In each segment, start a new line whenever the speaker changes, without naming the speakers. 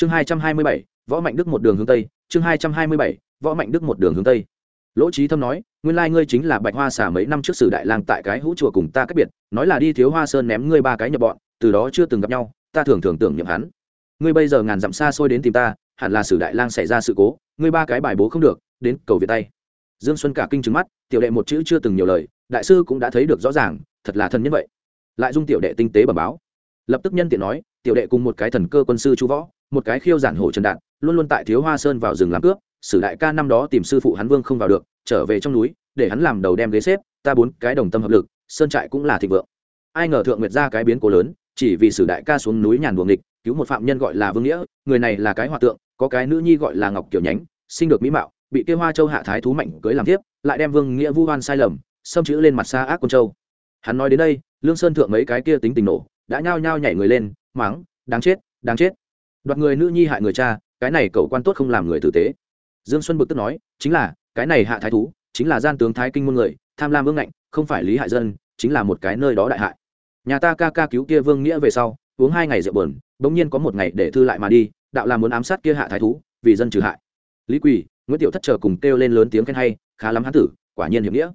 chương hai trăm hai mươi bảy, võ mạnh đức một đường hướng tây. Chương hai trăm hai mươi bảy, võ mạnh đức một đường hướng tây. Lỗ trí thâm nói, nguyên lai ngươi chính là bạch hoa xả mấy năm trước sử đại lang tại cái hũ chùa cùng ta cách biệt, nói là đi thiếu hoa sơn ném ngươi ba cái nhập bọn, từ đó chưa từng gặp nhau, ta thường thường tưởng nhậm hắn. Ngươi bây giờ ngàn dặm xa xôi đến tìm ta, hẳn là sử đại lang xảy ra sự cố, ngươi ba cái bài bố không được, đến cầu việt tay. Dương xuân cả kinh trứng mắt, tiểu đệ một chữ chưa từng nhiều lời, đại sư cũng đã thấy được rõ ràng, thật là thân nhân vậy. Lại dung tiểu đệ tinh tế bẩm báo. Lập tức nhân tiện nói, tiểu đệ cùng một cái thần cơ quân sư chú võ một cái khiêu giản hổ trần đạn, luôn luôn tại thiếu hoa sơn vào rừng làm cướp, sử đại ca năm đó tìm sư phụ hắn vương không vào được, trở về trong núi, để hắn làm đầu đem ghế xếp, ta bốn cái đồng tâm hợp lực, sơn trại cũng là thịnh vượng. Ai ngờ thượng nguyệt ra cái biến cố lớn, chỉ vì sử đại ca xuống núi nhàn buồng địch cứu một phạm nhân gọi là vương nghĩa, người này là cái hòa tượng, có cái nữ nhi gọi là ngọc kiểu nhánh, sinh được mỹ mạo, bị kêu hoa châu hạ thái thú mạnh cưới làm tiếp lại đem vương nghĩa vu hoan sai lầm, xâm chữ lên mặt xa ác quân châu. Hắn nói đến đây, lương sơn thượng mấy cái kia tính tình nổ, đã nhao nhao nhảy người lên, mắng, đáng chết đáng chết đoạt người nữ nhi hại người cha, cái này cậu quan tốt không làm người tử tế. Dương xuân bực tức nói, chính là, cái này hạ thái thú, chính là gian tướng thái kinh môn người, tham lam vương ngạnh, không phải lý hại dân, chính là một cái nơi đó đại hại. Nhà ta ca ca cứu kia vương nghĩa về sau, uống hai ngày rượu bờn bỗng nhiên có một ngày để thư lại mà đi, đạo là muốn ám sát kia hạ thái thú, vì dân trừ hại. Lý quỳ, nguyễn tiểu thất chờ cùng kêu lên lớn tiếng khen hay, khá lắm hán tử, quả nhiên hiểm nghĩa.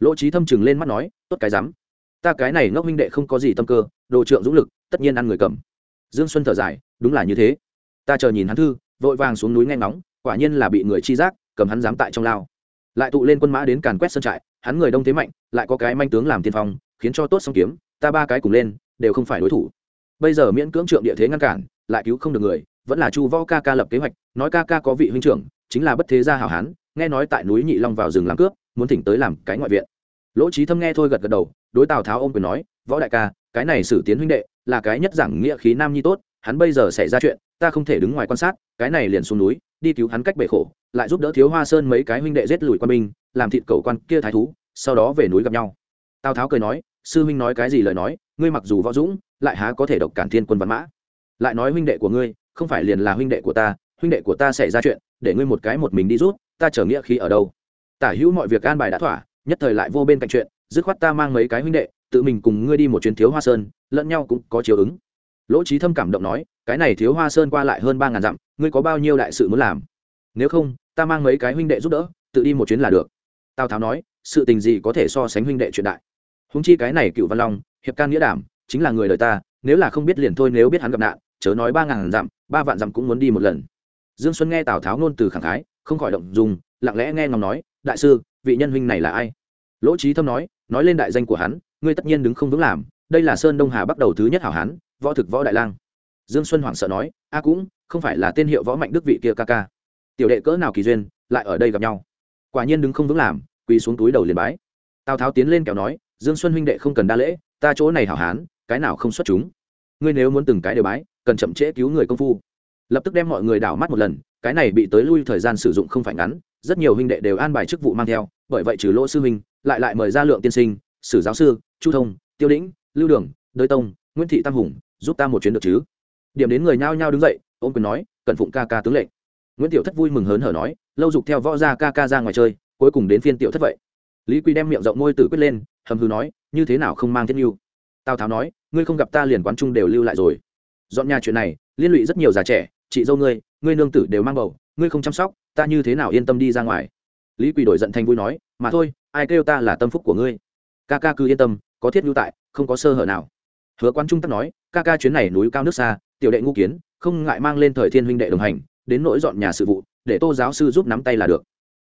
Lỗ trí thâm chừng lên mắt nói, tốt cái rắm. Ta cái này ngốc minh đệ không có gì tâm cơ, đồ trượng dũng lực, tất nhiên ăn người cầm dương xuân thở dài, đúng là như thế. Ta chờ nhìn hắn thư, vội vàng xuống núi nghe ngóng, quả nhiên là bị người chi giác, cầm hắn dám tại trong lao. Lại tụ lên quân mã đến càn quét sân trại, hắn người đông thế mạnh, lại có cái manh tướng làm tiên phong, khiến cho tốt song kiếm, ta ba cái cùng lên, đều không phải đối thủ. Bây giờ miễn cưỡng trượng địa thế ngăn cản, lại cứu không được người, vẫn là chu võ ca ca lập kế hoạch, nói ca ca có vị huynh trưởng, chính là bất thế gia hảo hán, nghe nói tại núi nhị long vào rừng làm cướp, muốn thỉnh tới làm cái ngoại viện. Lỗ trí thâm nghe thôi gật gật đầu, đối tào tháo ôm quyền nói, võ đại ca cái này sử tiến huynh đệ, là cái nhất giảng nghĩa khí nam nhi tốt, hắn bây giờ xảy ra chuyện, ta không thể đứng ngoài quan sát, cái này liền xuống núi, đi cứu hắn cách bể khổ, lại giúp đỡ thiếu hoa sơn mấy cái huynh đệ giết lùi quan binh, làm thịt cầu quan kia thái thú, sau đó về núi gặp nhau. Tào tháo cười nói, sư huynh nói cái gì lời nói, ngươi mặc dù võ dũng, lại há có thể độc cản thiên quân văn mã. Lại nói huynh đệ của ngươi, không phải liền là huynh đệ của ta, huynh đệ của ta xảy ra chuyện, để ngươi một cái một mình đi rút, ta trở nghĩa khí ở đâu? Tả hữu mọi việc an bài đã thỏa, nhất thời lại vô bên cạnh chuyện, dứt khoát ta mang mấy cái huynh đệ tự mình cùng ngươi đi một chuyến thiếu hoa sơn, lẫn nhau cũng có chiều ứng. Lỗ trí thâm cảm động nói, cái này thiếu hoa sơn qua lại hơn ba ngàn dặm, ngươi có bao nhiêu đại sự muốn làm? Nếu không, ta mang mấy cái huynh đệ giúp đỡ, tự đi một chuyến là được. Tào tháo nói, sự tình gì có thể so sánh huynh đệ chuyện đại? Húng chi cái này cựu văn long, hiệp can nghĩa đảm, chính là người đời ta, nếu là không biết liền thôi nếu biết hắn gặp nạn, chớ nói ba ngàn dặm, ba vạn dặm cũng muốn đi một lần. Dương xuân nghe tào tháo nôn từ khẳng khái, không khỏi động dùng lặng lẽ nghe ngóng nói, đại sư, vị nhân huynh này là ai? Lỗ trí thâm nói nói lên đại danh của hắn ngươi tất nhiên đứng không vững làm, đây là sơn đông hà bắt đầu thứ nhất hảo hán, võ thực võ đại lang. Dương xuân hoảng sợ nói, a cũng, không phải là tên hiệu võ mạnh đức vị kia ca ca. Tiểu đệ cỡ nào kỳ duyên, lại ở đây gặp nhau. Quả nhiên đứng không vững làm, quỳ xuống túi đầu liền bái. Tào tháo tiến lên kéo nói, dương xuân huynh đệ không cần đa lễ, ta chỗ này hảo hán, cái nào không xuất chúng. Ngươi nếu muốn từng cái đều bái, cần chậm trễ cứu người công phu. Lập tức đem mọi người đảo mắt một lần, cái này bị tới lui thời gian sử dụng không phải ngắn, rất nhiều huynh đệ đều an bài chức vụ mang theo, bởi vậy trừ lỗ sư huynh, lại lại mời ra lượng tiên sinh, sử giáo sư chu thông, tiêu lĩnh lưu đường, đới tông, nguyễn thị tam hùng, giúp ta một chuyến được chứ? Điểm đến người nhao nhao đứng dậy, ôm quyền nói cần phụng ca ca tướng lệnh. Nguyễn tiểu thất vui mừng hớn hở nói, lâu dục theo võ gia ca ca ra ngoài chơi, cuối cùng đến phiên tiểu thất vậy. Lý quy đem miệng rộng môi tử quyết lên, hầm hư nói, như thế nào không mang thiết nhu tào tháo nói, ngươi không gặp ta liền quán trung đều lưu lại rồi. Dọn nhà chuyện này, liên lụy rất nhiều già trẻ, chị dâu ngươi ngươi nương tử đều mang bầu, ngươi không chăm sóc, ta như thế nào yên tâm đi ra ngoài? Lý quỳ đổi giận thành vui nói, mà thôi, ai kêu ta là tâm phúc của ngươi? Ca ca cứ yên tâm có thiết nhu tại, không có sơ hở nào. Hứa quan trung tắc nói, ca ca chuyến này núi cao nước xa, tiểu đệ ngũ kiến, không ngại mang lên thời thiên huynh đệ đồng hành, đến nỗi dọn nhà sự vụ, để tô giáo sư giúp nắm tay là được.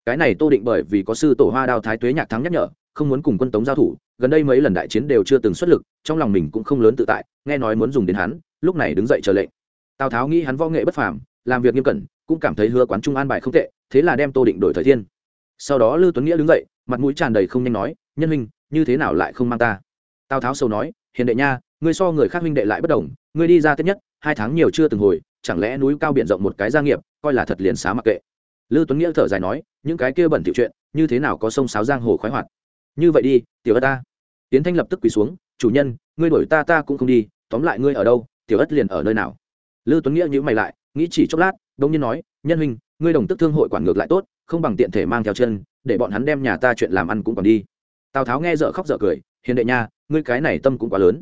Cái này tô định bởi vì có sư tổ hoa đao thái tuế nhạc thắng nhắc nhở, không muốn cùng quân tống giao thủ, gần đây mấy lần đại chiến đều chưa từng xuất lực, trong lòng mình cũng không lớn tự tại, nghe nói muốn dùng đến hắn, lúc này đứng dậy chờ lệnh. Tào tháo nghĩ hắn võ nghệ bất phàm, làm việc nghiêm cẩn, cũng cảm thấy hứa quán trung an bài không tệ, thế là đem tô định đổi thời thiên. Sau đó lưu tuấn nghĩa đứng dậy, mặt mũi tràn đầy không nhanh nói, nhân huynh, như thế nào lại không mang ta? Tào tháo sâu nói, hiền đệ nha, ngươi so người khác huynh đệ lại bất đồng, ngươi đi ra tết nhất, hai tháng nhiều chưa từng hồi, chẳng lẽ núi cao biển rộng một cái gia nghiệp, coi là thật liền xá mặc kệ? Lưu tuấn nghĩa thở dài nói, những cái kia bẩn tiểu chuyện, như thế nào có sông sáo giang hồ khoái hoạt? Như vậy đi, tiểu ất ta. Tiến thanh lập tức quỳ xuống, chủ nhân, ngươi đổi ta ta cũng không đi, tóm lại ngươi ở đâu, tiểu ất liền ở nơi nào? Lưu tuấn nghĩa nhữ mày lại, nghĩ chỉ chốc lát đông nhiên nói, nhân huynh, ngươi đồng tức thương hội quản ngược lại tốt, không bằng tiện thể mang theo chân, để bọn hắn đem nhà ta chuyện làm ăn cũng còn đi. Tào tháo nghe dở khóc dở cười, hiền đệ nha ngươi cái này tâm cũng quá lớn.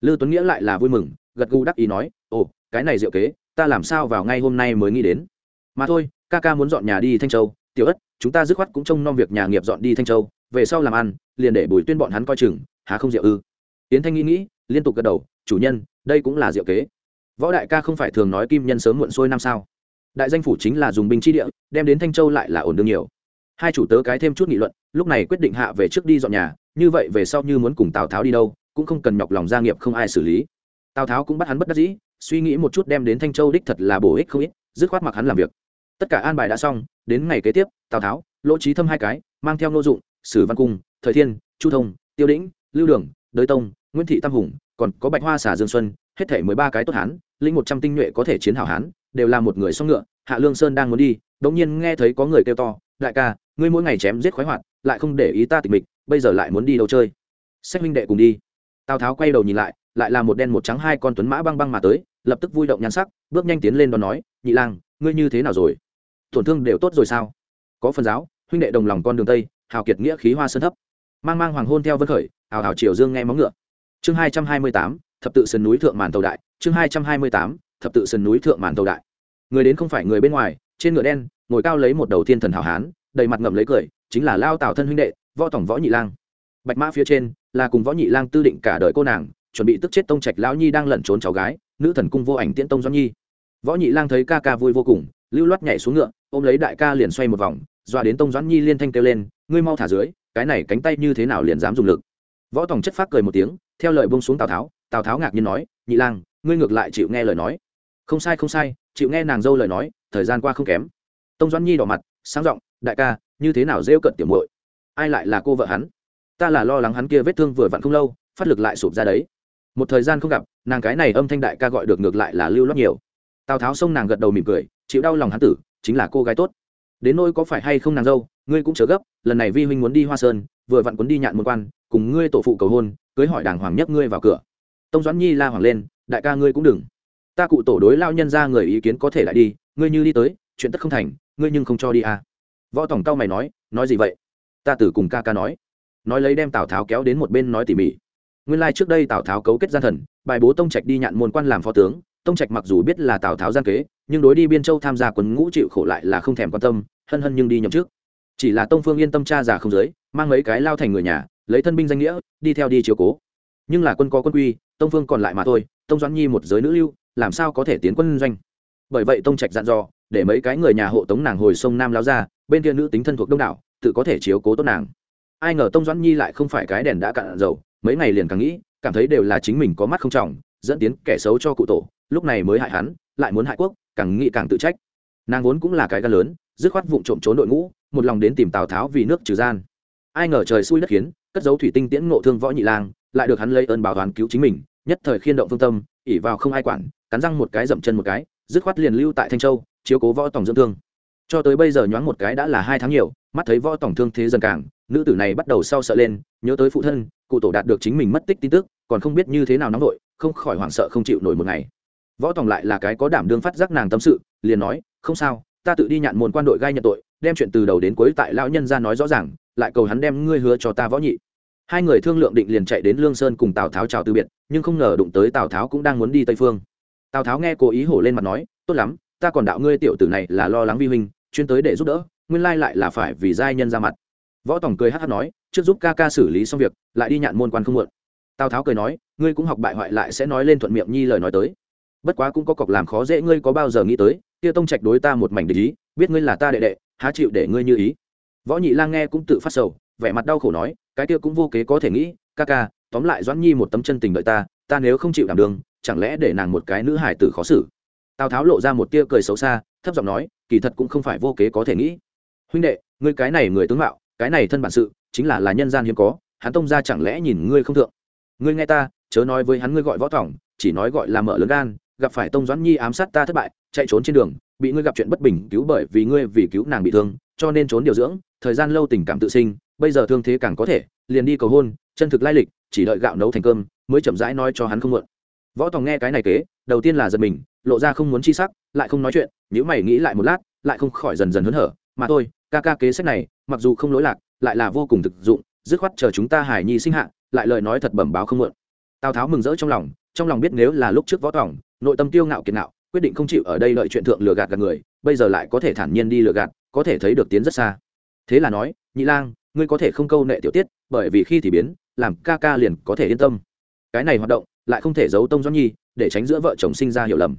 Lưu tuấn nghĩa lại là vui mừng, gật gù đắc ý nói, ồ, cái này diệu kế, ta làm sao vào ngay hôm nay mới nghĩ đến? Mà thôi, ca ca muốn dọn nhà đi thanh châu, tiểu ất, chúng ta dứt khoát cũng trông nom việc nhà nghiệp dọn đi thanh châu, về sau làm ăn, liền để bùi tuyên bọn hắn coi chừng, há không diệu ư? Yến thanh nghĩ nghĩ, liên tục gật đầu, chủ nhân, đây cũng là diệu kế. Võ đại ca không phải thường nói kim nhân sớm muộn xuôi năm sao? Đại danh phủ chính là dùng binh chi địa, đem đến thanh châu lại là ổn đương nhiều. Hai chủ tớ cái thêm chút nghị luận, lúc này quyết định hạ về trước đi dọn nhà như vậy về sau như muốn cùng tào tháo đi đâu, cũng không cần nhọc lòng gia nghiệp không ai xử lý. Tào tháo cũng bắt hắn bất đắc dĩ, suy nghĩ một chút đem đến thanh châu đích thật là bổ ích không ít, dứt khoát mặc hắn làm việc. Tất cả an bài đã xong, đến ngày kế tiếp, tào tháo, lỗ trí thâm hai cái, mang theo n ô dụng, sử văn cung, thời thiên, chu thông, tiêu đĩnh, lưu đường, đới tông, nguyễn thị tam hùng, còn có bạch hoa xà dương xuân, hết thể mười ba cái tốt hán linh một trăm tinh nhuệ có thể chiến hảo hán, đều là một người song ngựa, hạ lương sơn đang muốn đi đ ỗ n g nhiên nghe thấy có người kêu to, đại ca, ngươi mỗi ngày chém giết khoái hoạt, lại không để ý ta tịch mịch bây giờ lại muốn đi đâu chơi? Sách minh đệ cùng đi. Tào tháo quay đầu nhìn lại lại là một đen một trắng hai con tuấn mã băng băng mà tới, lập tức vui động nhan sắc, bước nhanh tiến lên đón nói, nhị lang, ngươi như thế nào rồi? Tổn thương đều tốt rồi sao? Có phần giáo, huynh đệ đồng lòng con đường tây, hào kiệt nghĩa khí hoa sơn thấp. Mang mang hoàng hôn theo vân khởi, hào hào triều dương nghe móng ngựa. Chương hai trăm hai mươi tám, thập tự sườn núi thượng màn tàu đại, chương hai trăm hai mươi tám, thập tự sườn núi thượng màn tàu đại. Người đến không phải người bên ngoài, trên ngựa đen, ngồi cao lấy một đầu thiên thần hảo hán, đầy mặt ngậm lấy cười, chính là lao tào thân huynh đệ võ tổng võ nhị lang. Bạch mã phía trên là cùng võ nhị lang tư định cả đời cô nàng, chuẩn bị tức chết tông trạch lão nhi đang lẩn trốn cháu gái, nữ thần cung vô ảnh tiễn tông doãn nhi. Võ nhị lang thấy ca ca vui vô cùng, lưu loát nhảy xuống ngựa, ôm lấy đại ca liền xoay một vòng, dọa đến tông doãn nhi liên thanh kêu lên, ngươi mau thả dưới, cái này cánh tay như thế nào liền dám dùng lực? Võ tòng chất phát cười một tiếng, theo lời bông xuống tào tháo tào tháo ngạc nhiên nói, nhị lang, ngươi ngược lại chịu nghe lời nói. Không sai không sai, chịu nghe nàng dâu lời nói, thời gian qua không kém. Tông doãn nhi đỏ mặt, sáng giọng, đại ca, như thế nào rêu cận tiểu muội? Ai lại là cô vợ hắn? Ta là lo lắng hắn kia vết thương vừa vặn không lâu, phát lực lại sụp ra đấy. Một thời gian không gặp, nàng cái này âm thanh đại ca gọi được ngược lại là lưu lót nhiều. Tào tháo xông nàng gật đầu mỉm cười, chịu đau lòng hắn tử, chính là cô gái tốt. Đến nỗi có phải hay không nàng dâu, ngươi cũng chớ gấp, lần này vi huynh muốn đi hoa sơn, vừa vặn cuốn đi nhạn môn quan, cùng ngươi tổ phụ cầu hôn, cưới hỏi đàng hoàng nhất ngươi vào cửa. Tông doãn nhi la hoàng lên, đại ca ngươi cũng đừng. Ta cụ tổ đối lao nhân ra người ý kiến có thể lại đi, ngươi như đi tới, chuyện tất không thành, ngươi nhưng không cho đi à. võ tổng cao mày nói nói gì vậy? Ta tử cùng ca ca nói. Nói lấy đem tào tháo kéo đến một bên nói tỉ mỉ. Nguyên lai、like、trước đây tào tháo cấu kết gian thần, bài bố tông trạch đi nhạn môn quan làm phó tướng, tông trạch mặc dù biết là tào tháo gian kế, nhưng đối đi biên châu tham gia quấn ngũ chịu khổ lại là không thèm quan tâm, hân hân nhưng đi nhậm trước chỉ là tông phương yên tâm cha già không giới, mang mấy cái lao thành người nhà, lấy thân binh danh nghĩa, đi theo đi chiếu cố. Nhưng là quân có quân quy, tông phương còn lại mà thôi, tông doãn nhi một giới nữ lưu, làm sao có thể tiến quân doanh? Bởi vậy tông trạch dặn dò, để mấy cái người nhà hộ tống nàng hồi sông nam lao ra, bên kia nữ tính thân thuộc đông đảo tự có thể chiếu cố tốt nàng. Ai ngờ tông doãn nhi lại không phải cái đèn đã cạn dầu, mấy ngày liền càng nghĩ, cảm thấy đều là chính mình có mắt không trọng, dẫn tiến kẻ xấu cho cụ tổ, lúc này mới hại hắn, lại muốn hại quốc, càng nghĩ càng tự trách. Nàng vốn cũng là cái gan lớn, dứt khoát vụng trộm trốn đội ngũ, một lòng đến tìm tào tháo vì nước trừ gian. Ai ngờ trời xui đất khiến, cất dấu thủy tinh tiễn ngộ thương võ nhị lang, lại được hắn lấy ơn bảo toàn cứu chính mình, nhất thời khiên động phương tâm ỉ vào không ai quản, cắn răng một cái dậm chân một cái, dứt khoát liền lưu tại thanh châu, chiếu cố võ tổng dưỡng thương. Cho tới bây giờ nhoáng một cái đã là hai tháng nhiều mắt thấy võ tổng thương thế dần càng, nữ tử này bắt đầu sau sợ lên, nhớ tới phụ thân, cụ tổ đạt được chính mình mất tích tin tức, còn không biết như thế nào nóng vội, không khỏi hoảng sợ không chịu nổi một ngày. Võ tổng lại là cái có đảm đương phát giác nàng tâm sự, liền nói, không sao, ta tự đi nhạn môn quan đội gai nhận tội, đem chuyện từ đầu đến cuối tại lão nhân ra nói rõ ràng, lại cầu hắn đem ngươi hứa cho ta võ nhị. Hai người thương lượng định liền chạy đến lương sơn cùng tào tháo chào từ biệt, nhưng không ngờ đụng tới tào tháo cũng đang muốn đi tây phương. Tào tháo nghe cố ý hổ lên mặt nói, tốt lắm, ta còn đạo ngươi tiểu tử này là lo lắng vi huynh, chuyên tới để giúp đỡ nguyên lai lại là phải vì giai nhân ra mặt. Võ tổng cười hát hát nói, trước giúp ca ca xử lý xong việc, lại đi nhạn môn quan không muộn tào tháo cười nói, ngươi cũng học bại hoại lại sẽ nói lên thuận miệng nhi lời nói tới. Bất quá cũng có cọc làm khó dễ ngươi có bao giờ nghĩ tới, kia tông trạch đối ta một mảnh để ý, biết ngươi là ta đệ đệ, há chịu để ngươi như ý. Võ nhị lang nghe cũng tự phát sầu, vẻ mặt đau khổ nói, cái kia cũng vô kế có thể nghĩ, ca ca, tóm lại doãn nhi một tấm chân tình đợi ta ta nếu không chịu đảm đường, chẳng lẽ để nàng một cái nữ hải tử khó xử? Tào tháo lộ ra một tia cười xấu xa, thấp giọng nói, kỳ thật cũng không phải vô kế có thể nghĩ huynh đệ, ngươi cái này người tướng mạo, cái này thân bản sự, chính là là nhân gian hiếm có, hắn tông ra chẳng lẽ nhìn ngươi không thượng? Ngươi nghe ta, chớ nói với hắn ngươi gọi võ thỏng, chỉ nói gọi là mở lớn gan, gặp phải tông doãn nhi ám sát ta thất bại, chạy trốn trên đường, bị ngươi gặp chuyện bất bình cứu bởi vì ngươi vì cứu nàng bị thương, cho nên trốn điều dưỡng, thời gian lâu tình cảm tự sinh, bây giờ thương thế càng có thể, liền đi cầu hôn, chân thực lai lịch, chỉ đợi gạo nấu thành cơm, mới chậm rãi nói cho hắn không mượn võ tòng nghe cái này kế, đầu tiên là giật mình, lộ ra không muốn chi sắc, lại không nói chuyện nếu mày nghĩ lại một lát, lại không khỏi dần dần hớn hở mà thôi, ca ca kế sách này, mặc dù không lỗi lạc, lại là vô cùng thực dụng, dứt khoát chờ chúng ta hải nhi sinh hạ, lại lời nói thật bẩm báo không mượn. Tào tháo mừng rỡ trong lòng trong lòng biết nếu là lúc trước võ tòng, nội tâm tiêu ngạo kiệt ngạo, quyết định không chịu ở đây lợi chuyện thượng lừa gạt gạt người, bây giờ lại có thể thản nhiên đi lừa gạt, có thể thấy được tiến rất xa. Thế là nói, nhị lang, ngươi có thể không câu nệ tiểu tiết, bởi vì khi thì biến, làm ca ca liền có thể yên tâm. Cái này hoạt động, lại không thể giấu tông doãn nhi, để tránh giữa vợ chồng sinh ra hiểu lầm.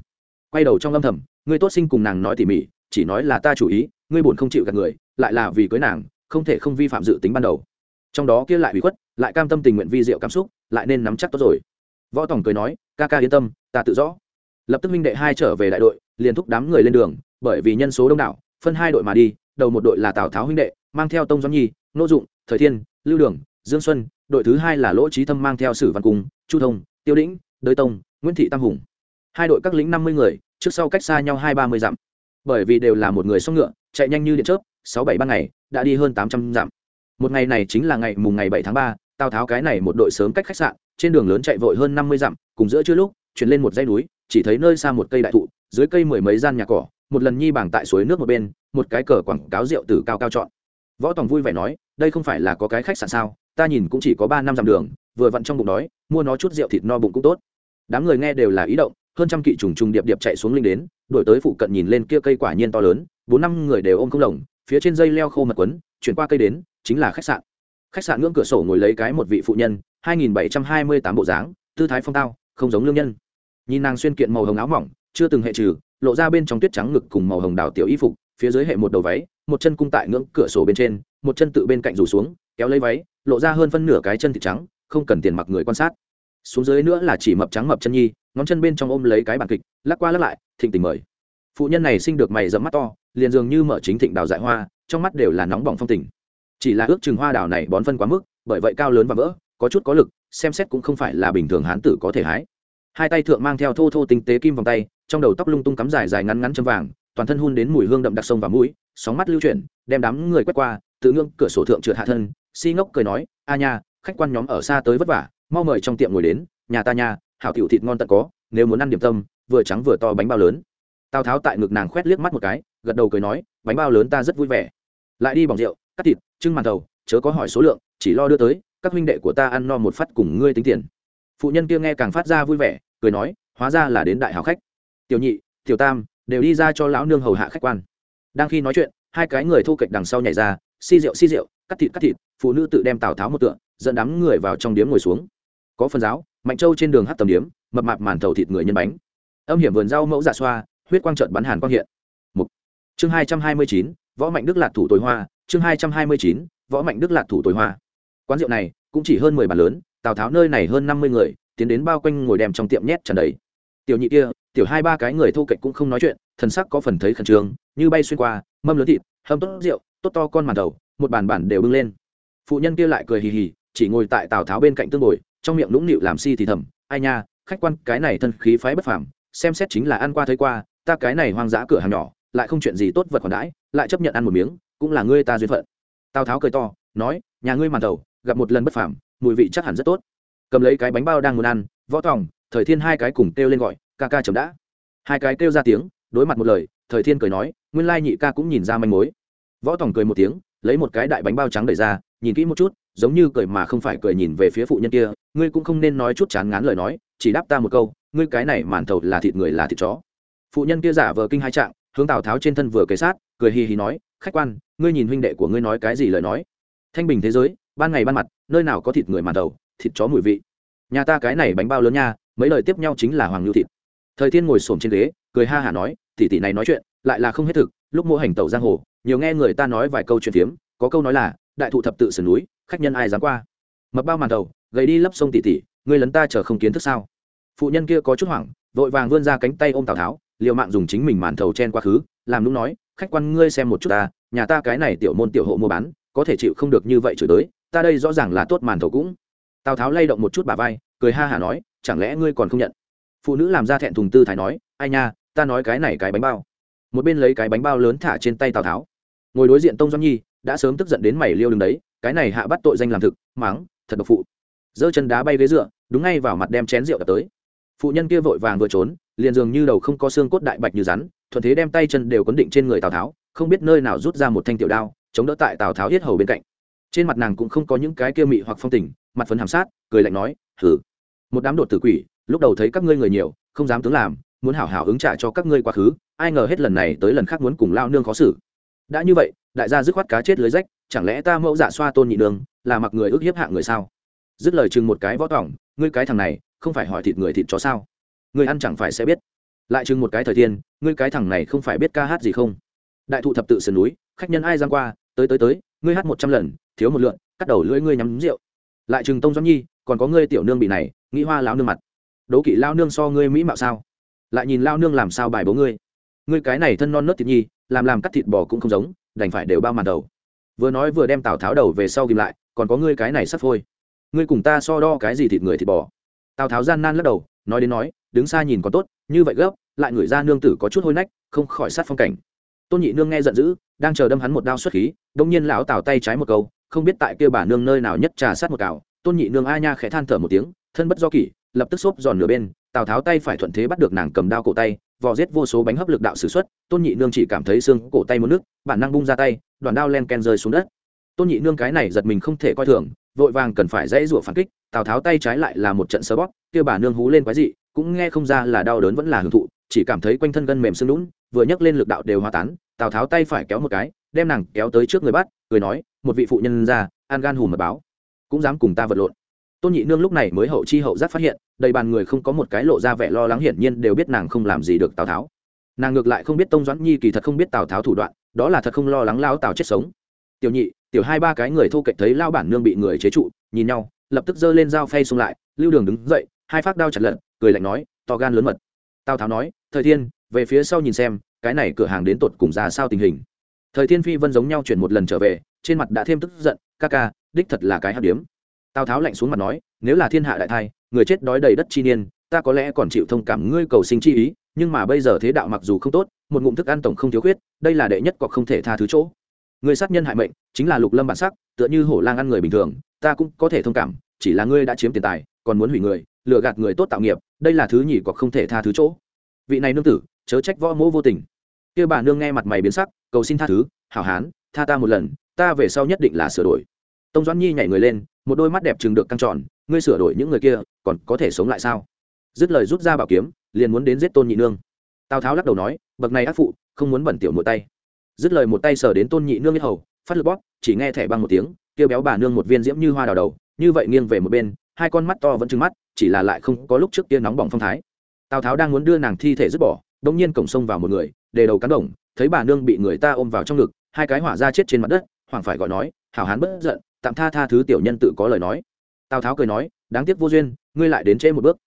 Quay đầu trong âm thầm, ngươi tốt sinh cùng nàng nói tỉ mỉ chỉ nói là ta chủ ý, ngươi buồn không chịu gạt người, lại là vì cưới nàng, không thể không vi phạm dự tính ban đầu. Trong đó kia lại bị khuất, lại cam tâm tình nguyện vi diệu cảm xúc, lại nên nắm chắc tốt rồi. Võ tòng cười nói, ca ca yên tâm, ta tự rõ. Lập tức minh đệ hai trở về đại đội, liền thúc đám người lên đường, bởi vì nhân số đông đảo, phân hai đội mà đi, đầu một đội là tào tháo huynh đệ, mang theo tông doãn nhi, nô dụng, thời thiên, lưu đường, dương xuân, đội thứ hai là lỗ trí thâm mang theo sử văn cung, chu thông, tiêu đĩnh, đới tông, nguyễn thị tam hùng. Hai đội các lính năm mươi người, trước sau cách xa nhau hai ba mươi dặm bởi vì đều là một người song ngựa, chạy nhanh như điện chớp, sáu bảy ba ngày, đã đi hơn tám trăm dặm. Một ngày này chính là ngày mùng ngày bảy tháng ba, tào tháo cái này một đội sớm cách khách sạn, trên đường lớn chạy vội hơn năm mươi dặm, cùng giữa trưa lúc, chuyển lên một dãy núi, chỉ thấy nơi xa một cây đại thụ, dưới cây mười mấy gian nhà cỏ, một lần nhi bảng tại suối nước một bên, một cái cờ quảng cáo rượu từ cao cao chọn. Võ tòng vui vẻ nói, đây không phải là có cái khách sạn sao? Ta nhìn cũng chỉ có ba năm dặm đường, vừa vặn trong bụng đói, mua nó chút rượu thịt no bụng cũng tốt. Đám người nghe đều là ý động hơn trăm kỵ trùng trùng điệp điệp chạy xuống linh đến, đổi tới phụ cận nhìn lên kia cây quả nhiên to lớn, bốn năm người đều ôm không lồng, phía trên dây leo khô mật quấn, chuyển qua cây đến, chính là khách sạn. Khách sạn ngưỡng cửa sổ ngồi lấy cái một vị phụ nhân, hai nghìn bảy trăm hai mươi tám bộ dáng, tư thái phong tao, không giống lương nhân. Nhìn nàng xuyên kiện màu hồng áo mỏng, chưa từng hệ trừ, lộ ra bên trong tuyết trắng ngực cùng màu hồng đào tiểu y phục, phía dưới hệ một đầu váy, một chân cung tại ngưỡng cửa sổ bên trên, một chân tự bên cạnh rủ xuống, kéo lấy váy, lộ ra hơn phân nửa cái chân thịt trắng, không cần tiền mặc người quan sát. Xuống dưới nữa là chỉ mập trắng mập chân nhi ngón chân bên trong ôm lấy cái bàn kịch, lắc qua lắc lại, thịnh tình mời. Phụ nhân này sinh được mày dẫm mắt to, liền dường như mở chính thịnh đào dại hoa, trong mắt đều là nóng bỏng phong tình. Chỉ là ước chừng hoa đào này bón phân quá mức, bởi vậy cao lớn và vỡ, có chút có lực, xem xét cũng không phải là bình thường hán tử có thể hái. Hai tay thượng mang theo thô thô tinh tế kim vòng tay, trong đầu tóc lung tung cắm dài dài ngắn ngắn châm vàng, toàn thân hun đến mùi hương đậm đặc sông và mũi, sóng mắt lưu chuyển, đem đám người quét qua, tự ngưỡng cửa sổ thượng trượt hạ thân, si ngốc cười nói, a nha, khách quan nhóm ở xa tới vất vả, mau mời trong tiệm ngồi đến, nhà ta nha hảo tiểu thịt ngon tận có, nếu muốn ăn điểm tâm, vừa trắng vừa to bánh bao lớn. Tào tháo tại ngực nàng khoét liếc mắt một cái, gật đầu cười nói, bánh bao lớn ta rất vui vẻ. Lại đi bỏng rượu, cắt thịt, trưng màn thầu, chớ có hỏi số lượng, chỉ lo đưa tới, các huynh đệ của ta ăn no một phát cùng ngươi tính tiền. Phụ nhân kia nghe càng phát ra vui vẻ, cười nói, hóa ra là đến đại hào khách. Tiểu nhị, tiểu tam, đều đi ra cho lão nương hầu hạ khách quan. Đang khi nói chuyện, hai cái người thu kịch đằng sau nhảy ra xi rượu xi rượu, cắt thịt cắt thịt. Phụ nữ tự đem tào tháo một tượng dẫn đám người vào trong điếm ngồi xuống có phần giáo, mạnh châu trên đường hát tầm điếm, mập mạp màn thầu thịt người nhân bánh. Âm hiểm vườn rau mẫu giả xoa, huyết quang trợn bắn hàn quang hiện. Mục. chương hai trăm hai mươi chín, võ mạnh đức lạc thủ tối hoa. Chương hai trăm hai mươi chín, võ mạnh đức lạc thủ tối hoa. Quán rượu này cũng chỉ hơn mười bàn lớn, tào tháo nơi này hơn năm mươi người, tiến đến bao quanh ngồi đem trong tiệm nhét tràn đầy. Tiểu nhị kia, tiểu hai ba cái người thu kệch cũng không nói chuyện, thần sắc có phần thấy khẩn trương, như bay xuyên qua, mâm lớn thịt, hâm tốt rượu, tốt to con màn đầu một bàn bản đều bưng lên. Phụ nhân kia lại cười hì hì, chỉ ngồi tại tào tháo bên cạnh tương ngồi trong miệng lũng nịu làm si thì thầm, ai nha, khách quan, cái này thân khí phái bất phàm, xem xét chính là ăn qua thấy qua, ta cái này hoang dã cửa hàng nhỏ, lại không chuyện gì tốt vật còn đãi, lại chấp nhận ăn một miếng, cũng là ngươi ta duyên phận. Tào tháo cười to, nói, nhà ngươi màn đầu, gặp một lần bất phàm, mùi vị chắc hẳn rất tốt. Cầm lấy cái bánh bao đang muốn ăn, võ tòng thời thiên hai cái cùng kêu lên gọi, ca ca chấm đã. Hai cái kêu ra tiếng, đối mặt một lời, thời thiên cười nói, nguyên lai nhị ca cũng nhìn ra manh mối. Võ tòng cười một tiếng lấy một cái đại bánh bao trắng đẩy ra, nhìn kỹ một chút, giống như cười mà không phải cười nhìn về phía phụ nhân kia, ngươi cũng không nên nói chút chán ngán lời nói, chỉ đáp ta một câu, ngươi cái này màn thầu là thịt người là thịt chó. Phụ nhân kia giả vờ kinh hai trạng, hướng tào tháo trên thân vừa kề sát, cười hì hì nói, khách quan, ngươi nhìn huynh đệ của ngươi nói cái gì lời nói? Thanh bình thế giới, ban ngày ban mặt, nơi nào có thịt người màn đầu thịt chó mùi vị. Nhà ta cái này bánh bao lớn nha, mấy lời tiếp nhau chính là hoàng lưu thịt. Thời thiên ngồi xổm trên ghế, cười ha hả nói, tỷ tỷ này nói chuyện, lại là không hết thực, lúc mua hành tẩu giang hồ nhiều nghe người ta nói vài câu chuyện phiếm có câu nói là đại thụ thập tự sườn núi khách nhân ai dám qua? Mập bao màn đầu gầy đi lấp sông tỉ tỉ, người lấn ta chờ không kiến thức sao? Phụ nhân kia có chút hoảng vội vàng vươn ra cánh tay ôm tào tháo liều mạng dùng chính mình màn thầu chen quá khứ làm lúc nói khách quan ngươi xem một chút ta nhà ta cái này tiểu môn tiểu hộ mua bán có thể chịu không được như vậy chửi tới ta đây rõ ràng là tốt màn thầu cũng. Tào tháo lay động một chút bà vai cười ha hả nói chẳng lẽ ngươi còn không nhận? Phụ nữ làm ra thẹn thùng tư thái nói ai nha ta nói cái này cái bánh bao. Một bên lấy cái bánh bao lớn thả trên tay tào tháo ngồi đối diện tông doanh nhi, đã sớm tức giận đến mày liêu đứng đấy, cái này hạ bắt tội danh làm thực, mắng, thật độc phụ. Giơ chân đá bay ghế dựa, đúng ngay vào mặt đem chén rượu đập tới. Phụ nhân kia vội vàng vừa trốn, liền dường như đầu không có xương cốt đại bạch như rắn, thuận thế đem tay chân đều quấn định trên người tào tháo, không biết nơi nào rút ra một thanh tiểu đao, chống đỡ tại tào tháo yết hầu bên cạnh. Trên mặt nàng cũng không có những cái kia mị hoặc phong tình, mặt phấn hàm sát, cười lạnh nói hử một đám đột tử quỷ, lúc đầu thấy các ngươi người nhiều, không dám tướng làm, muốn hảo hảo ứng trả cho các ngươi quá khứ, ai ngờ hết lần này tới lần khác muốn cùng lao nương khó xử đã như vậy, đại gia dứt khoát cá chết lưới rách, chẳng lẽ ta mẫu dạ xoa tôn nhị đường, là mặc người ước hiếp hạ người sao? Dứt lời chừng một cái võ tỏng ngươi cái thằng này, không phải hỏi thịt người thịt chó sao? Ngươi ăn chẳng phải sẽ biết. Lại chừng một cái thời tiên ngươi cái thằng này không phải biết ca hát gì không? Đại thụ thập tự sườn núi, khách nhân ai giang qua, tới tới tới, ngươi hát một trăm lần, thiếu một lượn, cắt đầu lưỡi ngươi nhắm rượu. Lại chừng tông doãn nhi, còn có ngươi tiểu nương bị này, nghĩ hoa lao nương mặt. Đố kỵ lao nương so ngươi mỹ mạo sao? Lại nhìn lao nương làm sao bài bố ngươi? Ngươi cái này thân non nớt thịt nhi làm làm cắt thịt bò cũng không giống, đành phải đều bao màn đầu. Vừa nói vừa đem tào tháo đầu về sau ghìm lại, còn có ngươi cái này sắp phôi. Ngươi cùng ta so đo cái gì thịt người thịt bò? Tào tháo gian nan lắc đầu, nói đến nói, đứng xa nhìn còn tốt, như vậy gấp, lại người ra nương tử có chút hôi nách, không khỏi sát phong cảnh. Tôn nhị nương nghe giận dữ, đang chờ đâm hắn một đao xuất khí đông nhiên lão tào tay trái một câu, không biết tại kia bà nương nơi nào nhất trà sát một cào tôn nhị nương a nha khẽ than thở một tiếng, thân bất do kỷ, lập tức xốp giòn nửa bên, tào tháo tay phải thuận thế bắt được nàng cầm đao cổ tay vò giết vô số bánh hấp lực đạo sử xuất, tôn nhị nương chỉ cảm thấy xương cổ tay mất nước, bản năng bung ra tay đoàn đao len ken rơi xuống đất. Tôn nhị nương cái này giật mình không thể coi thường, vội vàng cần phải dãy rủa phản kích, tào tháo tay trái lại là một trận sơ bóp, kia bà nương hú lên quái dị, cũng nghe không ra là đau đớn vẫn là hưởng thụ, chỉ cảm thấy quanh thân gân mềm sưng lún, vừa nhấc lên lực đạo đều hòa tán, tào tháo tay phải kéo một cái, đem nàng kéo tới trước người bắt, cười nói, một vị phụ nhân ra, an gan hùm mật báo, cũng dám cùng ta vật lộn tôn nhị nương lúc này mới hậu chi hậu giác phát hiện, đầy bàn người không có một cái lộ ra vẻ lo lắng hiển nhiên đều biết nàng không làm gì được tào tháo. Nàng ngược lại không biết tông doãn nhi kỳ thật không biết tào tháo thủ đoạn, đó là thật không lo lắng lao tào chết sống. Tiểu nhị, tiểu hai ba cái người thô kệch thấy lao bản nương bị người chế trụ, nhìn nhau, lập tức giơ lên dao phay xung lại, lưu đường đứng dậy, hai phát đao chặt lận cười lạnh nói, to gan lớn mật. Tào tháo nói, thời thiên, về phía sau nhìn xem, cái này cửa hàng đến tột cùng ra sao tình hình? Thời thiên phi vân giống nhau chuyển một lần trở về, trên mặt đã thêm tức giận, ca ca, đích thật là cái hát điếm tào tháo lạnh xuống mặt nói, nếu là thiên hạ đại thai, người chết đói đầy đất chi niên, ta có lẽ còn chịu thông cảm ngươi cầu sinh chi ý, nhưng mà bây giờ thế đạo mặc dù không tốt, một ngụm thức ăn tổng không thiếu khuyết, đây là đệ nhất cọc không thể tha thứ chỗ. Người sát nhân hại mệnh, chính là lục lâm bản sắc, tựa như hổ lang ăn người bình thường, ta cũng có thể thông cảm, chỉ là ngươi đã chiếm tiền tài, còn muốn hủy người, lừa gạt người tốt tạo nghiệp, đây là thứ nhỉ cọc không thể tha thứ chỗ. Vị này nương tử, chớ trách võ mỗ vô tình. Kia bà nương nghe mặt mày biến sắc, cầu xin tha thứ, hảo hán, tha ta một lần, ta về sau nhất định là sửa đổi tông doãn nhi nhảy người lên, một đôi mắt đẹp chừng được căng tròn, ngươi sửa đổi những người kia, còn có thể sống lại sao? Dứt lời rút ra bảo kiếm, liền muốn đến giết tôn nhị nương. Tào tháo lắc đầu nói, bậc này ác phụ, không muốn bẩn tiểu một tay. Dứt lời một tay sờ đến tôn nhị nương nhất hầu, phát lực bóp, chỉ nghe thẻ băng một tiếng, kêu béo bà nương một viên diễm như hoa đào đầu, như vậy nghiêng về một bên, hai con mắt to vẫn trừng mắt, chỉ là lại không có lúc trước kia nóng bỏng phong thái. Tào tháo đang muốn đưa nàng thi thể dứt bỏ đông nhiên cổng sông vào một người đề đầu cán đồng, thấy bà nương bị người ta ôm vào trong ngực, hai cái hỏa ra chết trên mặt đất hoàng phải gọi nói, hảo hán bất giận tạm tha tha thứ tiểu nhân tự có lời nói. Tào tháo cười nói, đáng tiếc vô duyên, ngươi lại đến trễ một bước.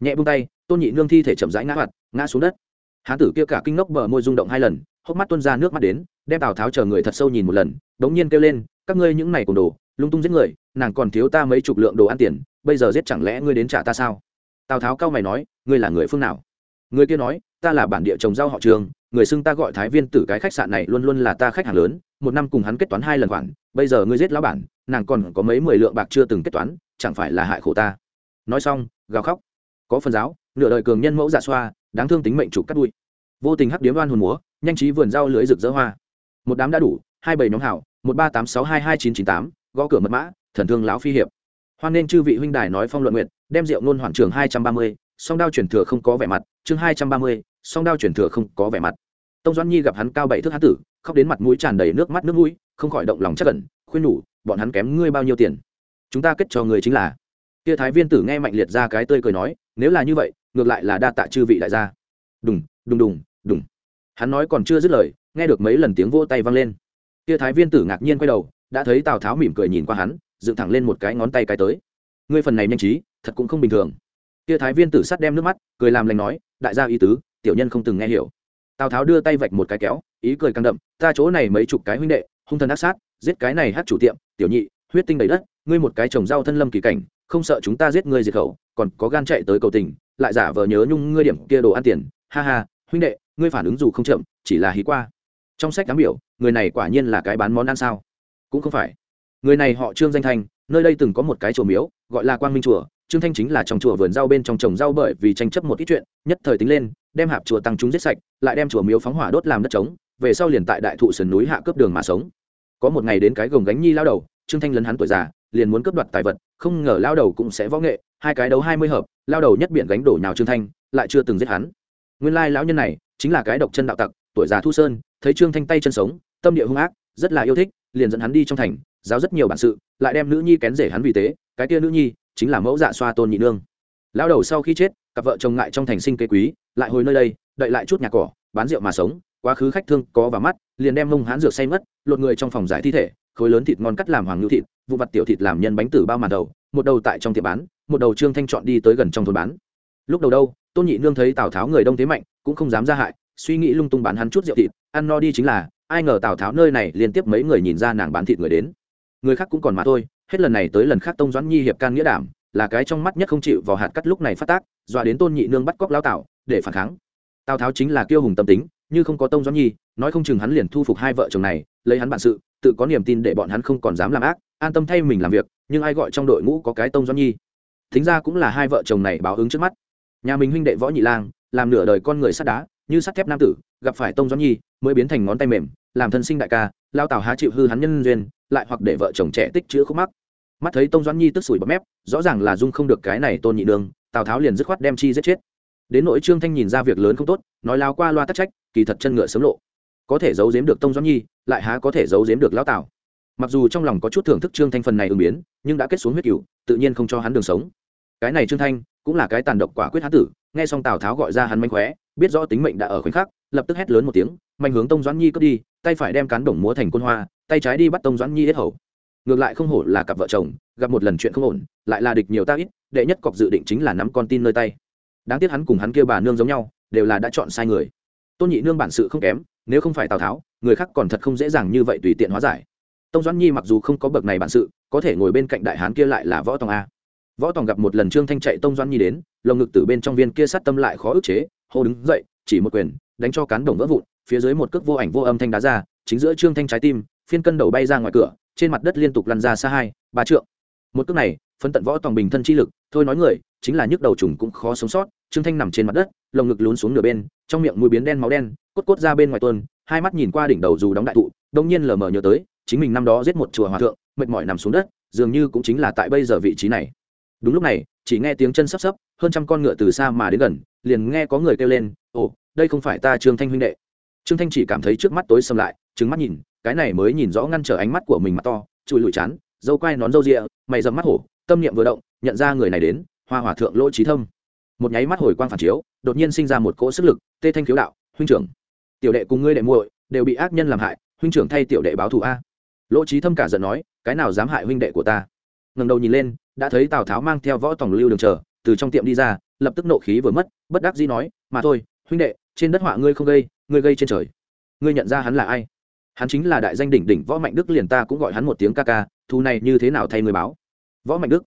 Nhẹ buông tay, tôn nhị nương thi thể chậm rãi ngã hoạt, ngã xuống đất. Hán tử kia cả kinh ngốc bờ môi rung động hai lần, hốc mắt tuôn ra nước mắt đến, đem tào tháo chờ người thật sâu nhìn một lần, đống nhiên kêu lên, các ngươi những này cùng đồ, lung tung giết người, nàng còn thiếu ta mấy chục lượng đồ ăn tiền, bây giờ giết chẳng lẽ ngươi đến trả ta sao? Tào tháo cao mày nói, ngươi là người phương nào? Người kia nói, ta là bản địa trồng rau họ trường, người xưng ta gọi thái viên tử cái khách sạn này luôn luôn là ta khách hàng lớn, một năm cùng hắn kết toán hai lần khoản, bây giờ ngươi giết lão bản nàng còn có mấy mười lượng bạc chưa từng kết toán, chẳng phải là hại khổ ta. Nói xong, gào khóc. Có phần giáo, nửa đời cường nhân mẫu dạ xoa, đáng thương tính mệnh chủ cắt đuôi vô tình hắc điếm đoan hồn múa, nhanh trí vườn rau lưới rực rỡ hoa. Một đám đã đủ, hai bảy nhóm hảo, một ba tám sáu hai hai chín chín tám, gõ cửa mật mã, thần thương lão phi hiệp. Hoan nên chư vị huynh đài nói phong luận nguyện, đem rượu nôn hoàn trường hai trăm ba mươi, song đao chuyển thừa không có vẻ mặt, chương hai trăm ba mươi, song đao chuyển thừa không có vẻ mặt. Tông doãn nhi gặp hắn cao bảy thước hán tử, khóc đến mặt mũi tràn đầy nước mắt nước mũi, không khỏi động lòng chắc cẩn khuyên nhủ, bọn hắn kém ngươi bao nhiêu tiền? Chúng ta kết cho người chính là. Kia thái viên tử nghe mạnh liệt ra cái tươi cười nói, nếu là như vậy, ngược lại là đa tạ chư vị đại gia. Đùng đùng đùng đùng. Hắn nói còn chưa dứt lời, nghe được mấy lần tiếng vỗ tay vang lên. Kia thái viên tử ngạc nhiên quay đầu, đã thấy tào tháo mỉm cười nhìn qua hắn, dựng thẳng lên một cái ngón tay cái tới. Ngươi phần này nhanh trí, thật cũng không bình thường. Kia thái viên tử sắt đem nước mắt, cười làm lành nói, đại gia ý tứ, tiểu nhân không từng nghe hiểu. Tào tháo đưa tay vạch một cái kéo, ý cười căng đậm, ta chỗ này mấy chục cái huynh đệ hung thần ác sát, giết cái này hát chủ tiệm, tiểu nhị, huyết tinh đầy đất, ngươi một cái trồng rau thân lâm kỳ cảnh, không sợ chúng ta giết ngươi diệt khẩu, còn có gan chạy tới cầu tình, lại giả vờ nhớ nhung ngươi điểm kia đồ ăn tiền. Ha ha, huynh đệ, ngươi phản ứng dù không chậm, chỉ là hí qua. Trong sách đám biểu, người này quả nhiên là cái bán món ăn sao? Cũng không phải. Người này họ trương danh thanh, nơi đây từng có một cái chùa miếu, gọi là quang minh chùa. Trương thanh chính là trong chùa vườn rau bên trong trồng rau bởi vì tranh chấp một ít chuyện, nhất thời tính lên, đem hạp chùa tăng chúng giết sạch, lại đem chùa miếu phóng hỏa đốt làm đất trống, về sau liền tại đại thụ sườn núi hạ cướp đường mà sống có một ngày đến cái gồng gánh nhi lao đầu, trương thanh lấn hắn tuổi già, liền muốn cướp đoạt tài vật, không ngờ lao đầu cũng sẽ võ nghệ, hai cái đấu hai mươi hợp, lao đầu nhất biện gánh đổ nhào trương thanh, lại chưa từng giết hắn. Nguyên lai lão nhân này chính là cái độc chân đạo tặc, tuổi già thu sơn, thấy trương thanh tay chân sống, tâm địa hung ác, rất là yêu thích, liền dẫn hắn đi trong thành, giáo rất nhiều bản sự, lại đem nữ nhi kén rể hắn vì thế cái kia nữ nhi chính là mẫu dạ xoa tôn nhị nương. Lao đầu sau khi chết, cặp vợ chồng ngại trong thành sinh kế quý, lại hồi nơi đây đợi lại chút nhà cỏ, bán rượu mà sống, quá khứ khách thương có và mắt, liền đem mông hán rượu say mất lột người trong phòng giải thi thể, khối lớn thịt ngon cắt làm hoàng ngưu thịt, vụ vặt tiểu thịt làm nhân bánh tử bao màn đầu, một đầu tại trong tiệm bán, một đầu trương thanh chọn đi tới gần trong thôn bán. Lúc đầu đâu, tôn nhị nương thấy tào tháo người đông thế mạnh, cũng không dám ra hại, suy nghĩ lung tung bán hắn chút rượu thịt, ăn no đi chính là, ai ngờ tào tháo nơi này liên tiếp mấy người nhìn ra nàng bán thịt người đến. Người khác cũng còn mà thôi, hết lần này tới lần khác tông doãn nhi hiệp can nghĩa đảm, là cái trong mắt nhất không chịu vào hạt cắt lúc này phát tác, dọa đến tôn nhị nương bắt cóc lao tào, để phản kháng. Tào tháo chính là kiêu hùng tâm tính như không có tông doãn nhi, nói không chừng hắn liền thu phục hai vợ chồng này, lấy hắn bản sự, tự có niềm tin để bọn hắn không còn dám làm ác, an tâm thay mình làm việc, nhưng ai gọi trong đội ngũ có cái tông doãn nhi? Thính ra cũng là hai vợ chồng này báo ứng trước mắt. Nhà mình huynh đệ võ nhị lang, làm nửa đời con người sắt đá, như sắt thép nam tử, gặp phải tông doãn nhi, mới biến thành ngón tay mềm, làm thân sinh đại ca, lao tào há chịu hư hắn nhân duyên, lại hoặc để vợ chồng trẻ tích chữa khúc mắc. Mắt thấy tông doãn nhi tức sủi bọt mép, rõ ràng là dung không được cái này tôn nhị nương, tào tháo liền dứt khoát đem chi giết chết đến nỗi trương thanh nhìn ra việc lớn không tốt nói lao qua loa tắc trách kỳ thật chân ngựa sớm lộ có thể giấu giếm được tông doãn nhi lại há có thể giấu giếm được lão tào mặc dù trong lòng có chút thưởng thức trương thanh phần này ứng biến nhưng đã kết xuống huyết cựu tự nhiên không cho hắn đường sống cái này trương thanh cũng là cái tàn độc quả quyết hán tử nghe xong tào tháo gọi ra hắn manh khóe biết rõ tính mệnh đã ở khoảnh khắc lập tức hét lớn một tiếng mạnh hướng tông doãn nhi cướp đi tay phải đem cán đồng múa thành côn hoa tay trái đi bắt tông doãn nhi hết hầu ngược lại không hổ là cặp vợ chồng gặp một lần chuyện không ổn lại là địch nhiều ta ít đệ nhất cọc dự định chính là nắm con tin nơi tay đáng tiếc hắn cùng hắn kia bà nương giống nhau, đều là đã chọn sai người. Tôn nhị nương bản sự không kém, nếu không phải tào tháo, người khác còn thật không dễ dàng như vậy tùy tiện hóa giải. Tông doãn nhi mặc dù không có bậc này bản sự, có thể ngồi bên cạnh đại hán kia lại là võ tòng a. Võ tòng gặp một lần trương thanh chạy tông doãn nhi đến, lồng ngực từ bên trong viên kia sát tâm lại khó ức chế, hô đứng dậy, chỉ một quyền, đánh cho cán đồng vỡ vụn, phía dưới một cước vô ảnh vô âm thanh đá ra, chính giữa trương thanh trái tim, phiên cân đầu bay ra ngoài cửa, trên mặt đất liên tục lăn ra xa hai, ba trượng. Một cước này phân tận võ tòng bình thân chi lực thôi nói người chính là nhức đầu trùng cũng khó sống sót. Trương thanh nằm trên mặt đất lồng ngực lún xuống nửa bên trong miệng mùi biến đen máu đen cốt cốt ra bên ngoài tuôn, hai mắt nhìn qua đỉnh đầu dù đóng đại thụ đông nhiên lờ mờ nhớ tới chính mình năm đó giết một chùa hòa thượng mệt mỏi nằm xuống đất dường như cũng chính là tại bây giờ vị trí này. Đúng lúc này chỉ nghe tiếng chân sắp sấp hơn trăm con ngựa từ xa mà đến gần liền nghe có người kêu lên ồ đây không phải ta trương thanh huynh đệ. Trương thanh chỉ cảm thấy trước mắt tối xâm lại trứng mắt nhìn cái này mới nhìn rõ ngăn trở ánh mắt của mình mặt to chùi lùi chán dâu quai nón dâu rịa mày dầm mắt hổ tâm niệm vừa động, nhận ra người này đến, hoa hỏa thượng lỗ trí thâm. Một nháy mắt hồi quang phản chiếu, đột nhiên sinh ra một cỗ sức lực, tê thanh khiếu đạo, huynh trưởng, tiểu đệ cùng ngươi đệ muội đều bị ác nhân làm hại, huynh trưởng thay tiểu đệ báo thù a. Lỗ trí thâm cả giận nói, cái nào dám hại huynh đệ của ta? Ngẩng đầu nhìn lên, đã thấy tào tháo mang theo võ tòng lưu đường chờ, từ trong tiệm đi ra, lập tức nộ khí vừa mất, bất đắc dĩ nói, mà thôi, huynh đệ, trên đất họa ngươi không gây, ngươi gây trên trời. Ngươi nhận ra hắn là ai? Hắn chính là đại danh đỉnh đỉnh võ mạnh đức liền ta cũng gọi hắn một tiếng ca ca thu này như thế nào thay người báo? Võ mạnh đức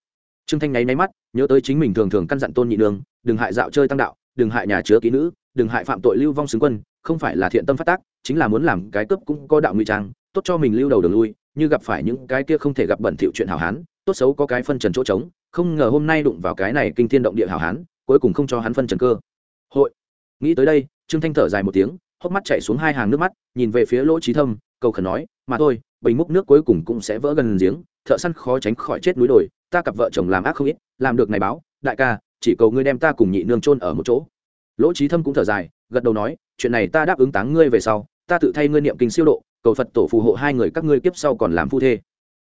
trương thanh nháy nháy mắt, nhớ tới chính mình thường thường căn dặn tôn nhị nương đừng hại dạo chơi tăng đạo, đừng hại nhà chứa ký nữ, đừng hại phạm tội lưu vong xứng quân, không phải là thiện tâm phát tác, chính là muốn làm cái cướp cũng có đạo nguy trang, tốt cho mình lưu đầu đường lui, như gặp phải những cái kia không thể gặp bẩn thiệu chuyện hảo hán, tốt xấu có cái phân trần chỗ trống, không ngờ hôm nay đụng vào cái này kinh thiên động địa hảo hán, cuối cùng không cho hắn phân trần cơ. Hội. Nghĩ tới đây, trương thanh thở dài một tiếng, hốc mắt chạy xuống hai hàng nước mắt, nhìn về phía lỗ trí thâm, cầu khẩn nói, mà thôi, bình múc nước cuối cùng cũng sẽ vỡ gần giếng thợ săn khó tránh khỏi chết núi đồi, ta cặp vợ chồng làm ác không ít, làm được này báo, đại ca, chỉ cầu ngươi đem ta cùng nhị nương chôn ở một chỗ. Lỗ trí thâm cũng thở dài, gật đầu nói, chuyện này ta đáp ứng táng ngươi về sau, ta tự thay ngươi niệm kinh siêu độ, cầu phật tổ phù hộ hai người các ngươi kiếp sau còn làm phu thê.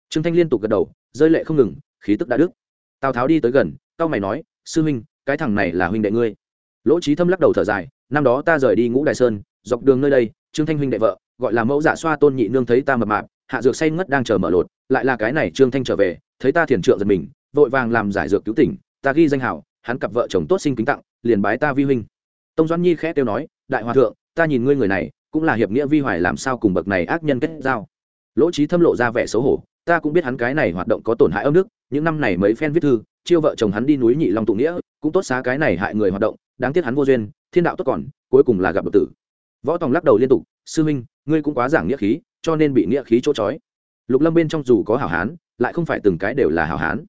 Trương thanh liên tục gật đầu, rơi lệ không ngừng, khí tức đã đức tào tháo đi tới gần, cao mày nói, sư huynh, cái thằng này là huynh đệ ngươi. Lỗ trí thâm lắc đầu thở dài, năm đó ta rời đi ngũ đại sơn, dọc đường nơi đây, trương thanh huynh đệ vợ, gọi là mẫu dạ xoa tôn nhị nương thấy ta mập mạp, hạ dược say ngất đang chờ mở lột lại là cái này trương thanh trở về, thấy ta thiền trượng giật mình, vội vàng làm giải dược cứu tỉnh, ta ghi danh hảo, hắn cặp vợ chồng tốt sinh kính tặng, liền bái ta vi huynh. Tông doãn nhi khẽ tiêu nói, đại hòa thượng, ta nhìn ngươi người này, cũng là hiệp nghĩa vi hoài làm sao cùng bậc này ác nhân kết giao. Lỗ trí thâm lộ ra vẻ xấu hổ, ta cũng biết hắn cái này hoạt động có tổn hại âm đức, những năm này mấy phen viết thư, chiêu vợ chồng hắn đi núi nhị long tụ nghĩa, cũng tốt xá cái này hại người hoạt động, đáng tiếc hắn vô duyên, thiên đạo tốt còn, cuối cùng là gặp độc tử. Võ tòng lắc đầu liên tục, sư minh ngươi cũng quá giảng nghĩa khí, cho nên bị nghĩa khí chỗ trói lục lâm bên trong dù có hảo hán, lại không phải từng cái đều là hảo hán.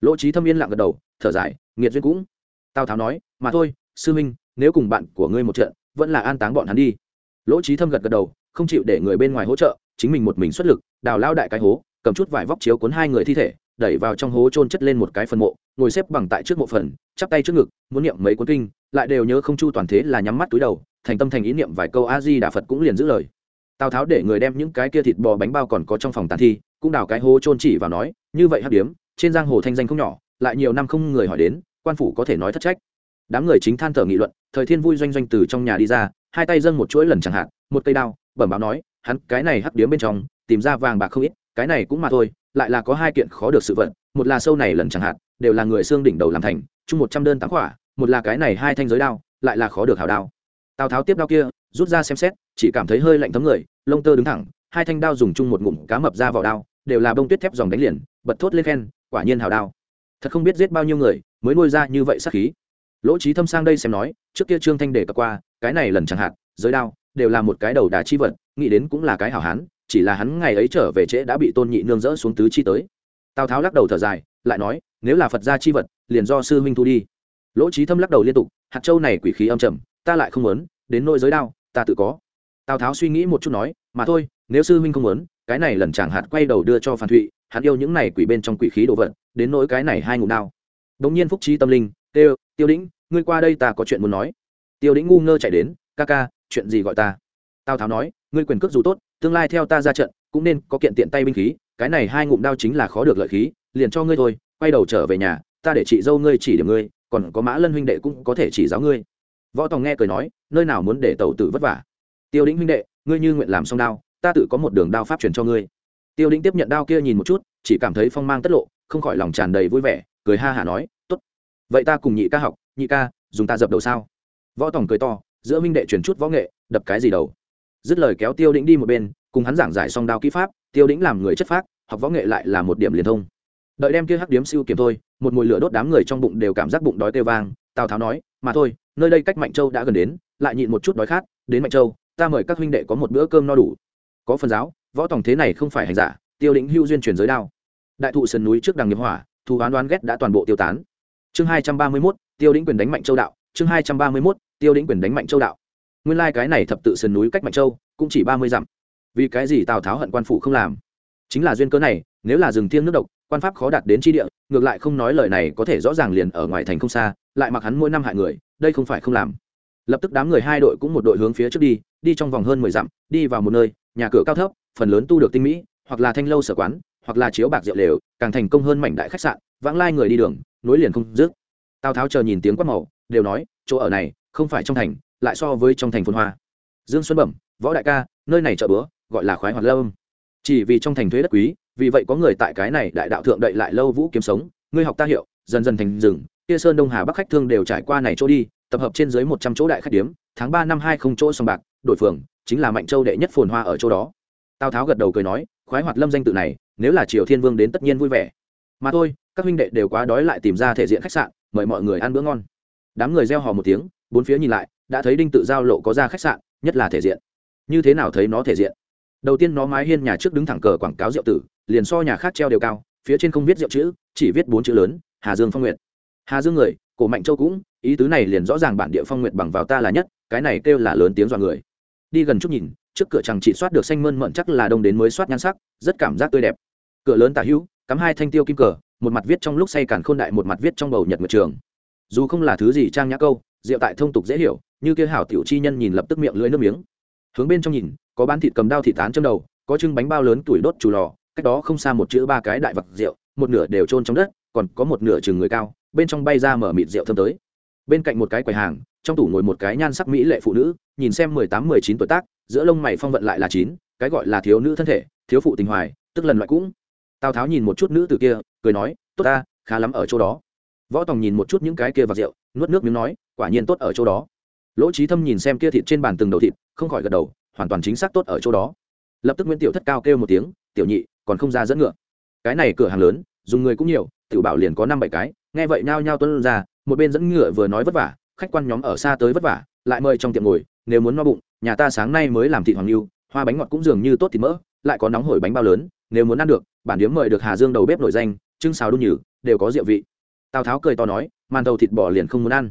Lỗ trí thâm yên lặng gật đầu, thở dài, nghiệt duyên cũng. Tào tháo nói, mà thôi, sư minh, nếu cùng bạn của ngươi một trận, vẫn là an táng bọn hắn đi. Lỗ trí thâm gật gật đầu, không chịu để người bên ngoài hỗ trợ, chính mình một mình xuất lực, đào lao đại cái hố, cầm chút vải vóc chiếu cuốn hai người thi thể, đẩy vào trong hố trôn chất lên một cái phần mộ, ngồi xếp bằng tại trước mộ phần, chắp tay trước ngực, muốn niệm mấy cuốn kinh, lại đều nhớ không chu toàn thế là nhắm mắt túi đầu, thành tâm thành ý niệm vài câu a di đà phật cũng liền giữ lời tào tháo để người đem những cái kia thịt bò bánh bao còn có trong phòng tàn thi cũng đào cái hố trôn chỉ vào nói như vậy hắc điếm trên giang hồ thanh danh không nhỏ lại nhiều năm không người hỏi đến quan phủ có thể nói thất trách. Đám người chính than thở nghị luận thời thiên vui doanh doanh từ trong nhà đi ra hai tay dâng một chuỗi lần chẳng hạn một cây đao bẩm báo nói hắn cái này hắc điếm bên trong tìm ra vàng bạc không ít cái này cũng mà thôi lại là có hai kiện khó được sự vận một là sâu này lần chẳng hạn đều là người xương đỉnh đầu làm thành chung một trăm đơn tám quả, một là cái này hai thanh giới đao lại là khó được hào đao. Tào tháo tiếp đao kia rút ra xem xét chỉ cảm thấy hơi lạnh thấm người, lông tơ đứng thẳng, hai thanh đao dùng chung một ngụm cá mập ra vào đao, đều là bông tuyết thép dòng đánh liền, bật thốt lên khen, quả nhiên hào đao. Thật không biết giết bao nhiêu người mới nuôi ra như vậy sắc khí. Lỗ trí thâm sang đây xem nói, trước kia trương thanh để cập qua, cái này lần chẳng hạn, giới đao, đều là một cái đầu đá chi vật, nghĩ đến cũng là cái hảo hán, chỉ là hắn ngày ấy trở về trễ đã bị tôn nhị nương dỡ xuống tứ chi tới. Tào tháo lắc đầu thở dài, lại nói, nếu là phật gia chi vật, liền do sư huynh thu đi. Lỗ trí thâm lắc đầu liên tục, hạt châu này quỷ khí âm trầm, ta lại không muốn, đến nỗi giới đao, ta tự có tào tháo suy nghĩ một chút nói mà thôi nếu sư huynh không muốn cái này lần chàng hạt quay đầu đưa cho phan thụy hắn yêu những này quỷ bên trong quỷ khí đồ vật đến nỗi cái này hai ngụm đao đống nhiên phúc trí tâm linh tiêu tiêu đĩnh ngươi qua đây ta có chuyện muốn nói tiêu đĩnh ngu ngơ chạy đến ca ca chuyện gì gọi ta tào tháo nói ngươi quyền cước dù tốt tương lai theo ta ra trận cũng nên có kiện tiện tay binh khí cái này hai ngụm đao chính là khó được lợi khí liền cho ngươi thôi quay đầu trở về nhà ta để chị dâu ngươi chỉ điểm ngươi còn có mã lân huynh đệ cũng có thể chỉ giáo ngươi võ tòng nghe cười nói nơi nào muốn để tàu tử vất vả tiêu đĩnh huynh đệ, ngươi như nguyện làm xong đao, ta tự có một đường đao pháp truyền cho ngươi. Tiêu đĩnh tiếp nhận đao kia nhìn một chút, chỉ cảm thấy phong mang tất lộ, không khỏi lòng tràn đầy vui vẻ, cười ha hả nói t ố t vậy ta cùng nhị ca học, nhị ca, dùng ta dập đầu sao? Võ tòng cười to, giữa minh đệ chuyển chút võ nghệ, đập cái gì đầu? Dứt lời kéo tiêu đĩnh đi một bên, cùng hắn giảng giải xong đao kỹ pháp, tiêu đĩnh làm người chất phác, học võ nghệ lại là một điểm liền thông. Đợi đem kia hắc điếm siêu kiếm thôi, một mùi lửa đốt đám người trong bụng đều cảm giác bụng đói tê vang, tào tháo nói, mà thôi, nơi đây cách mạnh châu đã gần đến, lại nhịn một chút đói khát, đến mạnh châu ta mời các huynh đệ có một bữa cơm no đủ. Có phần giáo, võ tòng thế này không phải hành giả, tiêu lĩnh hưu duyên chuyển giới đao. Đại thụ sườn núi trước đằng nghiệp hỏa thu hoán đoán ghét đã toàn bộ tiêu tán. Chương hai trăm ba mươi mốt, tiêu lĩnh quyền đánh mạnh châu đạo. Chương hai trăm ba mươi mốt, tiêu lĩnh quyền đánh mạnh châu đạo. Nguyên lai cái này thập tự sườn núi cách mạnh châu, cũng chỉ ba mươi dặm. Vì cái gì tào tháo hận quan phủ không làm? Chính là duyên cớ này, nếu là rừng thiêng nước độc, quan pháp khó đạt đến tri địa, ngược lại không nói lời này có thể rõ ràng liền ở ngoài thành không xa, lại mặc hắn mỗi năm hại người, đây không phải không làm. Lập tức đám người hai đội cũng một đội hướng phía trước đi đi trong vòng hơn mười dặm, đi vào một nơi, nhà cửa cao thấp, phần lớn tu được tinh mỹ, hoặc là thanh lâu sở quán, hoặc là chiếu bạc rượu lều, càng thành công hơn mảnh đại khách sạn, vãng lai người đi đường, nối liền không dứt. Tào tháo chờ nhìn tiếng quát màu, đều nói, chỗ ở này không phải trong thành, lại so với trong thành phồn hoa. Dương xuân bẩm, võ đại ca, nơi này chợ bữa gọi là khoái hoạt lâm chỉ vì trong thành thuế đất quý, vì vậy có người tại cái này đại đạo thượng đậy lại lâu vũ kiếm sống. Ngươi học ta hiệu, dần dần thành rừng, kia sơn đông hà bắc khách thương đều trải qua này chỗ đi tập hợp trên dưới một trăm chỗ đại khách điếm, tháng ba năm hai không chỗ sòng bạc đội phường, chính là mạnh châu đệ nhất phồn hoa ở chỗ đó. Tào tháo gật đầu cười nói, khoái hoạt lâm danh tự này, nếu là triều thiên vương đến tất nhiên vui vẻ. Mà thôi, các huynh đệ đều quá đói lại tìm ra thể diện khách sạn, mời mọi người ăn bữa ngon. Đám người reo hò một tiếng, bốn phía nhìn lại, đã thấy đinh tự giao lộ có ra khách sạn, nhất là thể diện. Như thế nào thấy nó thể diện? Đầu tiên nó mái hiên nhà trước đứng thẳng cờ quảng cáo rượu tử, liền so nhà khác treo đều cao, phía trên không viết rượu chữ, chỉ viết bốn chữ lớn, hà dương phong nguyện hà dương người, cổ mạnh châu cũng ý tứ này liền rõ ràng bản địa phong nguyện bằng vào ta là nhất, cái này kêu là lớn tiếng dọa người. Đi gần chút nhìn, trước cửa chẳng chỉ soát được xanh mơn mận chắc là đông đến mới soát nhan sắc, rất cảm giác tươi đẹp. Cửa lớn tả hữu, cắm hai thanh tiêu kim cờ, một mặt viết trong lúc say càn khôn đại một mặt viết trong bầu nhật mật trường. Dù không là thứ gì trang nhã câu, rượu tại thông tục dễ hiểu, như kia hảo tiểu chi nhân nhìn lập tức miệng lưỡi nước miếng. Hướng bên trong nhìn, có bán thịt cầm đao thịt tán trong đầu, có trưng bánh bao lớn tuổi đốt chủ lò, cách đó không xa một chữ ba cái đại vật rượu, một nửa đều trôn trong đất, còn có một nửa chừng người cao, bên trong bay ra mở mịt rượu thơm tới bên cạnh một cái quầy hàng, trong tủ ngồi một cái nhan sắc mỹ lệ phụ nữ, nhìn xem mười tám, mười chín tuổi tác, giữa lông mày phong vận lại là chín, cái gọi là thiếu nữ thân thể, thiếu phụ tình hoài, tức lần loại cũng. Tào tháo nhìn một chút nữ từ kia, cười nói, tốt ta, khá lắm ở chỗ đó. Võ tòng nhìn một chút những cái kia và rượu, nuốt nước miếng nói, quả nhiên tốt ở chỗ đó. Lỗ trí thâm nhìn xem kia thịt trên bàn từng đầu thịt, không khỏi gật đầu, hoàn toàn chính xác tốt ở chỗ đó. Lập tức nguyễn tiểu thất cao kêu một tiếng, tiểu nhị, còn không ra dẫn ngựa. Cái này cửa hàng lớn, dùng người cũng nhiều, tiểu bảo liền có năm bảy cái, nghe vậy nhao nhao tuân ra một bên dẫn ngựa vừa nói vất vả, khách quan nhóm ở xa tới vất vả, lại mời trong tiệm ngồi, nếu muốn no bụng, nhà ta sáng nay mới làm thịt hoàng lưu, hoa bánh ngọt cũng dường như tốt thịt mỡ, lại có nóng hổi bánh bao lớn, nếu muốn ăn được, bản điếm mời được hà dương đầu bếp nổi danh trưng xào đun nhử, đều có rượu vị. Tào tháo cười to nói, màn đầu thịt bò liền không muốn ăn.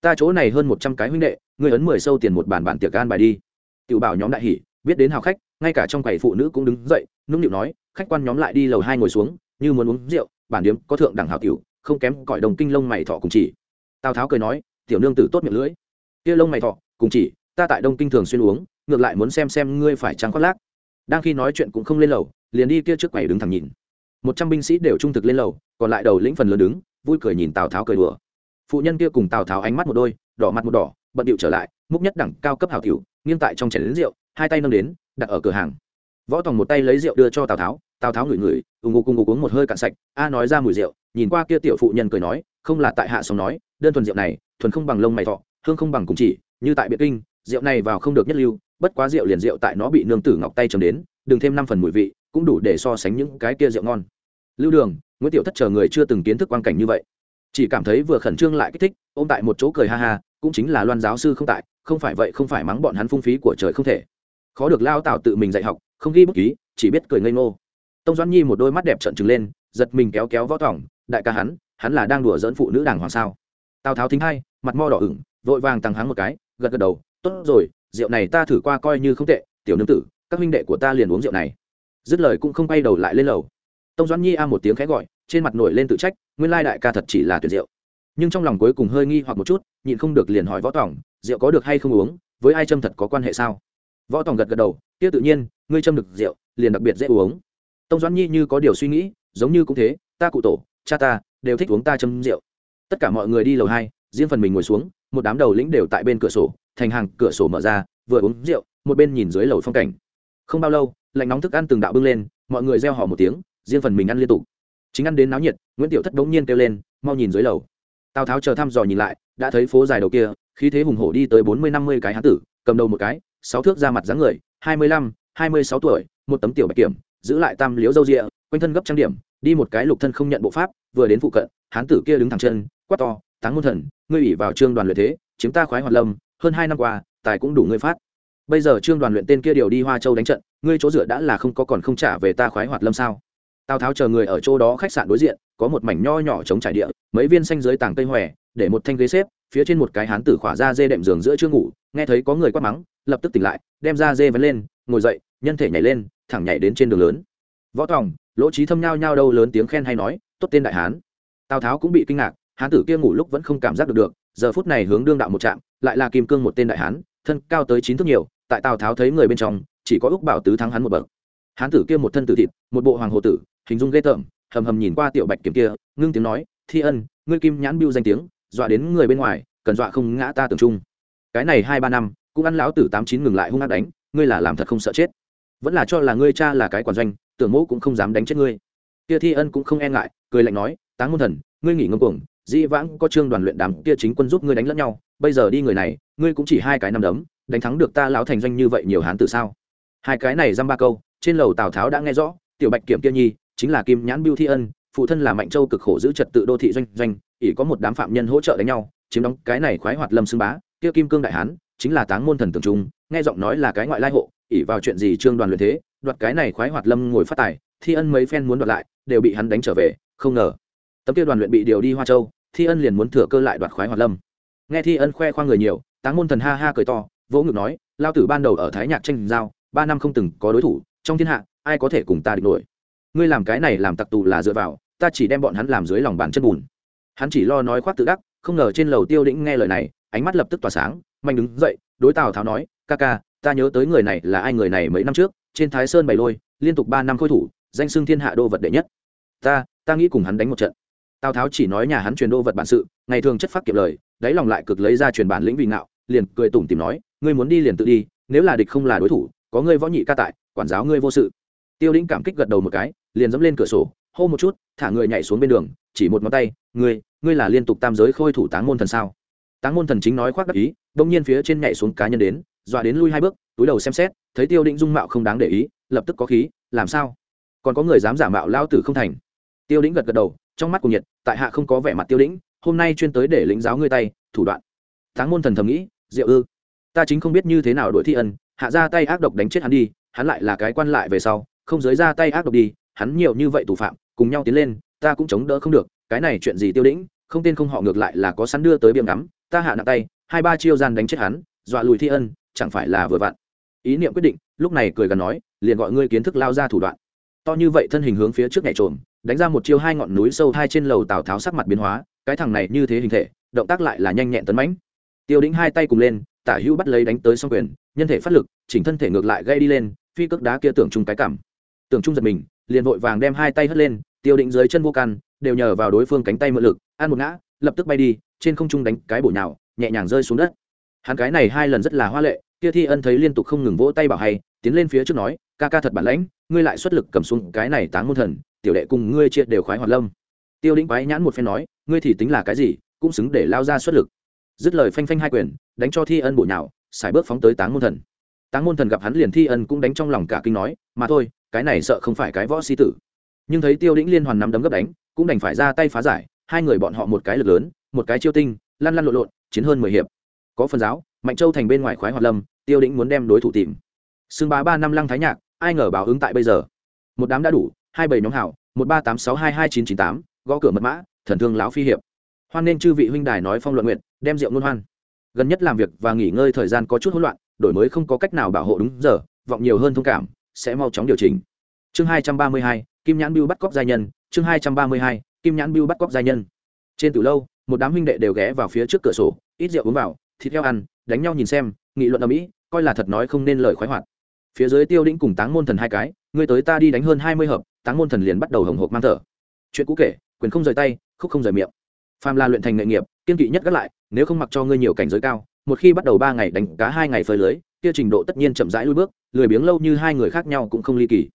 Ta chỗ này hơn một trăm cái huynh đệ người ấn mười sâu tiền một bản bản tiệc gan bài đi. Tiểu bảo nhóm đại hỉ, biết đến hào khách, ngay cả trong quầy phụ nữ cũng đứng dậy, nũng nịu nói, khách quan nhóm lại đi lầu hai ngồi xuống, như muốn uống rượu, bản điếm có thượng đẳng hào tiểu không kém cõi đồng kinh lông mày thọ cùng chỉ. Tào tháo cười nói, tiểu nương tử tốt miệng lưỡi. Kia lông mày thọ, cùng chỉ, ta tại đông kinh thường xuyên uống, ngược lại muốn xem xem ngươi phải trắng khoác lác. Đang khi nói chuyện cũng không lên lầu, liền đi kia trước quầy đứng thẳng nhìn. Một trăm binh sĩ đều trung thực lên lầu, còn lại đầu lĩnh phần lớn đứng, vui cười nhìn tào tháo cười đùa. Phụ nhân kia cùng tào tháo ánh mắt một đôi, đỏ mặt một đỏ, bận điệu trở lại, múc nhất đẳng cao cấp hào tiểu, nghiêng tại trong chảy đến rượu, hai tay nâng đến, đặt ở cửa hàng. Võ tòng một tay lấy rượu đưa cho tào tháo tào tháo ngửi ngửi, ù ngục cùng ngục uống một hơi cạn sạch, a nói ra mùi rượu nhìn qua kia tiểu phụ nhân cười nói, không là tại hạ sống nói, đơn thuần rượu này, thuần không bằng lông mày thọ, hương không bằng cùng chỉ, như tại biệt kinh, rượu này vào không được nhất lưu, bất quá rượu liền rượu tại nó bị nương tử ngọc tay chấm đến, đừng thêm năm phần mùi vị, cũng đủ để so sánh những cái kia rượu ngon. Lưu đường, nguyễn tiểu thất chờ người chưa từng kiến thức quan cảnh như vậy, chỉ cảm thấy vừa khẩn trương lại kích thích, ôm tại một chỗ cười ha ha, cũng chính là loan giáo sư không tại, không phải vậy không phải mắng bọn hắn phung phí của trời không thể. Khó được lao tạo tự mình dạy học, không ghi bút ký, chỉ biết cười ngây ngô tông doãn nhi một đôi mắt đẹp trận trừng lên, giật mình kéo kéo võ tỏng đại ca hắn hắn là đang đùa dẫn phụ nữ đàng hoàng sao? Tào tháo thính hai, mặt mo đỏ ửng, vội vàng tăng hắng một cái, gật gật đầu, tốt rồi, rượu này ta thử qua coi như không tệ, tiểu nương tử, các huynh đệ của ta liền uống rượu này. Dứt lời cũng không quay đầu lại lên lầu. Tông doãn nhi a một tiếng khẽ gọi, trên mặt nổi lên tự trách, nguyên lai đại ca thật chỉ là tuyệt rượu. Nhưng trong lòng cuối cùng hơi nghi hoặc một chút, nhịn không được liền hỏi võ tỏng rượu có được hay không uống, với ai châm thật có quan hệ sao? Võ tòng gật gật đầu Tiêu tự nhiên, ngươi châm được rượu, liền đặc biệt dễ uống tông doãn nhi như có điều suy nghĩ, giống như cũng thế, ta cụ tổ, cha ta, đều thích uống ta châm rượu. Tất cả mọi người đi lầu hai, riêng phần mình ngồi xuống, một đám đầu lĩnh đều tại bên cửa sổ, thành hàng cửa sổ mở ra, vừa uống rượu, một bên nhìn dưới lầu phong cảnh. Không bao lâu, lạnh nóng thức ăn từng đạo bưng lên, mọi người reo hò một tiếng, riêng phần mình ăn liên tục. Chính ăn đến náo nhiệt, nguyễn tiểu thất bỗng nhiên kêu lên, mau nhìn dưới lầu. Tào tháo chờ thăm dò nhìn lại, đã thấy phố dài đầu kia, khí thế hùng hổ đi tới bốn mươi, năm mươi cái hán tử, cầm đầu một cái, sáu thước ra mặt dáng người, hai mươi lăm, hai mươi sáu tuổi, một tấm tiểu bạch kiểm giữ lại tam liếu râu rịa, quanh thân gấp trang điểm, đi một cái lục thân không nhận bộ pháp, vừa đến phụ cận, hán tử kia đứng thẳng chân, quát to, táng môn thần, ngươi ủy vào trương đoàn luyện thế, chiếm ta khoái hoạt lâm, hơn hai năm qua, tài cũng đủ ngươi phát. Bây giờ trương đoàn luyện tên kia điều đi hoa châu đánh trận, ngươi chỗ dựa đã là không có còn không trả về ta khoái hoạt lâm sao? Tào tháo chờ người ở chỗ đó khách sạn đối diện, có một mảnh nho nhỏ chống trải địa, mấy viên xanh dưới tảng cây hòe, để một thanh ghế xếp, phía trên một cái hán tử khỏa ra dê đệm giường giữa chưa ngủ, nghe thấy có người quát mắng, lập tức tỉnh lại, đem ra dê vấn lên, ngồi dậy, nhân thể nhảy lên thẳng nhảy đến trên đường lớn. Võ tòng, lỗ trí thâm nhao nhao đâu lớn tiếng khen hay nói, tốt tên đại hán. Tào tháo cũng bị kinh ngạc, hán tử kia ngủ lúc vẫn không cảm giác được được, giờ phút này hướng đương đạo một trạm, lại là kim cương một tên đại hán, thân cao tới chín thước nhiều, tại tào tháo thấy người bên trong, chỉ có úc bảo tứ thắng hắn một bậc. Hán tử kia một thân tử thịt, một bộ hoàng hồ tử, hình dung ghê tởm, hầm hầm nhìn qua tiểu bạch kiếm kia, ngưng tiếng nói, thi ân, ngươi kim nhãn biêu danh tiếng, dọa đến người bên ngoài, cần dọa không ngã ta tưởng chung. Cái này hai ba năm, cũng ăn lão tử tám chín ngừng lại hung ác đánh, ngươi là làm thật không sợ chết vẫn là cho là ngươi cha là cái quản doanh, tưởng mẫu cũng không dám đánh chết ngươi. Kia thi ân cũng không e ngại, cười lạnh nói, táng môn thần, ngươi nghỉ ngâm cuồng dĩ vãng có trương đoàn luyện đàm kia chính quân giúp ngươi đánh lẫn nhau, bây giờ đi người này, ngươi cũng chỉ hai cái năm đấm, đánh thắng được ta lão thành doanh như vậy nhiều hán tử sao? Hai cái này dăm ba câu, trên lầu tào tháo đã nghe rõ, tiểu bạch kiểm kia nhi, chính là kim nhãn biêu thi ân, phụ thân là mạnh châu cực khổ giữ trật tự đô thị doanh doanh, ỷ có một đám phạm nhân hỗ trợ đánh nhau, chiếm đóng cái này khoái hoạt lâm xưng bá, kia kim cương đại hán, chính là táng môn thần tường trung, nghe giọng nói là cái ngoại lai hộ ỷ vào chuyện gì trương đoàn luyện thế, đoạt cái này khoái hoạt lâm ngồi phát tài, thi ân mấy phen muốn đoạt lại, đều bị hắn đánh trở về, không ngờ. Tấm kia đoàn luyện bị điều đi hoa châu, thi ân liền muốn thừa cơ lại đoạt khoái hoạt lâm. Nghe thi ân khoe khoang người nhiều, táng môn thần ha ha cười to, vỗ ngực nói, lao tử ban đầu ở thái nhạc tranh giao, ba năm không từng có đối thủ, trong thiên hạ, ai có thể cùng ta địch nổi? Ngươi làm cái này làm tặc tù là dựa vào, ta chỉ đem bọn hắn làm dưới lòng bàn chân bùn. Hắn chỉ lo nói khoác tự đắc, không ngờ trên lầu tiêu đĩnh nghe lời này, ánh mắt lập tức tỏa sáng, mạnh đứng dậy, đối tào tháo nói, ca ca ta nhớ tới người này là ai người này mấy năm trước, trên thái sơn bày lôi, liên tục ba năm khôi thủ, danh xưng thiên hạ đô vật đệ nhất. Ta ta nghĩ cùng hắn đánh một trận. Tào tháo chỉ nói nhà hắn truyền đô vật bản sự, ngày thường chất phát kiệm lời, đáy lòng lại cực lấy ra truyền bản lĩnh vị ngạo, liền cười tủm tìm nói, ngươi muốn đi liền tự đi, nếu là địch không là đối thủ, có ngươi võ nhị ca tại, quản giáo ngươi vô sự. Tiêu đĩnh cảm kích gật đầu một cái, liền dẫm lên cửa sổ, hô một chút, thả người nhảy xuống bên đường, chỉ một ngón tay, ngươi ngươi là liên tục tam giới khôi thủ táng môn thần sao? Táng môn thần chính nói khoác đắc ý, đông nhiên phía trên nhảy xuống cá nhân đến dọa đến lui hai bước, túi đầu xem xét, thấy tiêu định dung mạo không đáng để ý, lập tức có khí, làm sao? Còn có người dám giả mạo lao tử không thành? Tiêu đĩnh gật gật đầu, trong mắt cùng nhiệt, tại hạ không có vẻ mặt tiêu đĩnh hôm nay chuyên tới để lĩnh giáo ngươi tay, thủ đoạn. Táng môn thần thầm nghĩ, diệu ư? Ta chính không biết như thế nào đội thi ân, hạ ra tay ác độc đánh chết hắn đi, hắn lại là cái quan lại về sau, không giới ra tay ác độc đi, hắn nhiều như vậy tù phạm, cùng nhau tiến lên, ta cũng chống đỡ không được, cái này chuyện gì tiêu đĩnh không tên không họ ngược lại là có sẵn đưa tới biếm ngắm, ta hạ nặng tay, hai ba chiêu gian đánh chết hắn, dọa lùi thi ân chẳng phải là vừa vặn. Ý niệm quyết định, lúc này cười gần nói, liền gọi ngươi kiến thức lao ra thủ đoạn. To như vậy thân hình hướng phía trước nhảy trộm đánh ra một chiêu hai ngọn núi sâu hai trên lầu tào tháo sắc mặt biến hóa, cái thằng này như thế hình thể, động tác lại là nhanh nhẹn tấn mãnh. Tiêu đĩnh hai tay cùng lên, tả hữu bắt lấy đánh tới song quyền, nhân thể phát lực, chỉnh thân thể ngược lại gây đi lên, phi cước đá kia tưởng chung cái cảm. Tưởng chung giật mình, liền vội vàng đem hai tay hất lên, tiêu định dưới chân vô căn đều nhờ vào đối phương cánh tay mượn lực, ăn một ngã, lập tức bay đi, trên không trung đánh cái bổ nhào, nhẹ nhàng rơi xuống đất. Hắn cái này hai lần rất là hoa lệ kia thi ân thấy liên tục không ngừng vỗ tay bảo hay, tiến lên phía trước nói, ca ca thật bản lãnh, ngươi lại xuất lực cầm xuống cái này táng môn thần, tiểu đệ cùng ngươi chia đều khoái hoạt lâm. Tiêu đĩnh quái nhãn một phen nói, ngươi thì tính là cái gì, cũng xứng để lao ra xuất lực. Dứt lời phanh phanh hai quyền, đánh cho thi ân bụi nhào xài bước phóng tới táng môn thần. Táng môn thần gặp hắn liền thi ân cũng đánh trong lòng cả kinh nói, mà thôi, cái này sợ không phải cái võ si tử. Nhưng thấy tiêu đĩnh liên hoàn nắm đấm gấp đánh, cũng đành phải ra tay phá giải, hai người bọn họ một cái lực lớn, một cái chiêu tinh, lăn lăn lộn lộn, chiến hơn mười hiệp. Có phần giáo mạnh châu thành bên ngoài khoái hoạt lâm, tiêu đĩnh muốn đem đối thủ tìm. Xương bá ba năm lăng thái nhạc, ai ngờ báo ứng tại bây giờ. Một đám đã đủ, hai bảy nhóm hảo, một ba tám sáu hai hai chín chín tám, gõ cửa mật mã, thần thương lão phi hiệp. Hoan nên chư vị huynh đài nói phong luận nguyện, đem rượu nôn hoan. Gần nhất làm việc và nghỉ ngơi thời gian có chút hỗn loạn, đổi mới không có cách nào bảo hộ đúng giờ, vọng nhiều hơn thông cảm, sẽ mau chóng điều chỉnh. Chương hai trăm ba mươi hai, kim nhãn biêu bắt cóc gia nhân, chương hai trăm ba mươi hai, kim nhãn biêu bắt cóc gia nhân. Trên từ lâu, một đám huynh đệ đều ghé vào phía trước cửa sổ, ít rượu uống vào, thịt heo ăn đánh nhau nhìn xem, nghị luận ở mỹ, coi là thật nói không nên lời khoái hoạt. Phía dưới tiêu đĩnh cùng táng môn thần hai cái, ngươi tới ta đi đánh hơn hai mươi hợp, táng môn thần liền bắt đầu hồng hộp mang thở. Chuyện cũ kể, quyền không rời tay, khúc không rời miệng. Phàm là luyện thành nghệ nghiệp, kiên kỵ nhất gắt lại, nếu không mặc cho ngươi nhiều cảnh giới cao, một khi bắt đầu ba ngày đánh cá hai ngày phơi lưới, kia trình độ tất nhiên chậm rãi lui bước, lười biếng lâu như hai người khác nhau cũng không ly kỳ.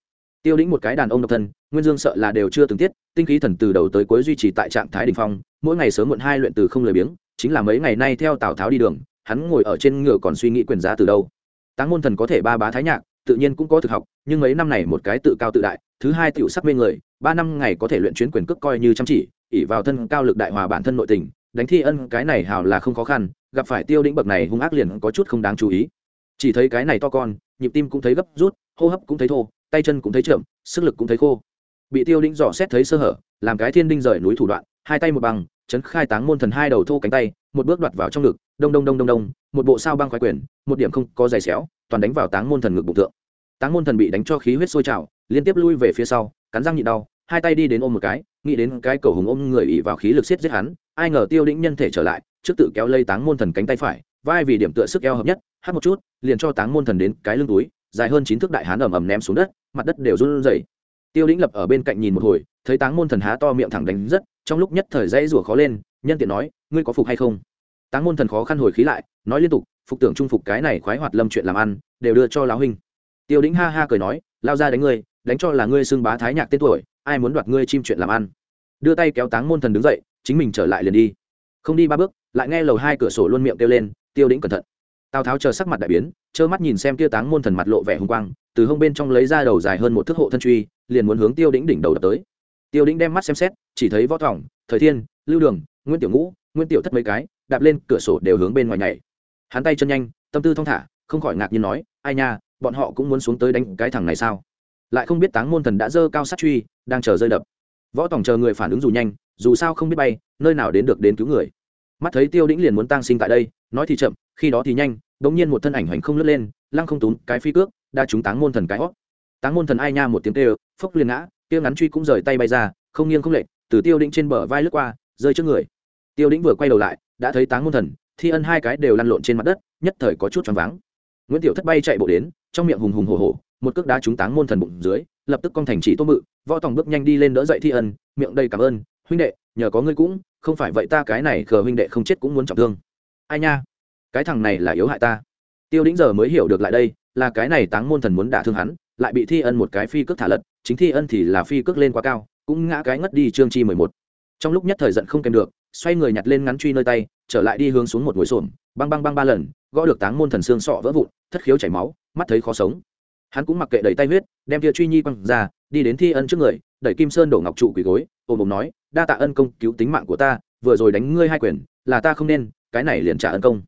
Tiêu đĩnh một cái đàn ông độc thân, nguyên dương sợ là đều chưa từng tiết, tinh khí thần từ đầu tới cuối duy trì tại trạng thái đình phong, mỗi ngày sớm muộn hai luyện từ không lười biếng, chính là mấy ngày nay theo tào tháo đi đường hắn ngồi ở trên ngựa còn suy nghĩ quyền giá từ đâu. Táng môn thần có thể ba bá thái nhạc, tự nhiên cũng có thực học, nhưng mấy năm này một cái tự cao tự đại, thứ hai tiểu sắc mê người, ba năm ngày có thể luyện chuyến quyền cước coi như chăm chỉ ỉ vào thân cao lực đại hòa bản thân nội tình, đánh thi ân cái này hào là không khó khăn, gặp phải tiêu đĩnh bậc này hung ác liền có chút không đáng chú ý. Chỉ thấy cái này to con, nhịp tim cũng thấy gấp rút, hô hấp cũng thấy thô, tay chân cũng thấy chậm, sức lực cũng thấy khô. Bị tiêu đĩnh dò xét thấy sơ hở, làm cái thiên đinh rời núi thủ đoạn, hai tay một bằng, chấn khai táng môn thần hai đầu thô cánh tay một bước đoạt vào trong ngực, đông đông đông đông đông, một bộ sao băng khoái quyền, một điểm không có giày xéo, toàn đánh vào táng môn thần ngực bụng tượng táng môn thần bị đánh cho khí huyết sôi trào, liên tiếp lui về phía sau, cắn răng nhịn đau, hai tay đi đến ôm một cái, nghĩ đến cái cầu hùng ôm người ỉ vào khí lực siết giết hắn, ai ngờ tiêu đĩnh nhân thể trở lại, trước tự kéo lây táng môn thần cánh tay phải, vai vì điểm tựa sức eo hợp nhất, hát một chút, liền cho táng môn thần đến cái lưng túi, dài hơn chín thước đại hán ầm ầm ném xuống đất, mặt đất đều run rẩy. Tiêu đĩnh lập ở bên cạnh nhìn một hồi, thấy táng môn thần há to miệng thẳng đánh rất, trong lúc nhất thời dãy rủa khó lên, nhân tiện nói ngươi có phục hay không? Táng môn thần khó khăn hồi khí lại, nói liên tục, phục tưởng trung phục cái này khoái hoạt lâm chuyện làm ăn, đều đưa cho lão huynh. Tiêu đĩnh ha ha cười nói, lao ra đánh ngươi, đánh cho là ngươi xưng bá thái nhạc tên tuổi, ai muốn đoạt ngươi chim chuyện làm ăn? Đưa tay kéo táng môn thần đứng dậy, chính mình trở lại liền đi. Không đi ba bước, lại nghe lầu hai cửa sổ luôn miệng kêu lên, tiêu đĩnh cẩn thận. Tào tháo chờ sắc mặt đại biến, trơ mắt nhìn xem tiêu táng môn thần mặt lộ vẻ hùng quang, từ hông bên trong lấy ra đầu dài hơn một thước hộ thân truy, liền muốn hướng tiêu đĩnh đỉnh đầu đập tới. Tiêu đĩnh đem mắt xem xét, chỉ thấy võ thỏng, thời thiên, lưu đường, nguyên tiểu ngũ nguyên tiểu thất mấy cái, đạp lên cửa sổ đều hướng bên ngoài nhảy. Hắn tay chân nhanh, tâm tư thong thả, không khỏi ngạc nhiên nói, ai nha, bọn họ cũng muốn xuống tới đánh cái thằng này sao? Lại không biết táng môn thần đã dơ cao sát truy, đang chờ rơi đập. Võ tổng chờ người phản ứng dù nhanh, dù sao không biết bay, nơi nào đến được đến cứu người. Mắt thấy tiêu đĩnh liền muốn tăng sinh tại đây, nói thì chậm, khi đó thì nhanh bỗng nhiên một thân ảnh hoành không lướt lên, lăng không túm cái phi cước đã trúng táng môn thần cái hót. Táng môn thần ai nha một tiếng kêu, phốc liền ngã tiêu ngắn truy cũng rời tay bay ra, không nghiêng không lệch, từ tiêu đĩnh trên bờ vai lướt qua, rơi trước người tiêu đĩnh vừa quay đầu lại, đã thấy táng môn thần, thi ân hai cái đều lăn lộn trên mặt đất, nhất thời có chút choáng váng. Nguyễn tiểu thất bay chạy bộ đến, trong miệng hùng hùng hồ hồ một cước đá trúng táng môn thần bụng dưới, lập tức con thành chỉ tô mự, võ tòng bước nhanh đi lên đỡ dậy thi ân, miệng đầy cảm ơn, huynh đệ, nhờ có ngươi cũng, không phải vậy ta cái này khờ huynh đệ không chết cũng muốn trọng thương. Ai nha, cái thằng này là yếu hại ta. Tiêu đĩnh giờ mới hiểu được lại đây, là cái này táng môn thần muốn đả thương hắn, lại bị thi ân một cái phi cước thả lật, chính thi ân thì là phi cước lên quá cao, cũng ngã cái ngất đi trương chi mười một. Trong lúc nhất thời giận không kèm được xoay người nhặt lên ngắn truy nơi tay, trở lại đi hướng xuống một ngồi xổm, băng băng băng ba lần, gõ được táng môn thần xương sọ vỡ vụn, thất khiếu chảy máu, mắt thấy khó sống. Hắn cũng mặc kệ đầy tay huyết, đem tia truy nhi quăng ra, đi đến thi ân trước người, đẩy kim sơn đổ ngọc trụ quỳ gối, ôm bụng nói, đa tạ ân công cứu tính mạng của ta, vừa rồi đánh ngươi hai quyền, là ta không nên, cái này liền trả ân công.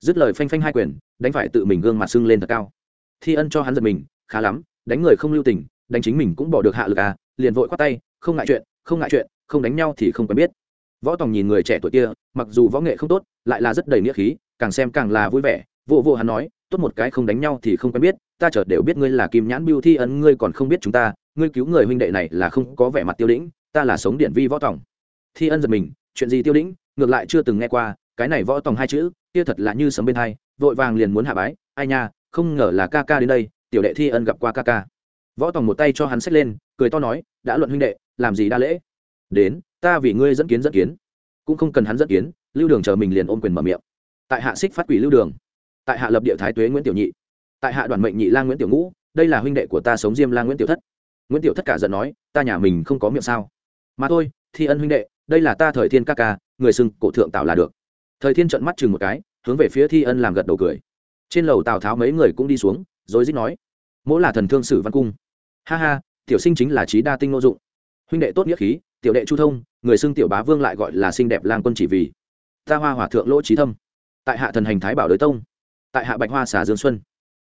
Dứt lời phanh phanh hai quyền, đánh phải tự mình gương mặt sưng lên thật cao. Thi ân cho hắn giật mình, khá lắm, đánh người không lưu tình, đánh chính mình cũng bỏ được hạ lực à liền vội khoát tay, không ngại chuyện, không ngại chuyện, không đánh nhau thì không quen biết võ tòng nhìn người trẻ tuổi kia, mặc dù võ nghệ không tốt, lại là rất đầy nghĩa khí, càng xem càng là vui vẻ. Vô vô hắn nói, tốt một cái không đánh nhau thì không quen biết, ta chợt đều biết ngươi là kim nhãn biêu thi ân, ngươi còn không biết chúng ta, ngươi cứu người huynh đệ này là không có vẻ mặt tiêu đĩnh ta là sống điện vi võ tòng. Thi ân giật mình, chuyện gì tiêu đĩnh ngược lại chưa từng nghe qua, cái này võ tòng hai chữ, kia thật là như sấm bên hai, vội vàng liền muốn hạ bái, ai nha, không ngờ là ca ca đến đây, tiểu đệ thi ân gặp qua ca ca. Võ tòng một tay cho hắn xách lên, cười to nói, đã luận huynh đệ, làm gì đa lễ? Đến, ta vì ngươi dẫn kiến dẫn kiến. Cũng không cần hắn dẫn kiến, lưu đường chờ mình liền ôm quyền mở miệng. Tại hạ xích phát quỷ lưu đường. Tại hạ lập địa thái tuế nguyễn tiểu nhị. Tại hạ đoàn mệnh nhị lang nguyễn tiểu ngũ, đây là huynh đệ của ta sống diêm lang nguyễn tiểu thất. Nguyễn tiểu thất cả giận nói, ta nhà mình không có miệng sao. Mà thôi, thi ân huynh đệ, đây là ta thời thiên ca ca, người xưng cổ thượng tạo là được. Thời thiên trận mắt chừng một cái, hướng về phía thi ân làm gật đầu cười. Trên lầu tào tháo mấy người cũng đi xuống, rồi dích nói mỗi là thần thương sử văn cung. Ha ha, tiểu sinh chính là trí đa tinh nô dụng. Huynh đệ tốt nghĩa khí tiểu đệ chu thông, người xưng tiểu bá vương lại gọi là xinh đẹp lang quân chỉ vì. Ta hoa hòa thượng lỗ trí thâm. Tại hạ thần hành thái bảo đới tông. Tại hạ bạch hoa xà dương xuân.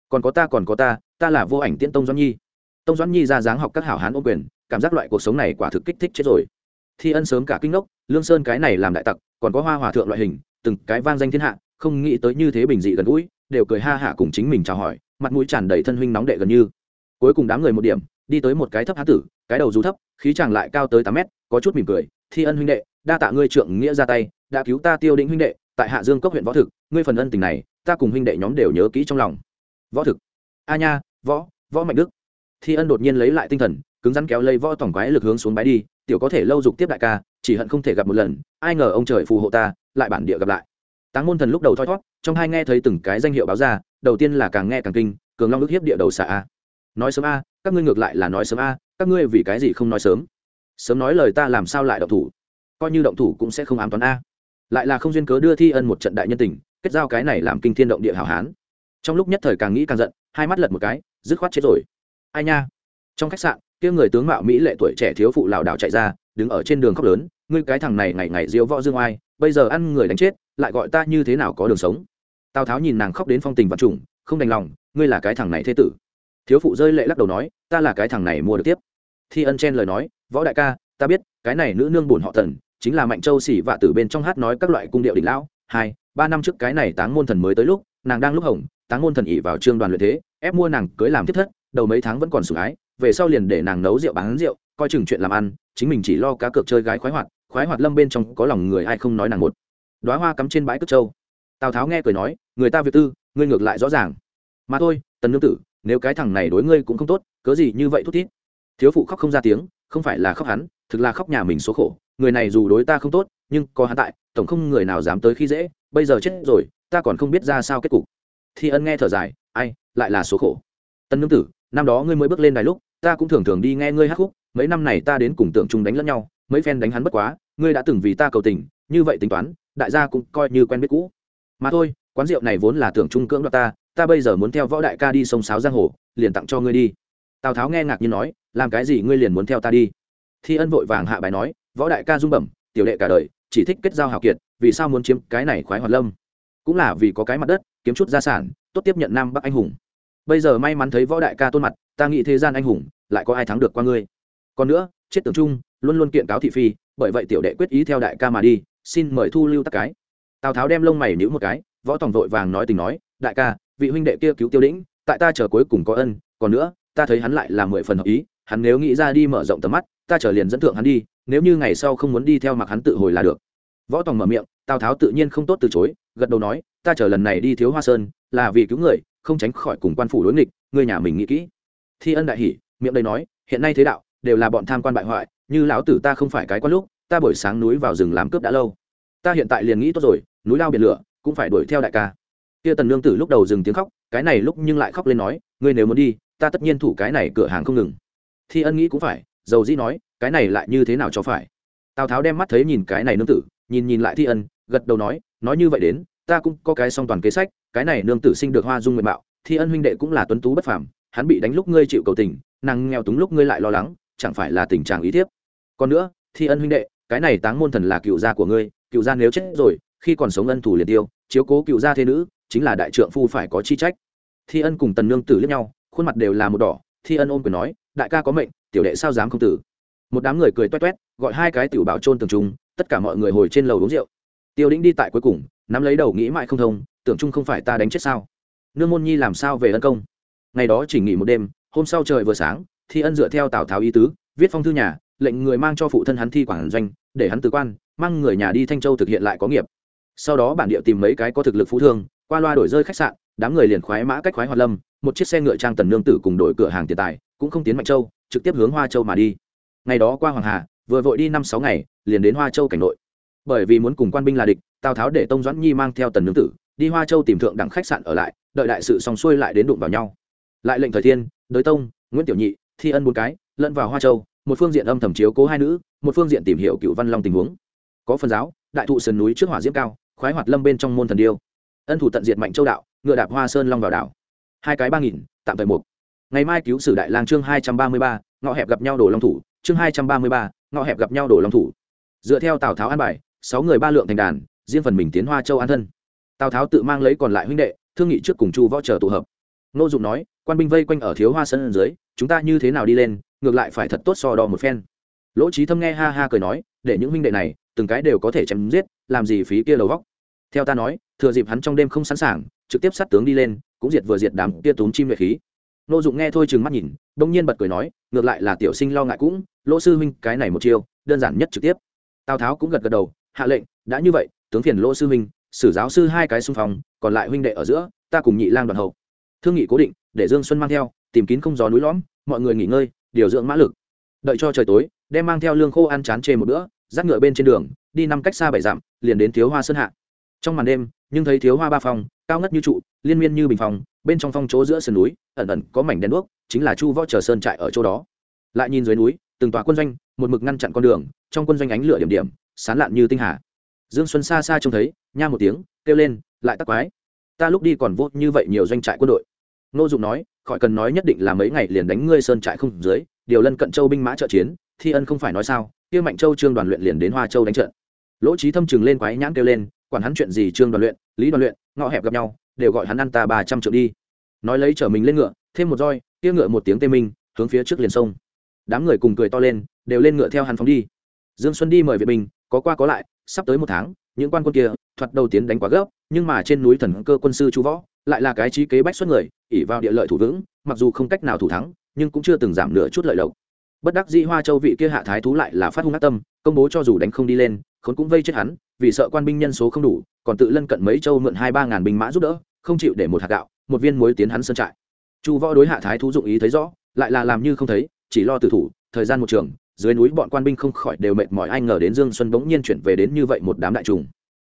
Còn có ta, còn có ta ta là vô ảnh tiễn tông doãn nhi. Tông doãn nhi ra dáng học các hảo hán ô quyền, cảm giác loại cuộc sống này quả thực kích thích chết rồi. Thi ân sớm cả kinh ngốc, lương sơn cái này làm đại tặc, còn có hoa hòa thượng loại hình, từng cái vang danh thiên hạ, không nghĩ tới như thế bình dị gần gũi, đều cười ha hả cùng chính mình chào hỏi, mặt mũi tràn đầy thân huynh nóng đệ gần như. Cuối cùng đám người một điểm đi tới một cái thấp há tử, cái đầu dù thấp, khí chàng lại cao tới tám mét, có chút mỉm cười. Thi ân huynh đệ, đa tạ ngươi trượng nghĩa ra tay, đã cứu ta tiêu định huynh đệ, tại hạ dương cốc huyện võ thực, ngươi phần ân tình này, ta cùng huynh đệ nhóm đều nhớ kỹ trong lòng. Võ thực. A nha, võ võ mạnh đức. Thi ân đột nhiên lấy lại tinh thần, cứng rắn kéo lấy võ tổng quái lực hướng xuống bái đi, tiểu có thể lâu dục tiếp đại ca, chỉ hận không thể gặp một lần, ai ngờ ông trời phù hộ ta, lại bản địa gặp lại. Táng môn thần lúc đầu thoi thót, trong hai nghe thấy từng cái danh hiệu báo ra, đầu tiên là càng nghe càng kinh, cường long đức hiếp địa đầu xạ a. Nói sớm a các ngươi ngược lại là nói sớm a, các ngươi vì cái gì không nói sớm? Sớm nói lời ta làm sao lại động thủ? Coi như động thủ cũng sẽ không ám toán a. Lại là không duyên cớ đưa thi ân một trận đại nhân tình, kết giao cái này làm kinh thiên động địa hảo hán. Trong lúc nhất thời càng nghĩ càng giận, hai mắt lật một cái, dứt khoát chết rồi. Ai nha? Trong khách sạn, kia người tướng mạo mỹ lệ tuổi trẻ thiếu phụ lảo đảo chạy ra, đứng ở trên đường khóc lớn, ngươi cái thằng này ngày ngày diễu võ dương oai, bây giờ ăn người đánh chết, lại gọi ta như thế nào có đường sống? Tào tháo nhìn nàng khóc đến phong tình vật trùng, không đành lòng, ngươi là cái thằng này thế tử thiếu phụ rơi lệ lắc đầu nói, ta là cái thằng này mua được tiếp. Thi ân chen lời nói, võ đại ca, ta biết, cái này nữ nương bổn họ thần, chính là mạnh châu xỉ vạ tử bên trong hát nói các loại cung điệu đỉnh lão. Hai, ba năm trước cái này táng môn thần mới tới lúc, nàng đang lúc hồng, táng môn thần ỉ vào trương đoàn luyện thế, ép mua nàng cưới làm thiết thất, đầu mấy tháng vẫn còn sủng ái, về sau liền để nàng nấu rượu bán rượu, coi chừng chuyện làm ăn, chính mình chỉ lo cá cược chơi gái khoái hoạt khoái hoạt lâm bên trong có lòng người ai không nói nàng một. Đoá hoa cắm trên bãi cất châu. Tào tháo nghe cười nói, người ta việc tư, ngươi ngược lại rõ ràng. Mà thôi, tần nương tử nếu cái thằng này đối ngươi cũng không tốt, cớ gì như vậy thút thít? Thiếu phụ khóc không ra tiếng, không phải là khóc hắn, thực là khóc nhà mình số khổ. Người này dù đối ta không tốt, nhưng có hắn tại, tổng không người nào dám tới khi dễ, bây giờ chết rồi, ta còn không biết ra sao kết cục. Thi ân nghe thở dài, ai, lại là số khổ. Tân nương tử, năm đó ngươi mới bước lên đài lúc, ta cũng thường thường đi nghe ngươi hát khúc, mấy năm này ta đến cùng tượng trung đánh lẫn nhau, mấy phen đánh hắn bất quá, ngươi đã từng vì ta cầu tình, như vậy tính toán, đại gia cũng coi như quen biết cũ. Mà thôi, quán rượu này vốn là tưởng trung cưỡng đoạt ta ta bây giờ muốn theo võ đại ca đi sông sáo giang hồ, liền tặng cho ngươi đi. Tào tháo nghe ngạc nhiên nói, làm cái gì ngươi liền muốn theo ta đi? Thi ân vội vàng hạ bài nói, võ đại ca dung bẩm, tiểu đệ cả đời, chỉ thích kết giao hào kiệt, vì sao muốn chiếm cái này khoái hoạt lâm? Cũng là vì có cái mặt đất, kiếm chút gia sản, tốt tiếp nhận nam bắc anh hùng. Bây giờ may mắn thấy võ đại ca tôn mặt, ta nghĩ thế gian anh hùng, lại có ai thắng được qua ngươi? Còn nữa, chết tưởng chung, luôn luôn kiện cáo thị phi, bởi vậy tiểu đệ quyết ý theo đại ca mà đi, xin mời thu lưu tắc cái. Tào tháo đem lông mày nhữ một cái, võ tòng vội vàng nói tình nói, đại ca vị huynh đệ kia cứu tiêu đĩnh, tại ta chờ cuối cùng có ân, còn nữa, ta thấy hắn lại là mười phần hợp ý, hắn nếu nghĩ ra đi mở rộng tầm mắt, ta chờ liền dẫn thượng hắn đi, nếu như ngày sau không muốn đi theo mặc hắn tự hồi là được. Võ tòng mở miệng, tào tháo tự nhiên không tốt từ chối, gật đầu nói, ta chờ lần này đi thiếu hoa sơn, là vì cứu người, không tránh khỏi cùng quan phủ đối nghịch, người nhà mình nghĩ kỹ. Thi ân đại hỉ, miệng đây nói, hiện nay thế đạo, đều là bọn tham quan bại hoại, như lão tử ta không phải cái quan lúc, ta buổi sáng núi vào rừng làm cướp đã lâu. Ta hiện tại liền nghĩ tốt rồi, núi lao biển lửa, cũng phải đuổi theo đại ca kia tần Nương tử lúc đầu dừng tiếng khóc, cái này lúc nhưng lại khóc lên nói, ngươi nếu muốn đi, ta tất nhiên thủ cái này cửa hàng không ngừng. Thi ân nghĩ cũng phải, dầu dĩ nói, cái này lại như thế nào cho phải? Tào tháo đem mắt thấy nhìn cái này nương tử, nhìn nhìn lại thi ân, gật đầu nói nói như vậy đến, ta cũng có cái song toàn kế sách, cái này nương tử sinh được hoa dung nguyện mạo, thi ân huynh đệ cũng là tuấn tú bất phàm, hắn bị đánh lúc ngươi chịu cầu tình, nàng nghèo túng lúc ngươi lại lo lắng, chẳng phải là tình trạng ý thiếp? Còn nữa, thi ân huynh đệ, cái này táng môn thần là cựu gia của ngươi, cựu gia nếu chết rồi, khi còn sống ân thủ liền tiêu, chiếu cố cựu gia thế nữ chính là đại trượng phu phải có chi trách. Thi ân cùng tần nương tử liếc nhau, khuôn mặt đều là một đỏ. Thi ân ôm quyền nói, đại ca có mệnh, tiểu đệ sao dám không tử? Một đám người cười toét toét, gọi hai cái tiểu bảo trôn tường trung, tất cả mọi người hồi trên lầu uống rượu. Tiêu đĩnh đi tại cuối cùng, nắm lấy đầu nghĩ mãi không thông, tưởng chung không phải ta đánh chết sao? Nương môn nhi làm sao về ân công? Ngày đó chỉ nghỉ một đêm, hôm sau trời vừa sáng, thi ân dựa theo tào tháo ý tứ, viết phong thư nhà, lệnh người mang cho phụ thân hắn thi quản doanh, để hắn từ quan, mang người nhà đi thanh châu thực hiện lại có nghiệp. Sau đó bản địa tìm mấy cái có thực lực phú thương qua loa đổi rơi khách sạn, đám người liền khoái mã cách khoái hoạt lâm, một chiếc xe ngựa trang tần nương tử cùng đổi cửa hàng tiền tài, cũng không tiến mạnh châu, trực tiếp hướng hoa châu mà đi. Ngày đó qua hoàng hà, vừa vội đi năm sáu ngày, liền đến hoa châu cảnh nội. Bởi vì muốn cùng quan binh là địch, tào tháo để tông doãn nhi mang theo tần nương tử, đi hoa châu tìm thượng đẳng khách sạn ở lại, đợi đại sự xong xuôi lại đến đụng vào nhau. Lại lệnh thời thiên, đới tông, nguyễn tiểu nhị, thi ân bốn cái, lẫn vào hoa châu, một phương diện âm thầm chiếu cố hai nữ, một phương diện tìm hiểu cựu văn long tình huống. Có phần giáo, đại thụ sườn núi trước hỏa diễm cao, khoái hoạt lâm bên trong môn thần điêu ân thủ tận diệt mạnh châu đạo, ngựa đạp hoa sơn long vào đảo. Hai cái ba nghìn, tạm thời một ngày mai cứu sử đại lang chương hai trăm ba mươi ba, ngõ hẹp gặp nhau đổ long thủ, chương hai trăm ba mươi ba, ngõ hẹp gặp nhau đổ long thủ. Dựa theo tào tháo an bài, sáu người ba lượng thành đàn, riêng phần mình tiến hoa châu an thân. Tào tháo tự mang lấy còn lại huynh đệ, thương nghị trước cùng chu võ chờ tụ hợp. Nô dụng nói, quan binh vây quanh ở thiếu hoa sân dưới, chúng ta như thế nào đi lên, ngược lại phải thật tốt so đo một phen. Lỗ trí thâm nghe ha ha cười nói, để những huynh đệ này, từng cái đều có thể chém giết, làm gì phí kia lầu vóc. Theo ta nói thừa dịp hắn trong đêm không sẵn sàng, trực tiếp sát tướng đi lên, cũng diệt vừa diệt đám kia túm chim nhuệ khí. Nô dụng nghe thôi chừng mắt nhìn, đông nhiên bật cười nói, ngược lại là tiểu sinh lo ngại cũng, lỗ sư huynh, cái này một chiêu, đơn giản nhất trực tiếp. Tào tháo cũng gật gật đầu, hạ lệnh, đã như vậy, tướng phiền lỗ sư huynh, sử giáo sư hai cái xung phong, còn lại huynh đệ ở giữa, ta cùng nhị lang đoàn hậu. Thương nghị cố định, để dương xuân mang theo, tìm kín không gió núi lõm, mọi người nghỉ ngơi, điều dưỡng mã lực. Đợi cho trời tối, đem mang theo lương khô ăn chán chê một bữa, dắt ngựa bên trên đường, đi năm cách xa bảy dặm, liền đến thiếu hoa sơn hạ. Trong màn đêm nhưng thấy thiếu hoa ba phòng, cao ngất như trụ, liên miên như bình phòng, bên trong phong chỗ giữa sườn núi, ẩn ẩn có mảnh đen đuốc, chính là chu võ chờ sơn trại ở chỗ đó. Lại nhìn dưới núi, từng tòa quân doanh, một mực ngăn chặn con đường, trong quân doanh ánh lửa điểm điểm, sán lạn như tinh hà. Dương xuân xa xa trông thấy, nha một tiếng, kêu lên, lại tắc quái. Ta lúc đi còn vô như vậy nhiều doanh trại quân đội. Nô dụng nói, khỏi cần nói nhất định là mấy ngày liền đánh ngươi sơn trại không dưới, điều lân cận châu binh mã trợ chiến, thi ân không phải nói sao, kia mạnh châu trương đoàn luyện liền đến hoa châu đánh trận. Lỗ trí thâm chừng lên quái nhãn kêu lên quản hắn chuyện gì trương đoàn luyện, lý đoàn luyện, ngõ hẹp gặp nhau, đều gọi hắn ăn ta ba trăm triệu đi. Nói lấy chở mình lên ngựa, thêm một roi, kia ngựa một tiếng tê minh, hướng phía trước liền sông. Đám người cùng cười to lên, đều lên ngựa theo hắn phóng đi. Dương xuân đi mời vệ binh, có qua có lại, sắp tới một tháng, những quan quân kia, thoạt đầu tiến đánh quá gấp, nhưng mà trên núi thần cơ quân sư chú võ, lại là cái trí kế bách xuất người ỉ vào địa lợi thủ vững, mặc dù không cách nào thủ thắng, nhưng cũng chưa từng giảm nửa chút lợi lộc. Bất đắc dĩ hoa châu vị kia hạ thái thú lại là phát hung ác tâm, công bố cho dù đánh không đi lên khốn cũng vây chết hắn, vì sợ quan binh nhân số không đủ, còn tự lân cận mấy châu mượn hai ba ngàn binh mã giúp đỡ, không chịu để một hạt gạo, một viên muối tiến hắn sơn trại. Chu võ đối hạ thái thú dụng ý thấy rõ, lại là làm như không thấy, chỉ lo tử thủ, thời gian một trường, dưới núi bọn quan binh không khỏi đều mệt mỏi anh ngờ đến dương xuân bỗng nhiên chuyển về đến như vậy một đám đại trùng.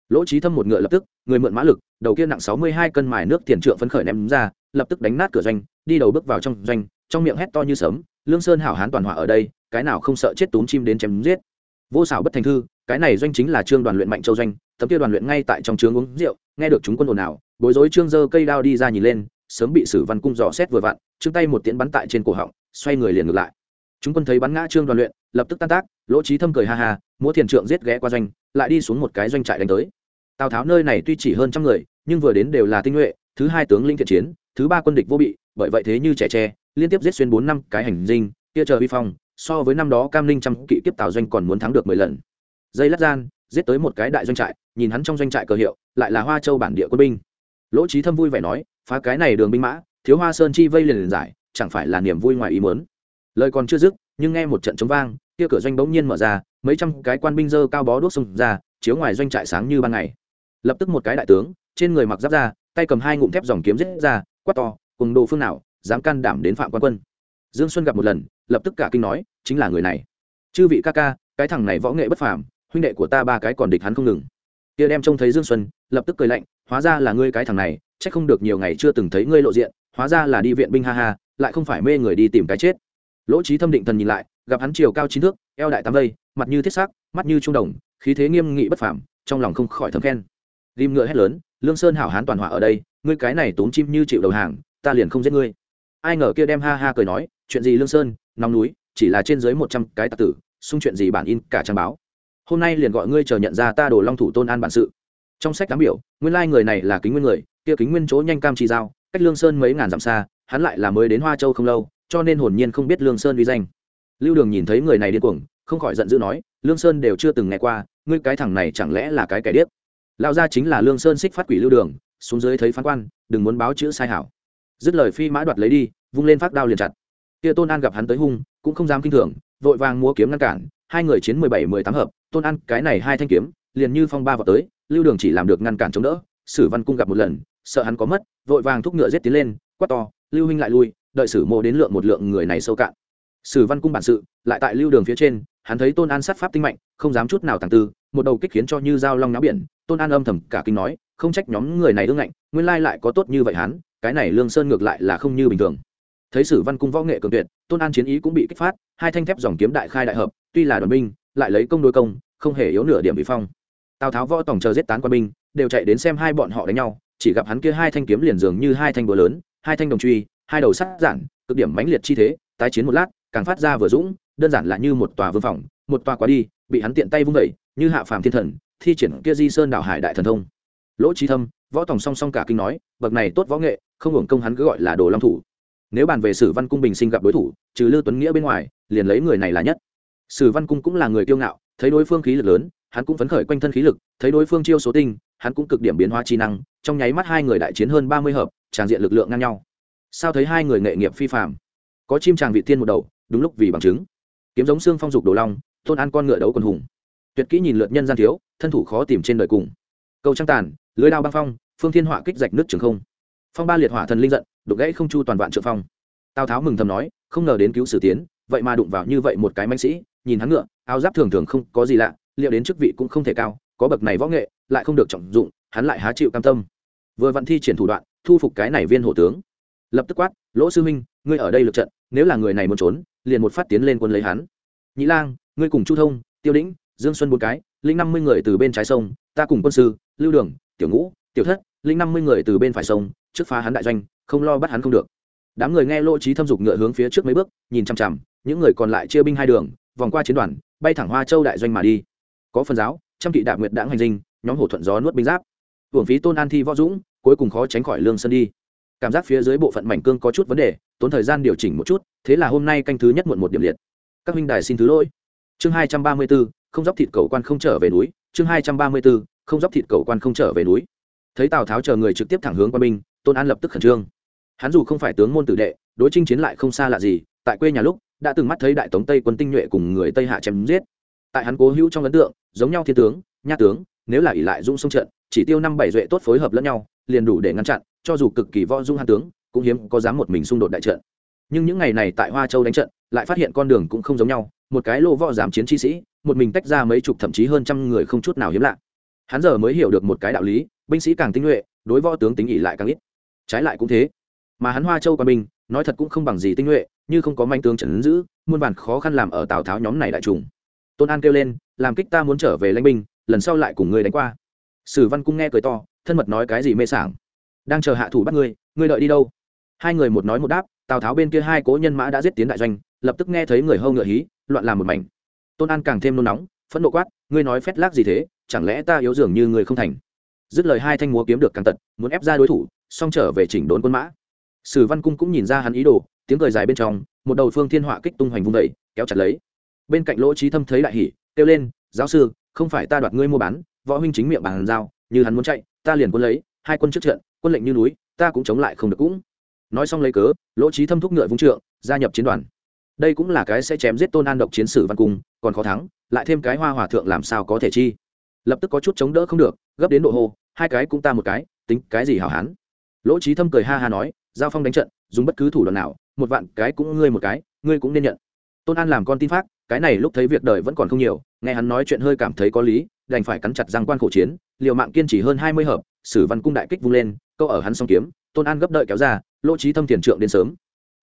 Lỗ trí thâm một ngựa lập tức, người mượn mã lực, đầu kia nặng sáu mươi hai cân mài nước tiền trượng phấn khởi ném ra, lập tức đánh nát cửa doanh, đi đầu bước vào trong doanh, trong miệng hét to như sớm lương sơn hảo hán toàn hỏa ở đây, cái nào không sợ chết túm chim đến chém giết vô xảo bất thành thư, cái này doanh chính là trương đoàn luyện mạnh châu doanh, tấm kia đoàn luyện ngay tại trong trướng uống rượu, nghe được chúng quân ồn ào, bối rối trương dơ cây đao đi ra nhìn lên, sớm bị sử văn cung dò xét vừa vặn, trương tay một tiễn bắn tại trên cổ họng, xoay người liền ngược lại. Chúng quân thấy bắn ngã trương đoàn luyện, lập tức tan tác, lỗ trí thâm cười ha ha, múa thiền trượng giết ghé qua doanh, lại đi xuống một cái doanh trại đánh tới. Tào tháo nơi này tuy chỉ hơn trăm người, nhưng vừa đến đều là tinh nhuệ, thứ hai tướng linh thiện chiến, thứ ba quân địch vô bị, bởi vậy thế như trẻ tre, liên tiếp giết xuyên bốn năm cái hành dinh, kia chờ vi phong so với năm đó cam linh trăm kỵ kiếp tào doanh còn muốn thắng được mười lần. Dây lát gian, giết tới một cái đại doanh trại, nhìn hắn trong doanh trại cờ hiệu, lại là hoa châu bản địa quân binh. Lỗ trí thâm vui vẻ nói, phá cái này đường binh mã, thiếu hoa sơn chi vây liền liền giải, chẳng phải là niềm vui ngoài ý mớn lời còn chưa dứt, nhưng nghe một trận chống vang, kia cửa doanh bỗng nhiên mở ra, mấy trăm cái quan binh dơ cao bó đuốc xông ra, chiếu ngoài doanh trại sáng như ban ngày. Lập tức một cái đại tướng, trên người mặc giáp ra tay cầm hai ngụm thép dòng kiếm giết ra, quát to, cùng đồ phương nào, dám can đảm đến phạm quan quân? Dương xuân gặp một lần lập tức cả kinh nói, chính là người này. Chư vị ca ca, cái thằng này võ nghệ bất phàm, huynh đệ của ta ba cái còn địch hắn không ngừng. Kia đem trông thấy dương xuân, lập tức cười lạnh, hóa ra là ngươi cái thằng này, chắc không được nhiều ngày chưa từng thấy ngươi lộ diện, hóa ra là đi viện binh ha ha, lại không phải mê người đi tìm cái chết. Lỗ trí thâm định thần nhìn lại, gặp hắn chiều cao chín thước, eo đại tám vây, mặt như thiết xác, mắt như trung đồng, khí thế nghiêm nghị bất phàm, trong lòng không khỏi thấm khen. Ghim ngựa hét lớn, lương sơn hảo hán toàn hỏa ở đây, ngươi cái này tốn chim như chịu đầu hàng, ta liền không giết ngươi. Ai ngờ kia đem ha ha cười nói, chuyện gì lương sơn nóng núi, chỉ là trên dưới một trăm cái tạc tử, xung chuyện gì bản in cả trang báo. Hôm nay liền gọi ngươi chờ nhận ra ta đồ long thủ tôn an bản sự. Trong sách cám biểu, nguyên lai người này là kính nguyên người, kia kính nguyên chỗ nhanh cam chi giao, cách lương sơn mấy ngàn dặm xa, hắn lại là mới đến hoa châu không lâu, cho nên hồn nhiên không biết lương sơn uy danh. Lưu đường nhìn thấy người này điên cuồng, không khỏi giận dữ nói, lương sơn đều chưa từng nghe qua, ngươi cái thằng này chẳng lẽ là cái kẻ điếc? Lao ra chính là lương sơn xích phát quỷ lưu đường, xuống dưới thấy phán quan, đừng muốn báo chữ sai hảo. Dứt lời phi mã đoạt lấy đi, vung lên phát đao liền chặt kia tôn an gặp hắn tới hung, cũng không dám kinh thường, vội vàng múa kiếm ngăn cản, hai người chiến mười bảy, mười tám hợp, tôn an, cái này hai thanh kiếm, liền như phong ba vào tới, lưu đường chỉ làm được ngăn cản chống đỡ, sử văn cung gặp một lần, sợ hắn có mất, vội vàng thúc ngựa giết tiến lên, quát to, lưu huynh lại lui, đợi sử mô đến lượng một lượng người này sâu cạn. Sử văn cung bản sự, lại tại lưu đường phía trên, hắn thấy tôn an sát pháp tinh mạnh, không dám chút nào tàng tư, một đầu kích khiến cho như dao long náo biển, tôn an âm thầm cả kinh nói, không trách nhóm người này ương ngạnh, nguyên lai lại có tốt như vậy hắn, cái này lương sơn ngược lại là không như bình thường thấy sử văn cung võ nghệ cường tuyệt, tôn an chiến ý cũng bị kích phát, hai thanh thép dòng kiếm đại khai đại hợp, tuy là đoàn binh, lại lấy công đối công, không hề yếu nửa điểm bị phong. Tào tháo võ tổng chờ giết tán quân binh, đều chạy đến xem hai bọn họ đánh nhau, chỉ gặp hắn kia hai thanh kiếm liền dường như hai thanh búa lớn, hai thanh đồng truy, hai đầu sắt giản, cực điểm mãnh liệt chi thế, tái chiến một lát, càng phát ra vừa dũng, đơn giản là như một tòa vương phòng, một tòa quá đi, bị hắn tiện tay vung vẩy như hạ phàm thiên thần, thi triển kia di sơn đảo hải đại thần thông. Lỗ trí thâm, võ tòng song song cả kinh nói, bậc này tốt võ nghệ, không hưởng công hắn cứ gọi là đồ long thủ nếu bàn về sử văn cung bình sinh gặp đối thủ, trừ lưu tuấn nghĩa bên ngoài, liền lấy người này là nhất. Sử văn cung cũng là người kiêu ngạo, thấy đối phương khí lực lớn, hắn cũng phấn khởi quanh thân khí lực, thấy đối phương chiêu số tinh, hắn cũng cực điểm biến hóa trí năng, trong nháy mắt hai người đại chiến hơn ba mươi hợp, tràng diện lực lượng ngang nhau. Sao thấy hai người nghệ nghiệp phi phạm có chim tràng vị tiên một đầu, đúng lúc vì bằng chứng. Kiếm giống xương phong dục đồ long tôn an con ngựa đấu quần hùng. Tuyệt kỹ nhìn lượt nhân gian thiếu, thân thủ khó tìm trên đời cùng. Câu trăng tàn, lưới đao băng phong, phương thiên họa kích rạch nước trường không. Phong ba liệt hỏa thần linh giận đục gãy không chu toàn vạn trượng phong. Tào tháo mừng thầm nói, không ngờ đến cứu sử tiến, vậy mà đụng vào như vậy một cái manh sĩ, nhìn hắn ngựa, áo giáp thường thường không có gì lạ, liệu đến chức vị cũng không thể cao, có bậc này võ nghệ, lại không được trọng dụng, hắn lại há chịu cam tâm. Vừa vặn thi triển thủ đoạn, thu phục cái này viên hổ tướng. Lập tức quát, lỗ sư huynh, ngươi ở đây lượt trận, nếu là người này muốn trốn, liền một phát tiến lên quân lấy hắn. Nhĩ lang, ngươi cùng chu thông, tiêu đĩnh, dương xuân bốn cái linh năm mươi người từ bên trái sông, ta cùng quân sư, lưu đường, tiểu ngũ, tiểu thất linh năm mươi người từ bên phải sông, trước phá hắn đại doanh không lo bắt hắn không được. Đám người nghe lỗ trí thâm dục ngựa hướng phía trước mấy bước, nhìn chằm chằm, những người còn lại chia binh hai đường, vòng qua chiến đoàn, bay thẳng hoa châu đại doanh mà đi. Có phần giáo, trăm kỵ đạp nguyệt đãng hành dinh, nhóm hổ thuận gió nuốt binh giáp. Hưởng phí tôn an thi võ dũng, cuối cùng khó tránh khỏi lương sơn đi. Cảm giác phía dưới bộ phận mảnh cương có chút vấn đề, tốn thời gian điều chỉnh một chút, thế là hôm nay canh thứ nhất muộn một điểm liệt. Các huynh đài xin thứ lỗi. Chương hai trăm ba mươi b ố không dốc thịt cầu quan không trở về núi. Chương hai trăm ba mươi b ố không dốc thịt cầu quan không trở về núi. Thấy tào tháo chờ người trực tiếp thẳng hướng qua binh tôn an lập tức khẩn trương. Hắn dù không phải tướng môn tử đệ, đối chinh chiến lại không xa lạ gì, tại quê nhà lúc, đã từng mắt thấy đại tống tây quân tinh nhuệ cùng người tây hạ chém giết. Tại hắn cố hữu trong ấn tượng, giống nhau thiên tướng, nha tướng, nếu là ỷ lại dung sông trận, chỉ tiêu năm bảy duệ tốt phối hợp lẫn nhau, liền đủ để ngăn chặn, cho dù cực kỳ võ dung hàn tướng, cũng hiếm có dám một mình xung đột đại trận. Nhưng những ngày này tại hoa châu đánh trận, lại phát hiện con đường cũng không giống nhau, một cái lô võ giảm chiến chi sĩ, một mình tách ra mấy chục thậm chí hơn trăm người không chút nào hiếm lạ. Hắn giờ mới hiểu được một cái đạo lý, binh sĩ càng tinh nhuệ, đối võ tướng tính ỉ lại càng ít trái lại cũng thế. Mà hắn hoa châu quan binh, nói thật cũng không bằng gì tinh nhuệ, như không có manh tướng trần giữ, muôn vàn khó khăn làm ở tào tháo nhóm này đại trùng. Tôn an kêu lên, làm kích ta muốn trở về lãnh binh, lần sau lại cùng ngươi đánh qua. Sử văn cung nghe cười to, thân mật nói cái gì mê sảng. Đang chờ hạ thủ bắt ngươi ngươi đợi đi đâu? Hai người một nói một đáp, tào tháo bên kia hai cố nhân mã đã giết tiến đại doanh, lập tức nghe thấy người hâu ngựa hí, loạn làm một mảnh. Tôn an càng thêm nôn nóng, phẫn nộ quát, ngươi nói phét lác gì thế, chẳng lẽ ta yếu dường như người không thành? Dứt lời hai thanh múa kiếm được càng tật muốn ép ra đối thủ xong trở về chỉnh đốn quân mã. Sử văn cung cũng nhìn ra hắn ý đồ, tiếng cười dài bên trong, một đầu phương thiên họa kích tung hoành vung đẩy kéo chặt lấy. Bên cạnh lỗ trí thâm thấy đại hỉ, kêu lên, giáo sư, không phải ta đoạt ngươi mua bán, võ huynh chính miệng bàn giao, như hắn muốn chạy, ta liền quân lấy, hai quân trước trận, quân lệnh như núi, ta cũng chống lại không được cũng. Nói xong lấy cớ, lỗ trí thâm thúc ngựa vung trượng, gia nhập chiến đoàn. Đây cũng là cái sẽ chém giết tôn an độc chiến sử văn cung, còn khó thắng, lại thêm cái hoa hòa thượng làm sao có thể chi? Lập tức có chút chống đỡ không được, gấp đến độ hô, hai cái cũng ta một cái, tính cái gì hảo hán? Lỗ trí thâm cười ha ha nói, giao phong đánh trận, dùng bất cứ thủ đoạn nào, một vạn cái cũng ngươi một cái, ngươi cũng nên nhận. Tôn an làm con tin phát cái này lúc thấy việc đời vẫn còn không nhiều, nghe hắn nói chuyện hơi cảm thấy có lý, đành phải cắn chặt răng quan khổ chiến, liều mạng kiên trì hơn hai mươi hợp, sử văn cung đại kích vung lên, câu ở hắn song kiếm, tôn an gấp đợi kéo ra, lỗ trí thâm tiền trượng đến sớm.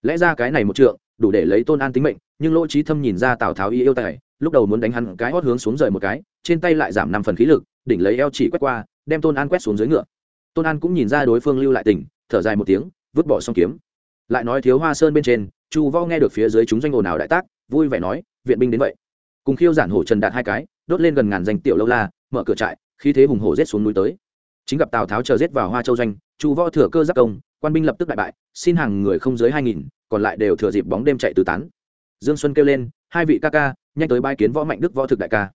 Lẽ ra cái này một trượng, đủ để lấy tôn an tính mệnh, nhưng lỗ trí thâm nhìn ra tào tháo y yêu tài, lúc đầu muốn đánh hắn cái hót hướng xuống rời một cái, trên tay lại giảm năm phần khí lực, đỉnh lấy eo chỉ quét qua, đem tôn an quét xuống dưới ngựa tôn an cũng nhìn ra đối phương lưu lại tỉnh thở dài một tiếng, vứt bỏ xong kiếm. Lại nói thiếu hoa sơn bên trên, chu võ nghe được phía dưới chúng doanh ồn ào đại tác, vui vẻ nói, viện binh đến vậy. Cùng khiêu giản hổ trần đạt hai cái, đốt lên gần ngàn danh tiểu lâu la, mở cửa trại khi thế hùng hổ rết xuống núi tới. Chính gặp tào tháo chờ rết vào hoa châu doanh, chu võ thừa cơ giáp công, quan binh lập tức đại bại, xin hàng người không dưới hai nghìn, còn lại đều thừa dịp bóng đêm chạy tứ tán. Dương xuân kêu lên, hai vị ca ca, nhanh tới bãi kiến võ mạnh đức võ thực đại ca.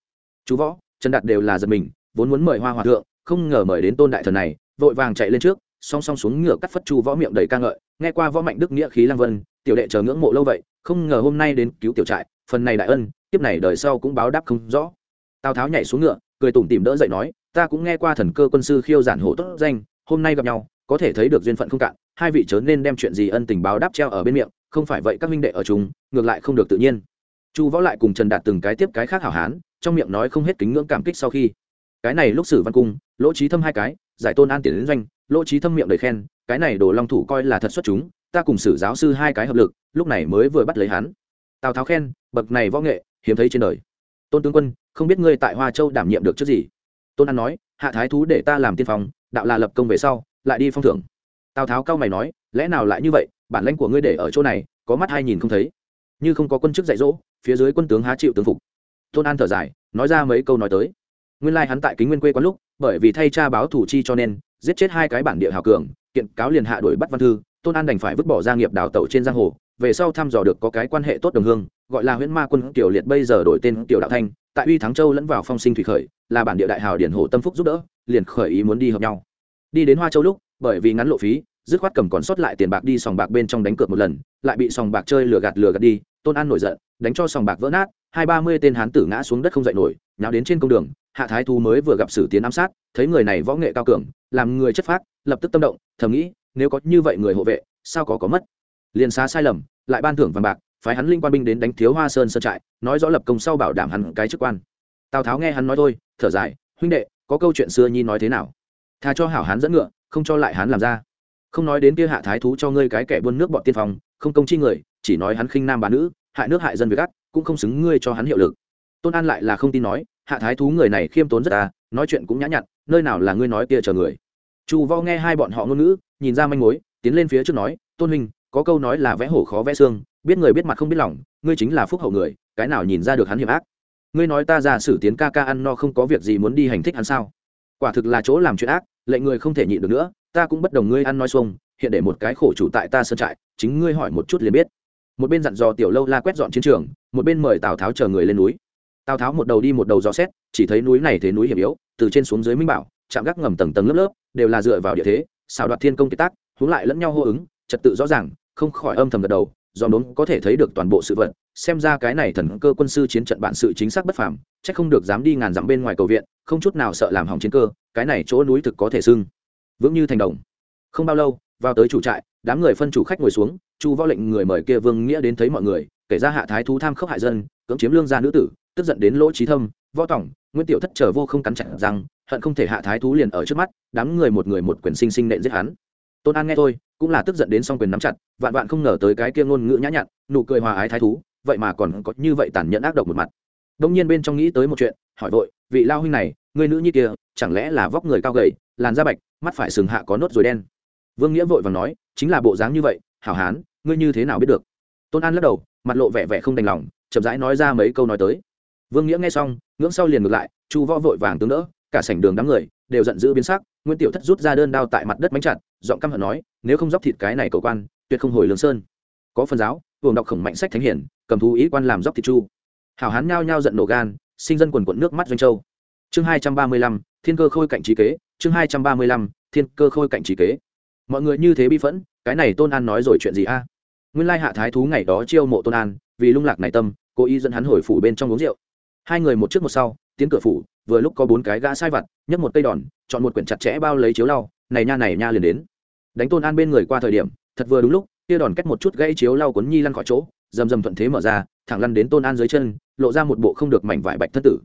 Chú võ, trần đạt đều là giật mình, vốn muốn mời hoa hòa thượng, không ngờ mời đến tôn đại thần này vội vàng chạy lên trước, song song xuống ngựa cắt phất chu võ miệng đầy ca ngợi, nghe qua võ mạnh đức nghĩa khí lang vân, tiểu đệ chờ ngưỡng mộ lâu vậy, không ngờ hôm nay đến cứu tiểu trại, phần này đại ân tiếp này đời sau cũng báo đáp không rõ. Tào tháo nhảy xuống ngựa, cười tủm tìm đỡ dậy nói, ta cũng nghe qua thần cơ quân sư khiêu giản hổ tốt danh, hôm nay gặp nhau, có thể thấy được duyên phận không cạn, hai vị chớ nên đem chuyện gì ân tình báo đáp treo ở bên miệng, không phải vậy các minh đệ ở chúng ngược lại không được tự nhiên. Chu võ lại cùng trần đạt từng cái tiếp cái khác hảo hán, trong miệng nói không hết kính ngưỡng cảm kích sau khi. Cái này lúc sử văn cung, lỗ trí thâm hai cái giải tôn an tiền đến doanh, lỗ trí thâm miệng đầy khen, cái này đồ long thủ coi là thật xuất chúng, ta cùng sử giáo sư hai cái hợp lực, lúc này mới vừa bắt lấy hắn. Tào tháo khen, bậc này võ nghệ, hiếm thấy trên đời. Tôn tướng quân, không biết ngươi tại hoa châu đảm nhiệm được trước gì? Tôn an nói, hạ thái thú để ta làm tiên phong, đạo là lập công về sau, lại đi phong thưởng. Tào tháo cao mày nói, lẽ nào lại như vậy, bản lãnh của ngươi để ở chỗ này, có mắt hai nhìn không thấy? Như không có quân chức dạy dỗ, phía dưới quân tướng há chịu tướng phục. Tôn an thở dài, nói ra mấy câu nói tới nguyên lai hắn tại kính nguyên quê quán lúc, bởi vì thay cha báo thủ chi cho nên, giết chết hai cái bản địa hào cường, kiện cáo liền hạ đuổi bắt văn thư, tôn an đành phải vứt bỏ gia nghiệp đào tẩu trên giang hồ, về sau thăm dò được có cái quan hệ tốt đồng hương, gọi là huyễn ma quân tiểu liệt bây giờ đổi tên tiểu đạo thanh, tại uy thắng châu lẫn vào phong sinh thủy khởi, là bản địa đại hào điển hồ tâm phúc giúp đỡ, liền khởi ý muốn đi hợp nhau. Đi đến hoa châu lúc, bởi vì ngắn lộ phí, dứt khoát cầm còn sót lại tiền bạc đi sòng bạc bên trong đánh cược một lần, lại bị sòng bạc chơi lừa gạt lừa gạt đi, tôn an nổi giận, đánh cho sòng bạc vỡ nát hai ba mươi tên hán tử ngã xuống đất không dậy nổi nháo đến trên công đường hạ thái thú mới vừa gặp sử tiến ám sát thấy người này võ nghệ cao cường làm người chất phác lập tức tâm động thầm nghĩ nếu có như vậy người hộ vệ sao có có mất? Liền xá sai lầm lại ban thưởng vàng bạc phái hắn linh quan binh đến đánh thiếu hoa sơn sơn trại nói rõ lập công sau bảo đảm hắn cái chức quan. Tào tháo nghe hắn nói thôi thở dài huynh đệ có câu chuyện xưa nhi nói thế nào? Tha cho hảo hán dẫn ngựa không cho lại hán làm ra. Không nói đến kia hạ thái thú cho ngươi cái kẻ buôn nước bọn tiên phòng, không công chi người chỉ nói hắn khinh nam bán nữ hại nước hại dân với gắt cũng không xứng ngươi cho hắn hiệu lực. Tôn an lại là không tin nói, hạ thái thú người này khiêm tốn rất ta nói chuyện cũng nhã nhặn, nơi nào là ngươi nói kia chờ người. Chu vo nghe hai bọn họ ngôn ngữ, nhìn ra manh mối, tiến lên phía trước nói, tôn huynh, có câu nói là vẽ hổ khó vẽ xương, biết người biết mặt không biết lòng, ngươi chính là phúc hậu người, cái nào nhìn ra được hắn hiểm ác? Ngươi nói ta ra sử tiến ca ca ăn no không có việc gì muốn đi hành thích hắn sao? Quả thực là chỗ làm chuyện ác, lệnh người không thể nhịn được nữa, ta cũng bất đồng ngươi ăn nói xuông, hiện để một cái khổ chủ tại ta sơn trại, chính ngươi hỏi một chút liền biết. Một bên dặn dò tiểu lâu la quét dọn chiến trường một bên mời tào tháo chờ người lên núi tào tháo một đầu đi một đầu dò xét chỉ thấy núi này thế núi hiểm yếu từ trên xuống dưới minh bảo chạm gác ngầm tầng tầng lớp lớp đều là dựa vào địa thế xào đoạt thiên công kế tác hướng lại lẫn nhau hô ứng trật tự rõ ràng không khỏi âm thầm gật đầu do đốn có thể thấy được toàn bộ sự vật xem ra cái này thần cơ quân sư chiến trận bản sự chính xác bất phàm chắc không được dám đi ngàn dặm bên ngoài cầu viện không chút nào sợ làm hỏng chiến cơ cái này chỗ núi thực có thể sưng vững như thành đồng không bao lâu vào tới chủ trại đám người phân chủ khách ngồi xuống chu võ lệnh người mời kia vương nghĩa đến thấy mọi người kể ra hạ thái thú tham khốc hại dân, cưỡng chiếm lương gia nữ tử, tức giận đến lỗ trí thâm, võ tổng nguyễn tiểu thất trở vô không cắn chặt rằng hận không thể hạ thái thú liền ở trước mắt, đám người một người một quyền sinh sinh nện giết hắn. Tôn an nghe thôi, cũng là tức giận đến song quyền nắm chặt, vạn vạn không ngờ tới cái kia ngôn ngữ nhã nhặn, nụ cười hòa ái thái thú, vậy mà còn có như vậy tàn nhẫn ác độc một mặt. Đông nhiên bên trong nghĩ tới một chuyện, hỏi vội, vị lao huynh này người nữ như kia, chẳng lẽ là vóc người cao gầy, làn da bạch, mắt phải sừng hạ có nốt rồi đen? Vương nghĩa vội vàng nói, chính là bộ dáng như vậy, hảo hán, ngươi như thế nào biết được? Tôn an lắc đầu mặt lộ vẻ vẻ không đành lòng, chậm rãi nói ra mấy câu nói tới. Vương nghĩa nghe xong, ngưỡng sau liền ngược lại, chu võ vội vàng tướng đỡ, cả sảnh đường đám người đều giận dữ biến sắc nguyễn tiểu thất rút ra đơn đao tại mặt đất mánh chặt, giọng căm hận nói, nếu không dóc thịt cái này cầu quan, tuyệt không hồi lương sơn. Có phần giáo vùng đọc khổng mạnh sách thánh hiển, cầm thú ý quan làm dóc thịt chu. Hảo hán nhao nhao giận nổ gan, sinh dân quần quận nước mắt doanh châu. Chương hai trăm ba mươi lăm, thiên cơ khôi cạnh trí kế, chương hai trăm ba mươi lăm, thiên cơ khôi cạnh trí kế. Mọi người như thế bi phẫn, cái này tôn an nói rồi chuyện gì a? Nguyên lai hạ thái thú ngày đó chiêu mộ tôn an, vì lung lạc này tâm, cố ý dẫn hắn hồi phủ bên trong uống rượu. Hai người một trước một sau, tiến cửa phủ, vừa lúc có bốn cái gã sai vặt, nhấc một cây đòn, chọn một quyển chặt chẽ bao lấy chiếu lau, này nha này nha liền đến. Đánh tôn an bên người qua thời điểm, thật vừa đúng lúc, kia đòn cách một chút gãy chiếu lau cuốn nhi lăn khỏi chỗ dầm dầm thuận thế mở ra, thẳng lăn đến tôn an dưới chân, lộ ra một bộ không được mảnh vải bạch thân tử.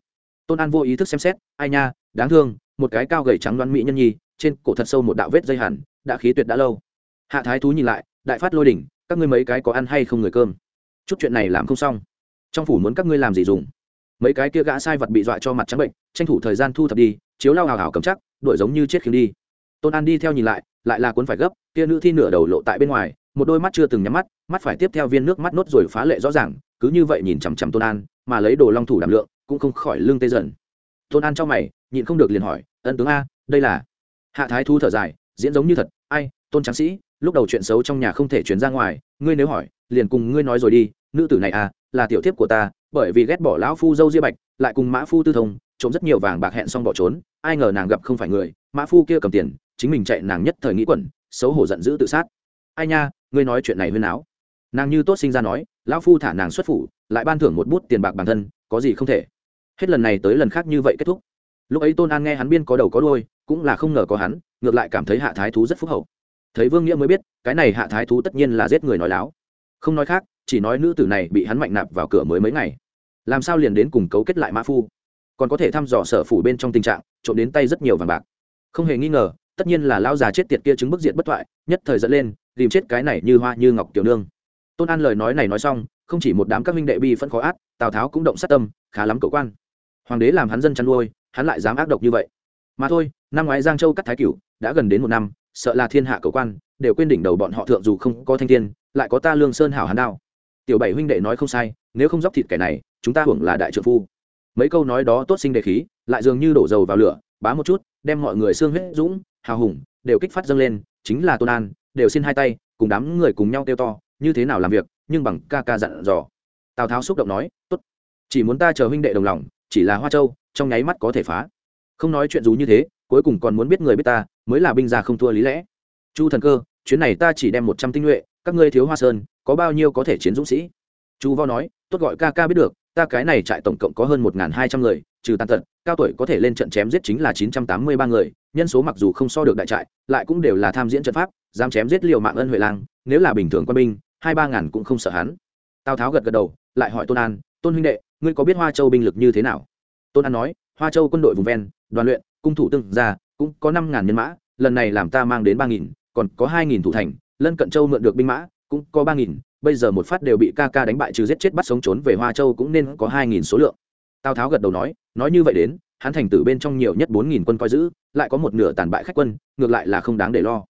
Tôn an vô ý thức xem xét, ai nha, đáng thương, một cái cao gầy trắng đoán mỹ nhân nhi, trên cổ thật sâu một đạo vết dây hẳn, đã khí tuyệt đã lâu. Hạ thái thú nhìn lại, đại phát lôi đỉnh các ngươi mấy cái có ăn hay không người cơm? Chút chuyện này làm không xong. Trong phủ muốn các ngươi làm gì dùng? Mấy cái kia gã sai vật bị dọa cho mặt trắng bệnh, tranh thủ thời gian thu thập đi, chiếu lao hào hào cầm chắc, đuổi giống như chết khiếm đi. Tôn an đi theo nhìn lại lại là cuốn phải gấp, kia nữ thi nửa đầu lộ tại bên ngoài, một đôi mắt chưa từng nhắm mắt mắt phải tiếp theo viên nước mắt nốt rồi phá lệ rõ ràng, cứ như vậy nhìn chằm chằm tôn an, mà lấy đồ long thủ đảm lượng, cũng không khỏi lưng tê dần. Tôn an cho mày, nhịn không được liền hỏi, ân tướng a, đây là? Hạ thái thu thở dài, diễn giống như thật, ai tôn tráng sĩ, lúc đầu chuyện xấu trong nhà không thể chuyển ra ngoài, ngươi nếu hỏi, liền cùng ngươi nói rồi đi, nữ tử này à là tiểu thiếp của ta, bởi vì ghét bỏ lão phu dâu ria bạch, lại cùng mã phu tư thông, trộm rất nhiều vàng bạc hẹn xong bỏ trốn, ai ngờ nàng gặp không phải người, mã phu kia cầm tiền, chính mình chạy nàng nhất thời nghĩ quẩn, xấu hổ giận dữ tự sát. Ai nha, ngươi nói chuyện này huyên áo. Nàng như tốt sinh ra nói, lão phu thả nàng xuất phủ, lại ban thưởng một bút tiền bạc bản thân, có gì không thể. Hết lần này tới lần khác như vậy kết thúc. Lúc ấy tôn an nghe hắn biên có đầu có đôi cũng là không ngờ có hắn, ngược lại cảm thấy hạ thái thú rất phúc hậu thấy vương nghĩa mới biết, cái này hạ thái thú tất nhiên là giết người nói láo. Không nói khác, chỉ nói nữ tử này bị hắn mạnh nạp vào cửa mới mấy ngày. Làm sao liền đến cùng cấu kết lại mã phu? Còn có thể thăm dò sở phủ bên trong tình trạng, trộm đến tay rất nhiều vàng bạc. Không hề nghi ngờ, tất nhiên là lao già chết tiệt kia chứng bức diện bất thoại, nhất thời dẫn lên, tìm chết cái này như hoa như ngọc tiểu nương. Tôn an lời nói này nói xong, không chỉ một đám các minh đệ bi phân khó át tào tháo cũng động sát tâm, khá lắm cậu quan. Hoàng đế làm hắn dân chăn nuôi, hắn lại dám ác độc như vậy. Mà thôi, năm ngoái giang châu cắt thái cửu, đã gần đến một năm sợ là thiên hạ cầu quan, đều quên đỉnh đầu bọn họ thượng dù không có thanh thiên lại có ta lương sơn hảo hán đao. Tiểu bảy huynh đệ nói không sai, nếu không dóc thịt kẻ này, chúng ta hưởng là đại trượng phu. Mấy câu nói đó tốt sinh đề khí, lại dường như đổ dầu vào lửa, bá một chút, đem mọi người xương huyết dũng, hào hùng, đều kích phát dâng lên, chính là tôn an, đều xin hai tay, cùng đám người cùng nhau kêu to, như thế nào làm việc, nhưng bằng ca ca dặn dò. Tào tháo xúc động nói, tốt, chỉ muốn ta chờ huynh đệ đồng lòng, chỉ là hoa châu, trong nháy mắt có thể phá. Không nói chuyện dù như thế cuối cùng còn muốn biết người biết ta, mới là binh gia không thua lý lẽ. Chu thần cơ, chuyến này ta chỉ đem một trăm tinh nhuệ, các ngươi thiếu hoa sơn, có bao nhiêu có thể chiến dũng sĩ? Chu vo nói, tốt gọi ca ca biết được, ta cái này trại tổng cộng có hơn một hai trăm người, trừ tàn tật, cao tuổi có thể lên trận chém giết chính là chín trăm tám mươi ba người, nhân số mặc dù không so được đại trại, lại cũng đều là tham diễn trận pháp, dám chém giết liều mạng ân huệ lang, nếu là bình thường quân binh, hai ba ngàn cũng không sợ hắn. Tào tháo gật gật đầu, lại hỏi tôn an, tôn huynh đệ, ngươi có biết hoa châu binh lực như thế nào? Tôn an nói, hoa châu quân đội vùng ven, đoàn luyện cung thủ tương ra cũng có năm ngàn nhân mã, lần này làm ta mang đến ba nghìn, còn có hai nghìn thủ thành, lân cận châu mượn được binh mã, cũng có ba nghìn, bây giờ một phát đều bị ca ca đánh bại trừ giết chết bắt sống trốn về hoa châu cũng nên có hai nghìn số lượng. Tào tháo gật đầu nói nói như vậy đến, hắn thành tử bên trong nhiều nhất bốn nghìn quân coi giữ, lại có một nửa tàn bại khách quân, ngược lại là không đáng để lo.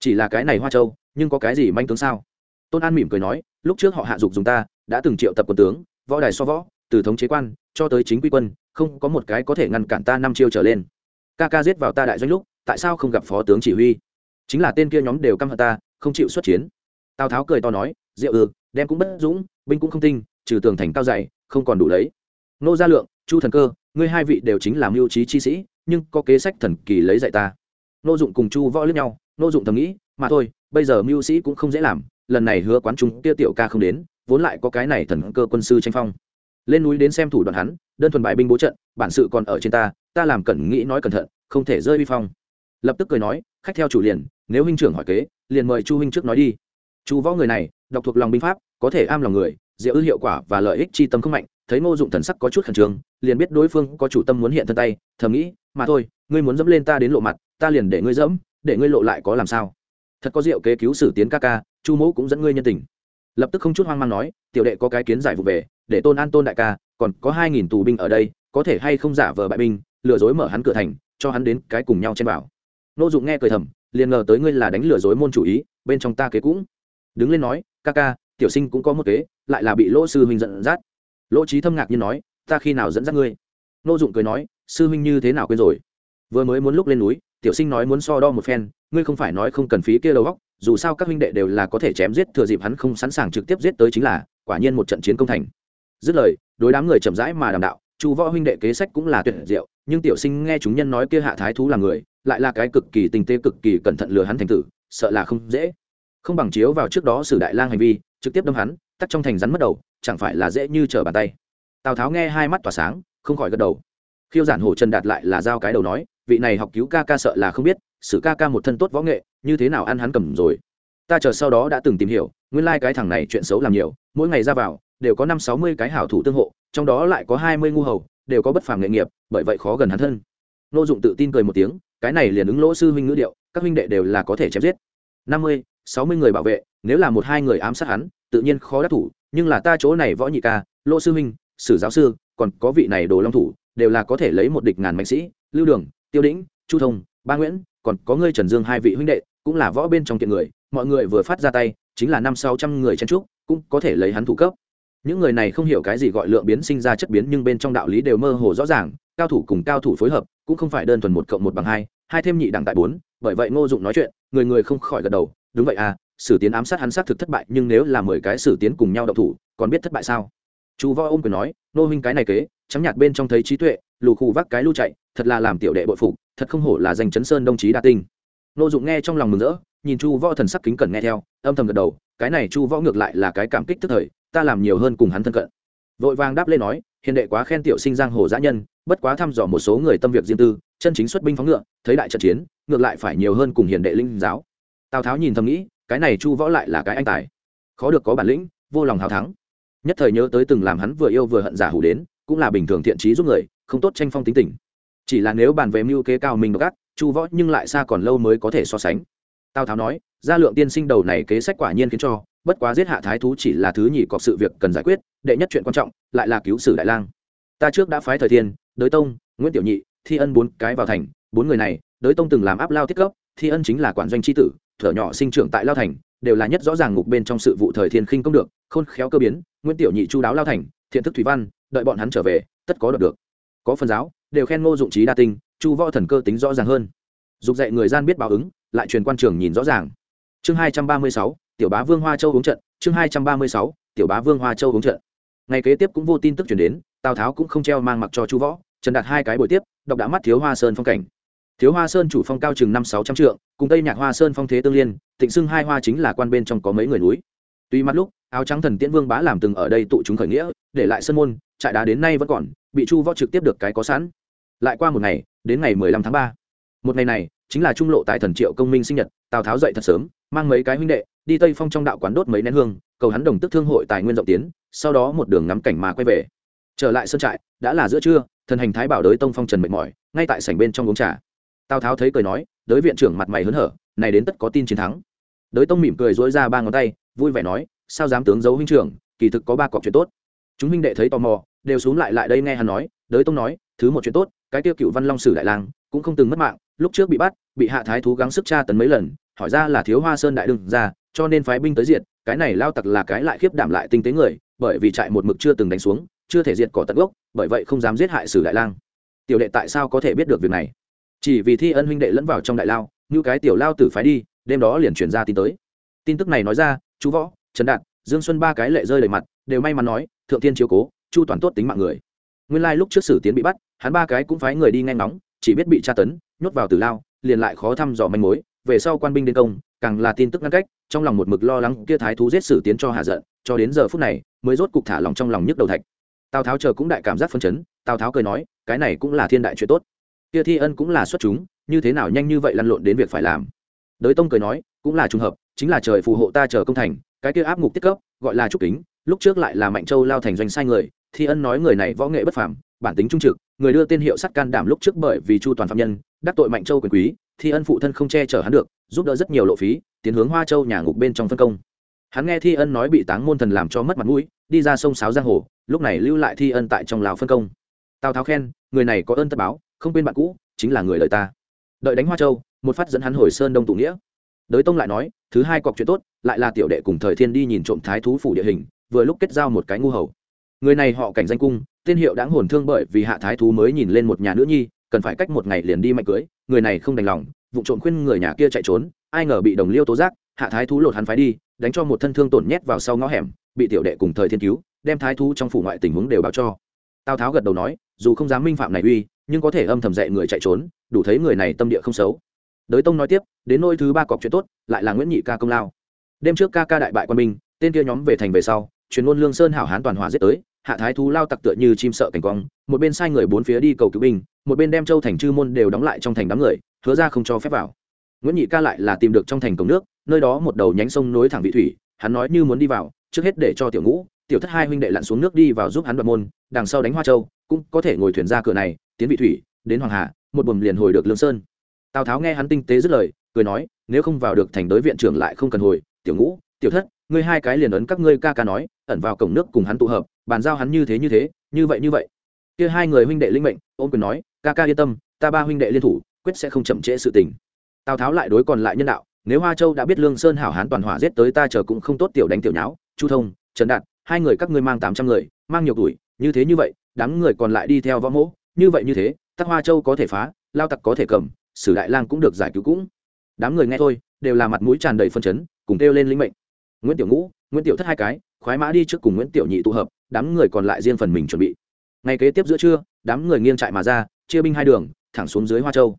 Chỉ là cái này hoa châu, nhưng có cái gì manh tướng sao? Tôn an mỉm cười nói, lúc trước họ hạ dục dùng ta, đã từng triệu tập quân tướng, võ đài so võ, từ thống chế quan, cho tới chính quy quân, không có một cái có thể ngăn cản ta năm chiêu trở lên ca ca giết vào ta đại doanh lúc, tại sao không gặp phó tướng chỉ huy? Chính là tên kia nhóm đều căm hận ta, không chịu xuất chiến. Tào tháo cười to nói, diệu ừ đem cũng bất dũng, binh cũng không tinh, trừ tường thành cao dày, không còn đủ lấy. Nô gia lượng, chu thần cơ, ngươi hai vị đều chính là mưu trí chi sĩ, nhưng có kế sách thần kỳ lấy dạy ta. Nô dụng cùng chu võ lướt nhau, nô dụng thầm nghĩ, mà thôi, bây giờ mưu sĩ cũng không dễ làm, lần này hứa quán chúng kia tiểu ca không đến, vốn lại có cái này thần cơ quân sư tranh phong lên núi đến xem thủ đoạn hắn, đơn thuần bài binh bố trận, bản sự còn ở trên ta ta làm cẩn nghĩ nói cẩn thận, không thể rơi vi phong. Lập tức cười nói, khách theo chủ liền, nếu huynh trưởng hỏi kế, liền mời chu huynh trước nói đi. Chu võ người này đọc thuộc lòng binh pháp, có thể am lòng người, diệu ư hiệu quả và lợi ích chi tâm không mạnh, thấy ngô dụng thần sắc có chút khẩn trương, liền biết đối phương có chủ tâm muốn hiện thân tay, thầm nghĩ, mà thôi, ngươi muốn dẫm lên ta đến lộ mặt, ta liền để ngươi dẫm, để ngươi lộ lại có làm sao? Thật có diệu kế cứu sử tiến ca ca, chu mẫu cũng dẫn ngươi nhân tình. Lập tức không chút hoang mang nói, tiểu đệ có cái kiến giải vụ về để tôn an tôn đại ca, còn có hai nghìn tù binh ở đây, có thể hay không giả vờ bại binh, lừa dối mở hắn cửa thành, cho hắn đến cái cùng nhau chen vào. Nô dụng nghe cười thầm, liền ngờ tới ngươi là đánh lừa dối môn chủ ý, bên trong ta kế cũng. Đứng lên nói, ca ca, tiểu sinh cũng có một kế, lại là bị lỗ sư huynh dẫn dắt. Lỗ trí thâm ngạc như nói, ta khi nào dẫn dắt ngươi? Nô dụng cười nói, sư huynh như thế nào quên rồi? Vừa mới muốn lúc lên núi, tiểu sinh nói muốn so đo một phen, ngươi không phải nói không cần phí kia đầu góc dù sao các huynh đệ đều là có thể chém giết thừa dịp hắn không sẵn sàng trực tiếp giết tới chính là, quả nhiên một trận chiến công thành dứt lời, đối đám người chậm rãi mà đàm đạo, chu võ huynh đệ kế sách cũng là tuyệt diệu, nhưng tiểu sinh nghe chúng nhân nói kia hạ thái thú là người, lại là cái cực kỳ tinh tế, cực kỳ cẩn thận lừa hắn thành tử, sợ là không dễ. Không bằng chiếu vào trước đó sử đại lang hành vi, trực tiếp đâm hắn, tắt trong thành rắn mất đầu, chẳng phải là dễ như trở bàn tay. Tào tháo nghe hai mắt tỏa sáng, không khỏi gật đầu. Khiêu giản hổ trần đạt lại là giao cái đầu nói, vị này học cứu ca ca sợ là không biết sử ca ca một thân tốt võ nghệ, như thế nào ăn hắn cầm rồi? Ta chờ sau đó đã từng tìm hiểu, nguyên lai cái thằng này chuyện xấu làm nhiều, mỗi ngày ra vào đều có năm sáu mươi cái hảo thủ tương hộ, trong đó lại có hai mươi ngu hầu, đều có bất phàm nghề nghiệp, bởi vậy khó gần hắn thân. Nô dụng tự tin cười một tiếng, cái này liền ứng lỗ sư huynh ngữ điệu, các huynh đệ đều là có thể chém giết. Năm mươi, sáu mươi người bảo vệ, nếu là một hai người ám sát hắn, tự nhiên khó đắc thủ, nhưng là ta chỗ này võ nhị ca, lỗ sư huynh, sử giáo sư, còn có vị này đồ long thủ, đều là có thể lấy một địch ngàn mạnh sĩ, lưu đường, tiêu đĩnh, chu thông, ba nguyễn, còn có ngươi trần dương hai vị huynh đệ, cũng là võ bên trong kiện người, mọi người vừa phát ra tay, chính là năm sáu trăm người chen trúc cũng có thể lấy hắn thủ cấp những người này không hiểu cái gì gọi lượng biến sinh ra chất biến, nhưng bên trong đạo lý đều mơ hồ rõ ràng, cao thủ cùng cao thủ phối hợp, cũng không phải đơn thuần một cộng một bằng hai hai thêm nhị đẳng tại bốn, bởi vậy ngô dụng nói chuyện, người người không khỏi gật đầu, đúng vậy à sử tiến ám sát hắn sát thực thất bại, nhưng nếu là mười cái sử tiến cùng nhau đậu thủ, còn biết thất bại sao? Chú võ ôm quyền nói nô huynh cái này kế chấm nhạt bên trong thấy trí tuệ, lù khù vác cái lưu chạy, thật là làm tiểu đệ bội phục, thật không hổ là danh chấn sơn đồng chí đa tinh. Nô dụng nghe trong lòng mừng rỡ, nhìn chu võ thần sắc kính cẩn nghe theo, âm thầm gật đầu, cái này chu võ ngược lại là cái cảm kích tức thời ta làm nhiều hơn cùng hắn thân cận. Vội vàng đáp lên nói, hiền đệ quá khen tiểu sinh giang hồ giã nhân, bất quá thăm dò một số người tâm việc riêng tư, chân chính xuất binh phóng ngựa, thấy đại trận chiến, ngược lại phải nhiều hơn cùng hiền đệ linh giáo. Tào tháo nhìn thầm nghĩ, cái này chu võ lại là cái anh tài. Khó được có bản lĩnh, vô lòng hào thắng. Nhất thời nhớ tới từng làm hắn vừa yêu vừa hận giả hủ đến, cũng là bình thường thiện trí giúp người, không tốt tranh phong tính tình. Chỉ là nếu bàn về mưu kế cao mình độc ác, chu võ nhưng lại xa còn lâu mới có thể so sánh. Tào tháo nói, gia lượng tiên sinh đầu này kế sách quả nhiên khiến cho bất quá giết hạ thái thú chỉ là thứ nhì cọc sự việc cần giải quyết, đệ nhất chuyện quan trọng lại là cứu sử đại lang. Ta trước đã phái thời thiên, đới tông, nguyễn tiểu nhị, thi ân bốn cái vào thành, bốn người này, đới tông từng làm áp lao tiết cấp, thi ân chính là quản doanh tri tử, thở nhỏ sinh trưởng tại lao thành, đều là nhất rõ ràng ngục bên trong sự vụ thời thiên khinh công được, khôn khéo cơ biến, nguyễn tiểu nhị chu đáo lao thành, thiện thức thủy văn, đợi bọn hắn trở về, tất có được được. Có phần giáo, đều khen ngô dụng trí đa tinh, chu võ thần cơ tính rõ ràng hơn. Dục dạy người gian biết báo ứng, lại truyền quan trường nhìn rõ ràng. Chương hai trăm ba mươi sáu tiểu bá vương hoa châu uống trận, chương hai trăm ba mươi sáu, tiểu bá vương hoa châu uống trận. Ngày kế tiếp cũng vô tin tức chuyển đến, tào tháo cũng không treo mang mặc cho chu võ, trần đạt hai cái buổi tiếp đọc đã mắt thiếu hoa sơn phong cảnh. Thiếu hoa sơn chủ phong cao chừng năm sáu trăm trượng, cùng tây nhạc hoa sơn phong thế tương liên Thịnh xưng hai hoa chính là quan bên trong có mấy người núi. Tuy mắt lúc, áo trắng thần tiễn vương bá làm từng ở đây tụ chúng khởi nghĩa, để lại sân môn, trại đá đến nay vẫn còn, bị chu võ trực tiếp được cái có sẵn. Lại qua một ngày, đến ngày mười lăm tháng ba. Một ngày này, chính là trung lộ tại thần triệu công minh sinh nhật, tào tháo dậy thật sớm, mang mấy cái huynh đệ đi tây phong trong đạo quán đốt mấy nén hương, cầu hắn đồng tức thương hội tài nguyên rộng tiến, sau đó một đường ngắm cảnh mà quay về. Trở lại sân trại, đã là giữa trưa, thần hành thái bảo đới tông phong trần mệt mỏi, ngay tại sảnh bên trong uống trà. Tào tháo thấy cười nói, đới viện trưởng mặt mày hớn hở, này đến tất có tin chiến thắng. Đới tông mỉm cười dỗi ra ba ngón tay, vui vẻ nói, sao dám tướng giấu huynh trưởng, kỳ thực có ba cọc chuyện tốt. Chúng huynh đệ thấy tò mò, đều xuống lại lại đây nghe hắn nói, đới tông nói, thứ một chuyện tốt, cái tiêu cựu văn long sử đại lang, cũng không từng mất mạng, lúc trước bị bắt, bị hạ thái thú gắng sức tra tấn mấy lần, hỏi ra là thiếu hoa sơn đại đương ra cho nên phái binh tới diệt, cái này lao tặc là cái lại khiếp đảm lại tinh tế người, bởi vì trại một mực chưa từng đánh xuống, chưa thể diệt cỏ tận gốc, bởi vậy không dám giết hại sử đại lang. Tiểu đệ tại sao có thể biết được việc này? Chỉ vì thi ân huynh đệ lẫn vào trong đại lao, như cái tiểu lao tử phái đi, đêm đó liền chuyển ra tin tới. Tin tức này nói ra, chú võ, trần đạt, dương xuân ba cái lệ rơi đầy mặt, đều may mắn nói, thượng thiên chiếu cố, chu toàn tốt tính mạng người. Nguyên lai lúc trước sử tiến bị bắt, hắn ba cái cũng phái người đi nghe ngóng, chỉ biết bị tra tấn, nhốt vào tử lao, liền lại khó thăm dò manh mối, về sau quan binh đến công càng là tin tức ngăn cách, trong lòng một mực lo lắng kia thái thú giết sử tiến cho hạ giận, cho đến giờ phút này, mới rốt cục thả lòng trong lòng nhức đầu thạch. Tào tháo chờ cũng đại cảm giác phân chấn, tào tháo cười nói, cái này cũng là thiên đại chuyện tốt. Kia thi ân cũng là xuất chúng, như thế nào nhanh như vậy lăn lộn đến việc phải làm. Đới tông cười nói, cũng là trùng hợp, chính là trời phù hộ ta chờ công thành, cái kia áp ngục tiết cấp, gọi là trúc kính, lúc trước lại là mạnh châu lao thành doanh sai người, thi ân nói người này võ nghệ bất phàm, bản tính trung trực, người đưa tên hiệu sắt can đảm lúc trước bởi vì chu toàn phạm nhân đắc tội mạnh châu quyền quý, thi ân phụ thân không che chở hắn được, giúp đỡ rất nhiều lộ phí, tiến hướng hoa châu nhà ngục bên trong phân công. Hắn nghe thi ân nói bị táng môn thần làm cho mất mặt mũi, đi ra sông sáo giang hồ, lúc này lưu lại thi ân tại trong lào phân công. Tào tháo khen, người này có ơn tất báo, không quên bạn cũ, chính là người lời ta. Đợi đánh hoa châu, một phát dẫn hắn hồi sơn đông tụ nghĩa. Đới tông lại nói, thứ hai cọc chuyện tốt, lại là tiểu đệ cùng thời thiên đi nhìn trộm thái thú phủ địa hình, vừa lúc kết giao một cái ngu hầu. Người này họ cảnh danh cung, tên hiệu đáng hồn thương bởi vì hạ thái thú mới nhìn lên một nhà nữ nhi cần phải cách một ngày liền đi mạnh cưới, người này không đành lòng vụ trộm khuyên người nhà kia chạy trốn, ai ngờ bị đồng liêu tố giác, hạ thái thú lột hắn phái đi, đánh cho một thân thương tổn nhét vào sau ngõ hẻm, bị tiểu đệ cùng thời thiên cứu, đem thái thú trong phủ ngoại tình huống đều báo cho. Tào tháo gật đầu nói, dù không dám minh phạm này uy, nhưng có thể âm thầm dạy người chạy trốn, đủ thấy người này tâm địa không xấu. Đới tông nói tiếp, đến nôi thứ ba cọc chuyện tốt, lại là nguyễn nhị ca công lao. Đêm trước ca ca đại bại quân minh tên kia nhóm về thành về sau chuyến luôn lương sơn hảo hán toàn hòa giết tới hạ thái thú lao tặc tựa như chim sợ cảnh quang, một bên sai người bốn phía đi cầu cứu binh, một bên đem châu thành chư môn đều đóng lại trong thành đám người, hứa ra không cho phép vào. Nguyễn nhị ca lại là tìm được trong thành cống nước, nơi đó một đầu nhánh sông nối thẳng vị thủy, hắn nói như muốn đi vào, trước hết để cho tiểu ngũ, tiểu thất hai huynh đệ lặn xuống nước đi vào giúp hắn đoạt môn, đằng sau đánh hoa châu, cũng có thể ngồi thuyền ra cửa này, tiến vị thủy, đến hoàng hà, một buồm liền hồi được lương sơn. Tào tháo nghe hắn tinh tế dứt lời, cười nói, nếu không vào được thành đối viện trưởng lại không cần hồi, tiểu ngũ, tiểu thất ngươi hai cái liền ấn các ngươi ca ca nói, ẩn vào cổng nước cùng hắn tụ hợp, bàn giao hắn như thế như thế, như vậy như vậy. Kia hai người huynh đệ linh mệnh, ôm quyền nói, ca ca yên tâm, ta ba huynh đệ liên thủ, quyết sẽ không chậm trễ sự tình. Tào tháo lại đối còn lại nhân đạo, nếu hoa châu đã biết lương sơn hảo hán toàn hỏa giết tới ta chờ cũng không tốt tiểu đánh tiểu nháo, chu thông, trần đạt, hai người các ngươi mang tám trăm người, mang nhiều tuổi, như thế như vậy, đám người còn lại đi theo võ mỗ, như vậy như thế, tắc hoa châu có thể phá, lao tặc có thể cầm, sử đại lang cũng được giải cứu cũng. Đám người nghe thôi, đều là mặt mũi tràn đầy phân chấn, cùng kêu lên linh mệnh nguyễn tiểu ngũ, nguyễn tiểu thất hai cái, khoái mã đi trước cùng nguyễn tiểu nhị tụ hợp, đám người còn lại riêng phần mình chuẩn bị. Ngày kế tiếp giữa trưa, đám người nghiêng trại mà ra, chia binh hai đường, thẳng xuống dưới hoa châu.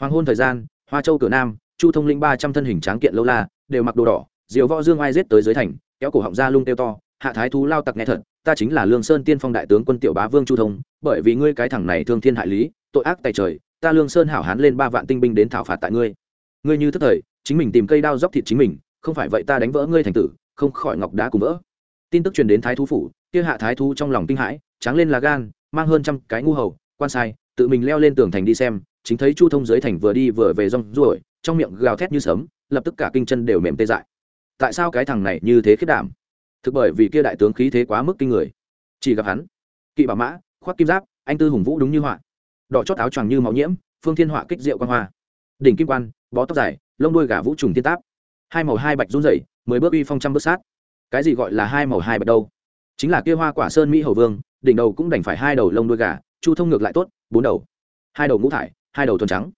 Hoàng hôn thời gian, hoa châu cửa nam, chu thông linh ba trăm thân hình tráng kiện lâu la, đều mặc đồ đỏ, diều võ dương ai giết tới dưới thành, kéo cổ họng ra lung teo to, hạ thái thú lao tặc nghe thật, ta chính là lương sơn tiên phong đại tướng quân tiểu bá vương chu thông, bởi vì ngươi cái thằng này thương thiên hại lý, tội ác tại trời, ta lương sơn hảo hán lên ba vạn tinh binh đến thảo phạt tại ngươi. Ngươi như thức thời, chính mình tìm cây đao dóc thịt chính mình không phải vậy ta đánh vỡ ngươi thành tử, không khỏi ngọc đá cùng vỡ. Tin tức truyền đến thái thú phủ, kia hạ thái thú trong lòng kinh hãi, tráng lên là gan, mang hơn trăm cái ngu hầu, quan sai, tự mình leo lên tường thành đi xem, chính thấy chu thông dưới thành vừa đi vừa về rong ruổi, trong miệng gào thét như sớm lập tức cả kinh chân đều mềm tê dại. Tại sao cái thằng này như thế khiết đảm? Thực bởi vì kia đại tướng khí thế quá mức kinh người. Chỉ gặp hắn, kỵ bảo mã, khoác kim giáp, anh tư hùng vũ đúng như họa. Đỏ chót áo choàng như máu nhiễm, phương thiên họa kích rượu quan hoa. Đỉnh kim quan, bó tóc dài, lông đuôi gà vũ trùng thiên táp hai màu hai bạch run rẩy, mười bước uy phong trăm bước sát. Cái gì gọi là hai màu hai bạch đâu? Chính là kia hoa quả sơn mỹ hầu vương, đỉnh đầu cũng đành phải hai đầu lông đuôi gà, chu thông ngược lại tốt, bốn đầu. Hai đầu ngũ thải, hai đầu thuần trắng.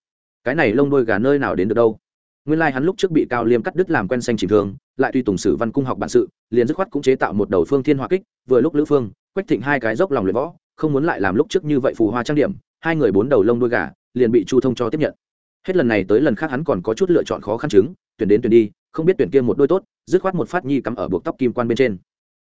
Cái này lông đuôi gà nơi nào đến được đâu? Nguyên lai hắn lúc trước bị cao liêm cắt đứt làm quen xanh chỉnh thương lại tuy tùng sử văn cung học bản sự, liền dứt khoát cũng chế tạo một đầu phương thiên hoa kích, vừa lúc lữ phương, quách thịnh hai cái dốc lòng luyện võ, không muốn lại làm lúc trước như vậy phù hoa trang điểm, hai người bốn đầu lông đuôi gà, liền bị chu thông cho tiếp nhận. Hết lần này tới lần khác hắn còn có chút lựa chọn khó khăn chứng, tuyển đến tuyển đi không biết tuyển kia một đôi tốt, dứt khoát một phát nhi cắm ở buộc tóc kim quan bên trên.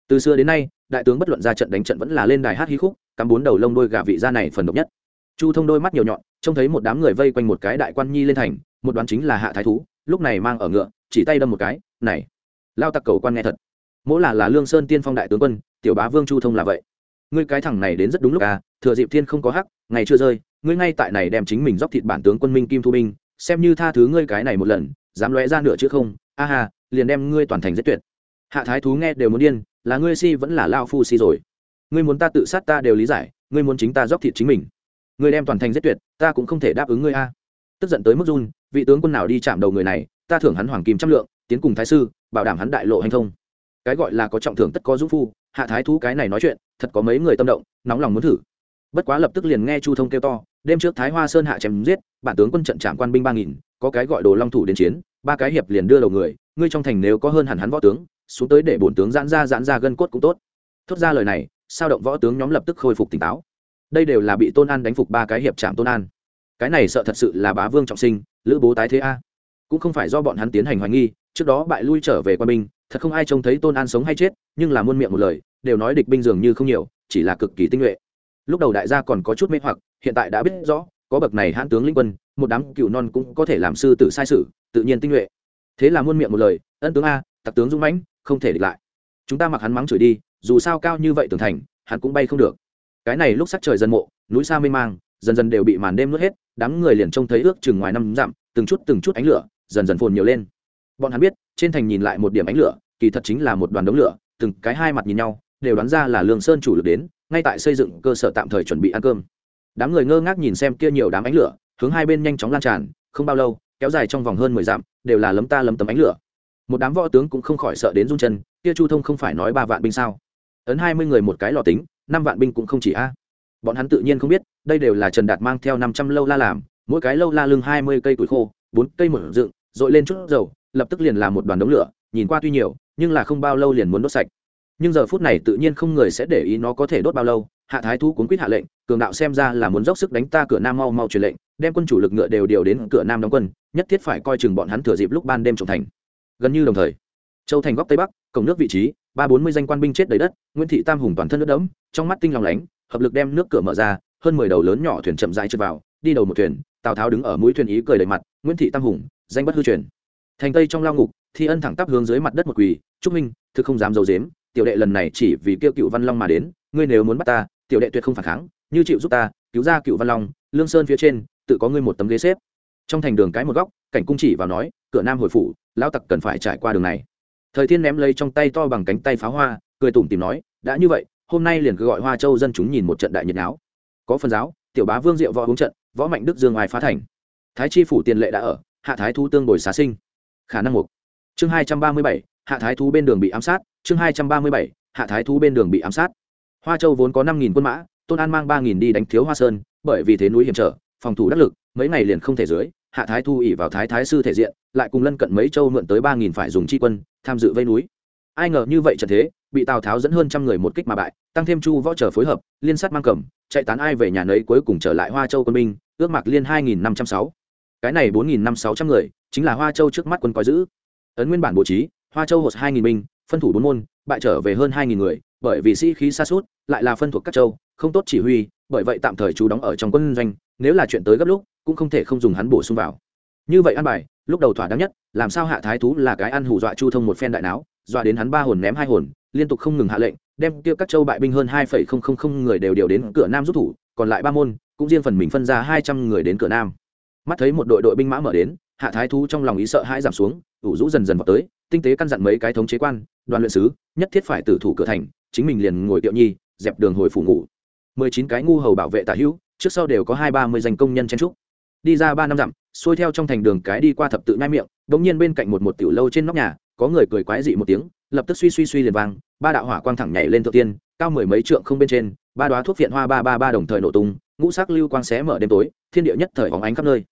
Từ xưa đến nay, đại tướng bất luận ra trận đánh trận vẫn là lên đài hát hí khúc, cắm bốn đầu lông đôi gà vị ra này phần độc nhất. Chu thông đôi mắt nhiều nhọn, trông thấy một đám người vây quanh một cái đại quan nhi lên thành, một đoán chính là hạ thái thú, lúc này mang ở ngựa, chỉ tay đâm một cái, này, lao tặc cầu quan nghe thật. Mỗi là là lương sơn tiên phong đại tướng quân, tiểu bá vương chu thông là vậy. Ngươi cái thằng này đến rất đúng lúc à thừa dịp thiên không có hắc, ngày chưa rơi, ngươi ngay tại này đem chính mình dóc thịt bản tướng quân minh kim thu minh, xem như tha thứ ngươi cái này một lần, dám lóe ra nửa chứ không a hà liền đem ngươi toàn thành giết tuyệt. Hạ thái thú nghe đều muốn điên, là ngươi si vẫn là lao phu si rồi. Ngươi muốn ta tự sát ta đều lý giải, ngươi muốn chính ta dóc thịt chính mình. Ngươi đem toàn thành giết tuyệt, ta cũng không thể đáp ứng ngươi a. Tức giận tới mức run, vị tướng quân nào đi chạm đầu người này, ta thưởng hắn hoàng kim trăm lượng, tiến cùng thái sư, bảo đảm hắn đại lộ hành thông. Cái gọi là có trọng thưởng tất có dũng phu, hạ thái thú cái này nói chuyện, thật có mấy người tâm động, nóng lòng muốn thử. Bất quá lập tức liền nghe chu thông kêu to, đêm trước thái hoa sơn hạ chém giết, bản tướng quân trận trạm quan binh ba nghìn, có cái gọi đồ long thủ đến chiến ba cái hiệp liền đưa đầu người, ngươi trong thành nếu có hơn hẳn hắn võ tướng, xuống tới để bổn tướng giãn ra giãn ra gân cốt cũng tốt. Thốt ra lời này, sao động võ tướng nhóm lập tức khôi phục tỉnh táo. Đây đều là bị tôn an đánh phục ba cái hiệp trạm tôn an. Cái này sợ thật sự là bá vương trọng sinh, lữ bố tái thế a. Cũng không phải do bọn hắn tiến hành hoài nghi, trước đó bại lui trở về quân binh, thật không ai trông thấy tôn an sống hay chết, nhưng là muôn miệng một lời, đều nói địch binh dường như không nhiều, chỉ là cực kỳ tinh nhuệ. Lúc đầu đại gia còn có chút mê hoặc, hiện tại đã biết rõ, có bậc này hãn tướng linh quân, một đám cựu non cũng có thể làm sư tử sai sử tự nhiên tinh nhuệ. Thế là muôn miệng một lời, ân tướng a, tặc tướng dũng mãnh, không thể địch lại. Chúng ta mặc hắn mắng chửi đi, dù sao cao như vậy tường thành, hắn cũng bay không được. Cái này lúc sắc trời dần mộ, núi xa mê mang, dần dần đều bị màn đêm nuốt hết, đám người liền trông thấy ước chừng ngoài năm dặm, từng chút từng chút ánh lửa, dần dần phồn nhiều lên. Bọn hắn biết, trên thành nhìn lại một điểm ánh lửa, kỳ thật chính là một đoàn đống lửa, từng cái hai mặt nhìn nhau, đều đoán ra là lương sơn chủ lực đến, ngay tại xây dựng cơ sở tạm thời chuẩn bị ăn cơm. Đám người ngơ ngác nhìn xem kia nhiều đám ánh lửa, hướng hai bên nhanh chóng lan tràn, không bao lâu kéo dài trong vòng hơn mười dặm, đều là lấm ta lấm tấm ánh lửa. Một đám võ tướng cũng không khỏi sợ đến run chân, kia chu thông không phải nói ba vạn binh sao? Ấn hai mươi người một cái lò tính, năm vạn binh cũng không chỉ a. Bọn hắn tự nhiên không biết, đây đều là trần đạt mang theo năm trăm lâu la làm, mỗi cái lâu la lưng hai mươi cây củi khô, bốn cây một dựng dội lên chút dầu, lập tức liền làm một đoàn đống lửa, nhìn qua tuy nhiều, nhưng là không bao lâu liền muốn đốt sạch. Nhưng giờ phút này tự nhiên không người sẽ để ý nó có thể đốt bao lâu, hạ thái thú cuốn quýt hạ lệnh, cường đạo xem ra là muốn dốc sức đánh ta cửa nam mau mau truyền lệnh, đem quân chủ lực ngựa đều điều đến cửa nam đóng quân nhất thiết phải coi chừng bọn hắn thừa dịp lúc ban đêm trộm thành. Gần như đồng thời, châu thành góc tây bắc, cổng nước vị trí, ba bốn mươi danh quan binh chết đầy đất, nguyễn thị tam hùng toàn thân nước đẫm, trong mắt tinh lòng lánh, hợp lực đem nước cửa mở ra, hơn mười đầu lớn nhỏ thuyền chậm rãi trượt vào, đi đầu một thuyền, tào tháo đứng ở mũi thuyền ý cười đầy mặt, nguyễn thị tam hùng, danh bất hư truyền. Thành tây trong lao ngục, thi ân thẳng tắp hướng dưới mặt đất một quỳ, trúc minh thực không dám giấu i dếm tiểu đệ lần này chỉ vì kêu cựu văn long mà đến, ngươi nếu muốn bắt ta, tiểu đệ tuyệt không phản kháng, như chịu giúp ta, cứu ra cựu văn long, lương sơn phía trên, tự có ngươi một tấm ghế xếp trong thành đường cái một góc, cảnh cung chỉ vào nói, cửa nam hồi phủ lao tặc cần phải trải qua đường này. Thời thiên ném lấy trong tay to bằng cánh tay pháo hoa, cười tủm tìm nói, đã như vậy, hôm nay liền cứ gọi hoa châu dân chúng nhìn một trận đại nhiệt áo có phần giáo, tiểu bá vương diệu võ uống trận, võ mạnh đức dương ngoài phá thành. Thái chi phủ tiền lệ đã ở, hạ thái thu tương bồi xá sinh. Khả năng một chương hai trăm ba mươi bảy, hạ thái thú bên đường bị ám sát, chương hai trăm ba mươi bảy, hạ thái thú bên đường bị ám sát. Hoa châu vốn có năm nghìn quân mã, tôn an mang ba nghìn đi đánh thiếu hoa sơn, bởi vì thế núi hiểm trở, phòng thủ đắc lực mấy ngày liền không thể dưới, hạ thái thu ỉ vào thái thái sư thể diện, lại cùng lân cận mấy châu mượn tới ba nghìn phải dùng chi quân, tham dự vây núi. Ai ngờ như vậy trận thế, bị tào tháo dẫn hơn trăm người một kích mà bại, tăng thêm chu võ trở phối hợp, liên sát mang cầm, chạy tán ai về nhà nấy cuối cùng trở lại hoa châu quân binh, ước mạc liên hai nghìn năm trăm sáu. Cái này bốn nghìn năm sáu trăm người, chính là hoa châu trước mắt quân coi giữ. Ấn nguyên bản bố trí, hoa châu hột hai nghìn binh, phân thủ bốn môn, bại trở về hơn hai nghìn người, bởi vì sĩ khí xa suốt lại là phân thuộc các châu, không tốt chỉ huy, bởi vậy tạm thời chú đóng ở trong quân doanh, nếu là chuyện tới gấp lúc cũng không thể không dùng hắn bổ sung vào. Như vậy ăn bài, lúc đầu thỏa đáng nhất, làm sao hạ thái thú là cái ăn hù dọa chu thông một phen đại não dọa đến hắn ba hồn ném hai hồn, liên tục không ngừng hạ lệnh, đem kia các châu bại binh hơn hai phẩy không không không người đều điều đến cửa nam giúp thủ, còn lại ba môn, cũng riêng phần mình phân ra hai trăm người đến cửa nam. Mắt thấy một đội đội binh mã mở đến, hạ thái thú trong lòng ý sợ hãi giảm xuống, ủ rũ dần dần vào tới, tinh tế căn dặn mấy cái thống chế quan, đoàn luyện sứ, nhất thiết phải tử thủ cửa thành, chính mình liền ngồi tiệu nhi, dẹp đường hồi phủ ngủ. Mười chín cái ngu hầu bảo vệ tả hữu, trước sau đều có hai ba mươi danh công nhân chen trúc đi ra ba năm dặm, xuôi theo trong thành đường cái đi qua thập tự nhai miệng đ ỗ n g nhiên bên cạnh một một tiểu lâu trên nóc nhà, có người cười quái dị một tiếng, lập tức suy suy suy liền vang, ba đạo hỏa quang thẳng nhảy lên thượng tiên, cao mười mấy trượng không bên trên, ba đoá thuốc viện hoa ba ba ba đồng thời nổ tung, ngũ sắc lưu quang xé mở đêm tối, thiên địa nhất thời hóng ánh khắp nơi.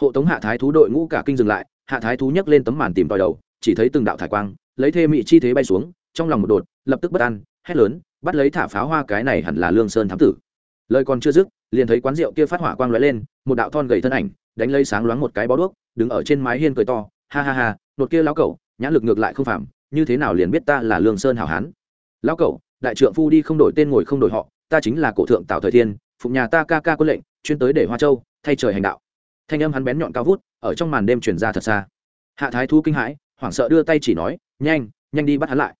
Hộ tống hạ thái thú đội ngũ cả kinh dừng lại, hạ thái thú nhấc lên tấm màn tìm tòi đầu, chỉ thấy từng đạo thải quang, lấy thê mị chi thế bay xuống, trong lòng một đột, lập tức bất an, hét lớn, bắt lấy thả pháo hoa cái này hẳn là lương sơn thám tử lời còn chưa dứt, liền thấy quán rượu kia phát hỏa quang lóe lên, một đạo thon gầy thân ảnh, đánh lây sáng loáng một cái bó đuốc, đứng ở trên mái hiên cười to, ha ha ha nột kia lão cẩu nhãn lực ngược lại không phạm, như thế nào liền biết ta là lương sơn hảo hán? Lão cẩu, đại trượng phu đi không đổi tên ngồi không đổi họ, ta chính là cổ thượng tào thời thiên phụng nhà ta ca ca quân lệnh, chuyên tới để hoa châu, thay trời hành đạo. Thanh âm hắn bén nhọn cao vút, ở trong màn đêm truyền ra thật xa. Hạ thái thu kinh hãi, hoảng sợ đưa tay chỉ nói, nhanh nhanh đi bắt hắn lại.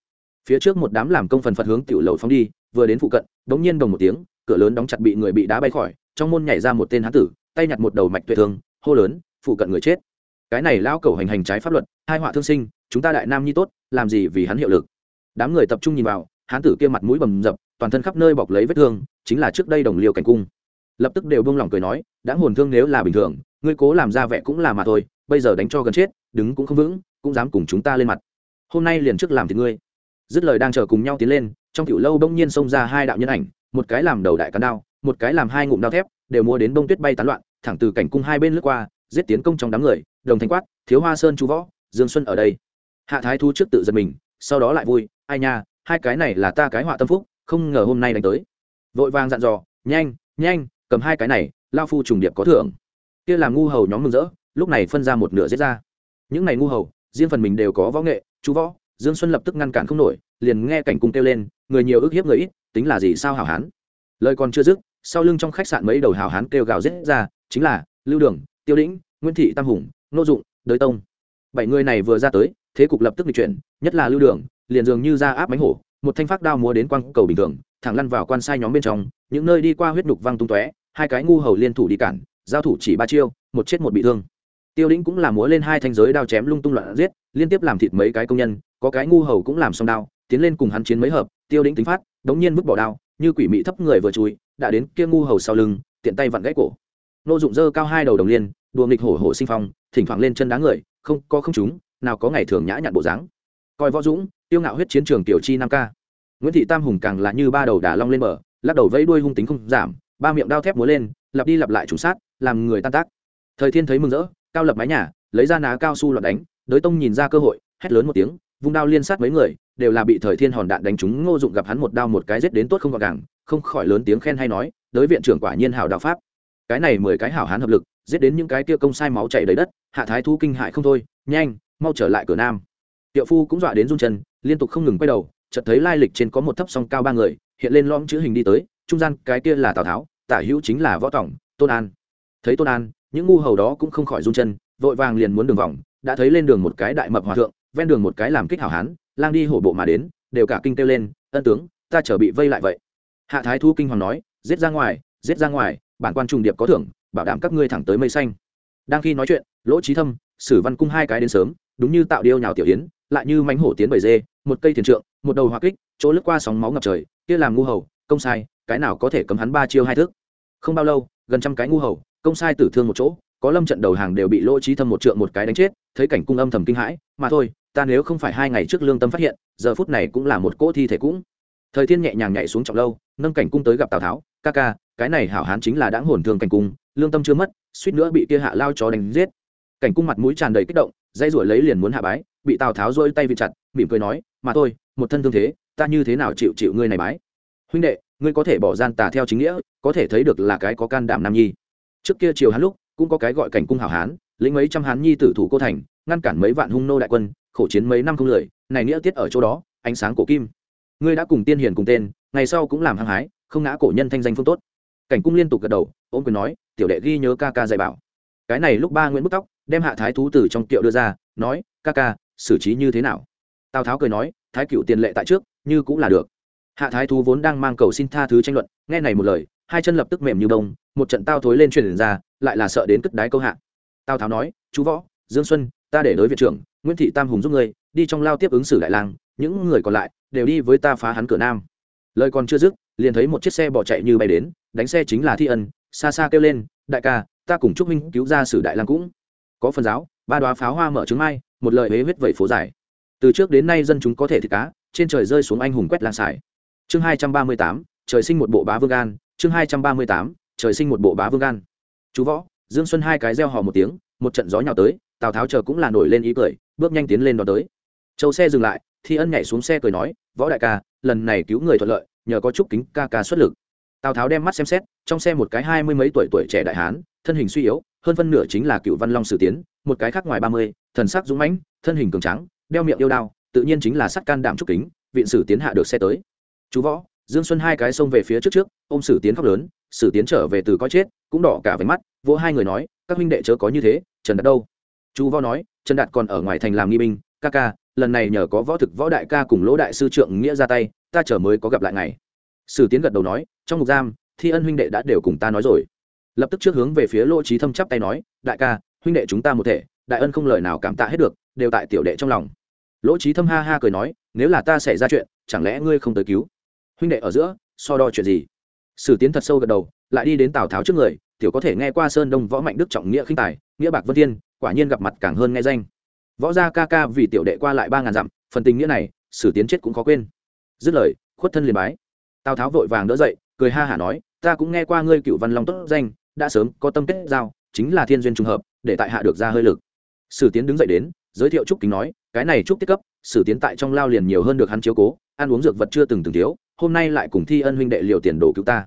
Phía trước một đám làm công phần phật hướng tiểu lầu phóng đi, vừa đến phụ cận, đống nhiên đồng một tiếng cửa lớn đóng chặt bị người bị đá bay khỏi, trong môn nhảy ra một tên hán tử, tay nhặt một đầu mạch tuệ thương, hô lớn, phụ cận người chết. Cái này lao cầu hành hành trái pháp luật, hai họa thương sinh, chúng ta đại nam nhi tốt, làm gì vì hắn hiệu lực. Đám người tập trung nhìn vào, hán tử kia mặt mũi bầm dập, toàn thân khắp nơi bọc lấy vết thương, chính là trước đây đồng liêu cảnh cung. Lập tức đều buông lỏng cười nói, đã hồn thương nếu là bình thường, ngươi cố làm ra vẻ cũng là mà thôi, bây giờ đánh cho gần chết, đứng cũng không vững, cũng dám cùng chúng ta lên mặt. Hôm nay liền trước làm thì ngươi. Dứt lời đang chờ cùng nhau tiến lên, trong tiểu lâu bỗng nhiên xông ra hai đạo nhân ảnh một cái làm đầu đại cán đao, một cái làm hai ngụm đao thép, đều mua đến bông tuyết bay tán loạn, thẳng từ cảnh cung hai bên lướt qua, giết tiến công trong đám người, đồng thanh quát, thiếu hoa sơn chú võ, dương xuân ở đây. Hạ thái thu trước tự giật mình, sau đó lại vui, ai nha, hai cái này là ta cái họa tâm phúc, không ngờ hôm nay đánh tới. Vội vàng dặn dò, nhanh nhanh, cầm hai cái này, lao phu trùng điệp có thưởng. Kia làm ngu hầu nhóm mừng rỡ, lúc này phân ra một nửa giết ra. Những này ngu hầu, riêng phần mình đều có võ nghệ chú võ, dương xuân lập tức ngăn cản không nổi, liền nghe cảnh cung kêu lên, người nhiều ức hiếp người ít tính là gì sao hảo hán? Lời còn chưa dứt, sau lưng trong khách sạn mấy đầu hảo hán kêu gào rết ra, chính là lưu đường, tiêu đĩnh, nguyễn thị tam hùng, nô dụng, đới tông. Bảy người này vừa ra tới, thế cục lập tức bị chuyển, nhất là lưu đường, liền dường như ra áp bánh hổ, một thanh phát đao múa đến quang cầu bình thường, thẳng lăn vào quan sai nhóm bên trong, những nơi đi qua huyết nhục văng tung tóe, hai cái ngu hầu liên thủ đi cản, giao thủ chỉ ba chiêu, một chết một bị thương. Tiêu lĩnh cũng là múa lên hai thanh giới đao chém lung tung loạn giết, liên tiếp làm thịt mấy cái công nhân, có cái ngu hầu cũng làm xong đao, tiến lên cùng hắn chiến mấy hợp, tiêu lĩnh tính phát đống nhiên vứt bỏ đao, như quỷ mị thấp người vừa chui, đã đến kia ngu hầu sau lưng, tiện tay vặn gãy cổ. Nô dụng dơ cao hai đầu đồng liên, đùa nghịch hổ hổ sinh phong, thỉnh thoảng lên chân đá người, không, có không chúng, nào có ngày thường nhã nhặn bộ dáng. Coi võ dũng, tiêu ngạo huyết chiến trường tiểu chi nam ca. Nguyễn thị tam hùng càng là như ba đầu đà long lên bờ, lắc đầu vẫy đuôi hung tính không giảm, ba miệng đao thép múa lên, lặp đi lặp lại trùng sát, làm người tan tác. Thời thiên thấy mừng rỡ, cao lập mái nhà, lấy ra ná cao su loạt đánh, đới tông nhìn ra cơ hội, hét lớn một tiếng, vung đao liên sát mấy người đều là bị thời thiên hòn đạn đánh trúng, ngô dụng gặp hắn một đao một cái giết đến tốt không gọn gàng, không khỏi lớn tiếng khen hay nói đới viện trưởng quả nhiên hảo đạo pháp. Cái này mười cái hảo hán hợp lực, giết đến những cái kia công sai máu chảy đầy đất, hạ thái thu kinh hại không thôi, nhanh, mau trở lại cửa nam. Tiệu phu cũng dọa đến run chân, liên tục không ngừng quay đầu, chợt thấy lai lịch trên có một thấp song cao ba người, hiện lên lõm chữ hình đi tới, trung gian cái kia là tào tháo, tả hữu chính là võ tổng tôn an. Thấy tôn an, những ngu hầu đó cũng không khỏi run chân, vội vàng liền muốn đường vòng, đã thấy lên đường một cái đại mập hòa thượng, ven đường một cái làm kích hảo hán lang đi hổ bộ mà đến, đều cả kinh kêu lên, ân tướng, ta trở bị vây lại vậy. Hạ thái thu kinh hoàng nói, giết ra ngoài, giết ra ngoài, bản quan trùng điệp có thưởng, bảo đảm các ngươi thẳng tới mây xanh. Đang khi nói chuyện, lỗ trí thâm, sử văn cung hai cái đến sớm, đúng như tạo điêu nhào tiểu yến, lại như mánh hổ tiến bầy dê, một cây thiền trượng, một đầu hoa kích, chỗ lướt qua sóng máu ngập trời, kia làm ngu hầu, công sai, cái nào có thể cấm hắn ba chiêu hai thước không bao lâu, gần trăm cái ngu hầu, công sai tử thương một chỗ, có lâm trận đầu hàng đều bị lỗ trí thâm một trượng một cái đánh chết, thấy cảnh cung âm thầm kinh hãi, mà thôi ta nếu không phải hai ngày trước lương tâm phát hiện, giờ phút này cũng là một cỗ thi thể cũng. Thời thiên nhẹ nhàng nhảy xuống trọng lâu, nâng cảnh cung tới gặp tào tháo, ca ca, cái này hảo hán chính là đã hồn thương cảnh cung, lương tâm chưa mất, suýt nữa bị kia hạ lao chó đánh giết. Cảnh cung mặt mũi tràn đầy kích động dây ruổi lấy liền muốn hạ bái, bị tào tháo rôi tay vịt chặt, mỉm cười nói, mà thôi, một thân thương thế, ta như thế nào chịu chịu ngươi này bái? Huynh đệ, ngươi có thể bỏ gian tà theo chính nghĩa, có thể thấy được là cái có can đảm nam nhi. Trước kia chiều hắn lúc cũng có cái gọi cảnh cung hảo hán, lĩnh mấy trăm hán nhi tử thủ cô thành, ngăn cản mấy vạn hung nô đại quân khổ chiến mấy năm không lười, này nghĩa tiết ở chỗ đó, ánh sáng cổ kim. Ngươi đã cùng tiên hiền cùng tên, ngày sau cũng làm hăng hái, không ngã cổ nhân thanh danh phương tốt. Cảnh cung liên tục gật đầu ôm quyền nói, tiểu đệ ghi nhớ ca ca dạy bảo. Cái này lúc ba nguyễn bức tóc đem hạ thái thú từ trong kiệu đưa ra, nói, ca ca, xử trí như thế nào? Tào tháo cười nói, thái cựu tiền lệ tại trước, như cũng là được. Hạ thái thú vốn đang mang cầu xin tha thứ tranh luận, nghe này một lời, hai chân lập tức mềm như bông, một trận tao thối lên truyền ra, lại là sợ đến cất đái câu hạ. Tào tháo nói, chú võ, dương xuân ta để đối viện trưởng, nguyễn thị tam hùng giúp ngươi, đi trong lao tiếp ứng xử đại lang, những người còn lại đều đi với ta phá hắn cửa nam. Lời còn chưa dứt, liền thấy một chiếc xe bỏ chạy như bay đến, đánh xe chính là thi ân, xa xa kêu lên, đại ca, ta cùng chúc minh cứu ra sử đại lang cũng. Có phần giáo, ba đoá pháo hoa mở trứng mai, một lời hế huyết vẩy phố dài. Từ trước đến nay dân chúng có thể thịt cá, trên trời rơi xuống anh hùng quét lang xài. Chương hai trăm ba mươi tám, trời sinh một bộ bá vương gan. Chương hai trăm ba mươi tám, trời sinh một bộ bá vương gan. Chú võ, dương xuân hai cái reo hò một tiếng, một trận gió nhào tới tào tháo chờ cũng là nổi lên ý cười, bước nhanh tiến lên đón tới. Châu xe dừng lại, thi ân nhảy xuống xe cười nói, võ đại ca, lần này cứu người thuận lợi, nhờ có chúc kính ca ca xuất lực. Tào tháo đem mắt xem xét, trong xe một cái hai mươi mấy tuổi tuổi trẻ đại hán, thân hình suy yếu, hơn phân nửa chính là cựu văn long sử tiến, một cái khác ngoài ba mươi, thần sắc dũng mãnh, thân hình cường trắng đeo miệng yêu đao, tự nhiên chính là sắt can đảm trúc kính, viện sử tiến hạ được xe tới. Chú võ, dương xuân hai cái xông về phía trước trước, ôm sử tiến khóc lớn, sử tiến trở về từ coi chết, cũng đỏ cả váy mắt, vỗ hai người nói, các huynh đệ chớ có như thế, trần đạt đâu? Chú võ nói, trần đạt còn ở ngoài thành làm nghi binh, ca ca, lần này nhờ có võ thực võ đại ca cùng lỗ đại sư trượng nghĩa ra tay, ta chờ mới có gặp lại ngày sử tiến gật đầu nói, trong ngục giam, thi ân huynh đệ đã đều cùng ta nói rồi. Lập tức trước hướng về phía lỗ trí thâm chắp tay nói, đại ca, huynh đệ chúng ta một thể, đại ân không lời nào cảm tạ hết được, đều tại tiểu đệ trong lòng. Lỗ trí thâm ha ha cười nói, nếu là ta xảy ra chuyện, chẳng lẽ ngươi không tới cứu? Huynh đệ ở giữa, so đo chuyện gì? Sử tiến thật sâu gật đầu, lại đi đến tào tháo trước người, tiểu có thể nghe qua sơn đông võ mạnh đức trọng nghĩa khinh tài, nghĩa bạc vân thiên quả nhiên gặp mặt càng hơn nghe danh. Võ gia ca ca vì tiểu đệ qua lại ba ngàn dặm, phần tình nghĩa này, sử tiến chết cũng khó quên. Dứt lời, khuất thân liền bái. Tào tháo vội vàng đỡ dậy, cười ha hả nói, ta cũng nghe qua ngươi cựu văn long tốt danh, đã sớm có tâm kết giao, chính là thiên duyên trùng hợp, để tại hạ được ra hơi lực. Sử tiến đứng dậy đến, giới thiệu trúc kính nói, cái này trúc tiết cấp, sử tiến tại trong lao liền nhiều hơn được hắn chiếu cố, ăn uống dược vật chưa từng từng thiếu, hôm nay lại cùng thi ân huynh đệ liều tiền đồ cứu ta.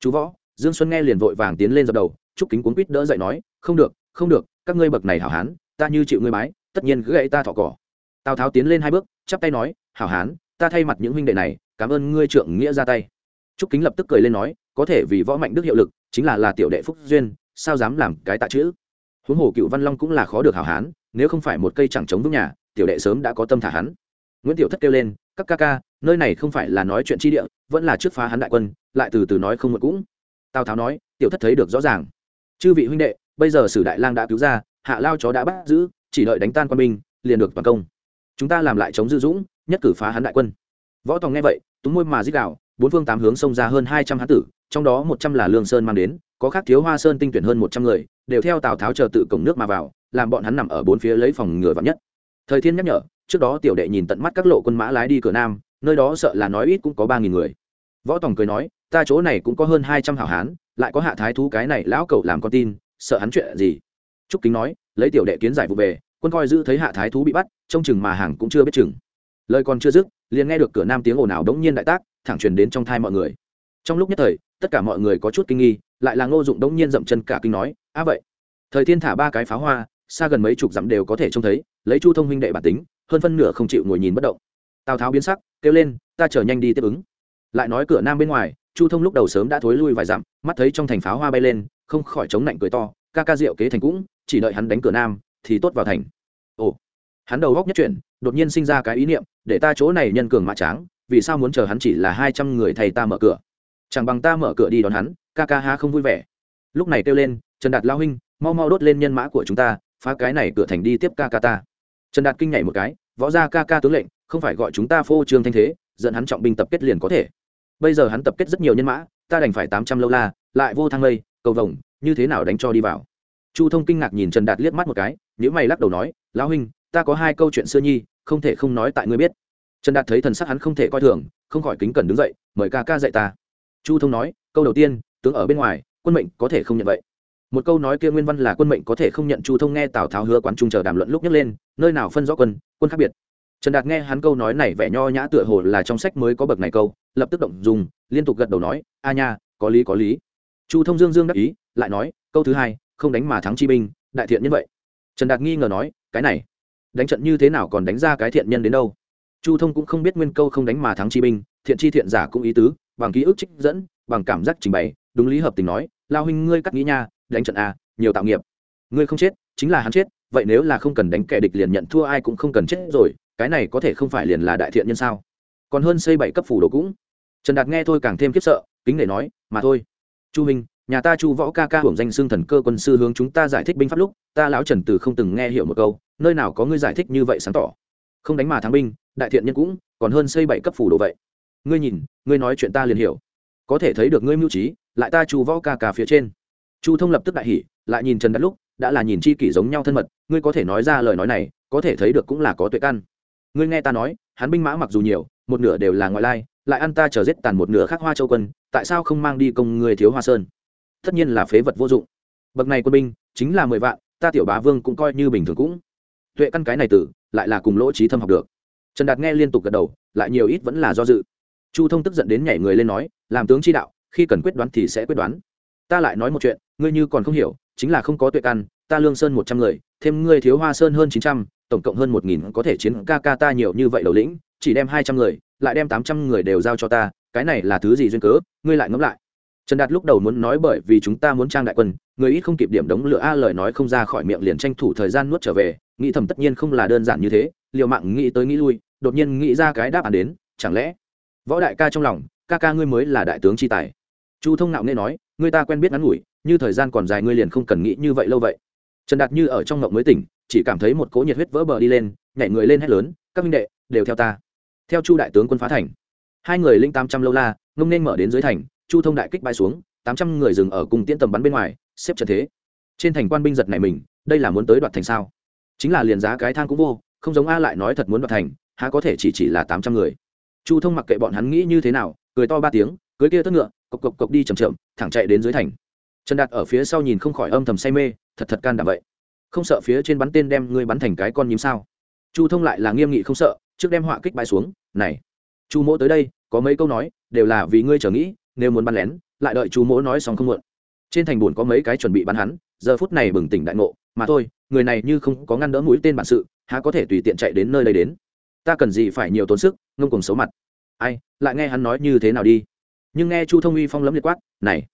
Chú võ. Dương xuân nghe liền vội vàng tiến lên dập đầu, trúc kính cuốn quýt đỡ dậy nói, không được không được các ngươi bậc này hảo hán, ta như chịu ngươi bái, tất nhiên gãy ta thọ cỏ. Tào tháo tiến lên hai bước, chắp tay nói, hảo hán, ta thay mặt những huynh đệ này, cảm ơn ngươi trượng nghĩa ra tay. Trúc kính lập tức cười lên nói, có thể vì võ mạnh đức hiệu lực, chính là là tiểu đệ phúc duyên, sao dám làm cái tạ chữ? Huống hồ cựu văn long cũng là khó được hảo hán, nếu không phải một cây chẳng chống vững nhà, tiểu đệ sớm đã có tâm thả hắn. Nguyễn tiểu thất kêu lên, các ca ca, nơi này không phải là nói chuyện chi địa, vẫn là trước phá hắn đại quân, lại từ từ nói không một cũng. Tào tháo nói, tiểu thất thấy được rõ ràng. Chư vị huynh đệ bây giờ sử đại lang đã cứu ra, hạ lao chó đã bắt giữ, chỉ đợi đánh tan quân binh, liền được toàn công. Chúng ta làm lại chống dư dũng, nhất cử phá hắn đại quân. Võ tòng nghe vậy, túng môi mà dích đạo bốn phương tám hướng xông ra hơn hai trăm hán tử, trong đó một trăm là lương sơn mang đến, có khác thiếu hoa sơn tinh tuyển hơn một trăm người, đều theo tào tháo chờ tự cổng nước mà vào, làm bọn hắn nằm ở bốn phía lấy phòng ngừa vắn nhất. Thời thiên nhắc nhở, trước đó tiểu đệ nhìn tận mắt các lộ quân mã lái đi cửa nam, nơi đó sợ là nói ít cũng có ba nghìn người. Võ tòng cười nói, ta chỗ này cũng có hơn hai trăm hảo hán, lại có hạ thái thú cái này, lão cậu làm con tin sợ hắn chuyện gì? Trúc kính nói, lấy tiểu đệ kiến giải vụ về, quân coi giữ thấy hạ thái thú bị bắt, trông chừng mà hàng cũng chưa biết chừng. Lời còn chưa dứt, liền nghe được cửa nam tiếng ồn ào đống nhiên đại tác, thẳng truyền đến trong thai mọi người. Trong lúc nhất thời, tất cả mọi người có chút kinh nghi, lại là ngô dụng đống nhiên dậm chân cả kinh nói á vậy, thời thiên thả ba cái pháo hoa, xa gần mấy chục dặm đều có thể trông thấy, lấy chu thông huynh đệ bản tính, hơn phân nửa không chịu ngồi nhìn bất động. Tào tháo biến sắc, kêu lên, ta chờ nhanh đi tiếp ứng. Lại nói cửa nam bên ngoài chu thông lúc đầu sớm đã thối lui vài dặm, mắt thấy trong thành pháo hoa bay lên, không khỏi chống nạnh cười to, ca ca rượu kế thành cũng, chỉ đợi hắn đánh cửa nam, thì tốt vào thành. Ồ, hắn đầu góc nhất chuyển, đột nhiên sinh ra cái ý niệm, để ta chỗ này nhân cường mã tráng, vì sao muốn chờ hắn chỉ là hai trăm người thầy ta mở cửa? Chẳng bằng ta mở cửa đi đón hắn, ca ca ha không vui vẻ. Lúc này kêu lên, trần đạt lao huynh, mau mau đốt lên nhân mã của chúng ta, phá cái này cửa thành đi tiếp ca ca ta. Trần đạt kinh nhảy một cái, võ ra ca ca tướng lệnh, không phải gọi chúng ta phô trương thanh thế dẫn hắn trọng binh tập kết liền có thể bây giờ hắn tập kết rất nhiều nhân mã, ta đành phải tám trăm lâu la, lại vô thang lây cầu vồng, như thế nào đánh cho đi vào. Chu thông kinh ngạc nhìn trần đạt liếc mắt một cái nhữ mày lắc đầu nói, lão huynh, ta có hai câu chuyện xưa nhi, không thể không nói tại ngươi biết. Trần đạt thấy thần sắc hắn không thể coi thường, không khỏi kính cẩn đứng dậy, mời ca ca dạy ta. Chu thông nói, câu đầu tiên, tướng ở bên ngoài, quân mệnh có thể không nhận vậy. Một câu nói kia nguyên văn là quân mệnh có thể không nhận, chu thông nghe tào tháo hứa quán trung chờ đàm luận lúc nhấc lên, nơi nào phân rõ quân quân khác biệt? Trần đạt nghe hắn câu nói này vẻ nho nhã tựa hồ là trong sách mới có bậc này câu, lập tức động dùng, liên tục gật đầu nói, a nha, có lý có lý. Chu thông dương dương đắc ý, lại nói, câu thứ hai, không đánh mà thắng chi binh, đại thiện nhân vậy. Trần đạt nghi ngờ nói, cái này, đánh trận như thế nào còn đánh ra cái thiện nhân đến đâu? Chu thông cũng không biết nguyên câu không đánh mà thắng chi binh, thiện chi thiện giả cũng ý tứ, bằng ký ức trích dẫn, bằng cảm giác trình bày, đúng lý hợp tình nói, lao huynh ngươi cắt nghĩ nha, đánh trận a, nhiều tạo nghiệp. Ngươi không chết, chính là hắn chết, vậy nếu là không cần đánh kẻ địch liền nhận thua ai cũng không cần chết rồi cái này có thể không phải liền là đại thiện nhân sao? Còn hơn xây bảy cấp phủ đồ cũng. Trần đạt nghe thôi càng thêm khiếp sợ, kính để nói, mà thôi. Chu minh nhà ta chu võ ca ca hưởng danh xưng thần cơ quân sư hướng chúng ta giải thích binh pháp lúc, ta lão trần từ không từng nghe hiểu một câu, nơi nào có ngươi giải thích như vậy sáng tỏ. Không đánh mà thắng binh, đại thiện nhân cũng, còn hơn xây bảy cấp phủ đồ vậy. Ngươi nhìn, ngươi nói chuyện ta liền hiểu. Có thể thấy được ngươi mưu trí, lại ta chu võ ca ca phía trên. Chu thông lập tức đại hỉ, lại nhìn trần đạt lúc, đã là nhìn chi kỷ giống nhau thân mật, ngươi có thể nói ra lời nói này, có thể thấy được cũng là có tuệ căn ngươi nghe ta nói, hắn binh mã mặc dù nhiều, một nửa đều là ngoại lai, lại ăn ta chờ giết tàn một nửa khác hoa châu quân, tại sao không mang đi công người thiếu hoa sơn? Tất nhiên là phế vật vô dụng. Bậc này quân binh, chính là mười vạn, ta tiểu bá vương cũng coi như bình thường cũng. Tuệ căn cái này tử, lại là cùng lỗ trí thâm học được. Trần đạt nghe liên tục gật đầu, lại nhiều ít vẫn là do dự. Chu thông tức giận đến nhảy người lên nói, làm tướng chi đạo, khi cần quyết đoán thì sẽ quyết đoán. Ta lại nói một chuyện, ngươi như còn không hiểu, chính là không có tuệ căn ta lương sơn một trăm người, thêm ngươi thiếu hoa sơn hơn chín trăm, tổng cộng hơn một nghìn có thể chiến ca ca ta nhiều như vậy đầu lĩnh, chỉ đem hai trăm người, lại đem tám trăm người đều giao cho ta, cái này là thứ gì duyên cớ, ngươi lại ngẫm lại. Trần đạt lúc đầu muốn nói bởi vì chúng ta muốn trang đại quân, người ít không kịp điểm đống lửa a lời nói không ra khỏi miệng liền tranh thủ thời gian nuốt trở về, nghĩ thầm tất nhiên không là đơn giản như thế, liều mạng nghĩ tới nghĩ lui, đột nhiên nghĩ ra cái đáp án đến, chẳng lẽ, võ đại ca trong lòng, ca ca ngươi mới là đại tướng chi tài. Chu thông nạo nghe nói ngươi ta quen biết ngắn ngủi, như thời gian còn dài ngươi liền không cần nghĩ như vậy lâu vậy trần đạt như ở trong ngộng mới tỉnh, chỉ cảm thấy một cỗ nhiệt huyết vỡ bờ đi lên, nhảy người lên hét lớn, các minh đệ, đều theo ta. Theo chu đại tướng quân phá thành, hai người linh tám trăm lâu la, ngông nên mở đến dưới thành, chu thông đại kích bay xuống, tám trăm người dừng ở cùng tiễn tầm bắn bên ngoài, xếp trận thế. Trên thành quan binh giật này mình, đây là muốn tới đoạt thành sao? Chính là liền giá cái thang cũng vô, không giống a lại nói thật muốn đoạt thành, há có thể chỉ chỉ là tám trăm người. Chu thông mặc kệ bọn hắn nghĩ như thế nào, cười to ba tiếng, cưới kia tất ngựa, cộc cộc cộc đi chầm chậm, thẳng chạy đến dưới thành. Trần đạt ở phía sau nhìn không khỏi âm thầm say mê thật thật can đảm vậy. Không sợ phía trên bắn tên đem ngươi bắn thành cái con nhím sao? Chu thông lại là nghiêm nghị không sợ, trước đem họa kích bãi xuống, này, chu mỗ tới đây, có mấy câu nói, đều là vì ngươi trở nghĩ, nếu muốn bắn lén, lại đợi chu mỗ nói xong không muộn. Trên thành buồn có mấy cái chuẩn bị bắn hắn, giờ phút này bừng tỉnh đại ngộ, mà thôi, người này như không có ngăn đỡ mũi tên bản sự, há có thể tùy tiện chạy đến nơi đây đến? Ta cần gì phải nhiều tốn sức, ngông cùng xấu mặt. Ai, lại nghe hắn nói như thế nào đi? Nhưng nghe chu thông uy phong lấm liệt quát, này,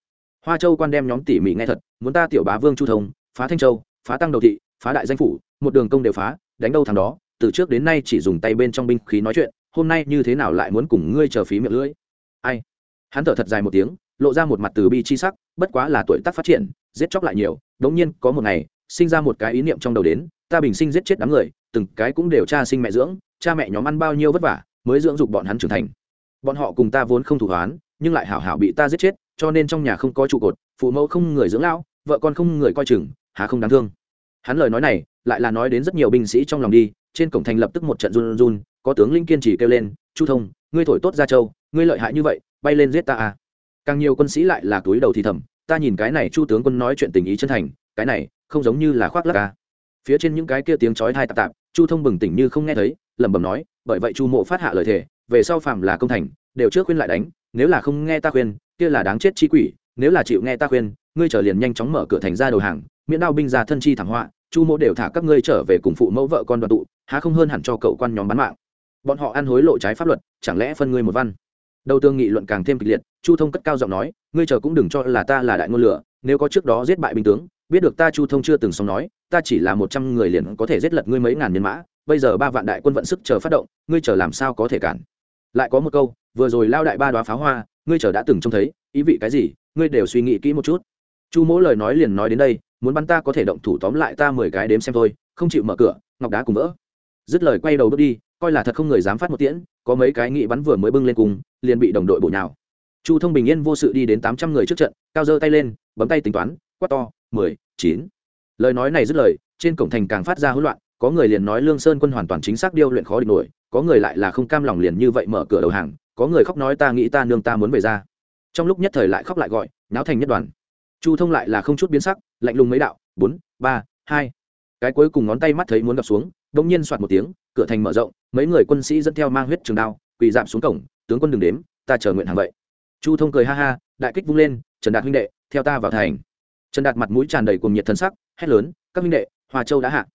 hoa châu quan đem nhóm tỉ mỉ nghe thật, muốn ta tiểu bá vương chu thông phá thanh châu, phá tăng đầu thị, phá đại danh phủ, một đường công đều phá, đánh đâu thằng đó, từ trước đến nay chỉ dùng tay bên trong binh khí nói chuyện, hôm nay như thế nào lại muốn cùng ngươi chờ phí miệng lưỡi? Ai? Hắn thở thật dài một tiếng, lộ ra một mặt từ bi chi sắc, bất quá là tuổi tác phát triển, giết chóc lại nhiều, đống nhiên có một ngày, sinh ra một cái ý niệm trong đầu đến, ta bình sinh giết chết đám người, từng cái cũng đều cha sinh mẹ dưỡng, cha mẹ nhóm ăn bao nhiêu vất vả, mới dưỡng dục bọn hắn trưởng thành. Bọn họ cùng ta vốn không thủ hoán, nhưng lại hảo hảo bị ta giết chết, cho nên trong nhà không có trụ cột, phụ mẫu không người dưỡng lão vợ con không người coi chừng, há không đáng thương hắn lời nói này lại là nói đến rất nhiều binh sĩ trong lòng đi, trên cổng thành lập tức một trận run run, có tướng linh kiên trì kêu lên, chu thông, ngươi thổi tốt ra châu, ngươi lợi hại như vậy, bay lên giết ta à càng nhiều quân sĩ lại là túi đầu thì thầm, ta nhìn cái này chu tướng quân nói chuyện tình ý chân thành, cái này không giống như là khoác lắc à. phía trên những cái kia tiếng chói thai tạp tạp, chu thông bừng tỉnh như không nghe thấy, lẩm bẩm nói, bởi vậy chu mộ phát hạ lời thề, về sau phạm là công thành, đều trước khuyên lại đánh, nếu là không nghe ta khuyên, kia là đáng chết chi quỷ, nếu là chịu nghe ta khuyên ngươi trở liền nhanh chóng mở cửa thành ra đầu hàng, miễn đao binh ra thân chi thảm họa, chu mỗ đều thả các ngươi trở về cùng phụ mẫu vợ con đoàn tụ, há không hơn hẳn cho cậu quan nhóm bán mạng. Bọn họ ăn hối lộ trái pháp luật, chẳng lẽ phân ngươi một văn? Đầu tương nghị luận càng thêm kịch liệt, chu thông cất cao giọng nói, ngươi chờ cũng đừng cho là ta là đại ngôn lửa, nếu có trước đó giết bại binh tướng, biết được ta chu thông chưa từng xong nói, ta chỉ là một trăm người liền có thể giết lật ngươi mấy ngàn nhân mã, bây giờ ba vạn đại quân vận sức chờ phát động, ngươi chờ làm sao có thể cản? Lại có một câu, vừa rồi lao đại ba đoá pháo hoa, ngươi chờ đã từng trông thấy, ý vị cái gì, ngươi đều suy nghĩ kỹ một chút chu mỗ lời nói liền nói đến đây, muốn bắn ta có thể động thủ tóm lại ta mười cái đếm xem thôi, không chịu mở cửa, ngọc đá cùng vỡ. Dứt lời quay đầu bước đi, coi là thật không người dám phát một tiễn, có mấy cái nghị bắn vừa mới bưng lên cùng, liền bị đồng đội bổ nhào. Chu thông bình yên vô sự đi đến tám trăm người trước trận, cao giơ tay lên, bấm tay tính toán, quát to, mười, chín. Lời nói này dứt lời, trên cổng thành càng phát ra hỗn loạn, có người liền nói lương sơn quân hoàn toàn chính xác điêu luyện khó địch nổi, có người lại là không cam lòng liền như vậy mở cửa đầu hàng, có người khóc nói ta nghĩ ta nương ta muốn về ra. Trong lúc nhất thời lại khóc lại gọi, náo thành nhất đoàn chu thông lại là không chút biến sắc, lạnh lùng mấy đạo, bốn, ba, hai. Cái cuối cùng ngón tay mắt thấy muốn gặp xuống đ ỗ n g nhiên soạt một tiếng, cửa thành mở rộng, mấy người quân sĩ dẫn theo mang huyết trường đao, quỳ giảm xuống cổng, tướng quân đừng đếm, ta chờ nguyện hàng vậy. Chu thông cười ha ha, đại kích vung lên, trần đạt huynh đệ, theo ta vào thành. Trần đạt mặt mũi tràn đầy cùng nhiệt thân sắc, hét lớn, các huynh đệ hòa châu đã hạ.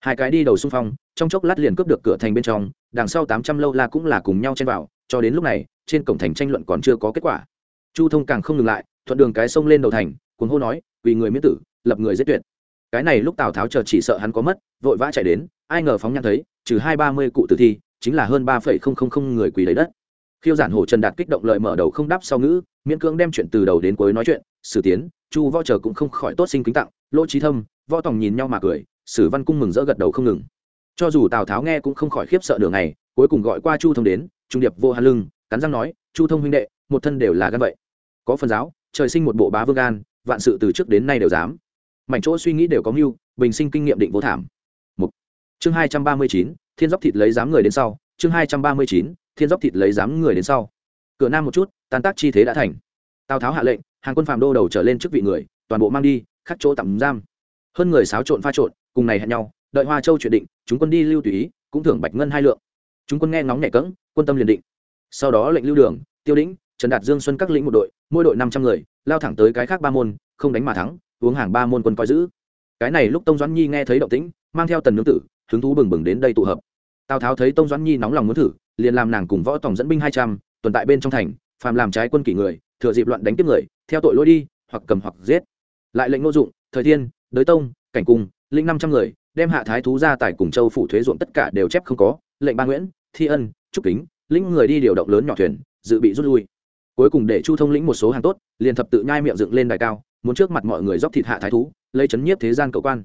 Hai cái đi đầu xung phong, trong chốc lát liền cướp được cửa thành bên trong, đằng sau tám trăm lâu la cũng là cùng nhau chen vào, cho đến lúc này, trên cổng thành tranh luận còn chưa có kết quả. Chu thông càng không ngừng lại, thuận đường cái sông lên đầu thành cuồng hô nói vì người miễn tử, lập người giết tuyệt. Cái này lúc tào tháo chờ chỉ sợ hắn có mất, vội vã chạy đến, ai ngờ phóng nhăn thấy, trừ hai ba mươi cụ tử thi, chính là hơn ba phẩy không không không người quỳ lấy đất. Khiêu giản hổ trần đạt kích động lợi mở đầu không đáp sau ngữ, miễn cưỡng đem chuyện từ đầu đến cuối nói chuyện, sử tiến, chu võ chờ cũng không khỏi tốt sinh kính tặng, lỗ trí thâm, võ tòng nhìn nhau mà cười, sử văn cung mừng rỡ gật đầu không ngừng. Cho dù tào tháo nghe cũng không khỏi khiếp sợ đường này cuối cùng gọi qua chu thông đến, trung điệp vô hà lưng, cắn răng nói, chu thông huynh đệ, một thân đều là gan vậy. Có phần giáo, trời sinh một bộ bá vương gan vạn sự từ trước đến nay đều dám. Mảnh chỗ suy nghĩ đều có mưu, bình sinh kinh nghiệm định vô thảm. Một chương hai trăm ba mươi chín, thiên dốc thịt lấy dám người đến sau. Chương hai trăm ba mươi chín, thiên dốc thịt lấy dám người đến sau. Cửa nam một chút, tan tác chi thế đã thành. Tào tháo hạ lệnh, hàng quân phạm đô đầu trở lên chức vị người, toàn bộ mang đi, khắc chỗ tạm giam. Hơn người xáo trộn pha trộn, cùng này hẹn nhau, đợi hoa châu chuyển định, chúng quân đi lưu tùy ý, cũng thưởng bạch ngân hai lượng. Chúng quân nghe ngóng nhẹ cẫng, quân tâm liền định. Sau đó lệnh lưu đường, tiêu đĩnh, trần đạt dương xuân các lĩnh một đội, mỗi đội năm trăm người lao thẳng tới cái khác ba môn, không đánh mà thắng uống hàng ba môn quân coi giữ. Cái này lúc tông doãn nhi nghe thấy động tĩnh, mang theo tần nương tử, hứng thú bừng bừng đến đây tụ hợp. Tào tháo thấy tông doãn nhi nóng lòng muốn thử, liền làm nàng cùng võ tổng dẫn binh hai trăm, tuần tại bên trong thành, phàm làm trái quân kỷ người, thừa dịp loạn đánh tiếp người, theo tội lỗi đi, hoặc cầm hoặc giết. Lại lệnh ngô dụng, thời thiên, đới tông, cảnh cung linh năm trăm người, đem hạ thái thú ra tại cùng châu phủ thuế ruộng tất cả đều chép không có, lệnh ba nguyễn, thi ân, trúc kính, lĩnh người đi điều động lớn nhỏ thuyền, dự bị rút lui cuối cùng để chu thông lĩnh một số hàng tốt, liền thập tự nhai miệng dựng lên đài cao, muốn trước mặt mọi người dốc thịt hạ thái thú, lấy chấn nhiếp thế gian cầu quan.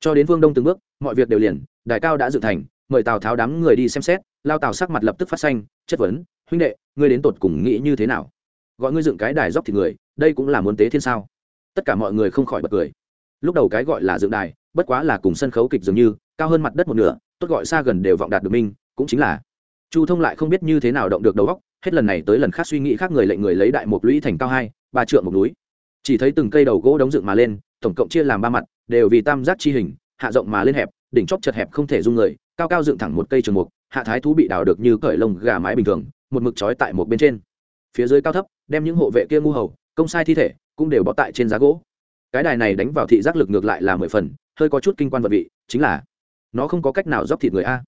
Cho đến vương đông từng bước, mọi việc đều liền, đài cao đã dựng thành, mời tào tháo đám người đi xem xét, lao tào sắc mặt lập tức phát xanh, chất vấn, huynh đệ, ngươi đến tột cùng nghĩ như thế nào? Gọi ngươi dựng cái đài dốc thịt người, đây cũng là muốn tế thiên sao? Tất cả mọi người không khỏi bật cười. Lúc đầu cái gọi là dựng đài, bất quá là cùng sân khấu kịch dường như, cao hơn mặt đất một nửa, tốt gọi xa gần đều vọng đạt được minh, cũng chính là chu thông lại không biết như thế nào động được đầu góc hết lần này tới lần khác suy nghĩ khác người lệnh người lấy đại một lũy thành cao hai, ba trượng một núi. Chỉ thấy từng cây đầu gỗ đống dựng mà lên, tổng cộng chia làm ba mặt, đều vì tam giác chi hình, hạ rộng mà lên hẹp, đỉnh chóp chật hẹp không thể dung người, cao cao dựng thẳng một cây trường mục, hạ thái thú bị đào được như cởi lông gà mái bình thường, một mực trói tại một bên trên. Phía dưới cao thấp, đem những hộ vệ kia ngu hầu, công sai thi thể, cũng đều bỏ tại trên giá gỗ. Cái đài này đánh vào thị giác lực ngược lại là mười phần, hơi có chút kinh quan vật vị, chính là, nó không có cách nào dóc thịt người a.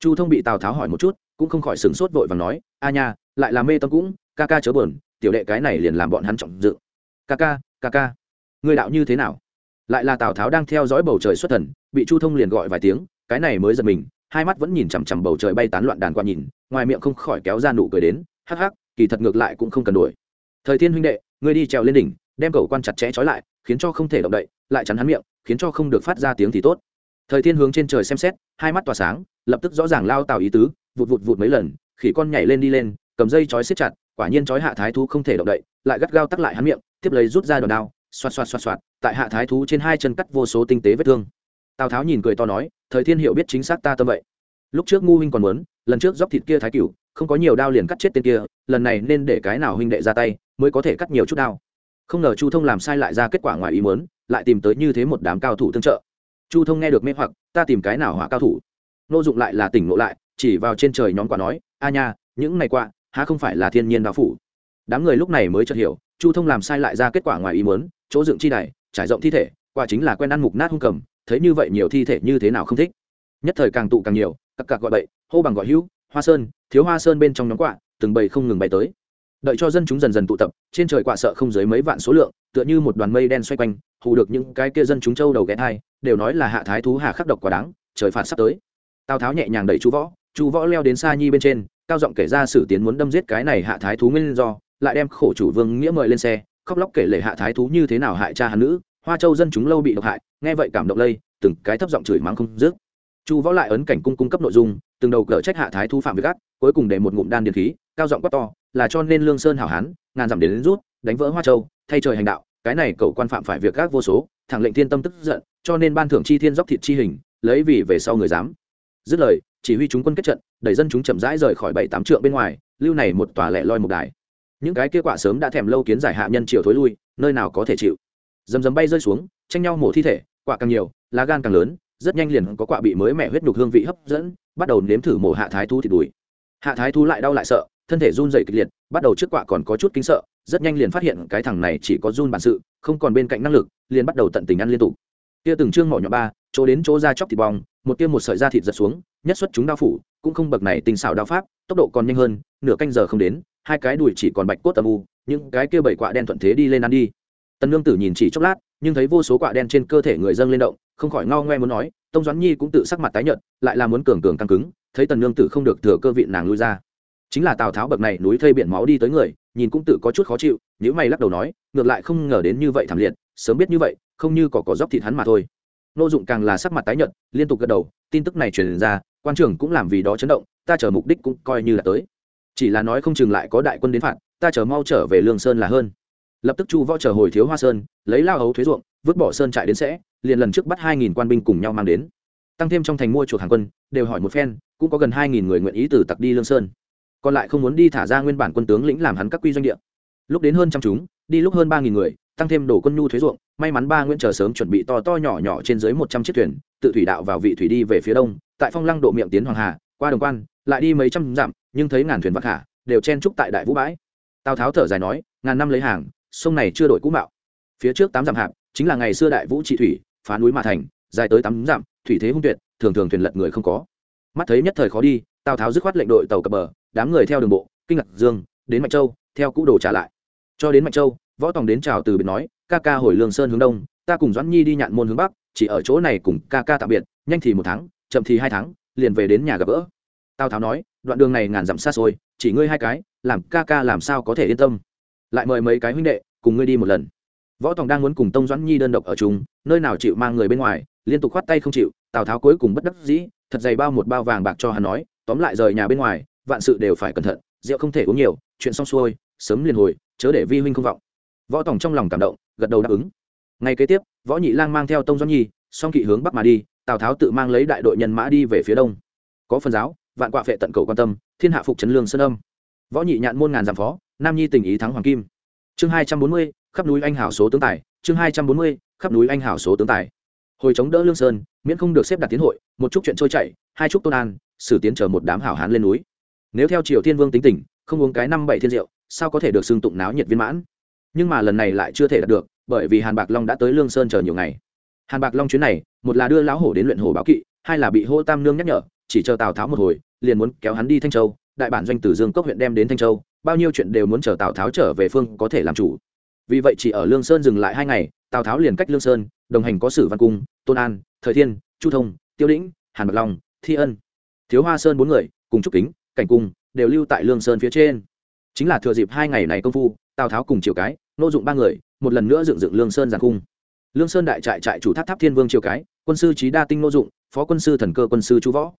Chu thông bị tào tháo hỏi một chút cũng không khỏi sửng sốt vội và nói, a nha, lại là mê tâm cũng, ca ca chớ bờn tiểu đệ cái này liền làm bọn hắn trọng dự. Ca ca ca ca người đạo như thế nào? Lại là tào tháo đang theo dõi bầu trời xuất thần, bị chu thông liền gọi vài tiếng, cái này mới giật mình, hai mắt vẫn nhìn chằm chằm bầu trời bay tán loạn đàn qua nhìn, ngoài miệng không khỏi kéo ra nụ cười đến, hắc hắc, kỳ thật ngược lại cũng không cần đuổi. Thời thiên huynh đệ, ngươi đi trèo lên đỉnh, đem cầu quan chặt chẽ trói lại, khiến cho không thể động đậy, lại chắn hắn miệng, khiến cho không được phát ra tiếng thì tốt. Thời thiên hướng trên trời xem xét, hai mắt tỏa sáng, lập tức rõ ràng lao tào ý tứ vụt vụt vụt mấy lần, khỉ con nhảy lên đi lên, cầm dây chói xếp chặt, quả nhiên chói hạ thái thú không thể động đậy, lại gắt gao tắc lại hắn miệng, tiếp lấy rút ra đòn đao, xoạt xoạt xoạt xoạt, tại hạ thái thú trên hai chân cắt vô số tinh tế vết thương. Tào tháo nhìn cười to nói, thời thiên hiểu biết chính xác ta tâm vậy. Lúc trước ngu huynh còn muốn, lần trước dốc thịt kia thái cửu, không có nhiều đao liền cắt chết tên kia, lần này nên để cái nào huynh đệ ra tay, mới có thể cắt nhiều chút đao. Không ngờ chu thông làm sai lại ra kết quả ngoài ý muốn, lại tìm tới như thế một đám cao thủ tương trợ. Chu thông nghe được mê hoặc, ta tìm cái nào hỏa cao thủ? Nô dụng lại là tỉnh ngộ lại chỉ vào trên trời nhóm quả nói, a nha, những ngày qua há không phải là thiên nhiên đạo phủ? Đám người lúc này mới chợt hiểu, chu thông làm sai lại ra kết quả ngoài ý muốn, chỗ dựng chi đài, trải rộng thi thể, quả chính là quen ăn mục nát hung cầm, thấy như vậy nhiều thi thể như thế nào không thích. Nhất thời càng tụ càng nhiều các cặc gọi bậy, hô bằng gọi hữu, hoa sơn, thiếu hoa sơn bên trong nhóm quạ từng bầy không ngừng bay tới. Đợi cho dân chúng dần dần tụ tập, trên trời quạ sợ không dưới mấy vạn số lượng, tựa như một đoàn mây đen xoay quanh, hù được những cái kia dân chúng châu đầu ghé thai, đều nói là hạ thái thú hà khắc độc quá đáng, trời phạt sắp tới. Tào tháo nhẹ nhàng đẩy chú võ Chu võ leo đến Sa nhi bên trên cao giọng kể ra sử tiến muốn đâm giết cái này hạ thái thú nguyên do lại đem khổ chủ vương nghĩa mời lên xe khóc lóc kể lể hạ thái thú như thế nào hại cha hắn nữ hoa châu dân chúng lâu bị độc hại nghe vậy cảm động lây từng cái thấp giọng chửi mắng không dứt. Chu võ lại ấn cảnh cung cung cấp nội dung từng đầu cờ trách hạ thái thú phạm việc gắt cuối cùng để một ngụm đan điện khí cao giọng quát to là cho nên lương sơn hảo hán ngàn dặm đến, đến rút đánh vỡ hoa châu thay trời hành đạo cái này cậu quan phạm phải việc gác vô số thẳng lệnh thiên tâm tức giận cho nên ban thưởng chi thiên dốc thịt chi hình lấy vì về sau người dám. Dứt lời chỉ huy chúng quân kết trận, đẩy dân chúng chậm rãi rời khỏi bảy tám trượng bên ngoài, lưu này một tòa lẻ loi một đài. Những cái kia quả sớm đã thèm lâu kiến giải hạ nhân chiều thối lui, nơi nào có thể chịu. Dầm dầm bay rơi xuống, tranh nhau mổ thi thể, quả càng nhiều, lá gan càng lớn, rất nhanh liền có quả bị mới mẻ huyết nhục hương vị hấp dẫn, bắt đầu nếm thử mổ hạ thái thu thịt đùi. Hạ thái thu lại đau lại sợ, thân thể run dày kịch liệt, bắt đầu trước quả còn có chút kính sợ, rất nhanh liền phát hiện cái thằng này chỉ có run bản sự, không còn bên cạnh năng lực, liền bắt đầu tận tình ăn liên tục kia từng trương mỏ nhỏ ba, chỗ đến chỗ ra chóc thịt bong, một tiêm một sợi da thịt giật xuống, nhất xuất chúng đao phủ, cũng không bậc này tình xảo đao pháp, tốc độ còn nhanh hơn, nửa canh giờ không đến, hai cái đùi chỉ còn bạch cốt âm u, những cái kia bảy quạ đen thuận thế đi lên ăn đi. Tần nương tử nhìn chỉ chốc lát, nhưng thấy vô số quạ đen trên cơ thể người dâng lên động, không khỏi ngao ngoe muốn nói, tông doãn nhi cũng tự sắc mặt tái nhợt, lại là muốn cường cường căng cứng, thấy tần nương tử không được thừa cơ vị nàng lui ra. Chính là tào tháo bậc này núi thây biển máu đi tới người, nhìn cũng tự có chút khó chịu nếu mày lắc đầu nói, ngược lại không ngờ đến như vậy thảm liệt, sớm biết như vậy không như cỏ có dốc thịt hắn mà thôi. Nô dụng càng là sắc mặt tái nhợt, liên tục gật đầu, tin tức này truyền ra, quan trưởng cũng làm vì đó chấn động, ta chờ mục đích cũng coi như là tới. Chỉ là nói không chừng lại có đại quân đến phạt, ta chờ mau trở về lương sơn là hơn. Lập tức chu võ chờ hồi thiếu hoa sơn, lấy lao hấu thuế ruộng, vứt bỏ sơn trại đến sẽ, liền lần trước bắt hai nghìn quan binh cùng nhau mang đến. Tăng thêm trong thành mua chuộc hàng quân, đều hỏi một phen, cũng có gần hai nghìn người nguyện ý từ tặc đi lương sơn. Còn lại không muốn đi thả ra nguyên bản quân tướng lĩnh làm hắn các quy doanh địa. Lúc đến hơn trăm chúng, đi lúc hơn ba nghìn người, tăng thêm đổ quân nhu thuế ruộng may mắn ba nguyễn chờ sớm chuẩn bị to to nhỏ nhỏ trên dưới một trăm chiếc thuyền, tự thủy đạo vào vị thủy đi về phía đông, tại phong lăng độ miệng tiến hoàng hà, qua đồng quan, lại đi mấy trăm dặm, nhưng thấy ngàn thuyền vạc hạ đều chen trúc tại đại vũ bãi. Tào tháo thở dài nói, ngàn năm lấy hàng, sông này chưa đổi cũ mạo. Phía trước tám dặm hạp, chính là ngày xưa đại vũ trị thủy, phá núi mà thành, dài tới tám dặm, thủy thế hung tuyệt, thường thường thuyền lật người không có. Mắt thấy nhất thời khó đi, tào tháo dứt khoát lệnh đội tàu cập bờ, đám người theo đường bộ, kinh ngạc dương, đến mạnh châu, theo cũ đồ trả lại. Cho đến mạnh châu, võ tòng đến chào từ biệt nói ca ca hồi lương sơn hướng đông, ta cùng doãn nhi đi nhạn môn hướng bắc, chỉ ở chỗ này cùng ca ca tạm biệt, nhanh thì một tháng, chậm thì hai tháng, liền về đến nhà gặp gỡ. Tào tháo nói, đoạn đường này ngàn dặm xa xôi, chỉ ngươi hai cái, làm ca ca làm sao có thể yên tâm? Lại mời mấy cái huynh đệ, cùng ngươi đi một lần. Võ tòng đang muốn cùng tông doãn nhi đơn độc ở chung, nơi nào chịu mang người bên ngoài, liên tục khoát tay không chịu, tào tháo cuối cùng bất đắc dĩ, thật dày bao một bao vàng bạc cho hắn nói, tóm lại rời nhà bên ngoài, vạn sự đều phải cẩn thận, rượu không thể uống nhiều, chuyện xong xuôi, sớm liền hồi, chớ để vi huynh không vọng. Võ tòng trong lòng cảm động gật đầu đáp ứng. Ngay kế tiếp, võ nhị lang mang theo tông doãn nhi, song kỵ hướng bắc mà đi, tào tháo tự mang lấy đại đội nhân mã đi về phía đông. Có phần giáo, vạn quạ phệ tận cầu quan tâm, thiên hạ phục trấn lương sơn âm. Võ nhị nhạn môn ngàn giảm phó, nam nhi tình ý thắng hoàng kim. Chương hai trăm bốn mươi, khắp núi anh hảo số tướng tài. Chương hai trăm bốn mươi, khắp núi anh hảo số tướng tài. Hồi chống đỡ lương sơn, miễn không được xếp đặt tiến hội, một chút chuyện trôi chảy, hai chút tôn an, xử tiến chờ một đám hảo hán lên núi. Nếu theo triều thiên vương tính tình, không uống cái năm bảy thiên rượu, sao có thể được xưng tụng náo nhiệt viên mãn? Nhưng mà lần này lại chưa thể đạt được, bởi vì hàn bạc long đã tới lương sơn chờ nhiều ngày. Hàn bạc long chuyến này, một là đưa lão hổ đến luyện hổ báo kỵ, hai là bị hô tam nương nhắc nhở, chỉ chờ tào tháo một hồi, liền muốn kéo hắn đi thanh châu, đại bản doanh từ dương cốc huyện đem đến thanh châu, bao nhiêu chuyện đều muốn chờ tào tháo trở về phương có thể làm chủ. Vì vậy chỉ ở lương sơn dừng lại hai ngày, tào tháo liền cách lương sơn, đồng hành có sử văn cung, tôn an, thời thiên, chu thông, tiêu lĩnh, hàn bạc long, thi ân. Thiếu hoa sơn bốn người, cùng trúc kính, cảnh cung, đều lưu tại lương sơn phía trên. Chính là thừa dịp hai ngày này công phu, tào tháo cùng triều cái nô dụng ba người, một lần nữa dựng dựng lương sơn giàn cung. Lương sơn đại trại trại chủ tháp tháp thiên vương triều cái, quân sư trí đa tinh nô dụng, phó quân sư thần cơ quân sư chú võ.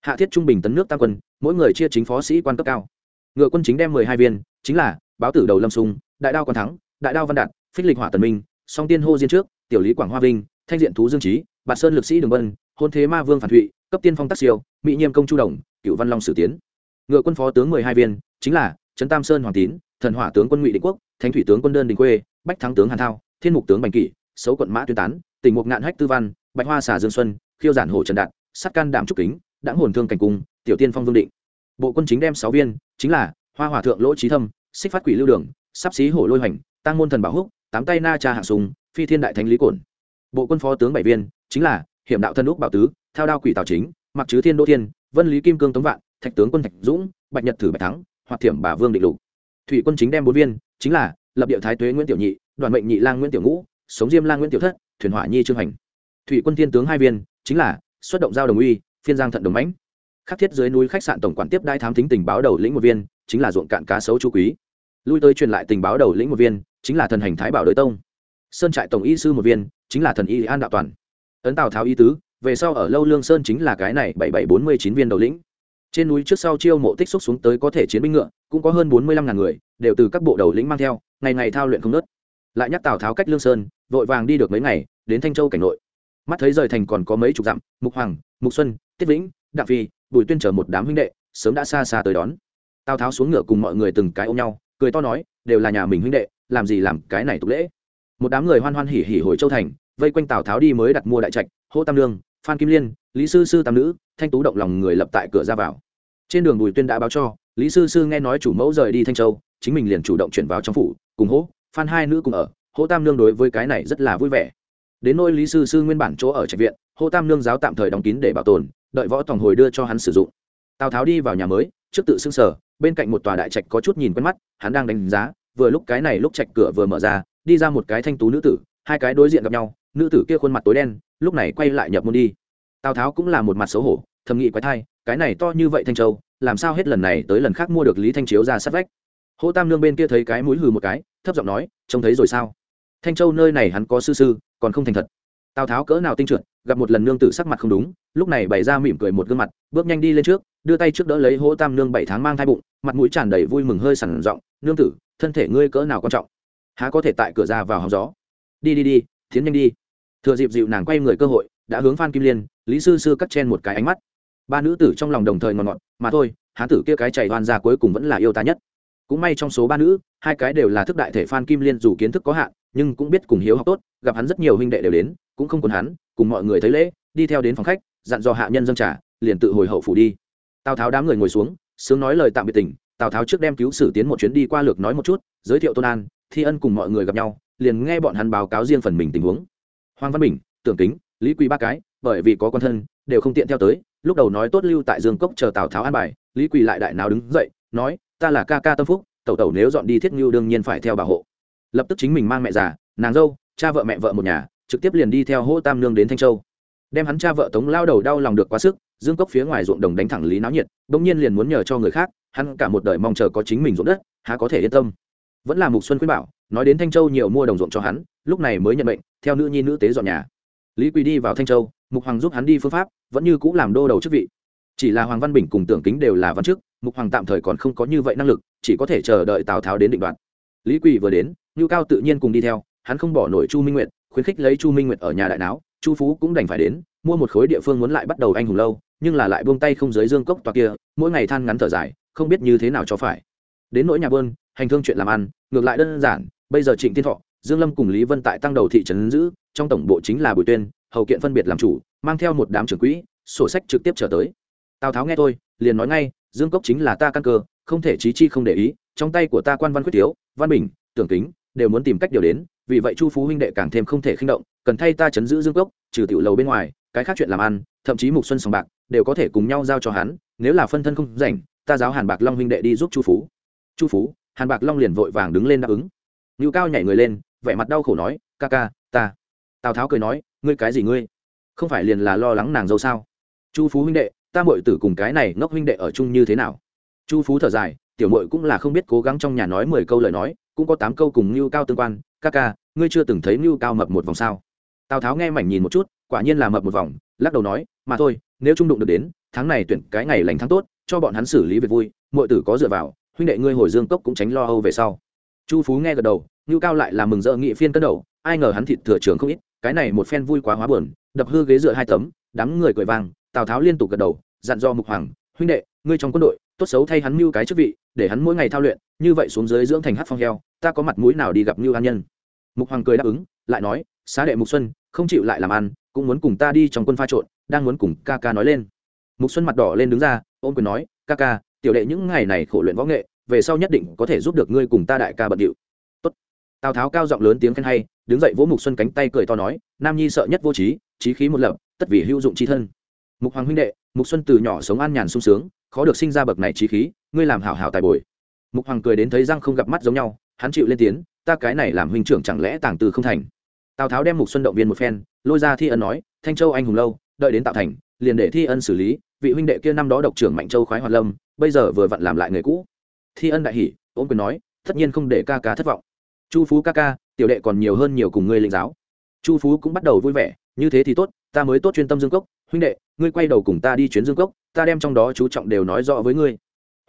Hạ thiết trung bình tấn nước tam quân, mỗi người chia chính phó sĩ quan cấp cao. Ngựa quân chính đem mười hai viên, chính là báo tử đầu lâm sung, đại đao quan thắng, đại đao văn đạt, phích lịch hỏa tần minh, song tiên hô diên trước, tiểu lý quảng hoa vinh, thanh diện thú dương trí bạt sơn lực sĩ đường vân, hôn thế ma vương phản thụy, cấp tiên phong tác siêu, mỹ nhiêm công chu đồng cựu văn long sử tiến. Ngựa quân phó tướng mười hai viên, chính là trấn tam sơn hoàng tín, thần hỏa tướng quân ngụy định quốc thánh thủy tướng quân đơn đình quê, bách thắng tướng hàn thao, thiên mục tướng bành kỷ, xấu quận mã tuyên tán, tỉnh mục ngạn hách tư văn, bạch hoa xà dương xuân, khiêu giản hồ trần đạt sắt can đảm trúc kính, đãng hồn thương cảnh cung, tiểu tiên phong vương định. Bộ quân chính đem sáu viên, chính là hoa hòa thượng lỗ trí thâm, xích phát quỷ lưu đường, sắp xí hổ lôi hoành, tăng môn thần bảo húc, tám tay na cha hạ sùng, phi thiên đại thánh lý cổn. Bộ quân phó tướng bảy viên, chính là hiểm đạo thân úc bảo tứ, thao đao quỷ tào chính, mặc chứ thiên đô thiên, vân lý kim cương tống vạn, thạch tướng quân thạch dũng, bạch nhật thử bạch thắng hoặc thiểm bà vương định lục. Thủy quân chính đem bốn viên chính là lập địa thái tuế nguyễn tiểu nhị, đoàn mệnh nhị lang nguyễn tiểu ngũ, sống diêm lang nguyễn tiểu thất, thuyền hỏa nhi trương hành. Thủy quân thiên tướng hai viên, chính là xuất động giao đồng uy, phiên giang thận đồng mãnh. Khắc thiết dưới núi khách sạn tổng quản tiếp đai thám thính tình báo đầu lĩnh một viên, chính là ruộng cạn cá sấu chú quý. Lui tới truyền lại tình báo đầu lĩnh một viên, chính là thần hành thái bảo đới tông. Sơn trại tổng y sư một viên, chính là thần y an đạo toàn. Ấn tào tháo y tứ, về sau ở lâu lương sơn chính là cái này bảy bảy bốn mươi chín viên đầu lĩnh trên núi trước sau chiêu mộ tích xúc xuống tới có thể chiến binh ngựa, cũng có hơn bốn mươi lăm ngàn người, đều từ các bộ đầu lĩnh mang theo, ngày ngày thao luyện không nớt lại nhắc tào tháo cách lương sơn, vội vàng đi được mấy ngày, đến thanh châu cảnh nội. Mắt thấy rời thành còn có mấy chục dặm, mục hoàng, mục xuân, tiết vĩnh, đặng phi, bùi tuyên chở một đám huynh đệ, sớm đã xa xa tới đón. Tào tháo xuống ngựa cùng mọi người từng cái ôm nhau, cười to nói, đều là nhà mình huynh đệ, làm gì làm cái này tục lễ? Một đám người hoan hoan hỉ hỉ hồi châu thành, vây quanh tào tháo đi mới đặt mua đại trạch, hô tam lương phan kim liên, lý sư sư tam nữ, thanh tú động lòng người lập tại cửa ra vào. Trên đường bùi tuyên đã báo cho, lý sư sư nghe nói chủ mẫu rời đi thanh châu, chính mình liền chủ động chuyển vào trong phủ, cùng hỗ phan hai nữ cùng ở hỗ tam Nương đối với cái này rất là vui vẻ. Đến nôi lý sư sư nguyên bản chỗ ở trạch viện hỗ tam nương giáo tạm thời đóng kín để bảo tồn, đợi võ tòng hồi đưa cho hắn sử dụng. Tào tháo đi vào nhà mới, trước tự xưng sở, bên cạnh một tòa đại trạch có chút nhìn quen mắt, hắn đang đánh giá, vừa lúc cái này lúc trạch cửa vừa mở ra, đi ra một cái thanh tú nữ tử, hai cái đối diện gặp nhau nữ tử kia khuôn mặt tối đen, lúc này quay lại nhập môn đi. Tào tháo cũng là một mặt xấu hổ, thầm nghĩ quái thai, cái này to như vậy thanh châu, làm sao hết lần này tới lần khác mua được lý thanh chiếu ra sát vách? Hô tam nương bên kia thấy cái mũi hừ một cái, thấp giọng nói, trông thấy rồi sao? Thanh châu nơi này hắn có sư sư, còn không thành thật. Tào tháo cỡ nào tinh trượt gặp một lần nương tử sắc mặt không đúng, lúc này bày ra mỉm cười một gương mặt, bước nhanh đi lên trước, đưa tay trước đỡ lấy hỗ tam nương bảy tháng mang thai bụng, mặt mũi tràn đầy vui mừng hơi sẳn giọng, nương tử, thân thể ngươi cỡ nào quan trọng? Há có thể tại cửa ra vào hóng gió? Đi đi đi, tiến nhanh đi thừa dịp dịu nàng quay người cơ hội, đã hướng phan kim liên, lý sư sư cắt chen một cái ánh mắt. Ba nữ tử trong lòng đồng thời ngọn ngọn mà thôi, hán tử kia cái chạy đoan ra cuối cùng vẫn là yêu ta nhất. Cũng may trong số ba nữ, hai cái đều là thức đại thể phan kim liên dù kiến thức có hạn, nhưng cũng biết cùng hiếu học tốt, gặp hắn rất nhiều huynh đệ đều đến, cũng không còn hắn, cùng mọi người thấy lễ, đi theo đến phòng khách, dặn dò hạ nhân dân trả liền tự hồi hậu phủ đi. Tào tháo đám người ngồi xuống, sướng nói lời tạm biệt tình, tào tháo trước đem cứu sử tiến một chuyến đi qua lược nói một chút, giới thiệu tôn an, thi ân cùng mọi người gặp nhau, liền nghe bọn hắn báo cáo riêng phần mình tình huống hoàng văn bình, tưởng kính, lý quý ba cái, bởi vì có con thân, đều không tiện theo tới. Lúc đầu nói tốt lưu tại dương cốc chờ tào tháo an bài, lý quỳ lại đại nào đứng dậy, nói, ta là ca ca tâm phúc, tẩu tẩu nếu dọn đi thiết ngưu đương nhiên phải theo bảo hộ. Lập tức chính mình mang mẹ già, nàng dâu, cha vợ mẹ vợ một nhà, trực tiếp liền đi theo hỗ tam nương đến thanh châu. Đem hắn cha vợ tống lao đầu đau lòng được quá sức, dương cốc phía ngoài ruộng đồng đánh thẳng lý náo nhiệt, bỗng nhiên liền muốn nhờ cho người khác, hắn cả một đời mong chờ có chính mình ruộng đất, há có thể yên tâm. Vẫn là mục xuân khuyên bảo, nói đến thanh châu nhiều mua đồng ruộng cho hắn lúc này mới nhận bệnh, theo nữ nhi nữ tế dọn nhà. Lý quỳ đi vào thanh châu, mục hoàng giúp hắn đi phương pháp, vẫn như cũng làm đô đầu chức vị. Chỉ là hoàng văn bình cùng tưởng kính đều là văn chức, mục hoàng tạm thời còn không có như vậy năng lực, chỉ có thể chờ đợi tào tháo đến định đoạt. Lý quỳ vừa đến, ngưu cao tự nhiên cùng đi theo, hắn không bỏ nổi chu minh nguyệt, khuyến khích lấy chu minh nguyệt ở nhà đại não chu phú cũng đành phải đến, mua một khối địa phương muốn lại bắt đầu anh hùng lâu, nhưng là lại buông tay không dưới dương cốc toa kia, mỗi ngày than ngắn thở dài, không biết như thế nào cho phải. Đến nỗi nhà bơn, hành thương chuyện làm ăn, ngược lại đơn giản, bây giờ trịnh thiên thọ dương lâm cùng lý vân tại tăng đầu thị trấn giữ, trong tổng bộ chính là bùi tuyên, hầu kiện phân biệt làm chủ, mang theo một đám trưởng quỹ, sổ sách trực tiếp trở tới. Tào tháo nghe tôi liền nói ngay, dương cốc chính là ta căn cơ, không thể trí chi không để ý, trong tay của ta quan văn quyết thiếu, văn bình, tưởng kính, đều muốn tìm cách điều đến, vì vậy chu phú huynh đệ càng thêm không thể khinh động, cần thay ta chấn giữ dương cốc, trừ tiểu lầu bên ngoài, cái khác chuyện làm ăn, thậm chí mục xuân sòng bạc, đều có thể cùng nhau giao cho hắn, nếu là phân thân không rảnh, ta giáo hàn bạc long huynh đệ đi giúp chu phú. Chu phú, hàn bạc long liền vội vàng đứng lên đáp ứng. Ngưu cao nhảy người lên vẻ mặt đau khổ nói, ca ca, ta. Tào tháo cười nói, ngươi cái gì ngươi? Không phải liền là lo lắng nàng dâu sao? Chu phú huynh đệ, ta mội tử cùng cái này ngốc huynh đệ ở chung như thế nào? Chu phú thở dài, tiểu mội cũng là không biết cố gắng trong nhà nói mười câu lời nói, cũng có tám câu cùng ngưu cao tương quan. Ca ca, ngươi chưa từng thấy ngưu cao mập một vòng sao? Tào tháo nghe mảnh nhìn một chút, quả nhiên là mập một vòng, lắc đầu nói, mà thôi, nếu trung đụng được đến, tháng này tuyển cái ngày lành tháng tốt, cho bọn hắn xử lý việc vui mọi tử có dựa vào, huynh đệ ngươi hồi dương cốc cũng tránh lo âu về sau. Chu phú nghe gật đầu ngưu cao lại là mừng rỡ nghị phiên cân đầu, ai ngờ hắn thịt thừa trường không ít, cái này một phen vui quá hóa buồn, đập hư ghế dựa hai tấm, đám người cười vang, tào tháo liên tục gật đầu, dặn do mục hoàng, huynh đệ, ngươi trong quân đội, tốt xấu thay hắn mưu cái chức vị, để hắn mỗi ngày thao luyện, như vậy xuống dưới dưỡng thành hát phong heo, ta có mặt mũi nào đi gặp mưu an nhân? Mục hoàng cười đáp ứng, lại nói, xá đệ mục xuân, không chịu lại làm ăn, cũng muốn cùng ta đi trong quân pha trộn, đang muốn cùng ca ca nói lên. Mục xuân mặt đỏ lên đứng ra, ôm quyền nói, ca ca, tiểu đệ những ngày này khổ luyện võ nghệ, về sau nhất định có thể giúp được ngươi cùng ta đại ca bận điệu tào tháo cao giọng lớn tiếng khen hay, đứng dậy vỗ mục xuân cánh tay cười to nói, nam nhi sợ nhất vô trí trí khí một lập, tất vì hữu dụng chi thân. Mục hoàng huynh đệ, mục xuân từ nhỏ sống an nhàn sung sướng, khó được sinh ra bậc này trí khí, ngươi làm hảo hảo tài bồi. Mục hoàng cười đến thấy răng không gặp mắt giống nhau, hắn chịu lên tiếng, ta cái này làm huynh trưởng chẳng lẽ tàng từ không thành? Tào tháo đem mục xuân động viên một phen, lôi ra thi ân nói, thanh châu anh hùng lâu, đợi đến tạo thành, liền để thi ân xử lý, vị huynh đệ kia năm đó độc trưởng mạnh châu khoái hoạt lâm, bây giờ vừa vặn làm lại người cũ. Thi ân đại hỉ ôm quyền nói, tất nhiên không để ca ca thất vọng chu phú ca ca, tiểu đệ còn nhiều hơn nhiều cùng ngươi lĩnh giáo. Chu phú cũng bắt đầu vui vẻ, như thế thì tốt, ta mới tốt chuyên tâm dương cốc. Huynh đệ, ngươi quay đầu cùng ta đi chuyến dương cốc, ta đem trong đó chú trọng đều nói rõ với ngươi.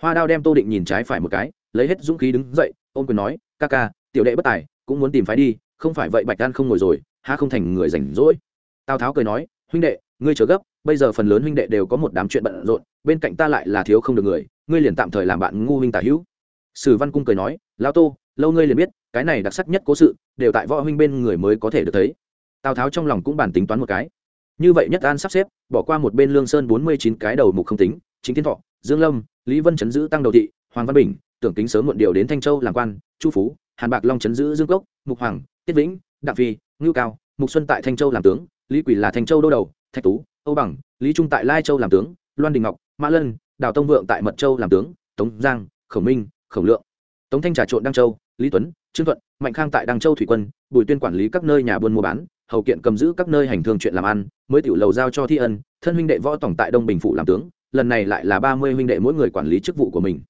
Hoa đao đem tô định nhìn trái phải một cái, lấy hết dũng khí đứng dậy, ôm quyền nói, ca ca, tiểu đệ bất tài, cũng muốn tìm phái đi, không phải vậy bạch đan không ngồi rồi ha không thành người rảnh rỗi. Tào tháo cười nói, huynh đệ, ngươi chờ gấp, bây giờ phần lớn huynh đệ đều có một đám chuyện bận rộn, bên cạnh ta lại là thiếu không được người, ngươi liền tạm thời làm bạn ngu huynh tả hữu. Sử văn cung cười nói lao tô, lâu ngươi liền biết cái này đặc sắc nhất cố sự, đều tại võ huynh bên người mới có thể được thấy. Tào tháo trong lòng cũng bàn tính toán một cái. Như vậy nhất an sắp xếp, bỏ qua một bên lương sơn bốn mươi chín cái đầu mục không tính, chính thiên thọ, dương lâm, lý vân chấn giữ tăng đầu thị, hoàng văn bình, tưởng kính sớm muộn điều đến thanh châu làm quan, chu phú, hàn bạc long chấn giữ dương cốc, mục hoàng, tiết vĩnh, đặng phi, ngưu cao, mục xuân tại thanh châu làm tướng, lý quỷ là thanh châu đô đầu, thạch tú, âu bằng, lý trung tại lai châu làm tướng, loan đình ngọc, mã lân, đào tông vượng tại mật châu làm tướng, tống giang, khổng minh, khổng lượng. Tống thanh trà trộn đăng châu, lý tuấn trương thuận, mạnh khang tại đăng châu thủy quân, bùi tuyên quản lý các nơi nhà buôn mua bán, hầu kiện cầm giữ các nơi hành thương chuyện làm ăn, mới tiểu lầu giao cho thi ân, thân huynh đệ võ tổng tại đông bình phủ làm tướng, lần này lại là ba mươi huynh đệ mỗi người quản lý chức vụ của mình.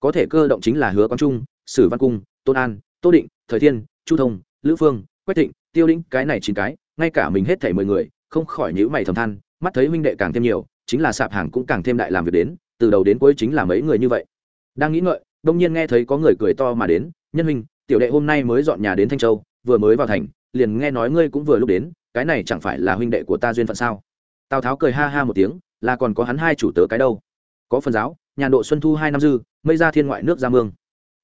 Có thể cơ động chính là hứa quang trung, sử văn cung, tôn an, tô định, thời thiên, chu thông, lữ phương, quách thịnh, tiêu lĩnh, cái này chín cái, ngay cả mình hết thảy mười người, không khỏi nhữ mày thầm than, mắt thấy huynh đệ càng thêm nhiều, chính là sạp hàng cũng càng thêm đại làm việc đến, từ đầu đến cuối chính là mấy người như vậy. Đang nghĩ ngợi, đông nhiên nghe thấy có người cười to mà đến, nhân huynh tiểu đệ hôm nay mới dọn nhà đến thanh châu vừa mới vào thành liền nghe nói ngươi cũng vừa lúc đến cái này chẳng phải là huynh đệ của ta duyên phận sao? Tào tháo cười ha ha một tiếng là còn có hắn hai chủ tớ cái đâu. Có phần giáo nhà độ xuân thu hai năm dư mây ra thiên ngoại nước ra mương.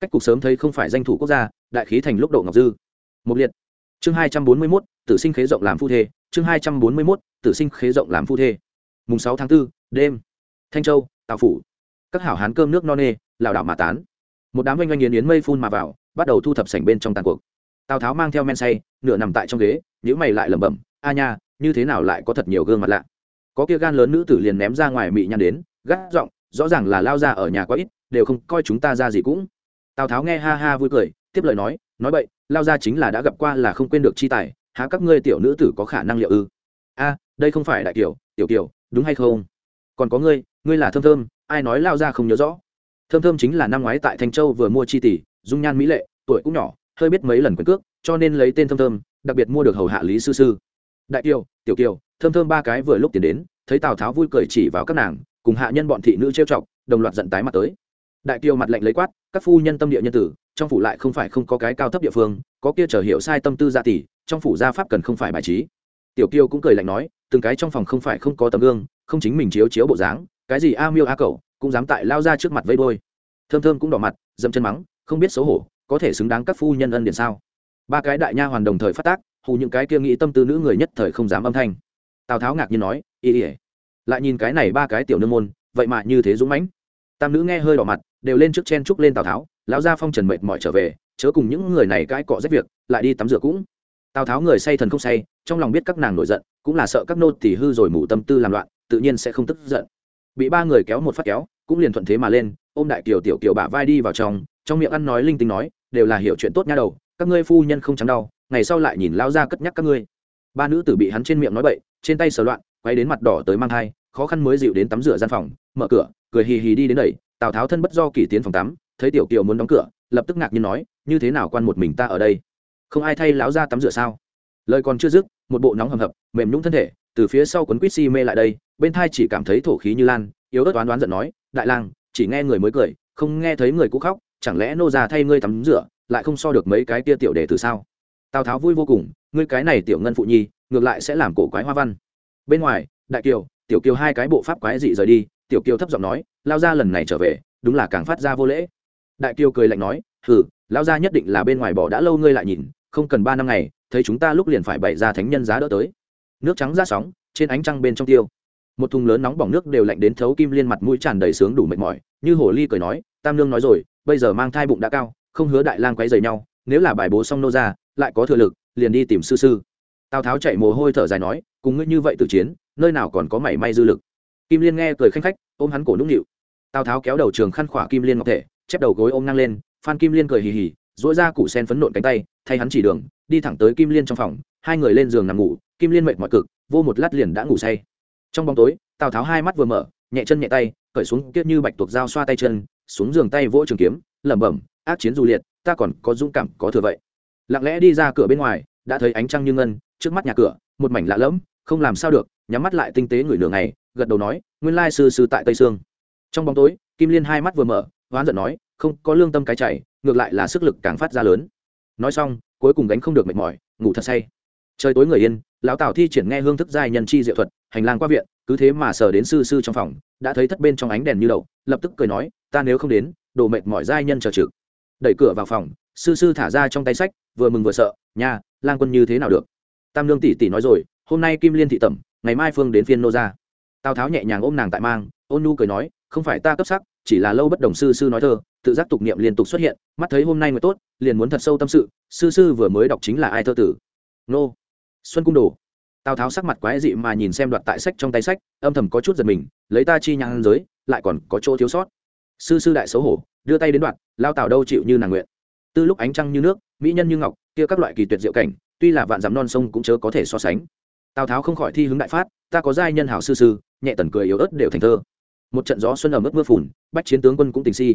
Cách cục sớm thấy không phải danh thủ quốc gia đại khí thành lúc độ ngọc dư. Một liệt. Chương hai trăm bốn mươi mốt tử sinh khế rộng làm phu thê chương hai trăm bốn mươi mốt tử sinh khế rộng làm phu thê. Mùng sáu tháng 4, đêm. Thanh châu tào phủ. Các hảo hán cơm nước no nê lảo đảo mà tán. Một đám oanh oanh yến yến mây phun mà vào bắt đầu thu thập sảnh bên trong tàn cuộc. Tào tháo mang theo men say, nửa nằm tại trong ghế nhữ mày lại lẩm bẩm, a nha, như thế nào lại có thật nhiều gương mặt lạ? Có kia gan lớn nữ tử liền ném ra ngoài mị nhăn đến, gắt giọng, rõ ràng là lao ra ở nhà quá ít, đều không coi chúng ta ra gì cũng. Tào tháo nghe ha ha vui cười, tiếp lời nói nói vậy lao ra chính là đã gặp qua là không quên được chi tài, há các ngươi tiểu nữ tử có khả năng liệu ư? A, đây không phải đại kiểu, tiểu kiểu, đúng hay không? Còn có ngươi ngươi là thơm thơm, ai nói lao ra không nhớ rõ? Thơm thơm chính là năm ngoái tại thanh châu vừa mua chi tỷ dung nhan mỹ lệ, tuổi cũng nhỏ, hơi biết mấy lần quyền cước, cho nên lấy tên thơm thơm, đặc biệt mua được hầu hạ lý sư sư. Đại kiều, tiểu kiều, thơm thơm ba cái vừa lúc tiến đến, thấy tào tháo vui cười chỉ vào các nàng, cùng hạ nhân bọn thị nữ trêu chọc, đồng loạt giận tái mặt tới. Đại kiều mặt lạnh lấy quát, các phu nhân tâm địa nhân tử, trong phủ lại không phải không có cái cao thấp địa phương, có kia trở hiểu sai tâm tư gia tỷ, trong phủ gia pháp cần không phải bài trí. Tiểu kiều cũng cười lạnh nói, từng cái trong phòng không phải không có tấm gương, không chính mình chiếu chiếu bộ dáng, cái gì a miêu a cậu cũng dám tại lao ra trước mặt vây bôi. Thơm thơm cũng đỏ mặt, dậm chân mắng không biết xấu hổ, có thể xứng đáng các phu nhân ân điện sao? Ba cái đại nha hoàn đồng thời phát tác, hù những cái kia nghĩ tâm tư nữ người nhất thời không dám âm thanh. Tào tháo ngạc nhiên nói, ý ỉa lại nhìn cái này ba cái tiểu nương môn, vậy mà như thế dũng mãnh. Tam nữ nghe hơi đỏ mặt, đều lên trước chen trúc lên tào tháo, lão gia phong trần mệt mỏi trở về, chớ cùng những người này cãi cọ rách việc, lại đi tắm rửa cũng. Tào tháo người say thần không say, trong lòng biết các nàng nổi giận, cũng là sợ các nô tỳ hư rồi mù tâm tư làm loạn, tự nhiên sẽ không tức giận. Bị ba người kéo một phát kéo, cũng liền thuận thế mà lên, ôm đại kiều tiểu kiều bả vai đi vào trong trong miệng ăn nói linh tinh nói, đều là hiểu chuyện tốt nha đầu, các ngươi phu nhân không trắng đau, ngày sau lại nhìn lao ra cất nhắc các ngươi. Ba nữ tử bị hắn trên miệng nói bậy, trên tay sờ loạn, quay đến mặt đỏ tới mang thai, khó khăn mới dịu đến tắm rửa gian phòng, mở cửa, cười hì hì đi đến đẩy tào tháo thân bất do kỷ tiến phòng tắm, thấy tiểu kiều muốn đóng cửa, lập tức ngạc nhiên nói, như thế nào quan một mình ta ở đây? Không ai thay láo ra tắm rửa sao? Lời còn chưa dứt, một bộ nóng hầm hập, mềm nhũng thân thể, từ phía sau quấn quýt si mê lại đây, bên thai chỉ cảm thấy thổ khí như lan, yếu ớt đoán đoán giận nói, đại lang, chỉ nghe người mới cười, không nghe thấy người cũ khóc chẳng lẽ nô già thay ngươi tắm rửa, lại không so được mấy cái tia tiểu đề từ sao? Tào tháo vui vô cùng, ngươi cái này tiểu ngân phụ nhi, ngược lại sẽ làm cổ quái hoa văn. Bên ngoài, đại kiều, tiểu kiều hai cái bộ pháp quái dị rời đi, tiểu kiều thấp giọng nói, lao ra lần này trở về, đúng là càng phát ra vô lễ. Đại kiều cười lạnh nói, hừ, lao ra nhất định là bên ngoài bỏ đã lâu ngươi lại nhìn, không cần ba năm ngày, thấy chúng ta lúc liền phải bày ra thánh nhân giá đỡ tới. Nước trắng ra sóng, trên ánh trăng bên trong tiêu. Một thùng lớn nóng bỏng nước đều lạnh đến thấu kim liên mặt mũi tràn đầy sướng đủ mệt mỏi, như hồ ly cười nói, tam Nương nói rồi bây giờ mang thai bụng đã cao, không hứa đại lang quấy rầy nhau, nếu là bài bố xong nô ra, lại có thừa lực, liền đi tìm sư sư. Tào tháo chạy mồ hôi thở dài nói, cùng ngươi như vậy từ chiến, nơi nào còn có mảy may dư lực. Kim liên nghe cười khanh khách, ôm hắn cổ nũng nịu. Tào tháo kéo đầu trường khăn khỏa kim liên ngọc thể, chép đầu gối ôm ngang lên, phan kim liên cười hì hì dỗi ra củ sen phấn nộn cánh tay, thay hắn chỉ đường, đi thẳng tới kim liên trong phòng, hai người lên giường nằm ngủ, kim liên mệt mỏi cực, vô một lát liền đã ngủ say. Trong bóng tối, tào tháo hai mắt vừa mở, nhẹ chân nhẹ tay, cởi xuống kiết như bạch tuộc dao xoa tay chân xuống giường tay vỗ trường kiếm, lẩm bẩm, ác chiến du liệt, ta còn có dũng cảm, có thừa vậy. Lặng lẽ đi ra cửa bên ngoài, đã thấy ánh trăng như ngân, trước mắt nhà cửa, một mảnh lạ lẫm, không làm sao được, nhắm mắt lại tinh tế người nửa ngày, gật đầu nói, nguyên lai sư sư tại tây sương. Trong bóng tối, kim liên hai mắt vừa mở, hoán giận nói, không, có lương tâm cái chảy, ngược lại là sức lực càng phát ra lớn. Nói xong, cuối cùng gánh không được mệt mỏi, ngủ thật say. Trời tối người yên, lão tào thi triển nghe hương thức giai nhân chi diệu thuật, hành lang qua viện cứ thế mà sờ đến sư sư trong phòng, đã thấy thất bên trong ánh đèn như đậu, lập tức cười nói, ta nếu không đến, đồ mệt mỏi giai nhân chờ trực. Đẩy cửa vào phòng, sư sư thả ra trong tay sách, vừa mừng vừa sợ, nha, lang quân như thế nào được? Tam lương tỷ tỷ nói rồi, hôm nay kim liên thị tẩm, ngày mai phương đến phiên nô ra tào tháo nhẹ nhàng ôm nàng tại mang, ôn nu cười nói, không phải ta cấp sắc, chỉ là lâu bất đồng sư sư nói thơ, tự giác tục niệm liên tục xuất hiện, mắt thấy hôm nay mới tốt, liền muốn thật sâu tâm sự, sư sư vừa mới đọc chính là ai thơ tử? Nô. Xuân cung đồ tào tháo sắc mặt quái dị mà nhìn xem đoạt tại sách trong tay sách, âm thầm có chút giật mình, lấy ta chi nhang giới, lại còn có chỗ thiếu sót. Sư sư đại xấu hổ, đưa tay đến đoạt, lao tào đâu chịu như nàng nguyện. Từ lúc ánh trăng như nước, mỹ nhân như ngọc, kia các loại kỳ tuyệt diệu cảnh, tuy là vạn dặm non sông cũng chớ có thể so sánh. Tào tháo không khỏi thi hướng đại phát, ta có giai nhân hảo sư sư, nhẹ tần cười yếu ớt đều thành thơ. Một trận gió xuân ẩm ướt mưa phùn, bách chiến tướng quân cũng tình si.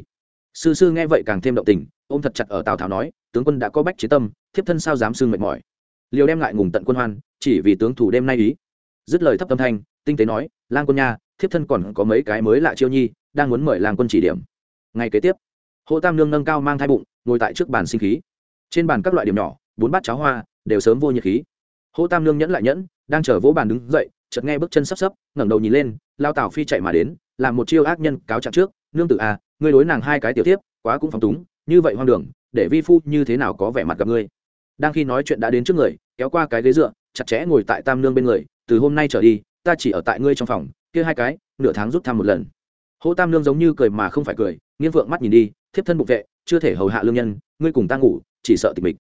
Sư sư nghe vậy càng thêm động tình, ôm thật chặt ở tào tháo nói, tướng quân đã có bách chiến tâm, thiếp thân sao dám sưng mệt mỏi liều đem lại ngùng tận quân hoan, chỉ vì tướng thủ đêm nay ý. Dứt lời thấp tâm thanh, tinh tế nói, lang quân nha, thiếp thân còn có mấy cái mới lạ chiêu nhi, đang muốn mời lang quân chỉ điểm. Ngày kế tiếp hộ tam nương nâng cao mang thai bụng, ngồi tại trước bàn sinh khí. Trên bàn các loại điểm nhỏ, bốn bát cháo hoa, đều sớm vô nhiệt khí. Hộ tam nương nhẫn lại nhẫn, đang chở vỗ bàn đứng dậy, chợt nghe bước chân sắp sấp ngẩng đầu nhìn lên, lao tảo phi chạy mà đến, làm một chiêu ác nhân cáo trạng trước, nương tử à ngươi đối nàng hai cái tiểu tiếp quá cũng phóng túng, như vậy hoang đường, để vi phu như thế nào có vẻ mặt gặp ngươi? Đang khi nói chuyện đã đến trước người, kéo qua cái ghế dựa, chặt chẽ ngồi tại tam nương bên người, từ hôm nay trở đi, ta chỉ ở tại ngươi trong phòng, kia hai cái, nửa tháng rút thăm một lần. Hỗ tam nương giống như cười mà không phải cười, nghiêng vượng mắt nhìn đi, thiếp thân bục vệ, chưa thể hầu hạ lương nhân, ngươi cùng ta ngủ, chỉ sợ tịch mịch.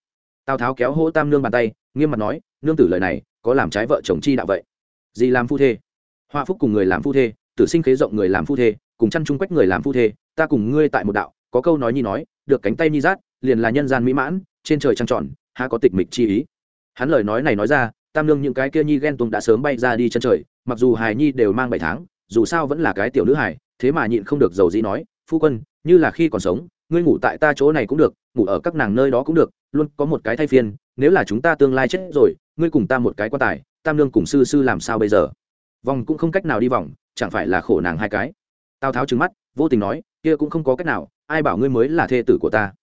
Tào tháo kéo Hỗ tam nương bàn tay, nghiêm mặt nói, nương tử lời này, có làm trái vợ chồng chi đạo vậy? Gì làm phu thê? Hoa phúc cùng người làm phu thê, tử sinh khế rộng người làm phu thê, cùng chăn chung quách người làm phu thê, ta cùng ngươi tại một đạo, có câu nói nhi nói, được cánh tay nhi rát, liền là nhân gian mỹ mãn, trên trời trăng tròn há có tịch mịch chi ý. Hắn lời nói này nói ra, tam lương những cái kia nhi ghen tuông đã sớm bay ra đi chân trời, mặc dù hài nhi đều mang bảy tháng, dù sao vẫn là cái tiểu nữ hài, thế mà nhịn không được dầu dĩ nói, phu quân, như là khi còn sống, ngươi ngủ tại ta chỗ này cũng được, ngủ ở các nàng nơi đó cũng được, luôn có một cái thay phiên, nếu là chúng ta tương lai chết rồi, ngươi cùng ta một cái quan tài, tam lương cùng sư sư làm sao bây giờ? Vòng cũng không cách nào đi vòng, chẳng phải là khổ nàng hai cái. Tào tháo trừng mắt, vô tình nói, kia cũng không có cách nào, ai bảo ngươi mới là thê tử của ta?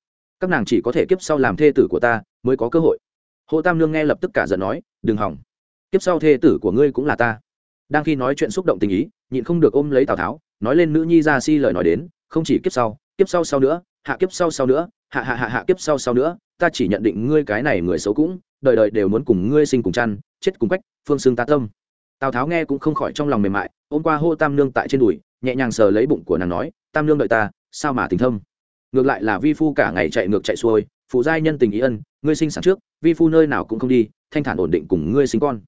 Các nàng chỉ có thể kiếp sau làm thê tử của ta mới có cơ hội. Hồ tam lương nghe lập tức cả giận nói đừng hỏng. Kiếp sau thê tử của ngươi cũng là ta. Đang khi nói chuyện xúc động tình ý nhịn không được ôm lấy tào tháo nói lên nữ nhi ra si lời nói đến không chỉ kiếp sau kiếp sau sau nữa hạ kiếp sau sau nữa hạ hạ hạ hạ kiếp sau sau nữa ta chỉ nhận định ngươi cái này người xấu cũng đời đời đều muốn cùng ngươi sinh cùng chăn chết cùng cách, phương xương ta tâm. Tào tháo nghe cũng không khỏi trong lòng mềm mại ôm qua hô tam nương tại trên đùi nhẹ nhàng sờ lấy bụng của nàng nói tam nương đợi ta sao mà tình thâm? Ngược lại là vi phu cả ngày chạy ngược chạy xuôi phụ giai nhân tình ý ân, ngươi sinh sản trước, vi phu nơi nào cũng không đi, thanh thản ổn định cùng ngươi sinh con.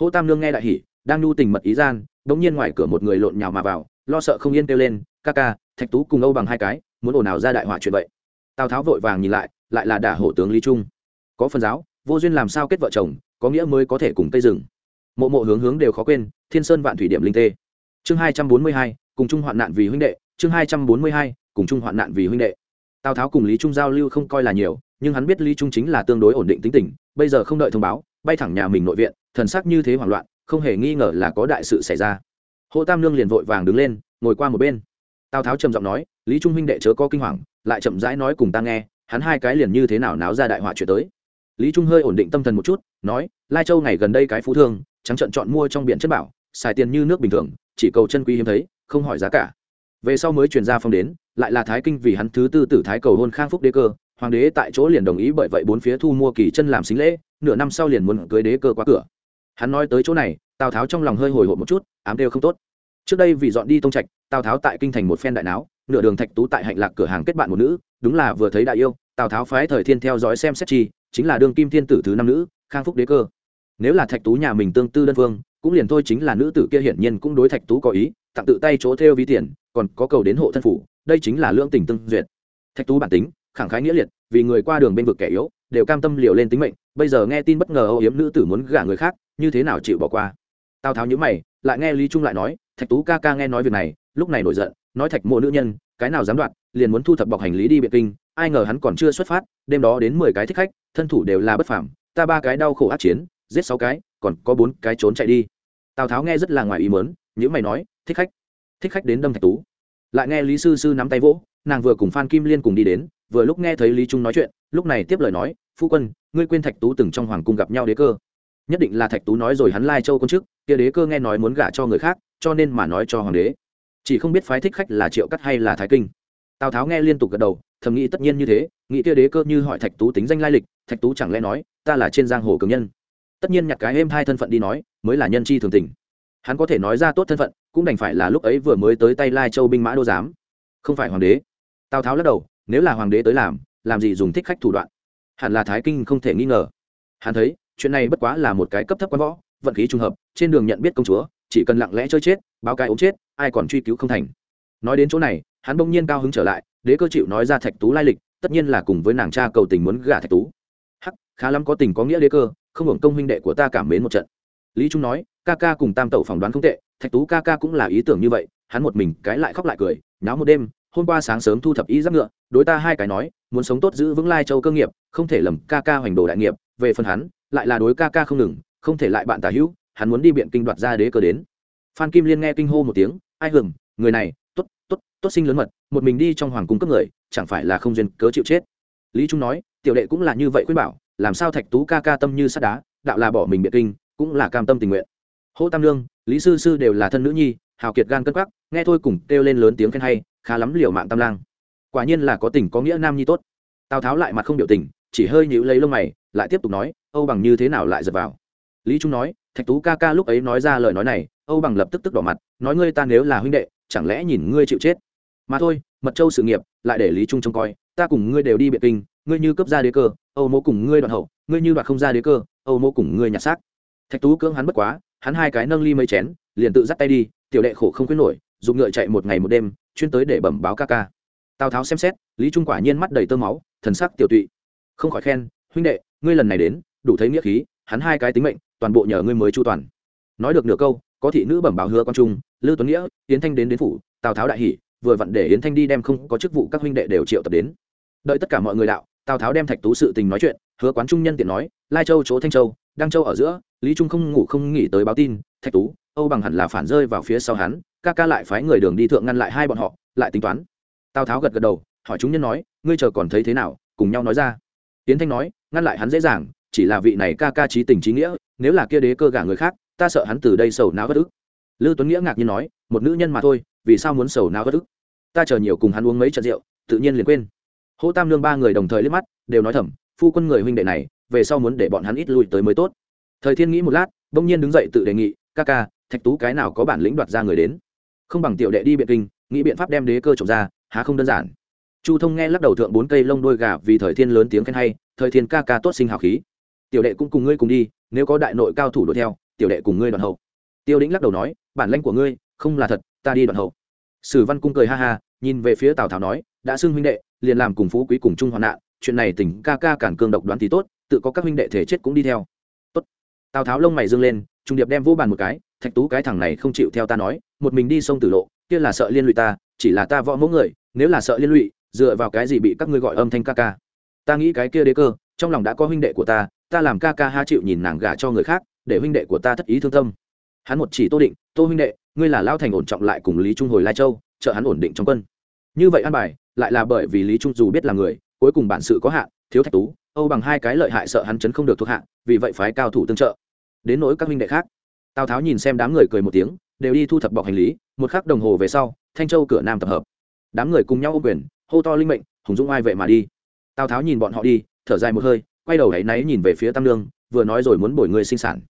Hỗ tam Lương nghe đại hỉ, đang nhu tình mật ý gian đ ỗ n g nhiên ngoài cửa một người lộn nhào mà vào, lo sợ không yên kêu lên, ca ca, thạch tú cùng âu bằng hai cái, muốn ồn ào ra đại họa chuyện vậy. Tào tháo vội vàng nhìn lại lại là đả hổ tướng lý trung. Có phần giáo, vô duyên làm sao kết vợ chồng, có nghĩa mới có thể cùng cây rừng mộ mộ hướng hướng đều khó quên, thiên sơn vạn thủy điểm linh tê. Chương hai trăm bốn mươi hai, cùng chung hoạn nạn vì huynh đệ, chương hai trăm bốn mươi hai, cùng chung hoạn nạn vì huynh đệ tào tháo cùng lý trung giao lưu không coi là nhiều, nhưng hắn biết lý trung chính là tương đối ổn định tính tình, bây giờ không đợi thông báo, bay thẳng nhà mình nội viện, thần sắc như thế hoảng loạn, không hề nghi ngờ là có đại sự xảy ra. Hồ tam lương liền vội vàng đứng lên, ngồi qua một bên. Tào tháo trầm giọng nói, lý trung huynh đệ chớ có kinh hoàng, lại chậm rãi nói cùng ta nghe, hắn hai cái liền như thế nào náo ra đại họa chuyện tới. Lý trung hơi ổn định tâm thần một chút, nói, lai châu ngày gần đây cái phú thương, trắng trận chọn mua trong biển chất bảo, xài tiền như nước bình thường, chỉ cầu chân quý hiếm thấy, không hỏi giá cả về sau mới truyền ra phong đến lại là thái kinh vì hắn thứ tư tử thái cầu hôn khang phúc đế cơ hoàng đế tại chỗ liền đồng ý bởi vậy bốn phía thu mua kỳ chân làm xính lễ nửa năm sau liền muốn cưới đế cơ qua cửa. Hắn nói tới chỗ này tào tháo trong lòng hơi hồi hộp một chút ám đều không tốt. Trước đây vì dọn đi tông trạch tào tháo tại kinh thành một phen đại não, nửa đường thạch tú tại hạnh lạc cửa hàng kết bạn một nữ đúng là vừa thấy đại yêu tào tháo phái thời thiên theo dõi xem xét chi chính là đương kim thiên tử thứ năm nữ khang phúc đế cơ. Nếu là thạch tú nhà mình tương tư đơn phương cũng liền thôi chính là nữ tử kia hiển nhiên cũng đối thạch tú có ý tặng tự tay chỗ theo ví tiền còn có cầu đến hộ thân phủ, đây chính là lưỡng tình tương duyệt. Thạch tú bản tính, khẳng khái nghĩa liệt, vì người qua đường bên vực kẻ yếu, đều cam tâm liều lên tính mệnh, bây giờ nghe tin bất ngờ âu yếm nữ tử muốn gả người khác, như thế nào chịu bỏ qua? Tào tháo nhữ mày, lại nghe lý trung lại nói, thạch tú ca ca nghe nói việc này, lúc này nổi giận, nói thạch mộ nữ nhân, cái nào dám đoạt liền muốn thu thập bọc hành lý đi biệt kinh, ai ngờ hắn còn chưa xuất phát, đêm đó đến mười cái thích khách, thân thủ đều là bất phàm, ta ba cái đau khổ át chiến, giết sáu cái, còn có bốn cái trốn chạy đi. Tào tháo nghe rất là ngoài ý mớn những mày nói, thích khách thích khách đến đâm thạch tú. Lại nghe lý sư sư nắm tay vỗ, nàng vừa cùng phan kim liên cùng đi đến, vừa lúc nghe thấy lý trung nói chuyện, lúc này tiếp lời nói, phu quân, ngươi quên thạch tú từng trong hoàng cung gặp nhau đế cơ. Nhất định là thạch tú nói rồi hắn lai châu quân chức, kia đế cơ nghe nói muốn gả cho người khác, cho nên mà nói cho hoàng đế. Chỉ không biết phái thích khách là triệu cắt hay là thái kinh. Tào tháo nghe liên tục gật đầu, thầm nghĩ tất nhiên như thế, nghĩ kia đế cơ như hỏi thạch tú tính danh lai lịch, thạch tú chẳng lẽ nói, ta là trên giang hồ cường nhân. Tất nhiên nhặt cái êm hai thân phận đi nói, mới là nhân chi thường tình hắn có thể nói ra tốt thân phận, cũng đành phải là lúc ấy vừa mới tới tay lai châu binh mã đô giám. Không phải hoàng đế. Tào tháo lắc đầu, nếu là hoàng đế tới làm làm gì dùng thích khách thủ đoạn? Hẳn là thái kinh không thể nghi ngờ. Hắn thấy, chuyện này bất quá là một cái cấp thấp quan võ, vận khí trùng hợp, trên đường nhận biết công chúa, chỉ cần lặng lẽ chơi chết, báo cái ốm chết, ai còn truy cứu không thành. Nói đến chỗ này, hắn bỗng nhiên cao hứng trở lại, đế cơ chịu nói ra thạch tú lai lịch, tất nhiên là cùng với nàng cha cầu tình muốn gả thạch tú. Hắc, khá lắm có tình có nghĩa đế cơ, không hưởng công huynh đệ của ta cảm mến một trận. Lý trung nói ca ca cùng tam tẩu phỏng đoán không tệ, thạch tú ca ca cũng là ý tưởng như vậy, hắn một mình cái lại khóc lại cười, náo một đêm, hôm qua sáng sớm thu thập ý giáp ngựa, đối ta hai cái nói, muốn sống tốt giữ vững lai châu cơ nghiệp, không thể lầm ca ca hoành đồ đại nghiệp, về phần hắn, lại là đối ca ca không ngừng, không thể lại bạn tả hữu, hắn muốn đi biện kinh đoạt ra đế cờ đến. Phan kim liên nghe kinh hô một tiếng, ai hừng người này t ố t t ố t tốt sinh lớn mật, một mình đi trong hoàng cung cấp người, chẳng phải là không duyên cớ chịu chết. Lý trung nói, tiểu đệ cũng là như vậy khuyên bảo, làm sao thạch tú ca ca tâm như sắt đá, đạo là bỏ mình biện kinh, cũng là cam tâm tình nguyện hô tam lương lý sư sư đều là thân nữ nhi, hào kiệt gan cân quắc, nghe thôi cùng kêu lên lớn tiếng khen hay, khá lắm liều mạng tam lang. Quả nhiên là có tình có nghĩa nam nhi tốt. Tào tháo lại mặt không biểu tình, chỉ hơi nhíu lấy lông mày, lại tiếp tục nói, âu bằng như thế nào lại giật vào? Lý trung nói, thạch tú ca ca lúc ấy nói ra lời nói này, âu bằng lập tức tức đỏ mặt, nói ngươi ta nếu là huynh đệ, chẳng lẽ nhìn ngươi chịu chết? Mà thôi, mật châu sự nghiệp, lại để lý trung trông coi, ta cùng ngươi đều đi biệt kinh, ngươi như cấp ra đế cơ, âu mô cùng ngươi đoạn hậu, ngươi như đoạt không ra đế cơ, âu mô cùng ngươi nhặt xác. Thạch tú cưỡng hắn bất quá hắn hai cái nâng ly mấy chén, liền tự dắt tay đi, tiểu đệ khổ không quyết nổi, dùng ngựa chạy một ngày một đêm, chuyên tới để bẩm báo ca ca. Tào tháo xem xét, lý trung quả nhiên mắt đầy tơ máu, thần sắc tiểu tụy. Không khỏi khen, huynh đệ, ngươi lần này đến, đủ thấy nghĩa khí, hắn hai cái tính mệnh, toàn bộ nhờ ngươi mới chu toàn. Nói được nửa câu, có thị nữ bẩm báo hứa con trung lưu tuấn nghĩa, yến thanh đến đến phủ, tào tháo đại hỉ, vừa vặn để yến thanh đi đem không có chức vụ các huynh đệ đều triệu tập đến. Đợi tất cả mọi người đạo, tào tháo đem thạch tú sự tình nói chuyện, hứa quán trung nhân tiện nói, lai châu, chỗ thanh châu, đăng châu ở giữa lý trung không ngủ không nghỉ tới báo tin, thạch tú, âu bằng hẳn là phản rơi vào phía sau hắn, ca ca lại phái người đường đi thượng ngăn lại hai bọn họ, lại tính toán. Tào tháo gật gật đầu, hỏi chúng nhân nói, ngươi chờ còn thấy thế nào? Cùng nhau nói ra. Tiến thanh nói, ngăn lại hắn dễ dàng, chỉ là vị này ca ca trí tình trí nghĩa, nếu là kia đế cơ gả người khác, ta sợ hắn từ đây sầu não bất ức. Lư tuấn nghĩa ngạc nhiên nói, một nữ nhân mà thôi, vì sao muốn sầu não bất ức? Ta chờ nhiều cùng hắn uống mấy trận rượu, tự nhiên liền quên. Hỗ tam lương ba người đồng thời liếc mắt, đều nói thầm, phu quân người huynh đệ này, về sau muốn để bọn hắn ít lui tới mới tốt thời thiên nghĩ một lát, bỗng nhiên đứng dậy tự đề nghị, ca ca, thạch tú cái nào có bản lĩnh đoạt ra người đến? Không bằng tiểu đệ đi biện kinh, nghĩ biện pháp đem đế cơ trộm ra, há không đơn giản. Chu thông nghe lắc đầu thượng bốn cây lông đôi gà vì thời thiên lớn tiếng khen hay, thời thiên ca ca tốt sinh hào khí. Tiểu đệ cũng cùng ngươi cùng đi, nếu có đại nội cao thủ đuổi theo, tiểu đệ cùng ngươi đoạn hậu. Tiêu đĩnh lắc đầu nói, bản lãnh của ngươi, không là thật, ta đi đoạn hậu. Sử văn cung cười ha ha, nhìn về phía tào tháo nói, đã xưng huynh đệ, liền làm cùng phú quý cùng chung hoạn nạn, chuyện này tỉnh ca ca cản cương độc đoán thì tốt, tự có các huynh đệ thể chết cũng đi theo tào tháo lông mày dâng lên, trung điệp đem vô bàn một cái, thạch tú, cái thằng này không chịu theo ta nói, một mình đi sông tử lộ, kia là sợ liên lụy ta, chỉ là ta võ mẫu người, nếu là sợ liên lụy, dựa vào cái gì bị các ngươi gọi âm thanh ca ca? Ta nghĩ cái kia đế cơ, trong lòng đã có huynh đệ của ta ta làm ca ca ha chịu nhìn nàng gả cho người khác, để huynh đệ của ta thất ý thương tâm. Hắn một chỉ tô định, tô huynh đệ, ngươi là lao thành ổn trọng lại cùng lý trung hồi lai châu, trợ hắn ổn định trong quân. Như vậy an bài, lại là bởi vì lý trung dù biết là người, cuối cùng bản sự có hạn, thiếu thạch tú âu bằng hai cái lợi hại sợ hắn chấn không được thuộc hạ, vì vậy phái cao thủ tương trợ. Đến nỗi các huynh đệ khác. Tào tháo nhìn xem đám người cười một tiếng, đều đi thu thập bọc hành lý, một khắc đồng hồ về sau, thanh châu cửa nam tập hợp. Đám người cùng nhau ô quyền, hô to linh mệnh, hùng dũng ai vệ mà đi? Tào tháo nhìn bọn họ đi, thở dài một hơi, quay đầu hãy náy nhìn về phía tam lương vừa nói rồi muốn bồi người sinh sản.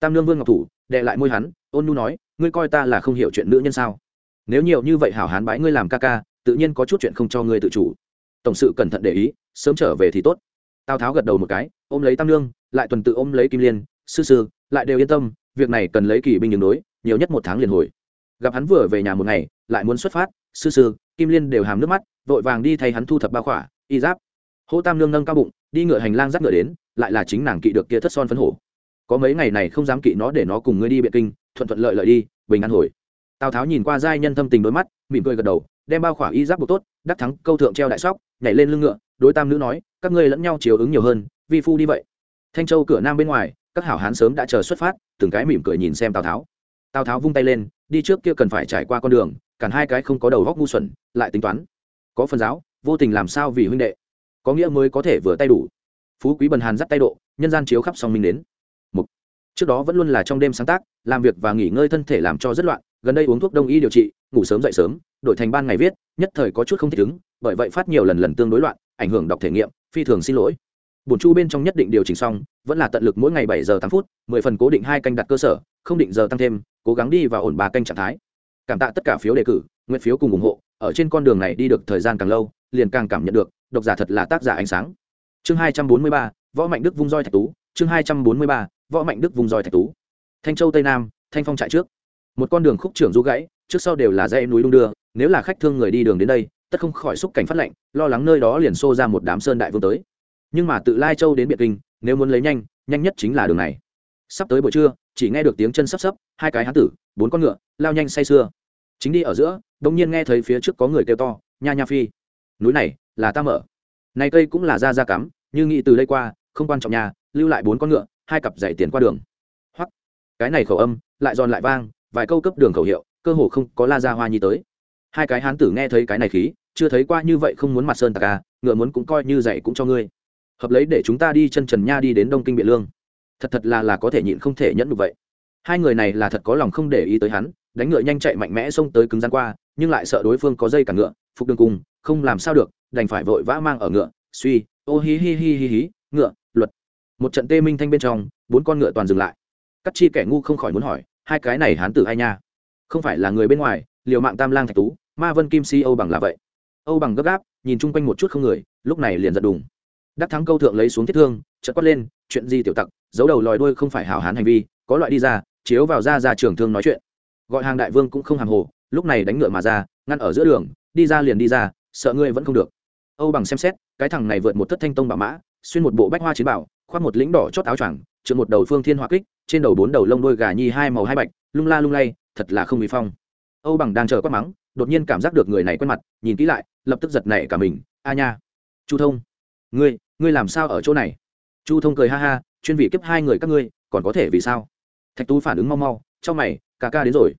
Tam lương vương ngọc thủ, đệ lại môi hắn, ôn nhu nói, ngươi coi ta là không hiểu chuyện nữ nhân sao? Nếu nhiều như vậy hảo hán bái ngươi làm ca ca, tự nhiên có chút chuyện không cho ngươi tự chủ. Tổng sự cẩn thận để ý, sớm trở về thì tốt tào tháo gật đầu một cái, ôm lấy tam lương lại tuần tự ôm lấy kim liên, sư sư, lại đều yên tâm, việc này cần lấy kỳ binh đường đối nhiều nhất một tháng liền hồi. Gặp hắn vừa về nhà một ngày, lại muốn xuất phát, sư sư, kim liên đều hàm nước mắt, vội vàng đi thay hắn thu thập bao khỏa, y giáp. Hỗ tam lương nâng cao bụng, đi ngựa hành lang dắt ngựa đến, lại là chính nàng kỵ được kia thất son phấn hổ. Có mấy ngày này không dám kỵ nó để nó cùng ngươi đi biện kinh, thuận thuận lợi lợi đi, bình an hồi. Tào tháo nhìn qua giai nhân thâm tình đôi mắt, mỉm cười gật đầu, đem bao khỏa y giáp buộc tốt, đắc thắng câu thượng treo đại sóc, nhảy lên lưng ngựa đối tam nữ nói, các ngươi lẫn nhau chiều ứng nhiều hơn, vi phu đi vậy. Thanh châu cửa nam bên ngoài, các hảo hán sớm đã chờ xuất phát, từng cái mỉm cười nhìn xem tào tháo. Tào tháo vung tay lên, đi trước kia cần phải trải qua con đường, cản hai cái không có đầu góc ngu xuẩn, lại tính toán. Có phần giáo, vô tình làm sao vì huynh đệ. Có nghĩa mới có thể vừa tay đủ. Phú quý bần hàn dắt tay độ, nhân gian chiếu khắp song minh đến. Mục. trước đó vẫn luôn là trong đêm sáng tác, làm việc và nghỉ ngơi thân thể làm cho rất loạn, gần đây uống thuốc đông y điều trị, ngủ sớm dậy sớm, đổi thành ban ngày viết, nhất thời có chút không thích ứng, bởi vậy phát nhiều lần lần tương đối loạn ảnh hưởng đọc thể nghiệm, phi thường xin lỗi. Bổn chu bên trong nhất định điều chỉnh xong, vẫn là tận lực mỗi ngày bảy giờ tám phút, mười phần cố định hai canh đặt cơ sở, không định giờ tăng thêm, cố gắng đi và ổn ba canh trạng thái. Cảm tạ tất cả phiếu đề cử, nguyện phiếu cùng ủng hộ, ở trên con đường này đi được thời gian càng lâu, liền càng cảm nhận được, độc giả thật là tác giả ánh sáng. Chương hai trăm bốn mươi ba, võ mạnh đức vung roi thạch tú. Chương hai trăm bốn mươi ba, võ mạnh đức vung roi thạch tú. Thanh châu tây nam, thanh phong trại trước. Một con đường khúc trưởng du gãy, trước sau đều là dãy núi đung đưa, nếu là khách thương người đi đường đến đây tất không khỏi xúc cảnh phát lạnh, lo lắng nơi đó liền xô ra một đám sơn đại vương tới. Nhưng mà tự lai châu đến biệt kinh, nếu muốn lấy nhanh nhanh nhất chính là đường này. Sắp tới buổi trưa, chỉ nghe được tiếng chân sắp sấp hai cái hán tử, bốn con ngựa, lao nhanh say sưa. Chính đi ở giữa đông nhiên nghe thấy phía trước có người kêu to, nha nha phi, núi này là ta mở. Này cây cũng là da da cắm, như nghĩ từ đây qua, không quan trọng nhà, lưu lại bốn con ngựa, hai cặp giày tiền qua đường. Hoặc cái này khẩu âm, lại giòn lại vang, vài câu cấp đường khẩu hiệu, cơ hồ không có la ra hoa nhi tới hai cái hán tử nghe thấy cái này khí, chưa thấy qua như vậy không muốn mặt sơn tạc à ngựa muốn cũng coi như dạy cũng cho ngươi. Hợp lấy để chúng ta đi chân trần nha đi đến đông kinh biện lương. Thật thật là là có thể nhịn không thể nhẫn được vậy. Hai người này là thật có lòng không để ý tới hắn, đánh ngựa nhanh chạy mạnh mẽ xông tới cứng gian qua, nhưng lại sợ đối phương có dây cả ngựa, phục đường cùng, không làm sao được, đành phải vội vã mang ở ngựa, suy, ô hi hi hi hi hi, ngựa, luật. Một trận tê minh thanh bên trong, bốn con ngựa toàn dừng lại. Cắt chi kẻ ngu không khỏi muốn hỏi, hai cái này hán tử hay nha? Không phải là người bên ngoài, liều mạng tam lang thạch tú ma vân kim si âu bằng là vậy. Âu bằng gấp gáp, nhìn chung quanh một chút không người, lúc này liền giật đùng. Đắc thắng câu thượng lấy xuống thiết thương, chợt quát lên, chuyện gì tiểu tặc, giấu đầu lòi đuôi không phải hảo hán hành vi, có loại đi ra, chiếu vào ra ra trường thương nói chuyện. Gọi hàng đại vương cũng không hàng hồ, lúc này đánh ngựa mà ra, ngăn ở giữa đường, đi ra liền đi ra, sợ ngươi vẫn không được. Âu bằng xem xét, cái thằng này vượt một thất thanh tông bảo mã, xuyên một bộ bách hoa chiến bảo, khoác một lĩnh đỏ chót áo choàng, trượt một đầu phương thiên hỏa kích, trên đầu bốn đầu lông đôi gà nhi hai màu hai bạch, lung la lung lay, thật là không bị phong. Âu bằng đang chờ quát mắng đột nhiên cảm giác được người này quen mặt, nhìn kỹ lại, lập tức giật nảy cả mình. A nha, chu thông, ngươi ngươi làm sao ở chỗ này? Chu thông cười ha ha, chuyên vị kiếp hai người các ngươi, còn có thể vì sao? Thạch tú phản ứng mau mau trong mày, ca ca đến rồi.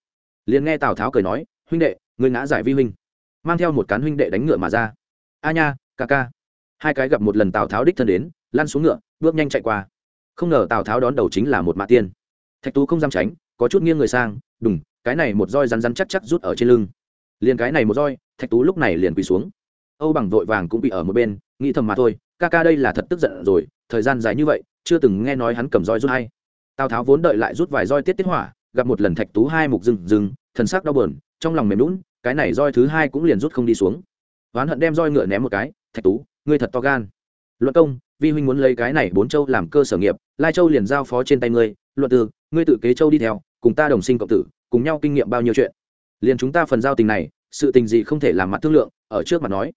Liền nghe tào tháo cười nói, huynh đệ, ngươi ngã giải vi huynh. Mang theo một cán huynh đệ đánh ngựa mà ra. A nha, ca ca. Hai cái gặp một lần tào tháo đích thân đến, lăn xuống ngựa, bước nhanh chạy qua. Không ngờ tào tháo đón đầu chính là một mạ tiên. Thạch tú không dám tránh, có chút nghiêng người sang, đùng, cái này một roi rắn rắn chắc chắc rút ở trên lưng liền cái này một roi, thạch tú lúc này liền quỳ xuống. Âu bằng vội vàng cũng bị ở một bên, nghĩ thầm mà thôi, ca ca đây là thật tức giận rồi, thời gian dài như vậy, chưa từng nghe nói hắn cầm roi rút hay. Tào tháo vốn đợi lại rút vài roi tiết tiết hỏa, gặp một lần thạch tú hai mục rừng rừng, thần sắc đau bờn trong lòng mềm lún cái này roi thứ hai cũng liền rút không đi xuống. Oán hận đem roi ngựa ném một cái, thạch tú, ngươi thật to gan. Luận công, vi huynh muốn lấy cái này bốn châu làm cơ sở nghiệp, lai châu liền giao phó trên tay ngươi. Luận từ, ngươi tự kế châu đi theo, cùng ta đồng sinh cộng tử, cùng nhau kinh nghiệm bao nhiêu chuyện liền chúng ta phần giao tình này, sự tình gì không thể làm mặt thương lượng, ở trước mặt nói.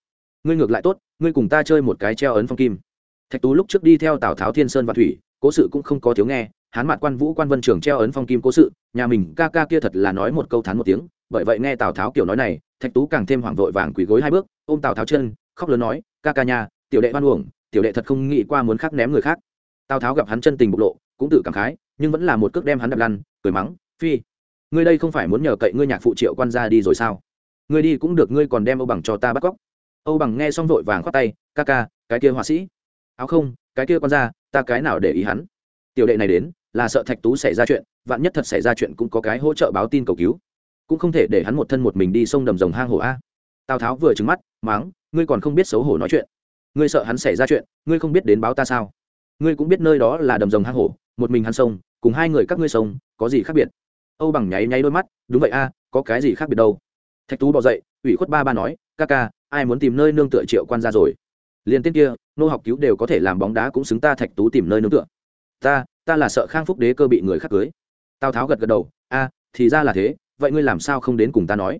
Ngươi ngược lại tốt, ngươi cùng ta chơi một cái treo ấn phong kim. Thạch tú lúc trước đi theo tào tháo thiên sơn và thủy, cố sự cũng không có thiếu nghe, hán mặt quan vũ quan vân trường treo ấn phong kim cố sự, nhà mình ca ca kia thật là nói một câu thán một tiếng, bởi vậy nghe tào tháo kiểu nói này, thạch tú càng thêm hoảng vội vàng quỳ gối hai bước, ôm tào tháo chân, khóc lớn nói, ca ca nhà tiểu đệ hoan uổng, tiểu đệ thật không nghĩ qua muốn khác ném người khác. Tào tháo gặp hắn chân tình bộc lộ, cũng tự cảm khái, nhưng vẫn là một cước đem hắn đập lăn, cười mắng, phi ngươi đây không phải muốn nhờ cậy ngươi nhạc phụ triệu quan ra đi rồi sao? Ngươi đi cũng được, ngươi còn đem âu bằng cho ta bắt cóc. Âu bằng nghe xong vội vàng khoát tay, ca ca, cái kia họa sĩ. Áo không, cái kia quan ra ta cái nào để ý hắn? Tiểu đệ này đến, là sợ thạch tú xảy ra chuyện, vạn nhất thật xảy ra chuyện cũng có cái hỗ trợ báo tin cầu cứu. Cũng không thể để hắn một thân một mình đi sông đầm rồng hang hổ a. Tào tháo vừa trứng mắt, máng, ngươi còn không biết xấu hổ nói chuyện. Ngươi sợ hắn xảy ra chuyện, ngươi không biết đến báo ta sao? Ngươi cũng biết nơi đó là đầm rồng hang hổ, một mình hắn sông, cùng hai người các ngươi sông, có gì khác biệt? Âu bằng nháy nháy đôi mắt, đúng vậy a, có cái gì khác biệt đâu? Thạch tú bỏ dậy, ủy khuất ba ba nói, ca ca, ai muốn tìm nơi nương tựa triệu quan ra rồi? Liền tên kia, nô học cứu đều có thể làm bóng đá cũng xứng ta thạch tú tìm nơi nương tựa. Ta ta là sợ khang phúc đế cơ bị người khác cưới. Tào tháo gật gật đầu, a, thì ra là thế, vậy ngươi làm sao không đến cùng ta nói?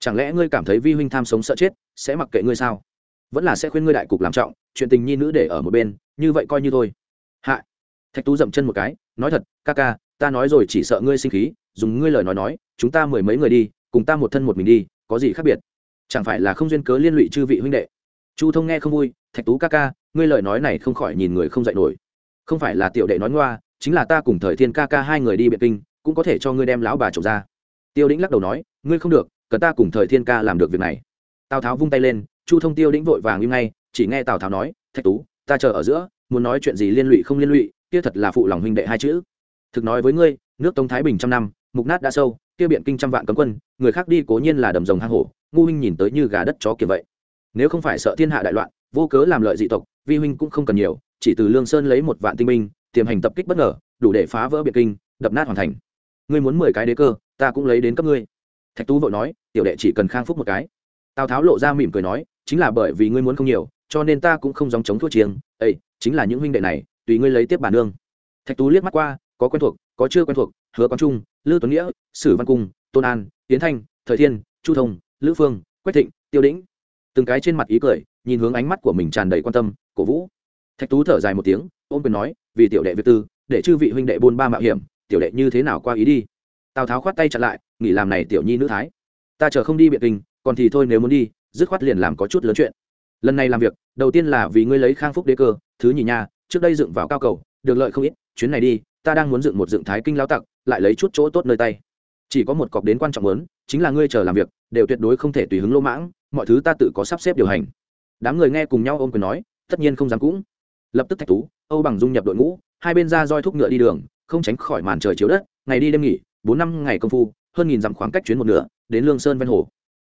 Chẳng lẽ ngươi cảm thấy vi huynh tham sống sợ chết, sẽ mặc kệ ngươi sao? Vẫn là sẽ khuyên ngươi đại cục làm trọng, chuyện tình nhi nữ để ở một bên, như vậy coi như thôi. Hạ, thạch tú dậm chân một cái, nói thật, ca ca, ta nói rồi chỉ sợ ngươi sinh khí dùng ngươi lời nói nói, chúng ta mười mấy người đi, cùng ta một thân một mình đi, có gì khác biệt? Chẳng phải là không duyên cớ liên lụy chư vị huynh đệ? Chu thông nghe không vui, thạch tú ca ca, ngươi lời nói này không khỏi nhìn người không dạy nổi. Không phải là tiểu đệ nói ngoa, chính là ta cùng thời thiên ca ca hai người đi biệt kinh, cũng có thể cho ngươi đem lão bà trộm ra. Tiêu đĩnh lắc đầu nói, ngươi không được, cần ta cùng thời thiên ca làm được việc này. Tào tháo vung tay lên, chu thông tiêu đĩnh vội vàng im ngay, chỉ nghe tào tháo nói, thạch tú, ta chờ ở giữa, muốn nói chuyện gì liên lụy không liên lụy, kia thật là phụ lòng huynh đệ hai chữ. Thực nói với ngươi, nước tống thái bình trăm năm mục nát đã sâu kia biện kinh trăm vạn cấm quân người khác đi cố nhiên là đầm rồng hang hổ ngu huynh nhìn tới như gà đất chó kiệt vậy. Nếu không phải sợ thiên hạ đại loạn vô cớ làm lợi dị tộc vi huynh cũng không cần nhiều chỉ từ lương sơn lấy một vạn tinh binh tiềm hành tập kích bất ngờ đủ để phá vỡ biện kinh đập nát hoàn thành. Ngươi muốn mười cái đế cơ ta cũng lấy đến cấp ngươi. Thạch tú vội nói tiểu đệ chỉ cần khang phúc một cái. Tào tháo lộ ra mỉm cười nói chính là bởi vì ngươi muốn không nhiều cho nên ta cũng không dòng chống thua chiêng. Ấy, chính là những huynh đệ này tùy ngươi lấy tiếp bản nương thạch tú liếc mắt qua có quen thuộc, có chưa quen thuộc, hứa quang trung, lư tuấn nghĩa, sử văn cung, tôn an tiến thanh, thời thiên, chu thông, lữ phương, quách thịnh, tiêu đĩnh. Từng cái trên mặt ý cười, nhìn hướng ánh mắt của mình tràn đầy quan tâm, cổ vũ. Thạch tú thở dài một tiếng ôm quyền nói, vì tiểu đệ việt tư, để chư vị huynh đệ buôn ba mạo hiểm, tiểu đệ như thế nào qua ý đi? Tào tháo khoát tay chặn lại, nghỉ làm này tiểu nhi nữ thái. Ta chờ không đi biện kinh, còn thì thôi nếu muốn đi, dứt khoát liền làm có chút lớn chuyện. Lần này làm việc, đầu tiên là vì ngươi lấy khang phúc đế cơ, thứ nhì nha, trước đây dựng vào cao cầu, được lợi không ít, chuyến này đi ta đang muốn dựng một dựng thái kinh lao tặc, lại lấy chút chỗ tốt nơi tay. Chỉ có một cọc đến quan trọng lớn chính là ngươi chờ làm việc, đều tuyệt đối không thể tùy hứng lỗ mãng, mọi thứ ta tự có sắp xếp điều hành. Đám người nghe cùng nhau ôm quyền nói, tất nhiên không dám cũng. Lập tức thạch tú, âu bằng dung nhập đội ngũ, hai bên ra roi thúc ngựa đi đường, không tránh khỏi màn trời chiếu đất, ngày đi đêm nghỉ, bốn năm ngày công phu, hơn nghìn dặm khoảng cách chuyến một nửa, đến lương sơn ven hồ.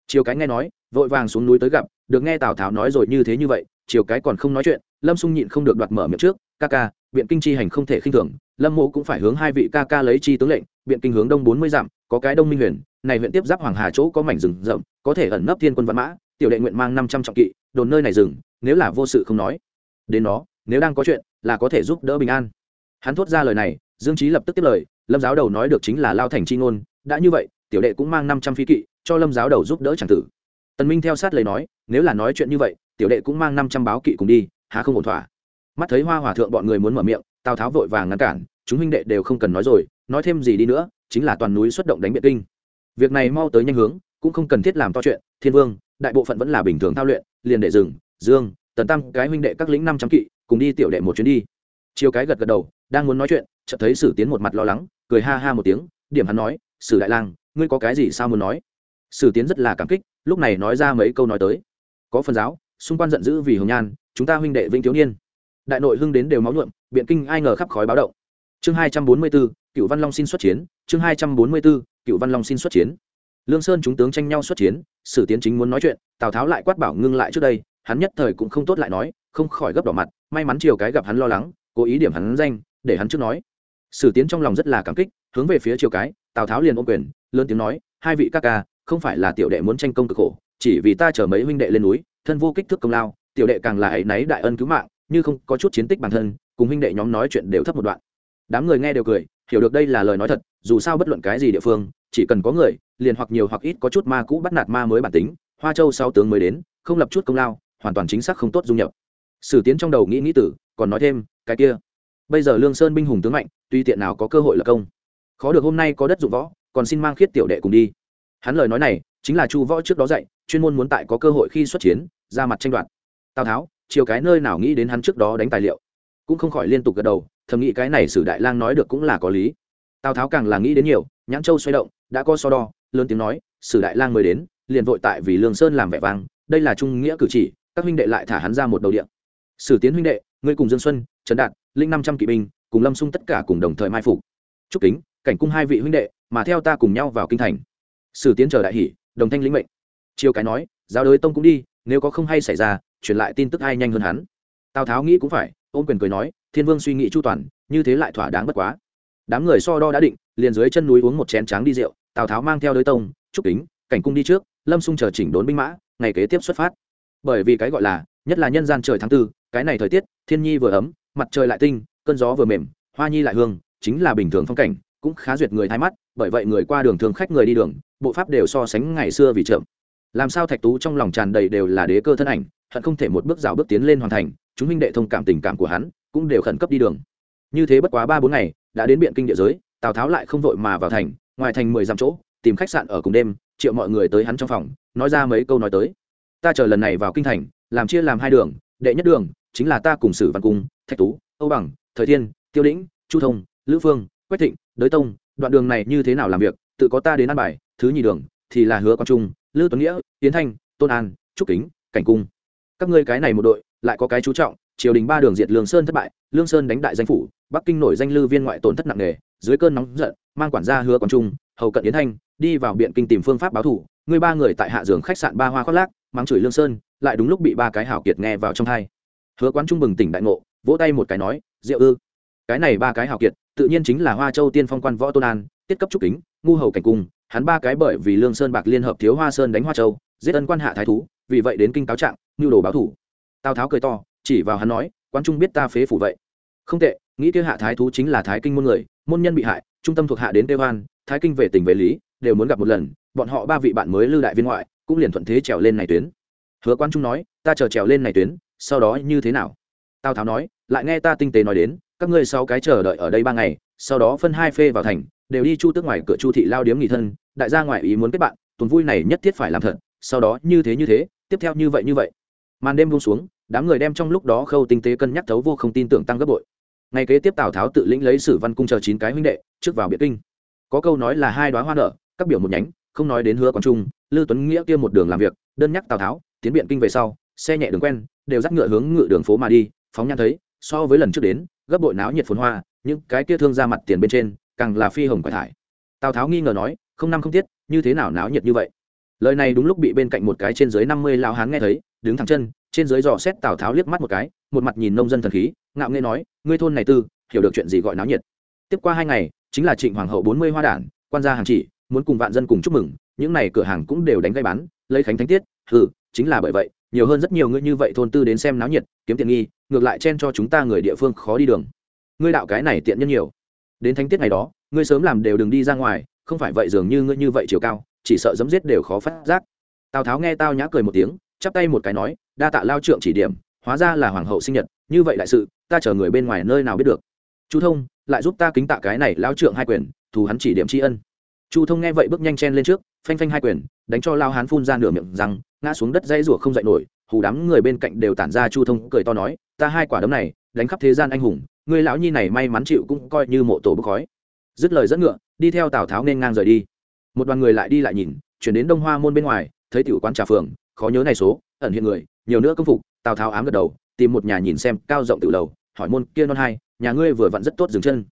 Chiều cái nghe nói, vội vàng xuống núi tới gặp, được nghe tào tháo nói rồi như thế như vậy chiều cái còn không nói chuyện, lâm xung nhịn không được đoạt mở miệng trước, ca ca biện kinh chi hành không thể khinh thường, lâm mộ cũng phải hướng hai vị ca ca lấy chi tướng lệnh, biện kinh hướng đông bốn mươi dặm, có cái đông minh huyền, này huyện tiếp giáp hoàng hà chỗ có mảnh rừng rậm, có thể ẩn nấp thiên quân văn mã, tiểu đệ nguyện mang năm trăm trọng kỵ, đồn nơi này rừng, nếu là vô sự không nói. Đến đó, nếu đang có chuyện, là có thể giúp đỡ bình an. Hắn thốt ra lời này, dương trí lập tức tiếp lời, lâm giáo đầu nói được chính là lao thành chi ngôn, đã như vậy, tiểu đệ cũng mang năm trăm phi kỵ, cho lâm giáo đầu giúp đỡ c tử. Tần minh theo sát lời nói, nếu là nói chuyện như vậy, tiểu đệ cũng mang năm trăm báo kỵ cùng đi, há không ổn thỏa mắt thấy hoa hòa thượng bọn người muốn mở miệng, tào tháo vội vàng ngăn cản, chúng huynh đệ đều không cần nói rồi, nói thêm gì đi nữa, chính là toàn núi xuất động đánh biện kinh. Việc này mau tới nhanh hướng, cũng không cần thiết làm to chuyện, thiên vương, đại bộ phận vẫn là bình thường thao luyện, liền đệ rừng dương, tần tăng cái huynh đệ các lĩnh năm trăm kỵ, cùng đi tiểu đệ một chuyến đi. Chiều cái gật gật đầu, đang muốn nói chuyện, chợt thấy sử tiến một mặt lo lắng, cười ha ha một tiếng, điểm hắn nói, sử đại lang, ngươi có cái gì sao muốn nói? Sử tiến rất là cảm kích, lúc này nói ra mấy câu nói tới. Có phần giáo, xung quanh giận dữ vì hồng nhan, chúng ta huynh đệ vĩnh thiếu niên đại nội hưng đến đều máu nhuộm, biện kinh ai ngờ khắp khói báo động. Chương hai trăm bốn mươi bốn cựu văn long xin xuất chiến. Chương hai trăm bốn mươi bốn cựu văn long xin xuất chiến. Lương sơn chúng tướng tranh nhau xuất chiến, sử tiến chính muốn nói chuyện, tào tháo lại quát bảo ngưng lại trước đây, hắn nhất thời cũng không tốt lại nói, không khỏi gấp đỏ mặt, may mắn chiều cái gặp hắn lo lắng, cố ý điểm hắn danh, để hắn trước nói. Sử tiến trong lòng rất là cảm kích, hướng về phía chiều cái, tào tháo liền ôm quyền, lớn tiếng nói, hai vị các ca, không phải là tiểu đệ muốn tranh công cực khổ, chỉ vì ta chở mấy huynh đệ lên núi, thân vô kích thước công lao, tiểu đệ càng là ấy náy đại ân cứu mạng như không có chút chiến tích bản thân, cùng huynh đệ nhóm nói chuyện đều thấp một đoạn. Đám người nghe đều cười, hiểu được đây là lời nói thật, dù sao bất luận cái gì địa phương, chỉ cần có người, liền hoặc nhiều hoặc ít có chút ma cũ bắt nạt ma mới bản tính, hoa châu sau tướng mới đến, không lập chút công lao, hoàn toàn chính xác không tốt dung nhập. Sử tiến trong đầu nghĩ nghĩ tử, còn nói thêm, cái kia, bây giờ lương sơn binh hùng tướng mạnh, tuy tiện nào có cơ hội lập công, khó được hôm nay có đất dụng võ, còn xin mang khiết tiểu đệ cùng đi. Hắn lời nói này, chính là chu võ trước đó dạy, chuyên môn muốn tại có cơ hội khi xuất chiến, ra mặt tranh đoạt. Tào tháo chiều cái nơi nào nghĩ đến hắn trước đó đánh tài liệu. Cũng không khỏi liên tục gật đầu, thầm nghĩ cái này sử đại lang nói được cũng là có lý. Tào tháo càng là nghĩ đến nhiều, nhãn châu xoay động, đã có so đo, lớn tiếng nói, sử đại lang mới đến, liền vội tại vì lương sơn làm vẻ vang, đây là trung nghĩa cử chỉ, các huynh đệ lại thả hắn ra một đầu điện sử tiến huynh đệ, ngươi cùng dương xuân, trần đạt, linh năm trăm kỵ binh, cùng lâm xung tất cả cùng đồng thời mai phục. Chúc kính, cảnh cung hai vị huynh đệ, mà theo ta cùng nhau vào kinh thành. Sử tiến chờ đại hỷ đồng thanh lĩnh mệnh. Chiều cái nói, giáo đới tông cũng đi, nếu có không hay xảy ra truyền lại tin tức ai nhanh hơn hắn. Tào tháo nghĩ cũng phải, ôm quyền cười nói, thiên vương suy nghĩ chu toàn, như thế lại thỏa đáng bất quá. Đám người so đo đã định, liền dưới chân núi uống một chén tráng đi rượu, tào tháo mang theo đới tông, trúc kính, cảnh cung đi trước, lâm xung chờ chỉnh đốn binh mã, ngày kế tiếp xuất phát. Bởi vì cái gọi là, nhất là nhân gian trời tháng tư, cái này thời tiết, thiên nhi vừa ấm, mặt trời lại tinh, cơn gió vừa mềm, hoa nhi lại hương, chính là bình thường phong cảnh, cũng khá duyệt người thay mắt, bởi vậy người qua đường thường khách người đi đường, bộ pháp đều so sánh ngày xưa vì chậm. Làm sao thạch tú trong lòng tràn đầy đều là đế cơ thân ảnh hận không thể một bước rào bước tiến lên hoàn thành, chúng minh đệ thông cảm tình cảm của hắn, cũng đều khẩn cấp đi đường. Như thế bất quá ba bốn ngày, đã đến biện kinh địa giới, tào tháo lại không vội mà vào thành, ngoài thành mười dặm chỗ, tìm khách sạn ở cùng đêm, triệu mọi người tới hắn trong phòng, nói ra mấy câu nói tới. Ta chờ lần này vào kinh thành, làm chia làm hai đường, đệ nhất đường, chính là ta cùng sử văn cung, thạch tú, âu bằng, thời thiên, tiêu lĩnh, chu thông, lữ phương, quách thịnh, đới tông, đoạn đường này như thế nào làm việc, tự có ta đến ăn bài, thứ nhì đường thì là hứa quang trung lư tuấn nghĩa tiến thanh, tôn an, trúc kính, cảnh cung các ngươi cái này một đội, lại có cái chú trọng, triều đình ba đường diệt lương sơn thất bại, lương sơn đánh đại danh phủ, bắc kinh nổi danh lư viên ngoại tổn thất nặng nề, dưới cơn nóng giận, mang quản gia hứa quang trung, hầu cận yến thanh, đi vào biện kinh tìm phương pháp báo thủ ngươi ba người tại hạ giường khách sạn ba hoa khoác lác mang chửi lương sơn, lại đúng lúc bị ba cái hảo kiệt nghe vào trong thai hứa quán trung bừng tỉnh đại ngộ, vỗ tay một cái nói, diệu ư? Cái này ba cái hảo kiệt, tự nhiên chính là hoa châu tiên phong quan võ tôn an, tiết cấp trúc kính, ngu hầu cảnh cung, hắn ba cái bởi vì lương sơn bạc liên hợp thiếu hoa sơn đánh hoa châu, giết ân quan hạ thái thú vì vậy đến kinh cáo trạng nhu đồ báo thủ. Tào tháo cười to, chỉ vào hắn nói quan trung biết ta phế phủ vậy. Không tệ, nghĩ kia hạ thái thú chính là thái kinh môn người, môn nhân bị hại, trung tâm thuộc hạ đến tây hoan thái kinh về tỉnh về lý, đều muốn gặp một lần, bọn họ ba vị bạn mới lưu đại viên ngoại, cũng liền thuận thế trèo lên này tuyến. Hứa quan trung nói, ta chờ trèo lên này tuyến, sau đó như thế nào? Tào tháo nói, lại nghe ta tinh tế nói đến, các ngươi sáu cái chờ đợi ở đây ba ngày, sau đó phân hai phê vào thành, đều đi chu tước ngoài cửa chu thị lao điếm nghỉ thân, đại gia ngoại ý muốn kết bạn, tuần vui này nhất thiết phải làm thật, sau đó như thế như thế tiếp theo như vậy như vậy. Màn đêm buông xuống, đám người đem trong lúc đó khâu tinh tế cân nhắc thấu vô không tin tưởng tăng gấp bội. Ngày kế tiếp tào tháo tự lĩnh lấy sử văn cung chờ chín cái huynh đệ, trước vào biệt kinh. Có câu nói là hai đoá hoa nở, các biểu một nhánh, không nói đến hứa quang trung lưu tuấn nghĩa kia một đường làm việc, đơn nhắc tào tháo, tiến biện kinh về sau, xe nhẹ đường quen, đều dắt ngựa hướng ngựa đường phố mà đi, phóng nhan thấy, so với lần trước đến, gấp bội náo nhiệt phồn hoa, những cái kia thương ra mặt tiền bên trên, càng là phi hồng quải thải. Tào tháo nghi ngờ nói, không năm không tiết, như thế nào náo nhiệt như vậy? Lời này đúng lúc bị bên cạnh một cái trên dưới năm mươi lao hán nghe thấy, đứng thẳng chân, trên dưới dò xét tào tháo liếc mắt một cái, một mặt nhìn nông dân thần khí, ngạo nghê nói, ngươi thôn này tư, hiểu được chuyện gì gọi náo nhiệt? Tiếp qua hai ngày, chính là trịnh hoàng hậu bốn mươi hoa đản, quan gia hàng chỉ, muốn cùng vạn dân cùng chúc mừng, những này cửa hàng cũng đều đánh gây bán, lấy khánh thánh tiết ừ chính là bởi vậy, nhiều hơn rất nhiều người như vậy thôn tư đến xem náo nhiệt, kiếm tiền nghi, ngược lại chen cho chúng ta người địa phương khó đi đường. Ngươi đạo cái này tiện nhân nhiều. Đến thánh tiết ngày đó, ngươi sớm làm đều đừng đi ra ngoài không phải vậy dường như ngươi như vậy chiều cao, chỉ sợ dấm giết đều khó phát giác. Tào tháo nghe tao nhã cười một tiếng, chắp tay một cái nói, đa tạ lao trượng chỉ điểm, hóa ra là hoàng hậu sinh nhật, như vậy đại sự, ta chờ người bên ngoài nơi nào biết được. Chu thông, lại giúp ta kính tạ cái này lao trượng hai quyền, thù hắn chỉ điểm tri ân. Chu thông nghe vậy bước nhanh chen lên trước, phanh phanh hai quyền, đánh cho lao hán phun ra nửa miệng răng, ngã xuống đất dây rủa không dậy nổi, hù đám người bên cạnh đều tản ra chu thông cười to nói, ta hai quả đấm này, đánh khắp thế gian anh hùng, người lão nhi này may mắn chịu cũng coi như mộ tổ bức khói. Dứt lời dẫn ngựa đi theo tào tháo nên ngang rời đi một đoàn người lại đi lại nhìn chuyển đến đông hoa môn bên ngoài thấy tiểu quán trà phường khó nhớ này số ẩn hiện người nhiều nữa công phục tào tháo ám gật đầu tìm một nhà nhìn xem cao rộng tự lầu hỏi môn kia non hai nhà ngươi vừa vặn rất tốt dừng chân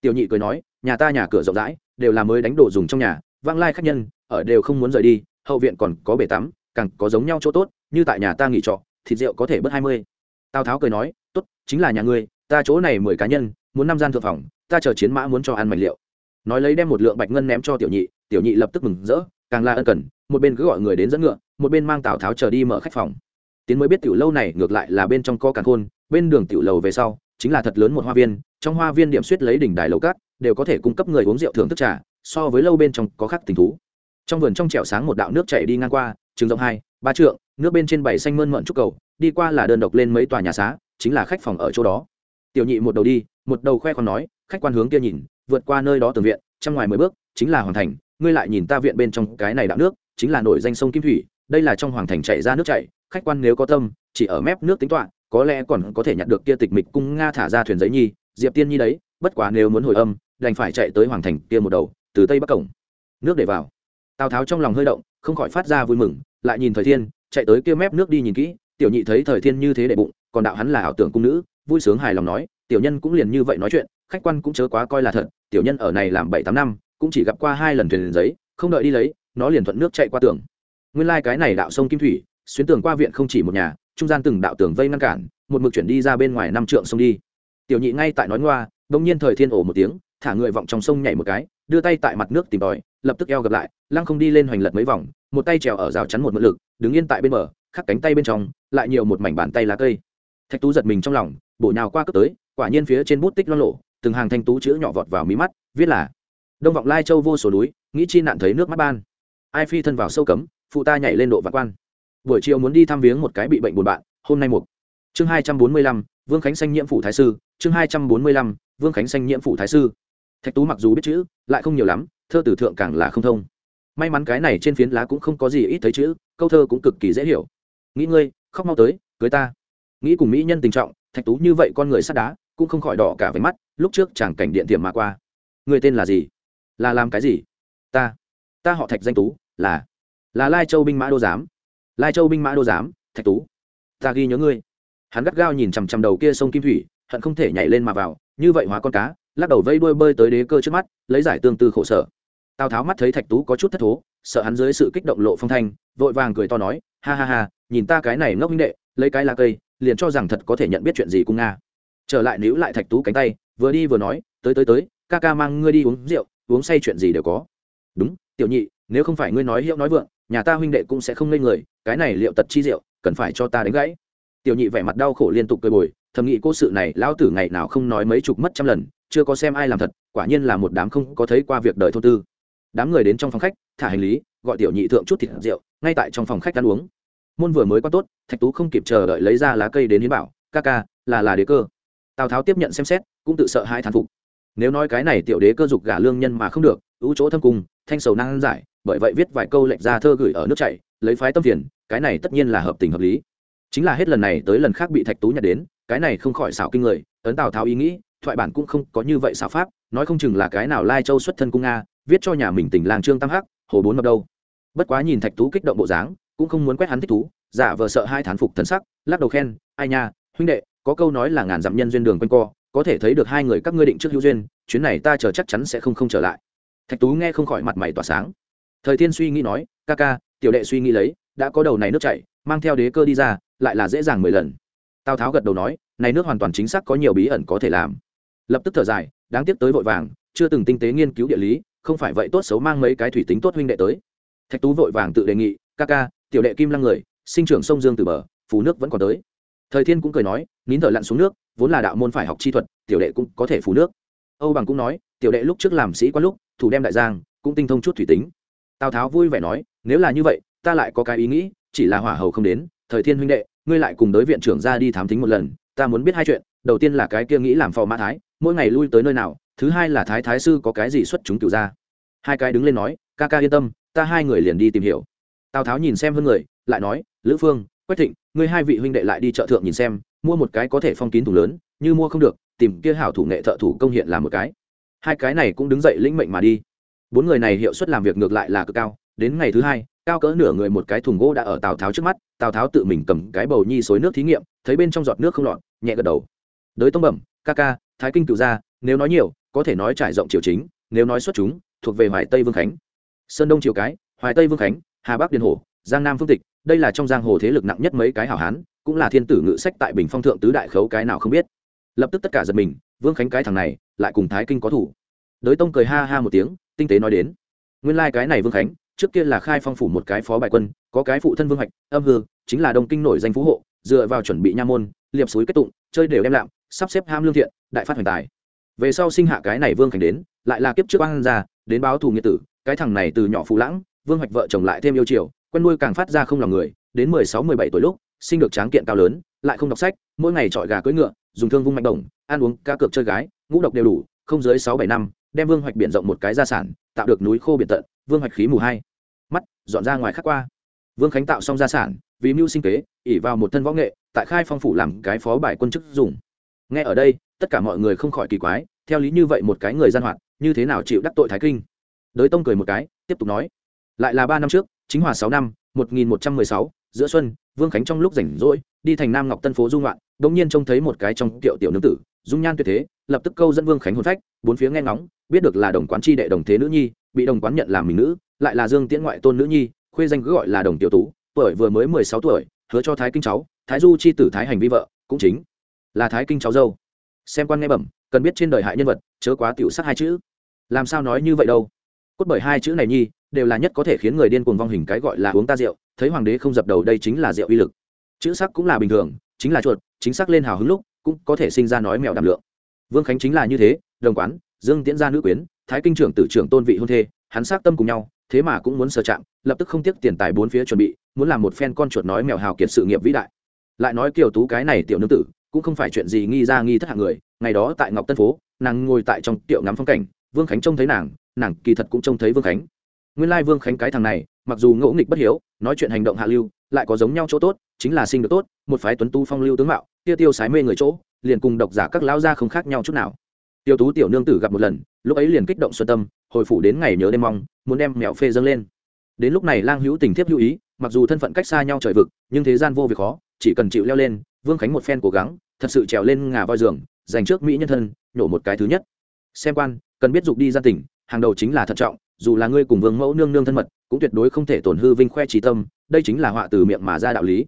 tiểu nhị cười nói nhà ta nhà cửa rộng rãi đều là mới đánh đồ dùng trong nhà vang lai khách nhân ở đều không muốn rời đi hậu viện còn có bể tắm càng có giống nhau chỗ tốt như tại nhà ta nghỉ trọ thịt rượu có thể bớt hai mươi tào tháo cười nói tốt chính là nhà ngươi ta chỗ này mười cá nhân muốn năm gian thượng phòng ta chờ chiến mã muốn cho ăn mảnh liệu nói lấy đem một lượng bạch ngân ném cho tiểu nhị tiểu nhị lập tức mừng rỡ, càng là ân cần, một bên cứ gọi người đến dẫn ngựa, một bên mang tào tháo chờ đi mở khách phòng. Tiến mới biết tiểu lâu này ngược lại là bên trong co càng khôn bên đường tiểu lầu về sau, chính là thật lớn một hoa viên, trong hoa viên điểm suýt lấy đỉnh đài lầu cát, đều có thể cung cấp người uống rượu thưởng thức trà, so với lâu bên trong có khác tình thú. Trong vườn trong trẻo sáng một đạo nước chảy đi ngang qua, trường rộng hai, ba trượng, nước bên trên bảy xanh mơn mận trúc cầu, đi qua là đơn độc lên mấy tòa nhà xá, chính là khách phòng ở chỗ đó. Tiểu nhị một đầu đi, một đầu khoe còn nói khách quan hướng kia nhìn, vượt qua nơi đó tường viện trong ngoài mười bước, chính là hoàng thành. Ngươi lại nhìn ta viện bên trong cái này đạo nước, chính là nổi danh sông kim thủy, đây là trong hoàng thành chạy ra nước chảy, khách quan nếu có tâm, chỉ ở mép nước tính toán, có lẽ còn có thể nhặt được kia tịch mịch cung nga thả ra thuyền giấy nhi, diệp tiên nhi đấy, bất quá nếu muốn hồi âm, đành phải chạy tới hoàng thành kia một đầu, từ tây bắc cổng. Nước để vào. Tào tháo trong lòng hơi động, không khỏi phát ra vui mừng, lại nhìn thời thiên, chạy tới kia mép nước đi nhìn kỹ, tiểu nhị thấy thời thiên như thế để bụng, còn đạo hắn là ảo tưởng cung nữ, vui sướng hài lòng nói, tiểu nhân cũng liền như vậy nói chuyện khách quan cũng chớ quá coi là thật, tiểu nhân ở này làm bảy tám năm, cũng chỉ gặp qua hai lần thuyền giấy, không đợi đi lấy, nó liền thuận nước chạy qua tường. Nguyên lai cái này đạo sông kim thủy, xuyến tường qua viện không chỉ một nhà, trung gian từng đạo tường vây ngăn cản, một mực chuyển đi ra bên ngoài năm trượng sông đi. Tiểu nhị ngay tại nói ngoa, bỗng nhiên thời thiên ổ một tiếng, thả người vọng trong sông nhảy một cái, đưa tay tại mặt nước tìm tòi, lập tức eo gặp lại, lăng không đi lên hoành lật mấy vòng, một tay trèo ở rào chắn một mượn lực, đứng yên tại bên bờ, khắc cánh tay bên trong, lại nhiều một mảnh bàn tay lá cây. Thạch tú giật mình trong lòng, bổ nhào qua cướp tới, quả nhiên phía trên bút tích lo lộ từng hàng thanh tú chữ nhỏ vọt vào mí mắt, viết là, đông vọng lai châu vô số núi, nghĩ chi nạn thấy nước mắt ban. Ai phi thân vào sâu cấm, phụ ta nhảy lên độ vạn quan. Buổi chiều muốn đi thăm viếng một cái bị bệnh buồn bạn hôm nay một chương hai trăm bốn mươi lăm, vương khánh sanh nhiễm phủ thái sư. Chương hai trăm bốn mươi lăm, vương khánh sanh nhiễm phủ thái sư. Thạch tú mặc dù biết chữ, lại không nhiều lắm, thơ tử thượng càng là không thông. May mắn cái này trên phiến lá cũng không có gì ít thấy chữ, câu thơ cũng cực kỳ dễ hiểu. Nghĩ ngươi, khóc mau tới, cưới ta. Nghĩ cùng mỹ nhân tình trọng, thạch tú như vậy con người sắt đá, cũng không khỏi đỏ cả váy mắt lúc trước chàng cảnh điện tiệm mà qua. Người tên là gì? Là làm cái gì? Ta. Ta họ thạch danh tú, là. Là lai châu binh mã đô giám. Lai châu binh mã đô giám, thạch tú. Ta ghi nhớ ngươi. Hắn gắt gao nhìn chằm chằm đầu kia sông kim thủy, hận không thể nhảy lên mà vào. Như vậy hóa con cá, lắc đầu vây đuôi bơi tới đế cơ trước mắt, lấy giải tương tư khổ sở. Tào tháo mắt thấy thạch tú có chút thất thố, sợ hắn dưới sự kích động lộ phong thanh, vội vàng cười to nói, ha ha ha, nhìn ta cái này ngốc huynh đệ, lấy cái lá cây, liền cho rằng thật có thể nhận biết chuyện gì cung nga. Trở lại níu lại thạch tú cánh tay vừa đi vừa nói, tới tới tới, ca ca mang ngươi đi uống rượu, uống say chuyện gì đều có. Đúng, tiểu nhị, nếu không phải ngươi nói hiệu nói vượng, nhà ta huynh đệ cũng sẽ không ngây người, cái này liệu tật chi rượu, cần phải cho ta đánh gãy. Tiểu nhị vẻ mặt đau khổ liên tục cười bồi, thầm nghĩ cô sự này lão tử ngày nào không nói mấy chục mất trăm lần, chưa có xem ai làm thật, quả nhiên là một đám không có thấy qua việc đời thô tư. Đám người đến trong phòng khách, thả hành lý, gọi tiểu nhị thượng chút thịt rượu, ngay tại trong phòng khách ăn uống. Môn vừa mới qua tốt, thạch tú không kịp chờ đợi lấy ra lá cây đến hiến bảo, ca ca, là là đế cơ tào tháo tiếp nhận xem xét cũng tự sợ hai thán phục nếu nói cái này tiểu đế cơ dục gả lương nhân mà không được ưu chỗ thâm cung thanh sầu năng giải bởi vậy viết vài câu lệnh ra thơ gửi ở nước chảy lấy phái tâm phiền cái này tất nhiên là hợp tình hợp lý chính là hết lần này tới lần khác bị thạch tú nhặt đến cái này không khỏi xảo kinh người ấn tào tháo ý nghĩ thoại bản cũng không có như vậy xảo pháp nói không chừng là cái nào lai châu xuất thân cung nga viết cho nhà mình tỉnh làng trương tam hắc hồ bốn mập đâu bất quá nhìn thạch tú kích động bộ dáng cũng không muốn quét hắn thích thú giả vờ sợ hai thán phục thân sắc lắc đầu khen ai nha huynh đệ có câu nói là ngàn dặm nhân duyên đường quanh co, có thể thấy được hai người các ngươi định trước hữu duyên, chuyến này ta chờ chắc chắn sẽ không không trở lại. Thạch tú nghe không khỏi mặt mày tỏa sáng. Thời thiên suy nghĩ nói, ca ca, tiểu đệ suy nghĩ lấy, đã có đầu này nước chảy, mang theo đế cơ đi ra, lại là dễ dàng mười lần. Tào tháo gật đầu nói, này nước hoàn toàn chính xác có nhiều bí ẩn có thể làm. Lập tức thở dài, đáng tiếc tới vội vàng, chưa từng tinh tế nghiên cứu địa lý, không phải vậy tốt xấu mang mấy cái thủy tính tốt huynh đệ tới. Thạch tú vội vàng tự đề nghị, ca ca, tiểu đệ kim lăng người, sinh trưởng sông dương từ bờ, phù nước vẫn còn tới. Thời thiên cũng cười nói nín thở lặn xuống nước, vốn là đạo môn phải học chi thuật, tiểu đệ cũng có thể phù nước. Âu bằng cũng nói, tiểu đệ lúc trước làm sĩ quan lúc, thủ đem đại giang, cũng tinh thông chút thủy tính. Tào tháo vui vẻ nói, nếu là như vậy, ta lại có cái ý nghĩ, chỉ là hỏa hầu không đến, thời thiên huynh đệ, ngươi lại cùng đối viện trưởng ra đi thám thính một lần, ta muốn biết hai chuyện, đầu tiên là cái kia nghĩ làm phò mã thái, mỗi ngày lui tới nơi nào, thứ hai là thái thái sư có cái gì xuất chúng cựu ra hai cái đứng lên nói, ca ca yên tâm, ta hai người liền đi tìm hiểu. Tào tháo nhìn xem hơn người, lại nói, lữ phương, quách thịnh, ngươi hai vị huynh đệ lại đi chợ thượng nhìn xem mua một cái có thể phong kín thùng lớn, như mua không được, tìm kia hảo thủ nghệ thợ thủ công hiện làm một cái. Hai cái này cũng đứng dậy lĩnh mệnh mà đi. Bốn người này hiệu suất làm việc ngược lại là cực cao, đến ngày thứ hai, cao cỡ nửa người một cái thùng gỗ đã ở tào tháo trước mắt, tào tháo tự mình cầm cái bầu nhi xối nước thí nghiệm, thấy bên trong giọt nước không lọt, nhẹ gật đầu. Đới tông bẩm, ca ca, thái kinh cựu gia, nếu nói nhiều, có thể nói trải rộng triều chính, nếu nói xuất chúng, thuộc về hoài tây vương khánh. Sơn đông triều cái, hoài tây vương khánh, hà bắc điền hồ giang nam phương tịch, đây là trong giang hồ thế lực nặng nhất mấy cái hảo hán cũng là thiên tử ngự sách tại bình phong thượng tứ đại khấu cái nào không biết. Lập tức tất cả giật mình, vương khánh cái thằng này, lại cùng thái kinh có thủ. Đới tông cười ha ha một tiếng, tinh tế nói đến. Nguyên lai、like、cái này vương khánh, trước kia là khai phong phủ một cái phó bài quân, có cái phụ thân vương hoạch âm hư, chính là đông kinh nổi danh phú hộ, dựa vào chuẩn bị nha môn, liệp suối kết tụng, chơi đều đem lạm, sắp xếp ham lương thiện, đại phát hoành tài. Về sau sinh hạ cái này vương khánh đến, lại là kiếp trước ban ra đến báo thù nghĩa tử, cái thằng này từ nhỏ phú lãng, vương hoạch vợ chồng lại thêm yêu chiều, quen nuôi càng phát ra không lòng người đến mười sáu, mười bảy tuổi lúc, sinh được tráng kiện cao lớn, lại không đọc sách, mỗi ngày trọi gà cưỡi ngựa, dùng thương vung mạnh đồng, ăn uống cá cược chơi gái, ngũ độc đều đủ, không dưới sáu, bảy, năm, đem vương hoạch biển rộng một cái gia sản, tạo được núi khô biển tận, vương hoạch khí mù hai. Mắt, dọn ra ngoài khắc qua. Vương khánh tạo xong gia sản, vì mưu sinh kế ỉ vào một thân võ nghệ, tại khai phong phủ làm cái phó bài quân chức dùng. Nghe ở đây, tất cả mọi người không khỏi kỳ quái, theo lý như vậy một cái người gian hoạt, như thế nào chịu đắc tội thái kinh? Đới tông cười một cái, tiếp tục nói, lại là ba năm trước, chính hòa sáu năm, một nghìn một trăm mười sáu giữa xuân, vương khánh trong lúc rảnh rỗi, đi thành nam ngọc tân phố dung loạn đ ỗ n g nhiên trông thấy một cái trong kiệu tiểu nương tử, dung nhan tuyệt thế, lập tức câu dẫn vương khánh hôn phách, bốn phía nghe ngóng, biết được là đồng quán chi đệ đồng thế nữ nhi, bị đồng quán nhận làm mình nữ, lại là dương tiễn ngoại tôn nữ nhi, khuê danh cứ gọi là đồng tiểu tú, tuổi vừa mới mười sáu tuổi, hứa cho thái kinh cháu, thái du chi tử thái hành vi vợ, cũng chính là thái kinh cháu dâu. Xem quan nghe bẩm, cần biết trên đời hại nhân vật, chớ quá tiểu sắc hai chữ. Làm sao nói như vậy đâu? Cốt bởi hai chữ này nhi đều là nhất có thể khiến người điên cuồng vong hình cái gọi là uống ta rượu, thấy hoàng đế không dập đầu đây chính là rượu uy lực. Chữ sắc cũng là bình thường, chính là chuột, chính xác lên hào hứng lúc, cũng có thể sinh ra nói mèo đàm lượng. Vương khánh chính là như thế, đồng quán, dương tiễn gia nữ quyến, thái kinh trưởng tử trưởng tôn vị hôn thê, hắn xác tâm cùng nhau, thế mà cũng muốn sơ chạm, lập tức không tiếc tiền tài bốn phía chuẩn bị, muốn làm một phen con chuột nói mèo hào kiệt sự nghiệp vĩ đại. Lại nói kiều tú cái này tiểu nương tử, cũng không phải chuyện gì nghi ra nghi thất hạng người, ngày đó tại ngọc tân phố, nàng ngồi tại trong tiệu ngắm phong cảnh, vương khánh trông thấy nàng nàng kỳ thật cũng trông thấy vương khánh nguyên lai vương khánh cái thằng này, mặc dù ngẫu nghịch bất hiếu, nói chuyện hành động hạ lưu, lại có giống nhau chỗ tốt, chính là sinh được tốt, một phái tuấn tu phong lưu tướng mạo tiêu tiêu sái mê người chỗ, liền cùng độc giả các lão gia không khác nhau chút nào. Tiêu tú tiểu nương tử gặp một lần, lúc ấy liền kích động xuân tâm, hồi phủ đến ngày nhớ đêm mong, muốn đem mèo phê dâng lên. Đến lúc này lang hữu tình thiếp hữu ý, mặc dù thân phận cách xa nhau trời vực, nhưng thế gian vô việc khó, chỉ cần chịu leo lên, vương khánh một phen cố gắng, thật sự trèo lên ngà voi giường dành trước mỹ nhân thân, nhổ một cái thứ nhất. Xem quan, cần biết dục đi ra tỉnh, hàng đầu chính là thận trọng dù là ngươi cùng vương mẫu nương nương thân mật, cũng tuyệt đối không thể tổn hư vinh khoe trí tâm, đây chính là họa từ miệng mà ra đạo lý.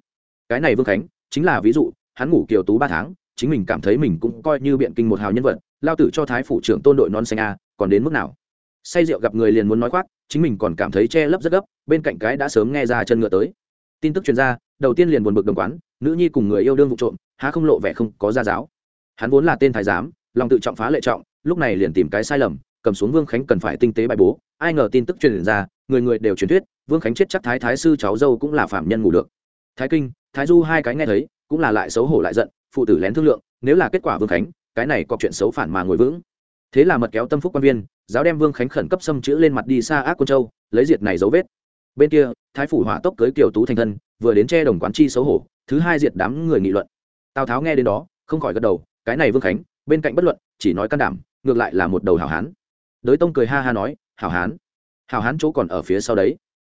Cái này vương khánh, chính là ví dụ, hắn ngủ kiều tú ba tháng, chính mình cảm thấy mình cũng coi như biện kinh một hào nhân vật, lao tử cho thái phủ trưởng tôn đội non xanh a, còn đến mức nào? Say rượu gặp người liền muốn nói khoác, chính mình còn cảm thấy che lấp rất gấp, bên cạnh cái đã sớm nghe ra chân ngựa tới. Tin tức chuyên gia đầu tiên liền buồn bực đồng quán, nữ nhi cùng người yêu đương vụ trộm, há không lộ vẻ không có gia giáo. Hắn vốn là tên thái giám, lòng tự trọng phá lệ trọng, lúc này liền tìm cái sai lầm cầm xuống vương khánh cần phải tinh tế bài bố, ai ngờ tin tức truyền ra, người người đều truyền thuyết, vương khánh chết chắc thái thái sư cháu dâu cũng là phạm nhân ngủ được. Thái kinh, thái du hai cái nghe thấy, cũng là lại xấu hổ lại giận, phụ tử lén thương lượng, nếu là kết quả vương khánh, cái này có chuyện xấu phản mà ngồi vững. Thế là mật kéo tâm phúc quan viên, giáo đem vương khánh khẩn cấp xâm chữ lên mặt đi xa ác quân châu, lấy diệt này dấu vết. Bên kia, thái phủ hỏa tốc cưới kiều tú thành thân, vừa đến che đồng quán chi xấu hổ, thứ hai diệt đám người nghị luận. Tào tháo nghe đến đó, không khỏi gật đầu, cái này vương khánh, bên cạnh bất luận, chỉ nói can đảm, ngược lại là một đầu hảo hán đới tông cười ha ha nói, hảo hán hảo hán chỗ còn ở phía sau đấy.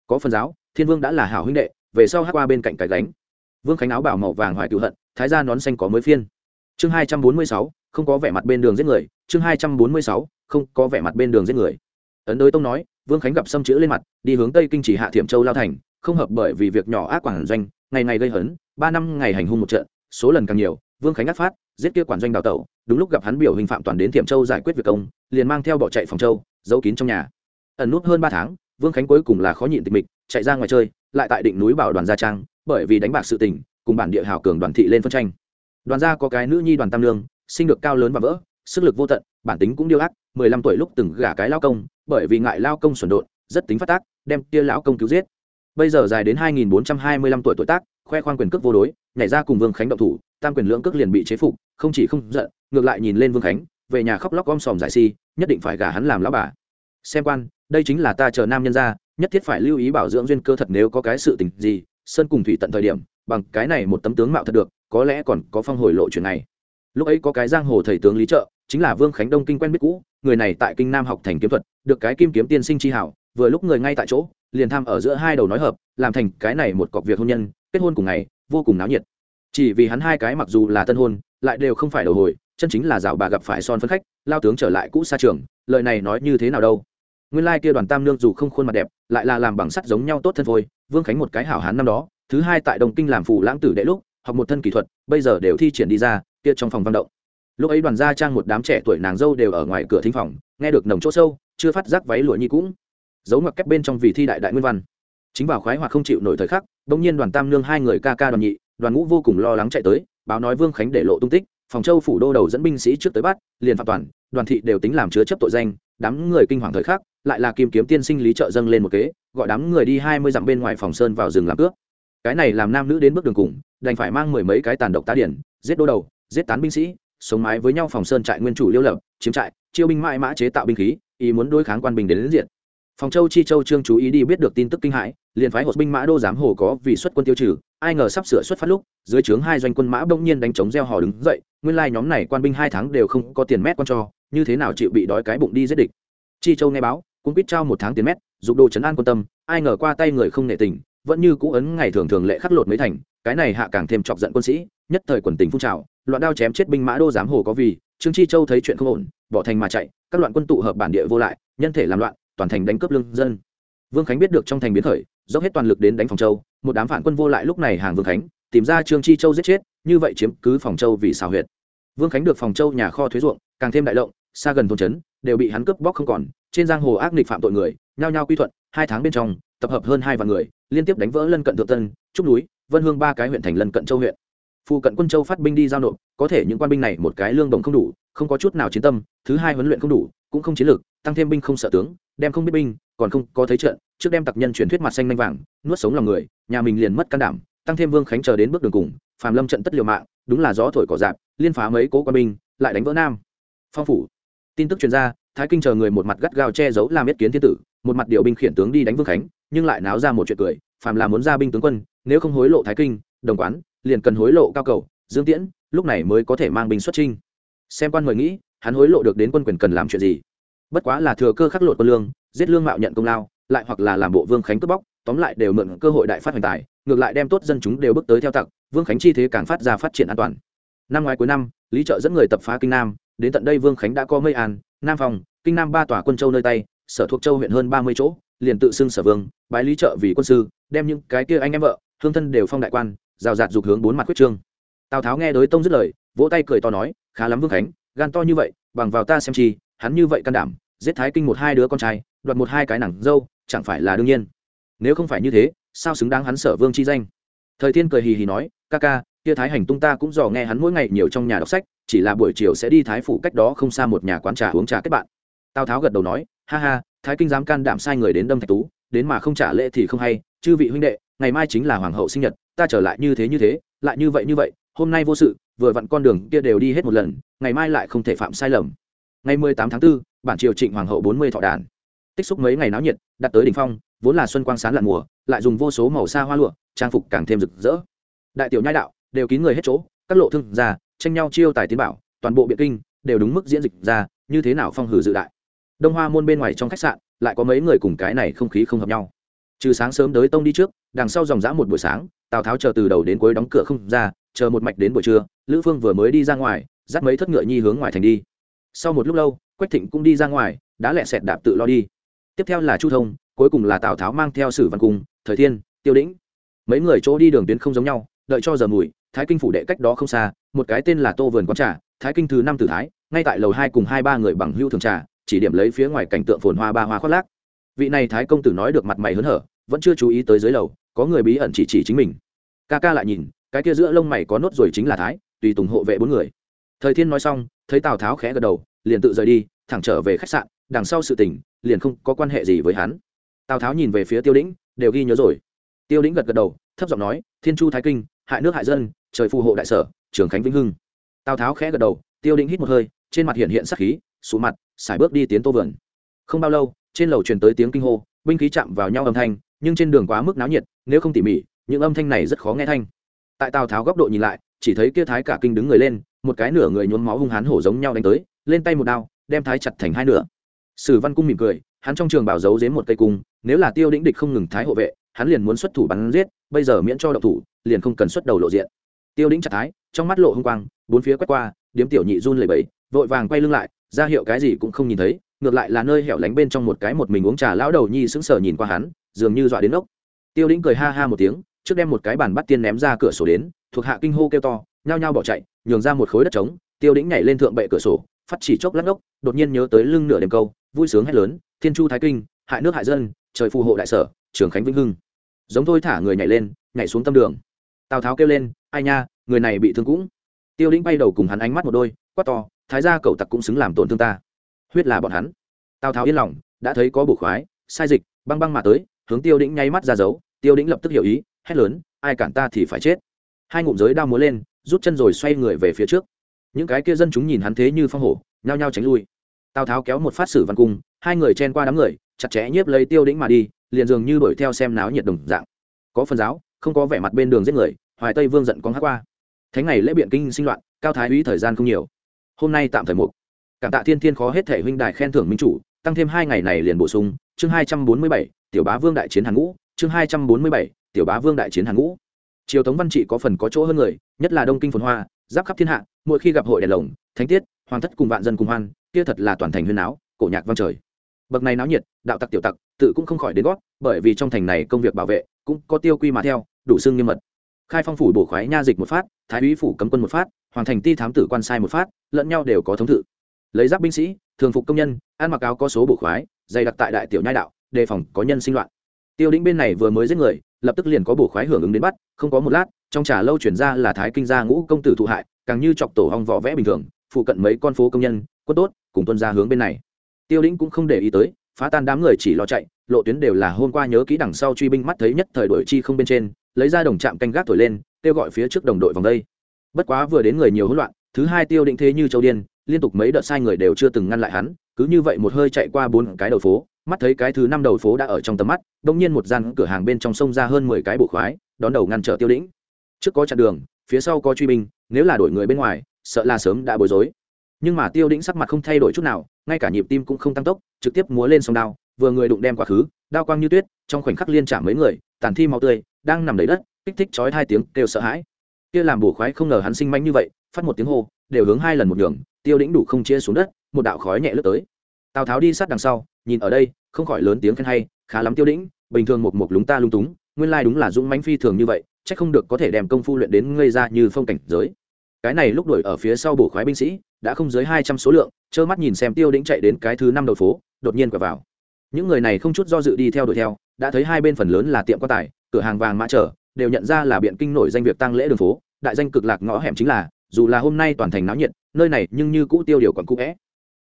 Có phần giáo, thiên vương đã là hảo huynh đệ, về sau hát qua bên cạnh cái gánh. Vương khánh áo bảo màu vàng hoài cựu hận, thái ra nón xanh có mới phiên. Chương hai trăm bốn mươi sáu, không có vẻ mặt bên đường giết người. Chương hai trăm bốn mươi sáu, không có vẻ mặt bên đường giết người. Ấn đới tông nói, vương khánh gặp xâm chữ lên mặt, đi hướng tây kinh chỉ hạ thiểm châu lao thành, không hợp bởi vì việc nhỏ ác quản doanh, ngày ngày gây hấn, ba năm ngày hành hung một trận, số lần càng nhiều, vương khánh ác phát giết kia quản doanh đào tẩu, đúng lúc gặp hắn biểu hình phạm toàn đến thiểm châu giải quyết việc công, liền mang theo bỏ chạy phòng châu, giấu kín trong nhà. Ẩn nút hơn ba tháng, vương khánh cuối cùng là khó nhịn tịch mịch, chạy ra ngoài chơi, lại tại định núi bảo đoàn gia trang, bởi vì đánh bạc sự tình, cùng bản địa hào cường đoàn thị lên phân tranh. Đoàn gia có cái nữ nhi đoàn tam lương, sinh được cao lớn và vỡ, sức lực vô tận, bản tính cũng điêu ác, mười lăm tuổi lúc từng gả cái lao công, bởi vì ngại lao công xuẩn đột rất tính phát tác, đem tia lão công cứu giết bây giờ dài đến hai nghìn bốn trăm hai mươi lăm tuổi tuổi tác, khoe khoang quyền cước vô đối, nhảy ra cùng vương khánh động thủ, tam quyền lưỡng cước liền bị chế phục, không chỉ không giận, ngược lại nhìn lên vương khánh, về nhà khóc lóc om sòm giải si, nhất định phải gả hắn làm lão bà. Xem quan, đây chính là ta chờ nam nhân ra, nhất thiết phải lưu ý bảo dưỡng duyên cơ thật nếu có cái sự tình gì, sơn cùng thủy tận thời điểm, bằng cái này một tấm tướng mạo thật được, có lẽ còn có phong hồi lộ chuyện này. Lúc ấy có cái giang hồ thầy tướng lý trợ, chính là vương khánh đông kinh quen biết cũ, người này tại kinh nam học thành kiếm thuật, được cái kim kiếm tiên sinh chi hảo, vừa lúc người ngay tại chỗ liền tham ở giữa hai đầu nói hợp, làm thành cái này một cọc việc hôn nhân, kết hôn cùng ngày, vô cùng náo nhiệt. Chỉ vì hắn hai cái mặc dù là tân hôn, lại đều không phải đầu hồi, chân chính là dạo bà gặp phải son phân khách, lao tướng trở lại cũ xa trường, lời này nói như thế nào đâu. Nguyên lai kia đoàn tam nương dù không khuôn mặt đẹp, lại là làm bằng sắt giống nhau tốt thân thôi. vương khánh một cái hảo hán năm đó, thứ hai tại đồng kinh làm phụ lãng tử đệ lúc, học một thân kỹ thuật, bây giờ đều thi triển đi ra, kia trong phòng văn động. Lúc ấy đoàn gia trang một đám trẻ tuổi nàng dâu đều ở ngoài cửa thính phòng, nghe được nồng chỗ sâu, chưa phát giác váy lụa nhi cũng giấu ngoặc kép bên trong vì thi đại đại nguyên văn. Chính vào khoái hoặc không chịu nổi thời khắc bỗng nhiên đoàn tam nương hai người ca ca đoàn nhị đoàn ngũ vô cùng lo lắng chạy tới báo nói vương khánh để lộ tung tích phòng châu phủ đô đầu dẫn binh sĩ trước tới bắt liền phạm toàn đoàn thị đều tính làm chứa chấp tội danh đám người kinh hoàng thời khắc lại là kim kiếm tiên sinh lý trợ dâng lên một kế gọi đám người đi hai mươi dặm bên ngoài phòng sơn vào rừng làm cướp cái này làm nam nữ đến bước đường cùng đành phải mang mười mấy cái tàn độc tá điển giết đô đầu giết tán binh sĩ sống mái với nhau phòng sơn trại nguyên chủ liêu lập chiếm trại chiêu binh mãi mã chế tạo binh khí ý muốn đối kháng quan binh đến, đến diện phòng châu chi châu trương chú ý đi biết được tin tức kinh hãi, liền phái hột binh mã đô giám hồ có vì xuất quân tiêu trừ, ai ngờ sắp sửa xuất phát lúc, dưới trướng hai doanh quân mã bỗng nhiên đánh chống gieo hò đứng dậy, nguyên lai nhóm này quan binh hai tháng đều không có tiền mét con cho, như thế nào chịu bị đói cái bụng đi giết địch. Chi châu nghe báo, cũng biết trao một tháng tiền mét, dục đồ chấn an quan tâm, ai ngờ qua tay người không nệ tình, vẫn như cũ ấn ngày thường thường lệ khắc lột mấy thành, cái này hạ càng thêm chọc giận quân sĩ, nhất thời quần tình phun trào, loạn đao chém chết binh mã đô giám hồ có vì, trương chi châu thấy chuyện không ổn, bỏ thành mà chạy, các loạn quân tụ hợp bản địa vô lại, nhân thể làm loạn toàn thành đánh cướp lương dân. Vương khánh biết được trong thành biến khởi, dốc hết toàn lực đến đánh phòng châu, một đám phản quân vô lại lúc này hàng vương khánh, tìm ra trương chi châu giết chết, như vậy chiếm cứ phòng châu vì xào huyệt. Vương khánh được phòng châu nhà kho thuế ruộng, càng thêm đại động xa gần thôn trấn, đều bị hắn cướp bóc không còn. Trên giang hồ ác nghịch phạm tội người, nhao nhao quy thuận, hai tháng bên trong, tập hợp hơn hai vạn người, liên tiếp đánh vỡ lân cận thượng tân, trúc núi, vân hương ba cái huyện thành lân cận châu huyện. Phụ cận quân châu phát binh đi giao nộp, có thể những quan binh này một cái lương đồng không đủ, không có chút nào chiến tâm, thứ hai huấn luyện không đủ, cũng không chiến lược, tăng thêm binh không sợ tướng đem không biết binh, còn không có thấy trận, trước đem tặc nhân truyền thuyết mặt xanh manh vàng, nuốt sống lòng người, nhà mình liền mất can đảm, tăng thêm vương khánh chờ đến bước đường cùng, phàm lâm trận tất liều mạng, đúng là gió thổi cỏ dạp, liên phá mấy cố quan binh, lại đánh vỡ nam. Phong phủ. Tin tức truyền ra, thái kinh chờ người một mặt gắt gao che giấu làm yết kiến thiên tử, một mặt điều binh khiển tướng đi đánh vương khánh, nhưng lại náo ra một chuyện cười, phàm là muốn ra binh tướng quân, nếu không hối lộ thái kinh, đồng quán, liền cần hối lộ cao cầu, dương tiễn, lúc này mới có thể mang binh xuất trinh xem quan người nghĩ, hắn hối lộ được đến quân quyền cần làm chuyện gì? Bất quá là thừa cơ khắc lột quân lương, giết lương mạo nhận công lao, lại hoặc là làm bộ vương khánh cướp bóc, tóm lại đều mượn cơ hội đại phát hoành tài, ngược lại đem tốt dân chúng đều bước tới theo tặc, vương khánh chi thế càng phát ra phát triển an toàn. Năm ngoái cuối năm, lý trợ dẫn người tập phá kinh nam, đến tận đây vương khánh đã có mây an, nam phòng kinh nam ba tòa quân châu nơi tay, sở thuộc châu huyện hơn ba mươi chỗ, liền tự xưng sở vương, bái lý trợ vì quân sư, đem những cái kia anh em vợ thương thân đều phong đại quan, rào rạt dục hướng bốn mặt quyết trương. Tào tháo nghe đối tông dứt lời, vỗ tay cười to nói, khá lắm vương khánh, gan to như vậy, bằng vào ta xem chi hắn như vậy can đảm, giết thái kinh một hai đứa con trai, đoạt một hai cái nàng dâu, chẳng phải là đương nhiên. Nếu không phải như thế, sao xứng đáng hắn sở vương chi danh? Thời thiên cười hì hì nói, ca ca, kia thái hành tung ta cũng dò nghe hắn mỗi ngày nhiều trong nhà đọc sách, chỉ là buổi chiều sẽ đi thái phủ cách đó không xa một nhà quán trà uống trà kết bạn. Tào tháo gật đầu nói, ha ha, thái kinh dám can đảm sai người đến đâm thạch tú, đến mà không trả lễ thì không hay, chư vị huynh đệ, ngày mai chính là hoàng hậu sinh nhật, ta trở lại như thế như thế, lại như vậy như vậy, hôm nay vô sự, vừa vặn con đường kia đều đi hết một lần, ngày mai lại không thể phạm sai lầm ngày mười tám tháng 4, bản triều trịnh hoàng hậu bốn mươi thọ đàn. Tích xúc mấy ngày náo nhiệt đặt tới đỉnh phong vốn là xuân quang sáng lặn mùa lại dùng vô số màu xa hoa lụa trang phục càng thêm rực rỡ. Đại tiểu nhai đạo đều kín người hết chỗ các lộ thương gia tranh nhau chiêu tài tiến bảo toàn bộ biện kinh đều đúng mức diễn dịch ra như thế nào phong hử dự đại. Đông hoa môn bên ngoài trong khách sạn lại có mấy người cùng cái này không khí không hợp nhau. Trừ sáng sớm tới tông đi trước đằng sau dòng dã một buổi sáng tào tháo chờ từ đầu đến cuối đóng cửa không ra chờ một mạch đến buổi trưa lữ phương vừa mới đi ra ngoài dắt mấy thất ngựa nhi hướng ngoài thành đi sau một lúc lâu, quách thịnh cũng đi ra ngoài đã lẹ sẹt đạp tự lo đi. Tiếp theo là chu thông, cuối cùng là tào tháo mang theo sử văn cung, thời thiên, tiêu đĩnh. Mấy người chỗ đi đường tuyến không giống nhau, đợi cho giờ mùi, thái kinh phủ đệ cách đó không xa, một cái tên là tô vườn quán trà, thái kinh thứ năm tử thái, ngay tại lầu hai cùng hai ba người bằng hưu thường trà, chỉ điểm lấy phía ngoài cảnh tượng phồn hoa ba hoa khoác lác. Vị này thái công tử nói được mặt mày hớn hở, vẫn chưa chú ý tới dưới lầu, có người bí ẩn chỉ chỉ chính mình. Ca ca lại nhìn, cái kia giữa lông mày có nốt rồi chính là thái, tùy tùng hộ vệ bốn người. Thời thiên nói xong thấy tào tháo khẽ gật đầu liền tự rời đi thẳng trở về khách sạn đằng sau sự tình liền không có quan hệ gì với hắn tào tháo nhìn về phía tiêu đĩnh đều ghi nhớ rồi tiêu đĩnh gật gật đầu thấp giọng nói thiên chu thái kinh hại nước hại dân trời phù hộ đại sở trường khánh vĩnh hưng tào tháo khẽ gật đầu tiêu đĩnh hít một hơi trên mặt hiện hiện sắc khí sụ mặt sải bước đi tiến tô vườn không bao lâu trên lầu truyền tới tiếng kinh hô binh khí chạm vào nhau âm thanh nhưng trên đường quá mức náo nhiệt nếu không tỉ mỉ những âm thanh này rất khó nghe thanh tại tào tháo góc độ nhìn lại chỉ thấy kia thái cả kinh đứng người lên một cái nửa người nhuốm máu hung hán hổ giống nhau đánh tới, lên tay một đao, đem thái chặt thành hai nửa. Sử văn cung mỉm cười, hắn trong trường bảo giấu dếm một cây cung, nếu là tiêu đĩnh địch không ngừng thái hộ vệ, hắn liền muốn xuất thủ bắn giết, bây giờ miễn cho độc thủ, liền không cần xuất đầu lộ diện. Tiêu đĩnh chặt thái, trong mắt lộ hung quang, bốn phía quét qua, điếm tiểu nhị run lẩy bẩy, vội vàng quay lưng lại, ra hiệu cái gì cũng không nhìn thấy, ngược lại là nơi hẻo lánh bên trong một cái một mình uống trà lão đầu nhi sững sờ nhìn qua hắn, dường như dọa đến ốc. Tiêu đĩnh cười ha ha một tiếng, trước đem một cái bàn bắt tiên ném ra cửa sổ đến, thuộc hạ kinh hô kêu to nhao nhao bỏ chạy nhường ra một khối đất trống tiêu đĩnh nhảy lên thượng bệ cửa sổ phát chỉ chốc lắc lốc, đột nhiên nhớ tới lưng nửa đêm câu vui sướng hét lớn thiên chu thái kinh hại nước hại dân trời phù hộ đại sở trường khánh vĩnh hưng. Giống thôi thả người nhảy lên nhảy xuống tâm đường. Tào tháo kêu lên ai nha người này bị thương cũng. Tiêu đĩnh bay đầu cùng hắn ánh mắt một đôi quát to thái gia cậu tặc cũng xứng làm tổn thương ta. Huyết là bọn hắn. Tào tháo yên lòng đã thấy có bổ khoái sai dịch băng băng mà tới hướng tiêu đĩnh nháy mắt ra dấu tiêu đĩnh lập tức hiểu ý hét lớn ai cản ta thì phải chết. Hai ngụm giới đao múa lên rút chân rồi xoay người về phía trước. Những cái kia dân chúng nhìn hắn thế như phong hổ, nhao nhao tránh lui. Tào tháo kéo một phát sử văn cung, hai người chen qua đám người, chặt chẽ nhiếp lấy tiêu đĩnh mà đi, liền dường như đuổi theo xem náo nhiệt đồng dạng. Có phần giáo, không có vẻ mặt bên đường giết người, hoài tây vương giận con hát qua. Thánh ngày lễ biện kinh sinh loạn, cao thái úy thời gian không nhiều. Hôm nay tạm thời mục. Cảm tạ thiên thiên khó hết thể huynh đại khen thưởng minh chủ, tăng thêm hai ngày này liền bổ sung, chương hai trăm bốn mươi bảy, tiểu bá vương đại chiến hàn ngũ, chương hai trăm bốn mươi bảy, tiểu bá vương đại chiến hàn ngũ triều tống văn trị có phần có chỗ hơn người, nhất là đông kinh phồn hoa, giáp khắp thiên hạ, mỗi khi gặp hội đèn lồng, thánh tiết, hoàng thất cùng vạn dân cùng hoan, kia thật là toàn thành huyên áo cổ nhạc vang trời. Bậc này náo nhiệt, đạo tặc tiểu tặc, tự cũng không khỏi đến gót, bởi vì trong thành này công việc bảo vệ cũng có tiêu quy mà theo, đủ xương nghiêm mật. Khai phong phủ bổ khoái nha dịch một phát, thái úy phủ cấm quân một phát, hoàng thành ti thám tử quan sai một phát, lẫn nhau đều có thống tự lấy giáp binh sĩ, thường phục công nhân, ăn mặc áo có số bổ khoái, dày đặc tại đại tiểu nhai đạo, đề phòng có nhân sinh loạn. Tiêu đĩnh bên này vừa mới giết người lập tức liền có bổ khoái hưởng ứng đến bắt, không có một lát, trong trà lâu chuyển ra là thái kinh gia ngũ công tử thụ hại, càng như chọc tổ hong võ vẽ bình thường, phụ cận mấy con phố công nhân, quân tốt, cùng tuân ra hướng bên này. Tiêu lĩnh cũng không để ý tới, phá tan đám người chỉ lo chạy, lộ tuyến đều là hôm qua nhớ kỹ đằng sau truy binh mắt thấy nhất thời đổi chi không bên trên, lấy ra đồng trạm canh gác thổi lên, kêu gọi phía trước đồng đội vòng đây. Bất quá vừa đến người nhiều hỗn loạn, thứ hai tiêu định thế như châu điên, liên tục mấy đợt sai người đều chưa từng ngăn lại hắn, cứ như vậy một hơi chạy qua bốn cái đầu phố mắt thấy cái thứ năm đầu phố đã ở trong tầm mắt, đông nhiên một gian cửa hàng bên trong sông ra hơn mười cái bộ khoái, đón đầu ngăn trở tiêu đĩnh. Trước có chặn đường, phía sau có truy binh, nếu là đổi người bên ngoài, sợ là sớm đã bối rối. Nhưng mà tiêu đĩnh sắc mặt không thay đổi chút nào, ngay cả nhịp tim cũng không tăng tốc, trực tiếp múa lên sông đao, vừa người đụng đem quá khứ, đao quang như tuyết, trong khoảnh khắc liên trả mấy người, tàn thi máu tươi, đang nằm đầy đất, kích thích chói hai tiếng kêu sợ hãi. Kia làm bổ khoái không ngờ hắn sinh manh như vậy, phát một tiếng hô, đều hướng hai lần một đường tiêu đĩnh đủ không chia xuống đất, một đạo khói nhẹ lướt tới tào tháo đi sát đằng sau, nhìn ở đây, không khỏi lớn tiếng khen hay, khá lắm tiêu đĩnh, bình thường một một lúng ta lung túng, nguyên lai đúng là dũng mãnh phi thường như vậy, chắc không được có thể đem công phu luyện đến ngây ra như phong cảnh giới. Cái này lúc đuổi ở phía sau bổ khoái binh sĩ, đã không dưới hai trăm số lượng, trơ mắt nhìn xem tiêu đĩnh chạy đến cái thứ năm đầu phố, đột nhiên quẹo vào. Những người này không chút do dự đi theo đuổi theo, đã thấy hai bên phần lớn là tiệm quan tài, cửa hàng vàng mã trở, đều nhận ra là biện kinh nổi danh việc tăng lễ đường phố, đại danh cực lạc ngõ hẻm chính là, dù là hôm nay toàn thành náo nhiệt, nơi này nhưng như cũ tiêu điều còn cũ vẽ.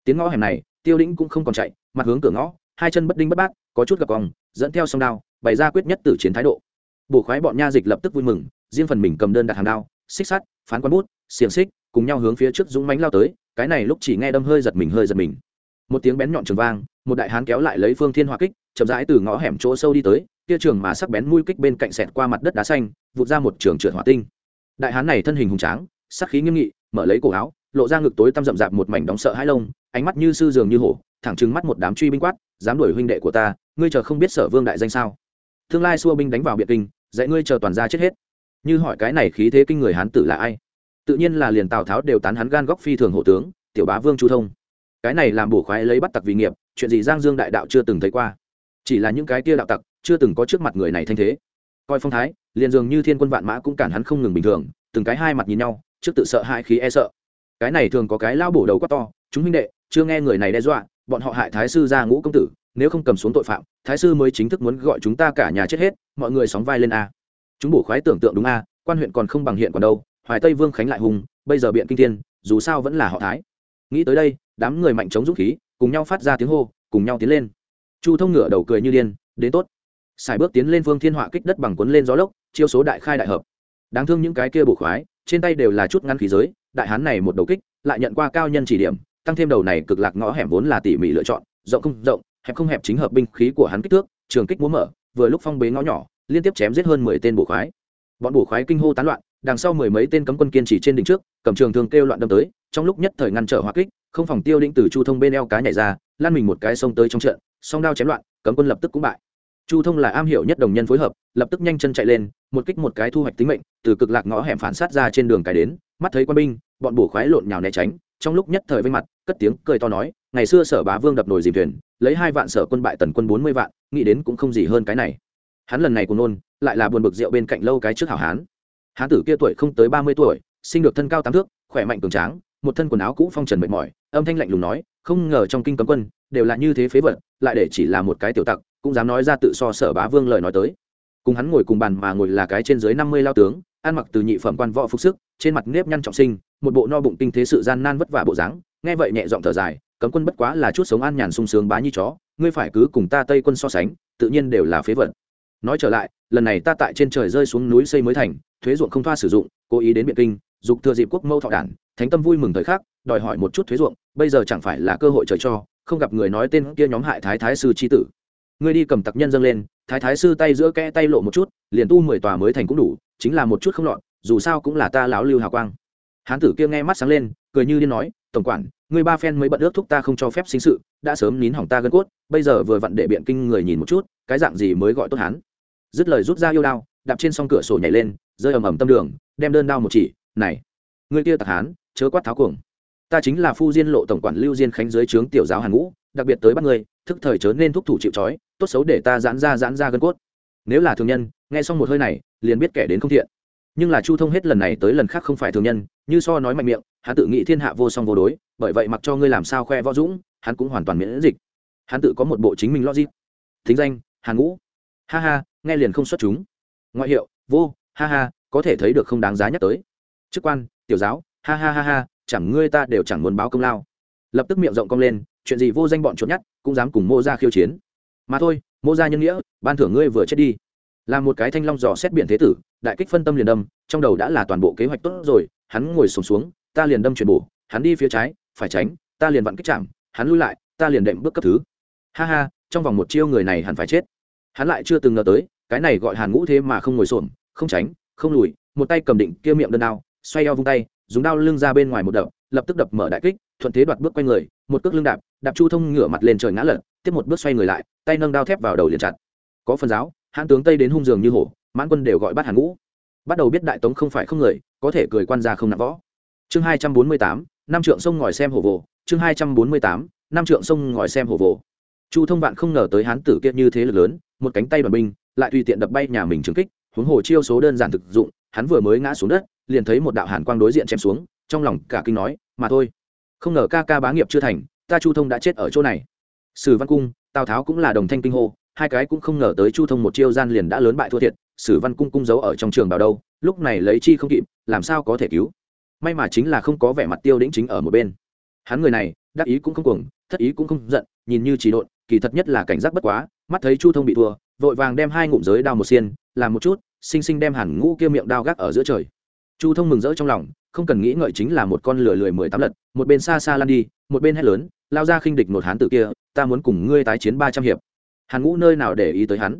Tiếng ngõ hẻm này tiêu đĩnh cũng không còn chạy, mặt hướng cửa ngõ, hai chân bất đinh bất bát, có chút gặp vòng dẫn theo song đao, bày ra quyết nhất tử chiến thái độ. Bổ khoái bọn nha dịch lập tức vui mừng, riêng phần mình cầm đơn đặt hàng đao, xích sắt, phán quán bút, xiềng xích, cùng nhau hướng phía trước dũng mánh lao tới, cái này lúc chỉ nghe đâm hơi giật mình, hơi giật mình. Một tiếng bén nhọn trường vang, một đại hán kéo lại lấy phương thiên hoa kích, chậm rãi từ ngõ hẻm chỗ sâu đi tới, kia trường mà sắc bén mũi kích bên cạnh sẹt qua mặt đất đá xanh, vụt ra một trường trượt hỏa tinh. Đại hán này thân hình hùng tráng, sắc khí nghiêm nghị, mở lấy cổ áo lộ ra ngực tối tăm rậm rạp một mảnh đóng sợ hãi lông, ánh mắt như sư dường như hổ, thẳng trừng mắt một đám truy binh quát, dám đuổi huynh đệ của ta, ngươi chờ không biết sở vương đại danh sao? Tương lai xua binh đánh vào biệt kinh, dạy ngươi chờ toàn ra chết hết. Như hỏi cái này khí thế kinh người hán tử là ai? Tự nhiên là liền tào tháo đều tán hắn gan góc phi thường hộ tướng, tiểu bá vương chu thông. Cái này làm bổ khoái lấy bắt tặc vì nghiệp, chuyện gì giang dương đại đạo chưa từng thấy qua. Chỉ là những cái kia đạo tặc, chưa từng có trước mặt người này thanh thế. Coi phong thái, liền dường như thiên quân vạn mã cũng cản hắn không ngừng bình thường, từng cái hai mặt nhìn nhau, trước tự sợ hãi khí e sợ cái này thường có cái lao bổ đầu quá to, chúng huynh đệ, chưa nghe người này đe dọa, bọn họ hại thái sư ra ngũ công tử, nếu không cầm xuống tội phạm, thái sư mới chính thức muốn gọi chúng ta cả nhà chết hết, mọi người sóng vai lên a. Chúng bổ khoái tưởng tượng đúng a, quan huyện còn không bằng hiện còn đâu, hoài tây vương khánh lại hùng, bây giờ biện kinh tiên dù sao vẫn là họ thái. Nghĩ tới đây, đám người mạnh chống dũng khí, cùng nhau phát ra tiếng hô, cùng nhau tiến lên. Chu thông ngửa đầu cười như điên, đến tốt. Xài bước tiến lên phương thiên họa kích đất bằng cuốn lên gió lốc, chiêu số đại khai đại hợp. Đáng thương những cái kia bổ khoái, trên tay đều là chút ngăn khí giới đại hán này một đầu kích, lại nhận qua cao nhân chỉ điểm, tăng thêm đầu này cực lạc ngõ hẻm vốn là tỉ mỉ lựa chọn, rộng không rộng, hẹp không hẹp chính hợp binh khí của hắn kích thước, trường kích múa mở, vừa lúc phong bế ngõ nhỏ, liên tiếp chém giết hơn mười tên bổ khoái. Bọn bổ khoái kinh hô tán loạn, đằng sau mười mấy tên cấm quân kiên trì trên đỉnh trước, cầm trường thường kêu loạn đâm tới, trong lúc nhất thời ngăn trở hoa kích, không phòng tiêu định từ chu thông bên eo cá nhảy ra, lan mình một cái xông tới trong trận, song đao chém loạn, cấm quân lập tức cũng bại. Chu thông là am hiểu nhất đồng nhân phối hợp, lập tức nhanh chân chạy lên, một kích một cái thu hoạch tính mệnh, từ cực lạc ngõ hẻm phản sát ra trên đường cái đến mắt thấy quân binh, bọn bổ khoái lộn nhào né tránh, trong lúc nhất thời vây mặt, cất tiếng cười to nói, ngày xưa sở bá vương đập nồi dìm thuyền, lấy hai vạn sở quân bại tần quân bốn mươi vạn, nghĩ đến cũng không gì hơn cái này. Hắn lần này cùng nôn, lại là buồn bực rượu bên cạnh lâu cái trước hảo hán. Hán tử kia tuổi không tới ba mươi tuổi, sinh được thân cao tám thước, khỏe mạnh cường tráng, một thân quần áo cũ phong trần mệt mỏi, âm thanh lạnh lùng nói, không ngờ trong kinh cấm quân, đều là như thế phế vật, lại để chỉ là một cái tiểu tặc, cũng dám nói ra tự so sở bá vương lời nói tới. Cùng hắn ngồi cùng bàn mà ngồi là cái trên dưới năm mươi lao tướng ăn mặc từ nhị phẩm quan võ phục sức, trên mặt nếp nhăn trọng sinh, một bộ no bụng kinh thế sự gian nan vất vả bộ dáng, nghe vậy nhẹ giọng thở dài, cấm quân bất quá là chút sống an nhàn sung sướng bá như chó, ngươi phải cứ cùng ta tây quân so sánh, tự nhiên đều là phế vật. Nói trở lại, lần này ta tại trên trời rơi xuống núi xây mới thành, thuế ruộng không thoa sử dụng, cố ý đến biện kinh, dục thừa dịp quốc mâu thọ đản, thánh tâm vui mừng thời khắc, đòi hỏi một chút thuế ruộng, bây giờ chẳng phải là cơ hội trời cho, không gặp người nói tên kia nhóm hại thái thái sư chi tử. Ngươi đi cầm tặc nhân dâng lên, thái thái sư tay giữa kẽ tay lộ một chút, liền tu mười tòa mới thành cũng đủ chính là một chút không lọt, dù sao cũng là ta lão lưu hào quang. Hán tử kia nghe mắt sáng lên, cười như điên nói, tổng quản người ba phen mới bận ước thúc ta không cho phép sinh sự, đã sớm nín hỏng ta gân cốt, bây giờ vừa vặn để biện kinh người nhìn một chút, cái dạng gì mới gọi tốt hán? Dứt lời rút ra yêu đao, đạp trên s cửa sổ nhảy lên, rơi ầm ầm tâm đường, đem đơn đao một chỉ, này người kia tặc hán, chớ quát tháo cuồng. Ta chính là phu diên lộ tổng quản lưu diên khánh dưới trướng tiểu giáo hàn ngũ, đặc biệt tới bắt người thức thời chớ nên thúc thủ chịu trói, tốt xấu để ta giãn ra giãn ra gân cốt. Nếu là thường nhân nghe xong một hơi này, liền biết kẻ đến không thiện. Nhưng là chu thông hết lần này tới lần khác không phải thường nhân, như so nói mạnh miệng, hắn tự nghĩ thiên hạ vô song vô đối, bởi vậy mặc cho ngươi làm sao khoe võ dũng, hắn cũng hoàn toàn miễn dịch. Hắn tự có một bộ chính mình logic. Thính danh hàn ngũ. Ha ha, nghe liền không xuất chúng. Ngoại hiệu, vô, ha ha, có thể thấy được không đáng giá nhắc tới. Chức quan, tiểu giáo, ha ha ha ha, chẳng ngươi ta đều chẳng muốn báo công lao. Lập tức miệng rộng cong lên, chuyện gì vô danh bọn trốn nhát cũng dám cùng mô ra khiêu chiến. Mà thôi, mô ra nhân nghĩa, ban thưởng ngươi vừa chết đi là một cái thanh long dò xét biển thế tử đại kích phân tâm liền đâm trong đầu đã là toàn bộ kế hoạch tốt rồi hắn ngồi sùng xuống, xuống ta liền đâm chuyển bổ hắn đi phía trái phải tránh ta liền vặn kích chạm hắn lui lại ta liền đệm bước cấp thứ. Ha ha trong vòng một chiêu người này hẳn phải chết. Hắn lại chưa từng ngờ tới cái này gọi hàn ngũ thế mà không ngồi xổm không tránh không lùi một tay cầm định kia miệng đơn đao xoay eo vung tay dùng đao lưng ra bên ngoài một đập lập tức đập mở đại kích thuận thế đoạt bước quay người một cước lưng đạp đạp chu thông ngửa mặt lên trời ngã lật tiếp một bước xoay người lại tay nâng đao thép vào đầu liền chặt. Có phần giáo hãn tướng tây đến hung giường như hổ, mãn quân đều gọi bắt hàn ngũ. Bắt đầu biết đại tống không phải không người, có thể cười quan gia không nặng võ. Chương hai trăm bốn mươi tám, năm trượng sông ngòi xem hổ vồ. Chương hai trăm bốn mươi tám, năm trượng sông ngòi xem hổ vồ. Chu thông vạn không ngờ tới hán tử kiệt như thế lực lớn, một cánh tay đoàn binh, lại tùy tiện đập bay nhà mình trừng kích, huống hồ chiêu số đơn giản thực dụng, hắn vừa mới ngã xuống đất, liền thấy một đạo hàn quang đối diện chém xuống, trong lòng cả kinh nói, mà thôi, không ngờ ca ca bá nghiệp chưa thành, ta chu thông đã chết ở chỗ này. Sử văn cung, tào tháo cũng là đồng thanh kinh hô hai cái cũng không ngờ tới chu thông một chiêu gian liền đã lớn bại thua thiệt, sử văn cung cung giấu ở trong trường bảo đâu, lúc này lấy chi không kịp, làm sao có thể cứu? May mà chính là không có vẻ mặt tiêu đĩnh chính ở một bên. Hắn người này, đắc ý cũng không cuồng, thất ý cũng không giận, nhìn như chỉ độn, kỳ thật nhất là cảnh giác bất quá, mắt thấy chu thông bị thua, vội vàng đem hai ngụm giới đao một xiên, làm một chút, xinh xinh đem hẳn ngũ kia miệng đao gác ở giữa trời. Chu thông mừng rỡ trong lòng, không cần nghĩ ngợi chính là một con lửa lười mười tám lật, một bên xa xa lan đi, một bên hét lớn, lao ra khinh địch một hán tự kia, ta muốn cùng ngươi tái chiến ba trăm hiệp hàn ngũ nơi nào để ý tới hắn?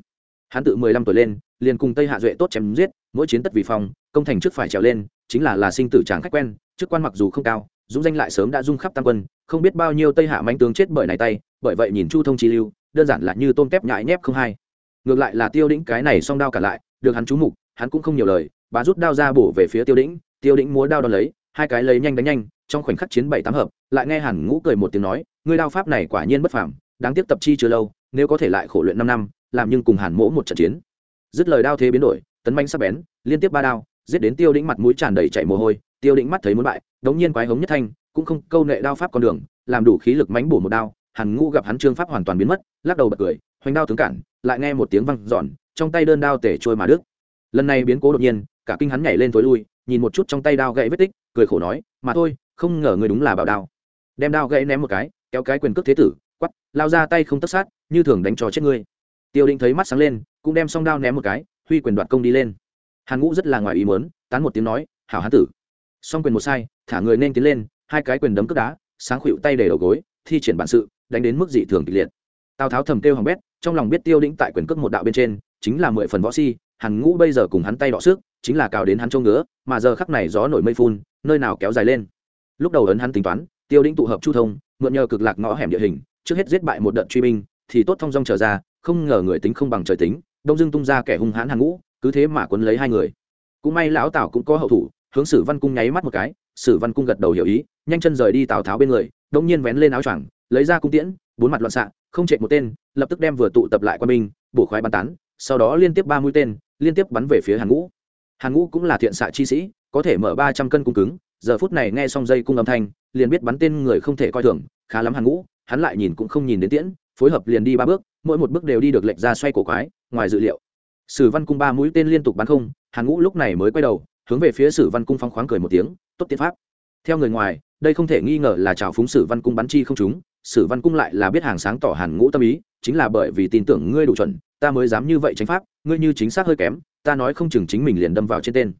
Hắn tự mười lăm tuổi lên, liền cùng tây hạ duệ tốt chém giết, mỗi chiến tất vì phòng công thành trước phải trèo lên, chính là là sinh tử tràng khách quen, chức quan mặc dù không cao, dũng danh lại sớm đã dung khắp tam quân, không biết bao nhiêu tây hạ mánh tướng chết bởi này tay, bởi vậy nhìn chu thông chi lưu, đơn giản là như tôm tép nhại nhép không hay. Ngược lại là tiêu đĩnh cái này song đao cả lại, được hắn chú mục, hắn cũng không nhiều lời bà rút đao ra bổ về phía tiêu đĩnh tiêu đĩnh múa đao đón lấy, hai cái lấy nhanh đánh nhanh, trong khoảnh khắc chiến bảy tám hợp, lại nghe hàn ngũ cười một tiếng nói, ngươi đao pháp này quả nhiên bất phàm, đáng tiếc tập chi chưa lâu nếu có thể lại khổ luyện năm năm, làm nhưng cùng hàn mỗ một trận chiến. Dứt lời đao thế biến đổi, tấn mãnh sắc bén, liên tiếp ba đao, giết đến tiêu đĩnh mặt mũi tràn đầy chảy mồ hôi, tiêu đĩnh mắt thấy muốn bại, đống nhiên quái hống nhất thanh, cũng không câu nệ đao pháp con đường, làm đủ khí lực mánh bổ một đao, hàn ngũ gặp hắn trương pháp hoàn toàn biến mất, lắc đầu bật cười, hoành đao tướng cản, lại nghe một tiếng văng giòn trong tay đơn đao tể trôi mà đứt. Lần này biến cố đột nhiên, cả kinh hắn nhảy lên tối lui, nhìn một chút trong tay đao gãy vết tích, cười khổ nói, mà thôi, không ngờ người đúng là bảo đao. Đem đao gãy ném một cái, kéo cái quyền cước thế tử quắp lao ra tay không tất sát, như thường đánh trò chết ngươi. Tiêu định thấy mắt sáng lên, cũng đem song đao ném một cái, huy quyền đoạt công đi lên. Hàn ngũ rất là ngoài ý mớn tán một tiếng nói, hảo hán tử. Song quyền một sai, thả người nên tiến lên, hai cái quyền đấm cướp đá, sáng khuỵu tay để đầu gối, thi triển bản sự, đánh đến mức dị thường kịch liệt. Tào tháo thầm kêu hỏng bét, trong lòng biết tiêu định tại quyền cước một đạo bên trên, chính là mười phần võ si, hàn ngũ bây giờ cùng hắn tay đọ xước chính là cào đến hắn trông ngứa, mà giờ khắc này gió nổi mây phun, nơi nào kéo dài lên. Lúc đầu ấn hắn tính toán, tiêu định tụ hợp chu thông, mượn nhờ cực lạc ngõ hẻm địa hình trước hết giết bại một đợt truy binh, thì tốt thông dong trở ra, không ngờ người tính không bằng trời tính, đông dưng tung ra kẻ hung hãn hàn ngũ, cứ thế mà quấn lấy hai người. Cũng may lão tào cũng có hậu thủ, hướng sử văn cung nháy mắt một cái, sử văn cung gật đầu hiểu ý, nhanh chân rời đi tào tháo bên người đông nhiên vén lên áo choàng, lấy ra cung tiễn, bốn mặt loạn xạ, không chạy một tên, lập tức đem vừa tụ tập lại quân binh, bổ khoái bắn tán, sau đó liên tiếp ba mũi tên, liên tiếp bắn về phía hàn ngũ. Hàn ngũ cũng là thiện xạ chi sĩ, có thể mở ba trăm cân cung cứng, giờ phút này nghe xong dây cung âm thanh, liền biết bắn tên người không thể coi thường, khá lắm hàn ngũ hắn lại nhìn cũng không nhìn đến tiễn, phối hợp liền đi ba bước, mỗi một bước đều đi được lệnh ra xoay cổ quái, ngoài dự liệu. Sử văn cung ba mũi tên liên tục bắn không, hàn ngũ lúc này mới quay đầu, hướng về phía sử văn cung phong khoáng cười một tiếng, tốt tiến pháp. Theo người ngoài, đây không thể nghi ngờ là trào phúng sử văn cung bắn chi không chúng sử văn cung lại là biết hàng sáng tỏ hàn ngũ tâm ý, chính là bởi vì tin tưởng ngươi đủ chuẩn, ta mới dám như vậy tránh pháp, ngươi như chính xác hơi kém, ta nói không chừng chính mình liền đâm vào trên tên.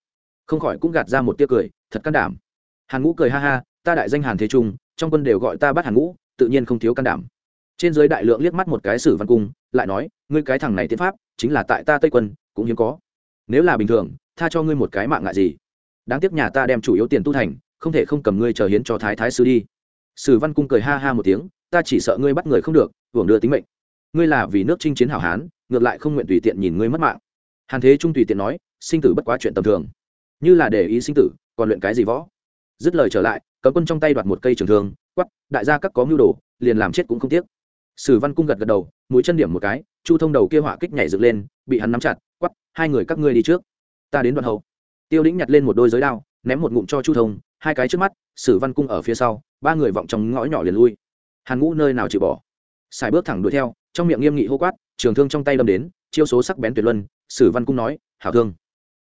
Không khỏi cũng gạt ra một tia cười, thật can đảm. Hàn ngũ cười ha ha, ta đại danh hàn thế trung, trong quân đều gọi ta bắt hàn ngũ tự nhiên không thiếu can đảm. Trên dưới đại lượng liếc mắt một cái sử văn cung, lại nói, ngươi cái thằng này tiến pháp, chính là tại ta tây quân, cũng hiếm có. Nếu là bình thường, tha cho ngươi một cái mạng ngại gì. Đáng tiếc nhà ta đem chủ yếu tiền tu thành, không thể không cầm ngươi chờ hiến cho thái thái sư đi. Sử văn cung cười ha ha một tiếng, ta chỉ sợ ngươi bắt người không được, hưởng đưa tính mệnh. Ngươi là vì nước chinh chiến hảo hán, ngược lại không nguyện tùy tiện nhìn ngươi mất mạng. Hàn thế trung tùy tiện nói, sinh tử bất quá chuyện tầm thường. Như là để ý sinh tử, còn luyện cái gì võ? Dứt lời trở lại, cấm quân trong tay đoạt một cây trường thương quắp đại gia các có mưu đồ, liền làm chết cũng không tiếc. Sử văn cung gật gật đầu, mũi chân điểm một cái, chu thông đầu kia hỏa kích nhảy dựng lên, bị hắn nắm chặt quắp hai người các ngươi đi trước. Ta đến đoạn hậu. Tiêu đĩnh nhặt lên một đôi giới đao, ném một ngụm cho chu thông, hai cái trước mắt, sử văn cung ở phía sau, ba người vọng trong ngõ nhỏ liền lui. Hàn ngũ nơi nào chịu bỏ? Xài bước thẳng đuổi theo, trong miệng nghiêm nghị hô quát, trường thương trong tay đâm đến, chiêu số sắc bén tuyệt luân, sử văn cung nói, hảo thương.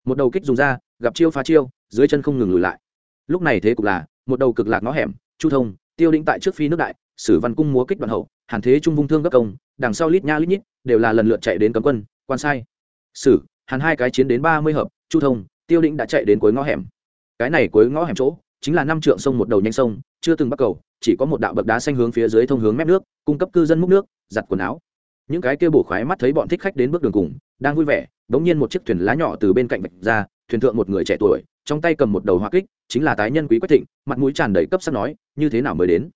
Một đầu kích dùng ra, gặp chiêu phá chiêu, dưới chân không ngừng lùi lại. Lúc này thế cục là, một đầu cực lạc ngõ hẻm, chu thông tiêu đĩnh tại trước phi nước đại, sử văn cung múa kích đoạn hậu, hàn thế trung vung thương gấp công, đằng sau lít nha lít nhít, đều là lần lượt chạy đến cấm quân, quan sai. Sử, hàn hai cái chiến đến ba mươi hợp, chu thông, tiêu đĩnh đã chạy đến cuối ngõ hẻm. Cái này cuối ngõ hẻm chỗ, chính là năm trượng sông một đầu nhanh sông, chưa từng bắt cầu, chỉ có một đạo bậc đá xanh hướng phía dưới thông hướng mép nước, cung cấp cư dân múc nước, giặt quần áo. Những cái kia bổ khoái mắt thấy bọn thích khách đến bước đường cùng, đang vui vẻ đống nhiên một chiếc thuyền lá nhỏ từ bên cạnh vạch ra, thuyền thượng một người trẻ tuổi, trong tay cầm một đầu hoa kích chính là tái nhân quý quách thịnh, mặt mũi tràn đầy cấp sắc nói, như thế nào mới đến?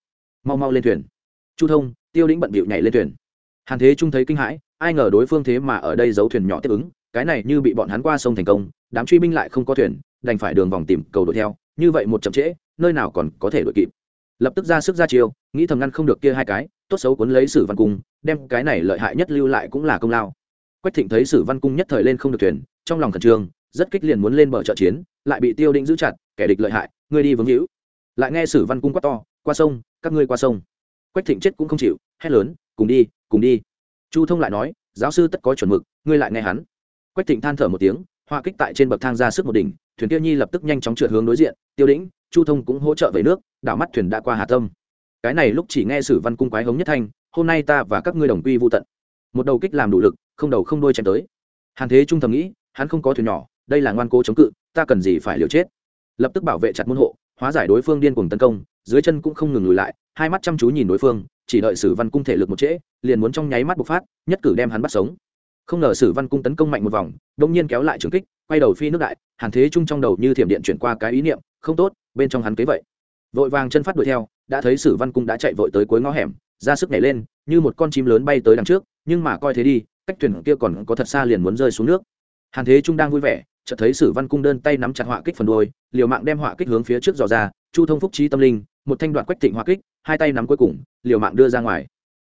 Mau mau lên thuyền. Chu thông, tiêu lĩnh bận bịu nhảy lên thuyền. Hàn thế trung thấy kinh hãi, ai ngờ đối phương thế mà ở đây giấu thuyền nhỏ tiếp ứng, cái này như bị bọn hắn qua sông thành công, đám truy binh lại không có thuyền, đành phải đường vòng tìm cầu đuổi theo, như vậy một chậm trễ, nơi nào còn có thể đuổi kịp. Lập tức ra sức ra chiêu, nghĩ thầm ngăn không được kia hai cái, tốt xấu cuốn lấy sử văn cung, đem cái này lợi hại nhất lưu lại cũng là công lao. Quách thịnh thấy sử văn cung nhất thời lên không được thuyền, trong lòng khẩn trương rất kích liền muốn lên bờ trợ chiến, lại bị tiêu định giữ chặt, kẻ địch lợi hại, ngươi đi vướng hữu lại nghe sử văn cung quát to, qua sông, các ngươi qua sông. Quách thịnh chết cũng không chịu, hét lớn, cùng đi cùng đi. Chu thông lại nói, giáo sư tất có chuẩn mực, ngươi lại nghe hắn. Quách thịnh than thở một tiếng hoa kích tại trên bậc thang ra sức một đỉnh, thuyền Tiêu nhi lập tức nhanh chóng trượt hướng đối diện, tiêu đĩnh chu thông cũng hỗ trợ về nước, đảo mắt thuyền đã qua hà tâm. Cái này lúc chỉ nghe sử văn cung quái hống nhất thanh, hôm nay ta và các ngươi đồng quy vô tận. Một đầu kích làm đủ lực, không đầu không đôi chém tới. Hàn thế trung thầm nghĩ, hắn không có thuyền nhỏ đây là ngoan cố chống cự, ta cần gì phải liều chết? Lập tức bảo vệ chặt môn hộ, hóa giải đối phương điên cuồng tấn công, dưới chân cũng không ngừng lùi lại, hai mắt chăm chú nhìn đối phương, chỉ đợi sử văn cung thể lực một trễ, liền muốn trong nháy mắt bộc phát, nhất cử đem hắn bắt sống. Không ngờ sử văn cung tấn công mạnh một vòng đông nhiên kéo lại trường kích, quay đầu phi nước đại, hàn thế trung trong đầu như thiểm điện chuyển qua cái ý niệm, không tốt, bên trong hắn kế vậy. Vội vàng chân phát đuổi theo, đã thấy sử văn cung đã chạy vội tới cuối ngõ hẻm, ra sức nhảy lên, như một con chim lớn bay tới đằng trước, nhưng mà coi thế đi, cách thuyền kia còn có thật xa liền muốn rơi xuống nước. Hàn thế trung đang vui vẻ chợt thấy sử văn cung đơn tay nắm chặt họa kích phần đôi liều mạng đem họa kích hướng phía trước dò ra, chu thông phúc trí tâm linh, một thanh đoạn quách thịnh họa kích, hai tay nắm cuối cùng, liều mạng đưa ra ngoài.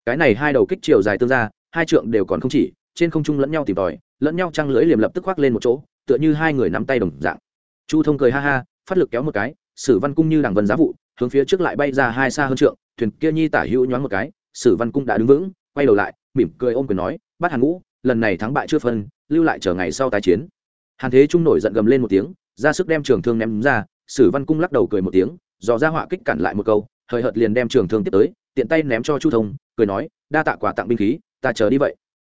Cái này hai đầu kích chiều dài tương ra, hai trượng đều còn không chỉ, trên không trung lẫn nhau tìm tòi, lẫn nhau trăng lưỡi liềm lập tức khoác lên một chỗ, tựa như hai người nắm tay đồng dạng. Chu thông cười ha ha, phát lực kéo một cái, sử văn cung như đằng vân giá vụ, hướng phía trước lại bay ra hai xa hơn trượng, thuyền kia nhi tả hữu nhoáng một cái, sử văn cung đã đứng vững, quay đầu lại, mỉm cười ôm quyền nói bắt hàn ngũ, lần này thắng bại chưa phân, lưu lại chờ ngày sau tái chiến hàn thế trung nổi giận gầm lên một tiếng, ra sức đem trường thương ném ra, sử văn cung lắc đầu cười một tiếng, dò ra họa kích cản lại một câu, hời hợt liền đem trường thương tiếp tới, tiện tay ném cho chu thông, cười nói, đa tạ quà tặng binh khí, ta chờ đi vậy.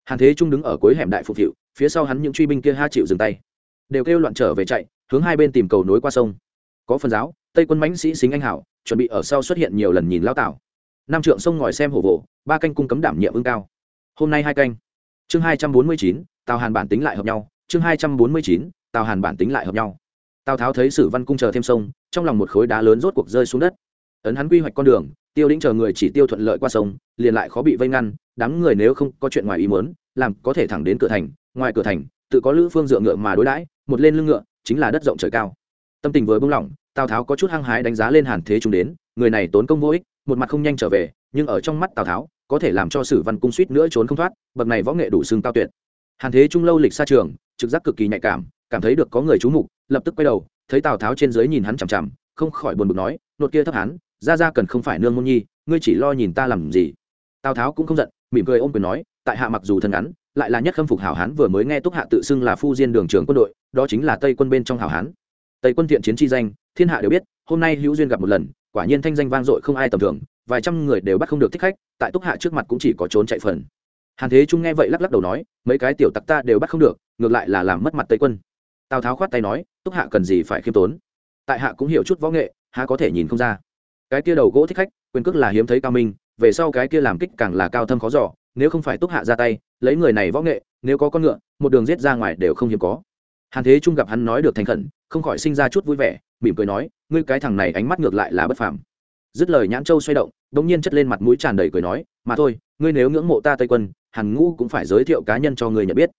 Hàn thế trung đứng ở cuối hẻm đại phục hiệu phía sau hắn những truy binh kia ha chịu dừng tay. Đều kêu loạn trở về chạy, hướng hai bên tìm cầu nối qua sông. Có phần giáo, tây quân mãnh sĩ xính anh hảo, chuẩn bị ở sau xuất hiện nhiều lần nhìn lao tảo. Nam trượng sông ngòi xem hổ vỗ ba canh cung cấm đảm nhiệm ương cao. Hôm nay hai canh. Chương hai trăm bốn mươi chín, tào hàn bản tính lại hợp nhau chương hai trăm bốn mươi chín, tào hàn bản tính lại hợp nhau. Tào tháo thấy sử văn cung chờ thêm sông, trong lòng một khối đá lớn rốt cuộc rơi xuống đất. Ấn hắn quy hoạch con đường, tiêu đĩnh chờ người chỉ tiêu thuận lợi qua sông, liền lại khó bị vây ngăn, đám người nếu không có chuyện ngoài ý muốn, làm có thể thẳng đến cửa thành, ngoài cửa thành, tự có lữ phương dựa ngựa mà đối đãi, một lên lưng ngựa, chính là đất rộng trời cao. Tâm tình vừa bung lỏng, tào tháo có chút hăng hái đánh giá lên hàn thế trung đến, người này tốn công vô ích, một mặt không nhanh trở về, nhưng ở trong mắt tào tháo, có thể làm cho sử văn cung suýt nữa trốn không thoát, bậc này võ nghệ đủ xương cao tuyệt. Hàn thế trung lâu lịch xa trường trực giác cực kỳ nhạy cảm cảm thấy được có người trú mục, lập tức quay đầu, thấy tào tháo trên dưới nhìn hắn chằm chằm, không khỏi buồn bực nói, nột kia thấp hắn ra ra cần không phải nương môn nhi, ngươi chỉ lo nhìn ta làm gì? Tào tháo cũng không giận, mỉm cười ôm quyền nói, tại hạ mặc dù thân ngắn, lại là nhất khâm phục hảo hán vừa mới nghe túc hạ tự xưng là phu diên đường trưởng quân đội, đó chính là tây quân bên trong hảo hán. Tây quân thiện chiến chi danh, thiên hạ đều biết, hôm nay hữu duyên gặp một lần, quả nhiên thanh danh vang dội không ai tầm thường, vài trăm người đều bắt không được thích khách, tại túc hạ trước mặt cũng chỉ có trốn chạy phần. Hàn thế trung nghe vậy lắc lắc đầu nói, mấy cái tiểu tặc ta đều bắt không được ngược lại là làm mất mặt tây quân. Tào tháo khoát tay nói, túc hạ cần gì phải khiêm tốn? Tại hạ cũng hiểu chút võ nghệ, há có thể nhìn không ra. Cái kia đầu gỗ thích khách, quyền cước là hiếm thấy cao minh, về sau cái kia làm kích càng là cao thâm khó giỏ nếu không phải túc hạ ra tay, lấy người này võ nghệ, nếu có con ngựa, một đường giết ra ngoài đều không hiếm có. Hàn thế trung gặp hắn nói được thành khẩn, không khỏi sinh ra chút vui vẻ, mỉm cười nói, ngươi cái thằng này ánh mắt ngược lại là bất phàm. Dứt lời nhãn châu xoay động đ nhiên chất lên mặt mũi tràn đầy cười nói, mà thôi, ngươi nếu ngưỡng mộ ta tây quân, hàn ngũ cũng phải giới thiệu cá nhân cho người nhận biết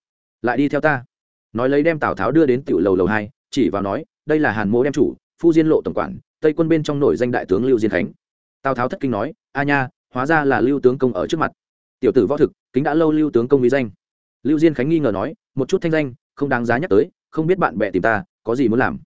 lại đi theo ta. Nói lấy đem tào tháo đưa đến tiểu lầu lầu hai, chỉ vào nói, đây là hàn mô đem chủ, phu diên lộ tổng quản, tây quân bên trong nổi danh đại tướng lưu diên khánh. Tào tháo thất kinh nói, a nha, hóa ra là lưu tướng công ở trước mặt. Tiểu tử võ thực, kính đã lâu lưu tướng công uy danh. Lưu diên khánh nghi ngờ nói, một chút thanh danh, không đáng giá nhắc tới, không biết bạn bè tìm ta, có gì muốn làm?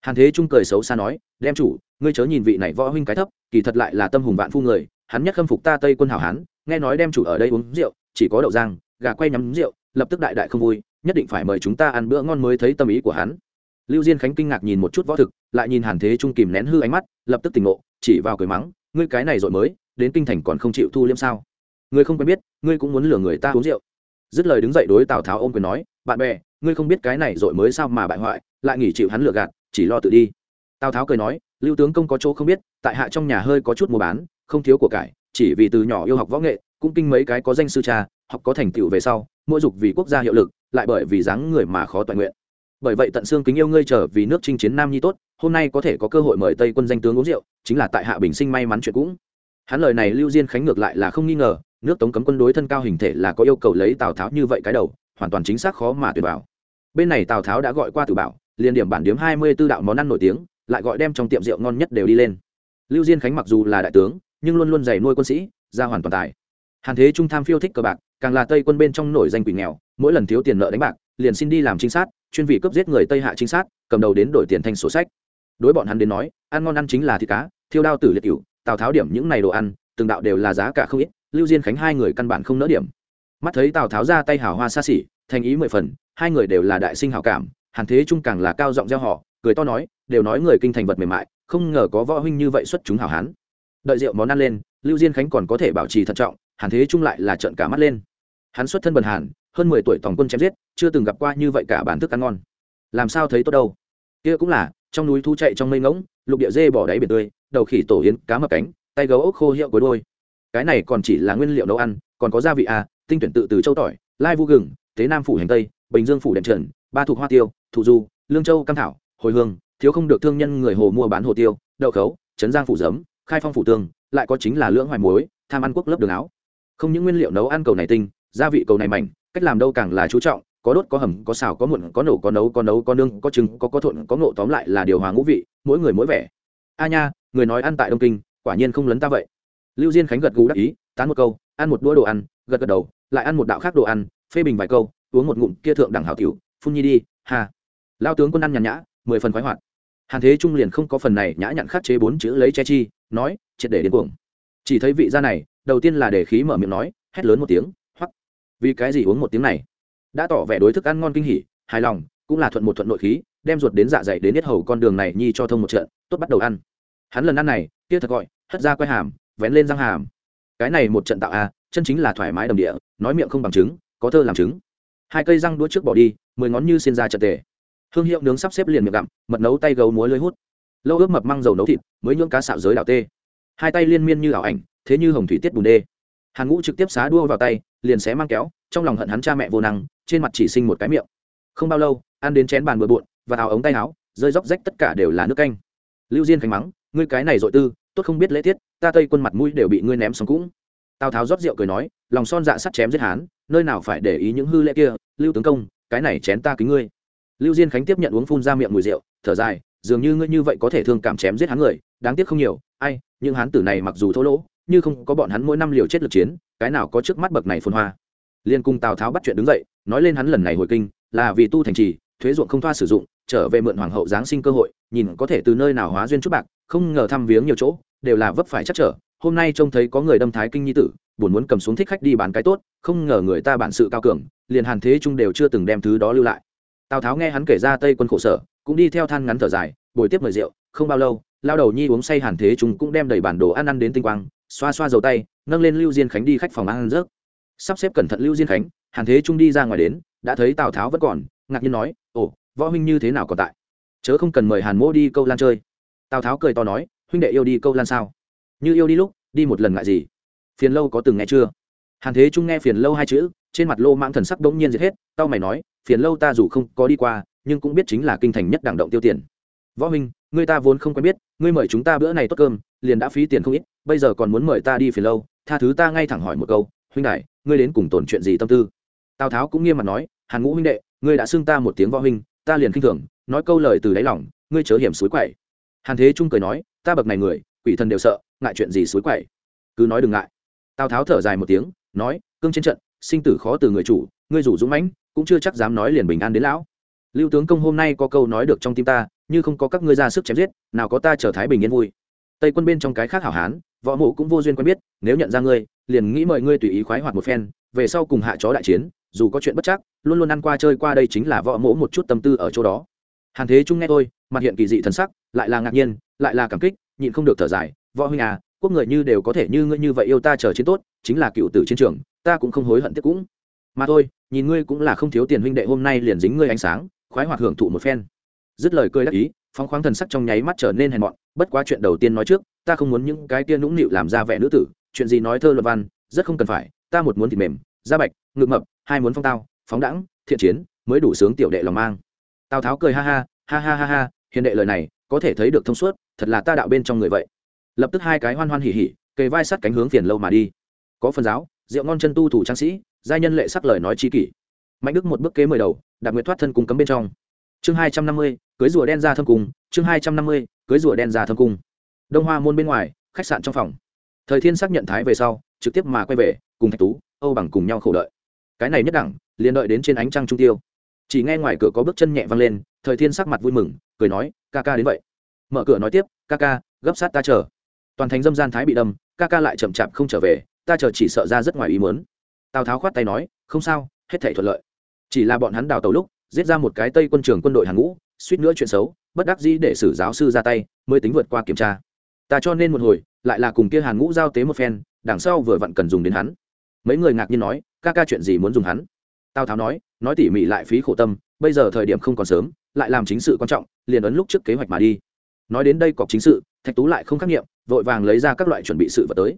Hàn thế trung cười xấu xa nói, đem chủ, ngươi chớ nhìn vị này võ huynh cái thấp, kỳ thật lại là tâm hùng vạn phu người, hắn nhất khâm phục ta tây quân hảo hán, nghe nói đem chủ ở đây uống rượu, chỉ có đậu giang gà quay nhắm rượu lập tức đại đại không vui, nhất định phải mời chúng ta ăn bữa ngon mới thấy tâm ý của hắn. Lưu diên khánh kinh ngạc nhìn một chút võ thực, lại nhìn hàn thế trung kìm nén hư ánh mắt, lập tức tỉnh ngộ, chỉ vào cười mắng, ngươi cái này rồi mới, đến kinh thành còn không chịu thu liêm sao? Ngươi không quen biết, ngươi cũng muốn lừa người ta uống rượu. Dứt lời đứng dậy đối tào tháo ôm quyền nói, bạn bè, ngươi không biết cái này rồi mới sao mà bại hoại, lại nghỉ chịu hắn lừa gạt, chỉ lo tự đi. Tào tháo cười nói, lưu tướng công có chỗ không biết, tại hạ trong nhà hơi có chút mua bán, không thiếu của cải, chỉ vì từ nhỏ yêu học võ nghệ, cũng kinh mấy cái có danh sư cha học có thành tựu về sau, mỗi dục vì quốc gia hiệu lực, lại bởi vì dáng người mà khó toàn nguyện. Bởi vậy tận xương kính yêu ngươi trở vì nước chinh chiến nam nhi tốt, hôm nay có thể có cơ hội mời tây quân danh tướng uống rượu, chính là tại hạ bình sinh may mắn chuyện cũng. Hắn lời này lưu diên khánh ngược lại là không nghi ngờ, nước tống cấm quân đối thân cao hình thể là có yêu cầu lấy tào tháo như vậy cái đầu, hoàn toàn chính xác khó mà tuyệt bảo bên này tào tháo đã gọi qua tử bảo liền điểm bản điếm hai mươi b ố đạo món ăn nổi tiếng, lại gọi đem trong tiệm rượu ngon nhất đều đi lên. Lưu diên khánh mặc dù là đại tướng, nhưng luôn luôn dày nuôi quân sĩ ra hoàn toàn tài hàn thế trung tham phiêu thích cờ bạc, càng là tây quân bên trong nổi danh quỷ nghèo, mỗi lần thiếu tiền nợ đánh bạc, liền xin đi làm trinh sát, chuyên vị cướp giết người tây hạ trinh sát, cầm đầu đến đổi tiền thanh sổ sách. Đối bọn hắn đến nói, ăn ngon ăn chính là thịt cá, thiêu đao tử liệt cựu tào tháo điểm những này đồ ăn, từng đạo đều là giá cả không ít, lưu diên khánh hai người căn bản không nỡ điểm. Mắt thấy tào tháo ra tay hào hoa xa xỉ, thành ý mười phần, hai người đều là đại sinh hảo cảm, hàn thế trung càng là cao giọng gieo họ, cười to nói, đều nói người kinh thành vật mềm mại, không ngờ có võ huynh như vậy xuất chúng hảo hán. Đợi rượu món ăn lên, lưu diên khánh còn có thể bảo trì thận trọng hàn thế trung lại là trợn cả mắt lên. Hắn xuất thân bần hàn, hơn mười tuổi tổng quân chém giết, chưa từng gặp qua như vậy cả bản thức ăn ngon. Làm sao thấy tốt đâu? Kia cũng là, trong núi thu chạy trong mây ngỗng, lục địa dê bỏ đáy biển tươi, đầu khỉ tổ yến, cá mập cánh, tay gấu ốc khô hiệu cuối đôi. Cái này còn chỉ là nguyên liệu nấu ăn, còn có gia vị à tinh tuyển tự từ châu tỏi, lai vu gừng, tế nam phủ hành tây, bình dương phủ đèn trần, ba thuộc hoa tiêu, thụ du, lương châu cam thảo, hồi hương, thiếu không được thương nhân người hồ mua bán hồ tiêu, đậu khấu, trấn giang phủ giấm, khai phong phủ tương lại có chính là lưỡng hoài muối, tham ăn quốc lớp đường áo không những nguyên liệu nấu ăn cầu này tinh, gia vị cầu này mảnh, cách làm đâu càng là chú trọng, có đốt, có hầm, có xào, có muộn có nổ, có nấu có nấu, có nương có trứng, có có thuận, có ngộ tóm lại là điều hòa ngũ vị, mỗi người mỗi vẻ. A nha, người nói ăn tại đông kinh, quả nhiên không lấn ta vậy. Lưu diên khánh gật gù đắc ý, tán một câu, ăn một đũa đồ ăn, gật gật đầu, lại ăn một đạo khác đồ ăn, phê bình vài câu, uống một ngụm kia thượng đẳng hảo tiểu, phun nhi đi, ha. Lao tướng quân ăn nhàn nhã, mười phần khoái hoạt. Hàn thế trung liền không có phần này nhã nhặn khắc chế bốn chữ lấy che chi, nói, triệt để đến cuồng chỉ thấy vị gia này, đầu tiên là để khí mở miệng nói, hét lớn một tiếng hoặc vì cái gì uống một tiếng này? Đã tỏ vẻ đối thức ăn ngon kinh hỉ, hài lòng, cũng là thuận một thuận nội khí, đem ruột đến dạ dày đến nhất hầu con đường này nhi cho thông một trận, tốt bắt đầu ăn. Hắn lần ăn này, kia thật gọi, hất ra quay hàm, vén lên răng hàm. Cái này một trận tạo a chân chính là thoải mái đầm địa, nói miệng không bằng chứng có thơ làm chứng hai cây răng đũa trước bỏ đi, mười ngón như xin ra trận tề. Hương hiệu nướng sắp xếp liền miệng gặm, mật nấu tay gấu múa lưới hút. Lâu ướp mập măng dầu nấu thịt, mới nhưỡng cá xạo giới đảo tê hai tay liên miên như ảo ảnh, thế như hồng thủy tiết bùn đê. Hàn ngũ trực tiếp xá đua vào tay, liền xé mang kéo, trong lòng hận hắn cha mẹ vô năng, trên mặt chỉ sinh một cái miệng. Không bao lâu, ăn đến chén bàn bừa bộn, và áo ống tay áo, rơi róc rách tất cả đều là nước canh. Lưu diên khánh mắng, ngươi cái này dội tư, tốt không biết lễ tiết, ta tây quân mặt mũi đều bị ngươi ném xong cũng. Tào tháo rót rượu cười nói, lòng son dạ sắt chém giết hán, nơi nào phải để ý những hư lễ kia, lưu tướng công, cái này chén ta kính ngươi. Lưu diên khánh tiếp nhận uống phun ra miệng mùi rượu, thở dài, dường như ngươi như vậy có thể thương cảm chém giết hắn người, đáng tiếc không nhiều, ai nhưng hán tử này mặc dù thô lỗ như không có bọn hắn mỗi năm liều chết lực chiến, cái nào có trước mắt bậc này phôn hoa. Liên cung tào tháo bắt chuyện đứng dậy, nói lên hắn lần này hồi kinh, là vì tu thành trì, thuế ruộng không thoa sử dụng, trở về mượn hoàng hậu giáng sinh cơ hội, nhìn có thể từ nơi nào hóa duyên chút bạc, không ngờ thăm viếng nhiều chỗ, đều là vấp phải chắc trở. Hôm nay trông thấy có người đâm thái kinh nhi tử, buồn muốn cầm xuống thích khách đi bán cái tốt, không ngờ người ta bản sự cao cường, liền hàn thế trung đều chưa từng đem thứ đó lưu lại. Tào tháo nghe hắn kể ra tây quân khổ sở, cũng đi theo than ngắn thở dài, bồi tiếp mời rượu, không bao lâu lao đầu nhi uống say hàn thế trung cũng đem đầy bản đồ ăn ăn đến tinh quang, xoa xoa dầu tay, nâng lên lưu diên khánh đi khách phòng ăn rớt. Sắp xếp cẩn thận lưu diên khánh, hàn thế trung đi ra ngoài đến, đã thấy tào tháo vẫn còn, ngạc nhiên nói, ồ, võ huynh như thế nào còn tại? Chớ không cần mời hàn mỗ đi câu lan chơi. Tào tháo cười to nói, huynh đệ yêu đi câu lan sao? Như yêu đi lúc, đi một lần ngại gì? Phiền lâu có từng nghe chưa? Hàn thế trung nghe phiền lâu hai chữ, trên mặt lô mãng thần sắc bỗng nhiên diệt hết tao mày nói, phiền lâu ta dù không có đi qua, nhưng cũng biết chính là kinh thành nhất đảng động tiêu tiền. Võ huynh người ta vốn không quen biết, ngươi mời chúng ta bữa này tốt cơm, liền đã phí tiền không ít, bây giờ còn muốn mời ta đi phiền lâu, tha thứ ta ngay thẳng hỏi một câu, huynh đại, ngươi đến cùng tổn chuyện gì tâm tư? Tào tháo cũng nghiêm mặt nói, hàn ngũ huynh đệ, ngươi đã xưng ta một tiếng võ huynh, ta liền khinh thường, nói câu lời từ đáy lòng, ngươi chớ hiểm suối quậy. Hàn thế trung cười nói, ta bậc này người, quỷ thần đều sợ, ngại chuyện gì suối quậy? Cứ nói đừng ngại. Tào tháo thở dài một tiếng, nói, cương trên trận, sinh tử khó từ người chủ, ngươi rủ dũng mãnh, cũng chưa chắc dám nói liền bình an đến lão. Lưu tướng công hôm nay có câu nói được trong tim ta như không có các ngươi ra sức chém giết, nào có ta trở thái bình yên vui. Tây quân bên trong cái khác hảo hán, võ mộ cũng vô duyên quen biết, nếu nhận ra ngươi, liền nghĩ mời ngươi tùy ý khoái hoạt một phen, về sau cùng hạ chó đại chiến, dù có chuyện bất chắc, luôn luôn ăn qua chơi qua đây chính là võ mộ một chút tâm tư ở chỗ đó. Hàn thế trung nghe tôi mặt hiện kỳ dị thần sắc, lại là ngạc nhiên, lại là cảm kích, nhịn không được thở dài, võ huynh à quốc người như đều có thể như ngươi như vậy yêu ta chờ chiến tốt, chính là cựu tử chiến trường, ta cũng không hối hận tiếc cũng. Mà thôi, nhìn ngươi cũng là không thiếu tiền huynh đệ hôm nay liền dính ngươi ánh sáng, khoái hoạt hưởng thụ một phen dứt lời cười đắc ý, phóng khoáng thần sắc trong nháy mắt trở nên hèn mọn, bất quá chuyện đầu tiên nói trước, ta không muốn những cái kia nũng nịu làm ra vẻ nữ tử, chuyện gì nói thơ luật văn, rất không cần phải, ta một muốn thịt mềm, da bạch, ngực mập, hai muốn phong tao, phóng đẳng, thiện chiến, mới đủ sướng tiểu đệ lòng mang. Tào tháo cười ha ha ha ha ha ha, hiền đệ lời này, có thể thấy được thông suốt, thật là ta đạo bên trong người vậy. Lập tức hai cái hoan hoan hỉ hỉ, kề vai sát cánh hướng phiền lâu mà đi. Có phần giáo, rượu ngon chân tu thủ trang sĩ, giai nhân lệ sắc lời nói chi kỷ. Mạnh đức một bước kế mười đầu đạt nguyện thoát thân cung cấm bên trong chương hai trăm năm mươi, cưới rùa đen ra thâm cung. Chương hai trăm năm mươi, cưới rùa đen ra thâm cung. Đông hoa môn bên ngoài, khách sạn trong phòng. Thời thiên xác nhận thái về sau, trực tiếp mà quay về, cùng thạch tú, âu bằng cùng nhau khổ đợi. Cái này nhất đẳng, liền đợi đến trên ánh trăng trung tiêu. Chỉ nghe ngoài cửa có bước chân nhẹ văng lên, thời thiên sắc mặt vui mừng, cười nói, ca ca đến vậy. Mở cửa nói tiếp, ca ca, gấp sát ta chờ. Toàn thành dâm gian thái bị đâm, ca ca lại chậm chạp không trở về, ta chờ chỉ sợ ra rất ngoài ý mớn tào tháo khoát tay nói, không sao, hết thể thuận lợi. Chỉ là bọn hắn đào tàu lúc giết ra một cái tây quân trường quân đội hàng ngũ, suýt nữa chuyện xấu, bất đắc dĩ để xử giáo sư ra tay, mới tính vượt qua kiểm tra. Ta cho nên một hồi, lại là cùng kia hàn ngũ giao tế một phen, đằng sau vừa vặn cần dùng đến hắn. Mấy người ngạc nhiên nói, ca ca chuyện gì muốn dùng hắn? Tào tháo nói nói tỉ mỉ lại phí khổ tâm, bây giờ thời điểm không còn sớm, lại làm chính sự quan trọng, liền ấn lúc trước kế hoạch mà đi. Nói đến đây cọc chính sự, thạch tú lại không khắc nghiệm, vội vàng lấy ra các loại chuẩn bị sự vật tới.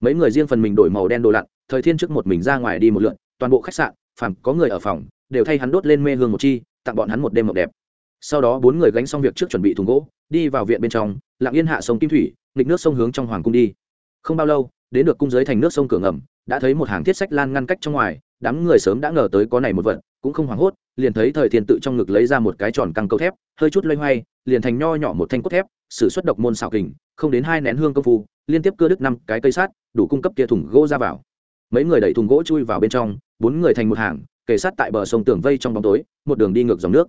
Mấy người riêng phần mình đổi màu đen đồ lặn, thời thiên trước một mình ra ngoài đi một lượn, toàn bộ khách sạn, phàm có người ở phòng đều thay hắn đốt lên mê hương một chi, tặng bọn hắn một đêm mộng đẹp. Sau đó bốn người gánh xong việc trước chuẩn bị thùng gỗ, đi vào viện bên trong, lặng yên hạ sông kim thủy, nghịch nước sông hướng trong hoàng cung đi. Không bao lâu, đến được cung giới thành nước sông cửa ngầm, đã thấy một hàng thiết sách lan ngăn cách trong ngoài, đám người sớm đã ngờ tới có này một vật, cũng không hoảng hốt, liền thấy thời thiên tự trong ngực lấy ra một cái tròn căng câu thép, hơi chút loay hoay, liền thành nho nhỏ một thanh cốt thép, sử xuất độc môn xảo kình, không đến hai nén hương công phu, liên tiếp cưa đứt năm cái cây sát đủ cung cấp kia thùng gỗ ra vào. Mấy người đẩy thùng gỗ chui vào bên trong, bốn người thành một hàng kề sát tại bờ sông tường vây trong bóng tối, một đường đi ngược dòng nước.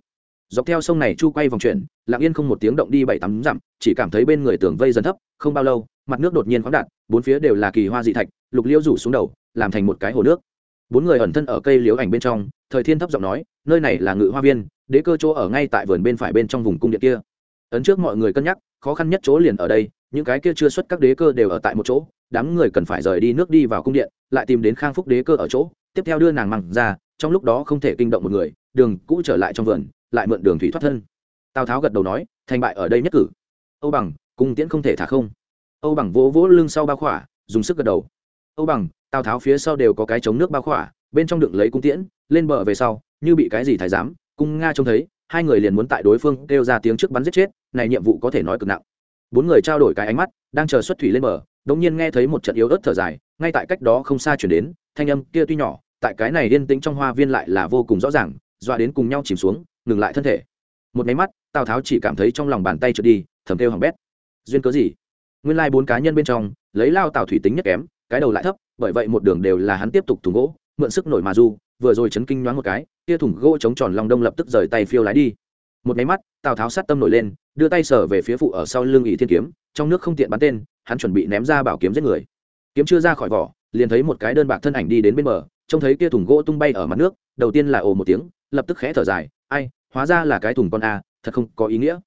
Dọc theo sông này chu quay vòng chuyển, lặng yên không một tiếng động đi bảy tắm dặm, chỉ cảm thấy bên người tường vây dần thấp, không bao lâu, mặt nước đột nhiên khoáng đạt, bốn phía đều là kỳ hoa dị thạch, lục liễu rủ xuống đầu, làm thành một cái hồ nước. Bốn người ẩn thân ở cây liễu ảnh bên trong, thời thiên thấp giọng nói, nơi này là ngự hoa viên, đế cơ chỗ ở ngay tại vườn bên phải bên trong vùng cung điện kia. Ấn trước mọi người cân nhắc, khó khăn nhất chỗ liền ở đây, những cái kia chưa xuất các đế cơ đều ở tại một chỗ, đám người cần phải rời đi nước đi vào cung điện, lại tìm đến khang phúc đế cơ ở chỗ, tiếp theo đưa nàng mặn ra trong lúc đó không thể kinh động một người, đường cũ trở lại trong vườn, lại mượn đường thủy thoát thân. Tào tháo gật đầu nói, thành bại ở đây nhất cử. Âu bằng, cung tiễn không thể thả không. Âu bằng vỗ vỗ lưng sau bao khỏa, dùng sức gật đầu. Âu bằng, tào tháo phía sau đều có cái chống nước bao khỏa, bên trong đựng lấy cung tiễn, lên bờ về sau, như bị cái gì thái giám, cung nga trông thấy, hai người liền muốn tại đối phương kêu ra tiếng trước bắn giết chết, này nhiệm vụ có thể nói cực nặng. Bốn người trao đổi cái ánh mắt, đang chờ xuất thủy lên bờ đống nhiên nghe thấy một trận yếu ớt thở dài, ngay tại cách đó không xa chuyển đến, thanh âm kia tuy nhỏ tại cái này yên tĩnh trong hoa viên lại là vô cùng rõ ràng, dọa đến cùng nhau chìm xuống, ngừng lại thân thể. Một máy mắt, tào tháo chỉ cảm thấy trong lòng bàn tay trượt đi, thầm kêu hỏng bét. Duyên cớ gì? Nguyên lai bốn cá nhân bên trong, lấy lao tào thủy tính nhất kém, cái đầu lại thấp, bởi vậy một đường đều là hắn tiếp tục thùng gỗ, mượn sức nổi mà du, vừa rồi chấn kinh nhoáng một cái, kia thùng gỗ chống tròn lòng đông lập tức rời tay phiêu lái đi. Một máy mắt, tào tháo sát tâm nổi lên, đưa tay sở về phía phụ ở sau lưng ỷ thiên kiếm, trong nước không tiện bắn tên, hắn chuẩn bị ném ra bảo kiếm giết người. Kiếm chưa ra khỏi vỏ, liền thấy một cái đơn bạc thân ảnh đi đến bên bờ trông thấy kia thùng gỗ tung bay ở mặt nước, đầu tiên là ồ một tiếng, lập tức khẽ thở dài, ai, hóa ra là cái thùng con a, thật không có ý nghĩa.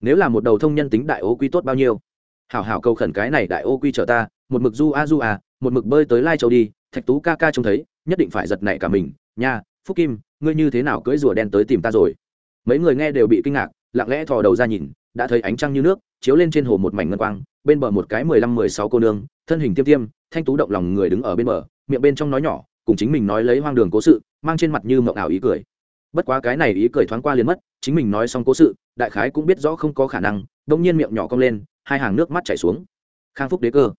Nếu là một đầu thông nhân tính đại ô quy tốt bao nhiêu? Hảo hảo cầu khẩn cái này đại ô quy chở ta, một mực du a du à một mực bơi tới lai châu đi, thạch tú ca ca trông thấy, nhất định phải giật nảy cả mình, nha, phúc kim, ngươi như thế nào cưỡi rùa đen tới tìm ta rồi? Mấy người nghe đều bị kinh ngạc, lặng lẽ thò đầu ra nhìn, đã thấy ánh trăng như nước, chiếu lên trên hồ một mảnh ngân quang, bên bờ một cái mười lăm mười sáu cô nương, thân hình tiêm tiêm, thanh tú động lòng người đứng ở bên bờ, miệng bên trong nói nhỏ cùng chính mình nói lấy hoang đường cố sự, mang trên mặt như mộng ảo ý cười. Bất quá cái này ý cười thoáng qua liền mất, chính mình nói xong cố sự, đại khái cũng biết rõ không có khả năng đông nhiên miệng nhỏ cong lên, hai hàng nước mắt chảy xuống. Khang phúc đế cơ.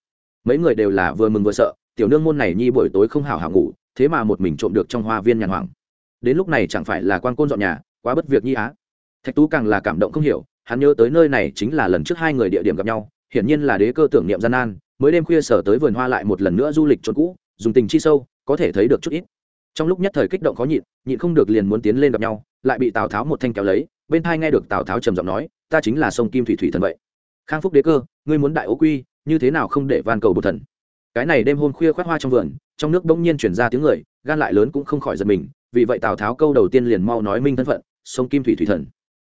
Mấy người đều là vừa mừng vừa sợ, tiểu nương môn này nhi buổi tối không hảo hảo ngủ, thế mà một mình trộm được trong hoa viên nhàn hoàng đến lúc này chẳng phải là quan côn dọn nhà, quá bất việc nhi á. Thạch tú càng là cảm động không hiểu, hắn nhớ tới nơi này chính là lần trước hai người địa điểm gặp nhau, hiển nhiên là đế cơ tưởng niệm gian nan, mới đêm khuya sở tới vườn hoa lại một lần nữa du lịch trốn cũ dùng tình chi sâu, có thể thấy được chút ít. Trong lúc nhất thời kích động khó nhịn nhịn không được liền muốn tiến lên gặp nhau, lại bị tào tháo một thanh kéo lấy, bên thai nghe được tào tháo trầm giọng nói, ta chính là sông kim thủy thủy thần vậy. Khang phúc đế cơ, ngươi muốn đại ố quy, như thế nào không để van cầu bột thần? Cái này đêm hôm khuya khoác hoa trong vườn, trong nước bỗng nhiên chuyển ra tiếng người, gan lại lớn cũng không khỏi giật mình, vì vậy tào tháo câu đầu tiên liền mau nói minh thân phận, sông kim thủy thủy thần.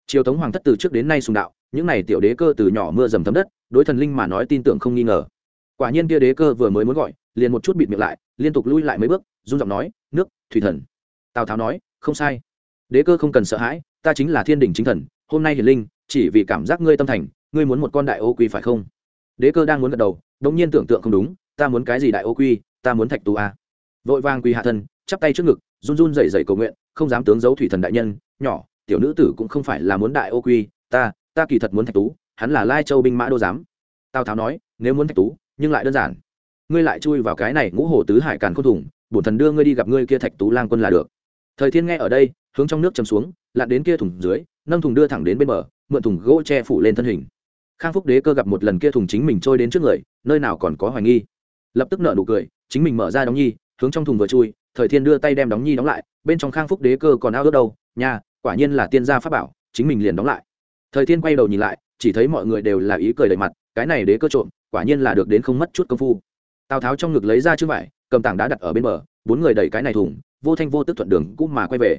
Triều tống hoàng thất từ trước đến nay sùng đạo, những này tiểu đế cơ từ nhỏ mưa dầm thấm đất, đối thần linh mà nói tin tưởng không nghi ngờ. Quả nhiên kia đế cơ vừa mới muốn gọi liền một chút bịt miệng lại, liên tục lui lại mấy bước, run giọng nói, nước, thủy thần. Tào tháo nói, không sai. Đế cơ không cần sợ hãi, ta chính là thiên đình chính thần, hôm nay hiền linh, chỉ vì cảm giác ngươi tâm thành, ngươi muốn một con đại ô quy phải không? Đế cơ đang muốn gật đầu, đống nhiên tưởng tượng không đúng, ta muốn cái gì đại ô quy, ta muốn thạch tù a. Vội vàng quy hạ thân, chắp tay trước ngực, run run rẩy rẩy cầu nguyện, không dám tướng giấu thủy thần đại nhân, nhỏ, tiểu nữ tử cũng không phải là muốn đại ô quy, ta ta kỳ thật muốn thạch tú, hắn là lai châu binh mã đô giám. Tào tháo nói, nếu muốn thạch tú, nhưng lại đơn giản ngươi lại chui vào cái này ngũ hồ tứ hải càn khôn thủng bổn thần đưa ngươi đi gặp ngươi kia thạch tú lang quân là được. Thời thiên nghe ở đây, hướng trong nước chầm xuống, lặn đến kia thùng dưới, nâng thùng đưa thẳng đến bên bờ, mượn thùng gỗ che phủ lên thân hình. Khang phúc đế cơ gặp một lần kia thùng chính mình trôi đến trước người, nơi nào còn có hoài nghi. Lập tức nợ nụ cười, chính mình mở ra đóng nhi, hướng trong thùng vừa chui, thời thiên đưa tay đem đóng nhi đóng lại, bên trong khang phúc đế cơ còn ao ước đâu, nha, quả nhiên là tiên gia pháp bảo, chính mình liền đóng lại. Thời thiên quay đầu nhìn lại, chỉ thấy mọi người đều là ý cười đầy mặt, cái này đế cơ trộm, quả nhiên là được đến không mất chút công phu tào tháo trong ngực lấy ra chữ vải, cầm tảng đá đặt ở bên bờ, bốn người đẩy cái này thùng, vô thanh vô tức thuận đường cũng mà quay về.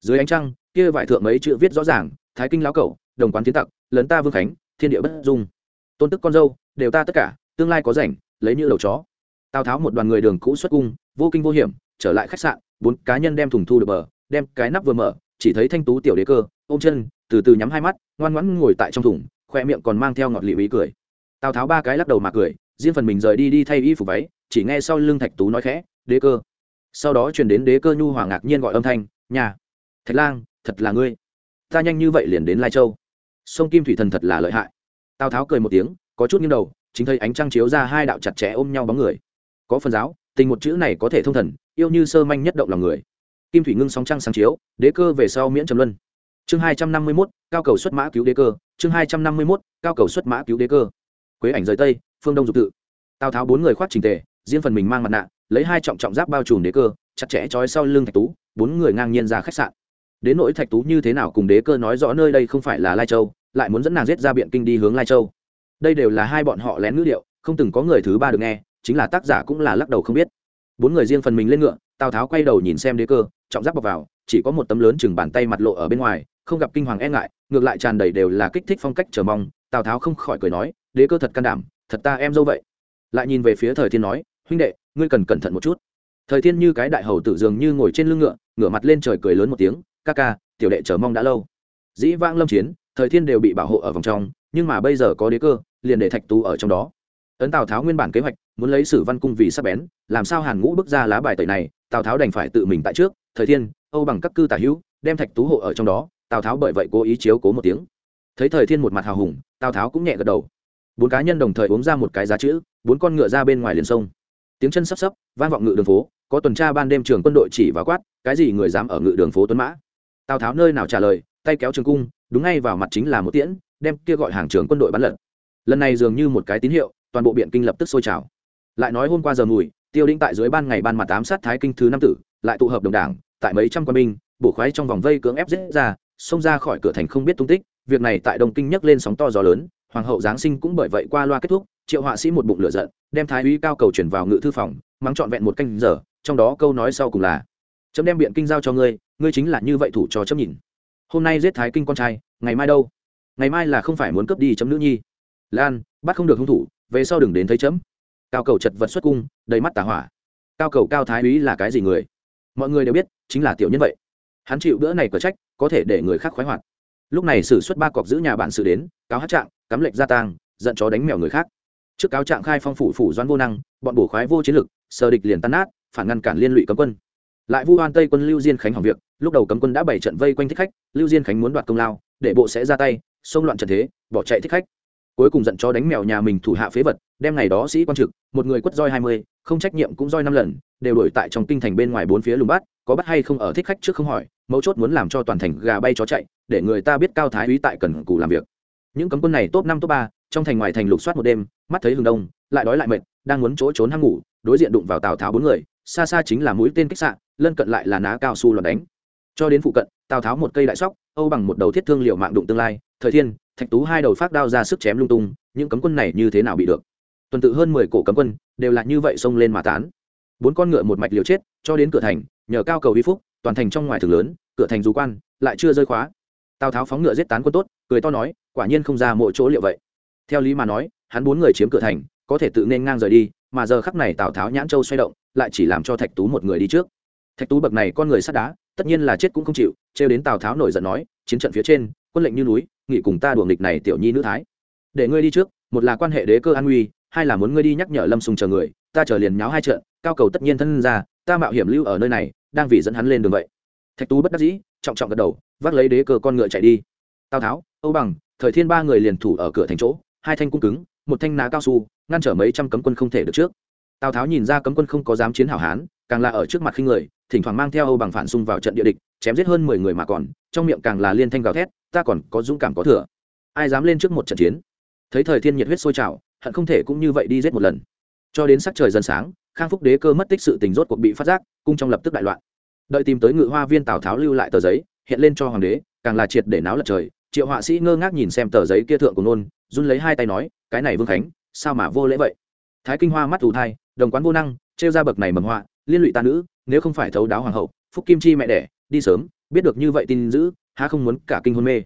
Dưới ánh trăng, kia vải thượng mấy chữ viết rõ ràng, thái kinh lão cẩu, đồng quán tiến tặc, lấn ta vương khánh, thiên địa bất dung. Tôn tức con dâu, đều ta tất cả, tương lai có rảnh, lấy như đầu chó. Tào tháo một đoàn người đường cũ xuất cung, vô kinh vô hiểm, trở lại khách sạn, bốn cá nhân đem thùng thu được bờ, đem cái nắp vừa mở, chỉ thấy thanh tú tiểu đế cơ, ôm chân, từ từ nhắm hai mắt, ngoan ngoãn ngồi tại trong thùng, khoe miệng còn mang theo ngọt lịu ý cười. Tào tháo ba cái lắc đầu mà cười riêng phần mình rời đi đi thay y phục váy, chỉ nghe sau lưng thạch tú nói khẽ, đế cơ. Sau đó chuyển đến đế cơ nhu hoàng ngạc nhiên gọi âm thanh, nhà, thạch lang, thật là ngươi. Ta nhanh như vậy liền đến lai châu. Sông kim thủy thần thật là lợi hại. Tào tháo cười một tiếng, có chút nghiêng đầu, chính thấy ánh trăng chiếu ra hai đạo chặt chẽ ôm nhau bóng người. Có phần giáo, tình một chữ này có thể thông thần, yêu như sơ manh nhất động lòng người. Kim thủy ngưng sóng trăng sáng chiếu, đế cơ về sau miễn trầm luân. Chương hai trăm năm mươi mốt, cao cầu xuất mã cứu đế cơ, chương hai trăm năm mươi mốt, cao cầu xuất mã cứu đế cơ. Quế ảnh rời tây phương đông dục tự tào tháo bốn người khoác trình tề riêng phần mình mang mặt nạ lấy hai trọng trọng giáp bao trùm đế cơ chặt chẽ trói sau lưng thạch tú bốn người ngang nhiên ra khách sạn đến nỗi thạch tú như thế nào cùng đế cơ nói rõ nơi đây không phải là lai châu lại muốn dẫn nàng giết ra biện kinh đi hướng lai châu đây đều là hai bọn họ lén ngữ điệu không từng có người thứ ba được nghe chính là tác giả cũng là lắc đầu không biết bốn người riêng phần mình lên ngựa tào tháo quay đầu nhìn xem đế cơ trọng giáp bọc vào chỉ có một tấm lớn chừng bàn tay mặt lộ ở bên ngoài không gặp kinh hoàng e ngại ngược lại tràn đầy đều là kích thích phong cách chờ mong tào tháo không khỏi cười nói đế cơ thật can đảm thật ta em dâu vậy. Lại nhìn về phía thời thiên nói, huynh đệ, ngươi cần cẩn thận một chút. Thời thiên như cái đại hầu tử dường như ngồi trên lưng ngựa, ngửa mặt lên trời cười lớn một tiếng, ca ca, tiểu đệ chờ mong đã lâu. Dĩ vãng lâm chiến, thời thiên đều bị bảo hộ ở vòng trong, nhưng mà bây giờ có đế cơ, liền để thạch tú ở trong đó. Ấn tào tháo nguyên bản kế hoạch, muốn lấy sử văn cung vì sắp bén, làm sao hàn ngũ bước ra lá bài tẩy này, tào tháo đành phải tự mình tại trước, thời thiên, âu bằng các cư tả hữu, đem thạch tú hộ ở trong đó. Tào tháo bởi vậy cố ý chiếu cố một tiếng. Thấy thời thiên một mặt hào hùng, tào tháo cũng nhẹ gật đầu bốn cá nhân đồng thời uống ra một cái giá chữ, bốn con ngựa ra bên ngoài liền sông. Tiếng chân sắp sấp vang vọng ngự đường phố, có tuần tra ban đêm trường quân đội chỉ và quát, cái gì người dám ở ngự đường phố tuấn mã? Tào tháo nơi nào trả lời, tay kéo trường cung, đúng ngay vào mặt chính là một tiễn, đem kia gọi hàng trường quân đội bắn lật. Lần này dường như một cái tín hiệu, toàn bộ biện kinh lập tức sôi trào. Lại nói hôm qua giờ mùi, tiêu đinh tại dưới ban ngày ban mặt tám sát thái kinh thứ năm tử, lại tụ hợp đồng đảng, tại mấy trăm quân binh, bổ khoái trong vòng vây cưỡng ép giết ra, xông ra khỏi cửa thành không biết tung tích, việc này tại đông kinh nhấc lên sóng to gió lớn hoàng hậu giáng sinh cũng bởi vậy qua loa kết thúc, triệu họa sĩ một bụng lửa giận, đem thái úy cao cầu chuyển vào ngự thư phòng, mắng trọn vẹn một canh giờ, trong đó câu nói sau cùng là, chấm đem biện kinh giao cho ngươi ngươi chính là như vậy thủ cho chấm nhìn. Hôm nay giết thái kinh con trai, ngày mai đâu? Ngày mai là không phải muốn cướp đi chấm nữ nhi. Lan, bắt không được hung thủ, về sau đừng đến thấy chấm. Cao cầu chật vật xuất cung, đầy mắt tà hỏa. Cao cầu cao thái úy là cái gì người? Mọi người đều biết, chính là tiểu nhân vậy. Hắn chịu bữa này cờ trách, có thể để người khác khoái hoạt. Lúc này xử xuất ba cọc giữ nhà bạn sự đến, cáo hát trạng cắm lệnh gia tang, giận chó đánh mèo người khác. Trước cáo trạng khai phong phủ phủ doan vô năng, bọn bổ khoái vô chiến lực, sờ địch liền tan nát, phản ngăn cản liên lụy cấm quân. Lại vu hoan tây quân lưu diên khánh hỏng việc, lúc đầu cấm quân đã bày trận vây quanh thích khách, lưu diên khánh muốn đoạt công lao, để bộ sẽ ra tay, xông loạn trận thế, bỏ chạy thích khách. Cuối cùng giận cho đánh mèo nhà mình thủ hạ phế vật, đem ngày đó sĩ quan trực, một người quất roi hai mươi, không trách nhiệm cũng roi năm lần, đều đổi tại trong kinh thành bên ngoài bốn phía lùng bắt có bắt hay không ở thích khách trước không hỏi, mấu chốt muốn làm cho toàn thành gà bay chó chạy, để người ta biết cao thái úy tại cần cù làm việc những cấm quân này top năm, top ba, trong thành ngoài thành lục soát một đêm, mắt thấy hừng đông, lại đói lại mệt, đang muốn chỗ trốn hăng ngủ, đối diện đụng vào tào tháo bốn người, xa xa chính là mũi tên kích sạn lân cận lại là ná cao su lọt đánh. Cho đến phụ cận, tào tháo một cây đại sóc, âu bằng một đầu thiết thương liệu mạng đụng tương lai, thời thiên, thạch tú hai đầu phát đao ra sức chém lung tung, những cấm quân này như thế nào bị được? Tuần tự hơn mười cổ cấm quân, đều là như vậy xông lên mà tán. Bốn con ngựa một mạch liều chết, cho đến cửa thành, nhờ cao cầu vi phúc, toàn thành trong ngoài thường lớn, cửa thành dù quan, lại chưa rơi khóa tào tháo phóng ngựa giết tán quân tốt cười to nói quả nhiên không ra mỗi chỗ liệu vậy theo lý mà nói hắn bốn người chiếm cửa thành có thể tự nên ngang rời đi mà giờ khắc này tào tháo nhãn châu xoay động lại chỉ làm cho thạch tú một người đi trước thạch tú bậc này con người sắt đá tất nhiên là chết cũng không chịu trêu đến tào tháo nổi giận nói chiến trận phía trên quân lệnh như núi nghị cùng ta đuổi địch này tiểu nhi nữ thái để ngươi đi trước một là quan hệ đế cơ an nguy hai là muốn ngươi đi nhắc nhở lâm sùng chờ người ta chờ liền nháo hai trận cao cầu tất nhiên thân ra ta mạo hiểm lưu ở nơi này đang vì dẫn hắn lên đường vậy thạch tú bất đắc dĩ, trọng trọng gật đầu, vác lấy đế cờ con ngựa chạy đi. Tào tháo, âu bằng, thời thiên ba người liền thủ ở cửa thành chỗ, hai thanh cung cứng, một thanh ná cao su, ngăn trở mấy trăm cấm quân không thể được trước. Tào tháo nhìn ra cấm quân không có dám chiến hảo hán, càng là ở trước mặt khinh người, thỉnh thoảng mang theo âu bằng phản xung vào trận địa địch, chém giết hơn mười người mà còn, trong miệng càng là liên thanh gào thét, ta còn có dũng cảm có thừa. Ai dám lên trước một trận chiến? Thấy thời thiên nhiệt huyết sôi trào, hận không thể cũng như vậy đi giết một lần. Cho đến sắc trời dần sáng, khang phúc đế cơ mất tích sự tình rốt cuộc bị phát giác, cung trong lập tức đại loạn đợi tìm tới ngự hoa viên tào tháo lưu lại tờ giấy, hiện lên cho hoàng đế, càng là triệt để náo lật trời. Triệu họa sĩ ngơ ngác nhìn xem tờ giấy kia thượng của nôn run lấy hai tay nói, cái này vương khánh, sao mà vô lễ vậy? Thái kinh hoa mắt ù thai, đồng quán vô năng, trêu ra bậc này mầm họa, liên lụy ta nữ, nếu không phải thấu đáo hoàng hậu, phúc kim chi mẹ đẻ, đi sớm, biết được như vậy tin giữ há không muốn cả kinh hôn mê.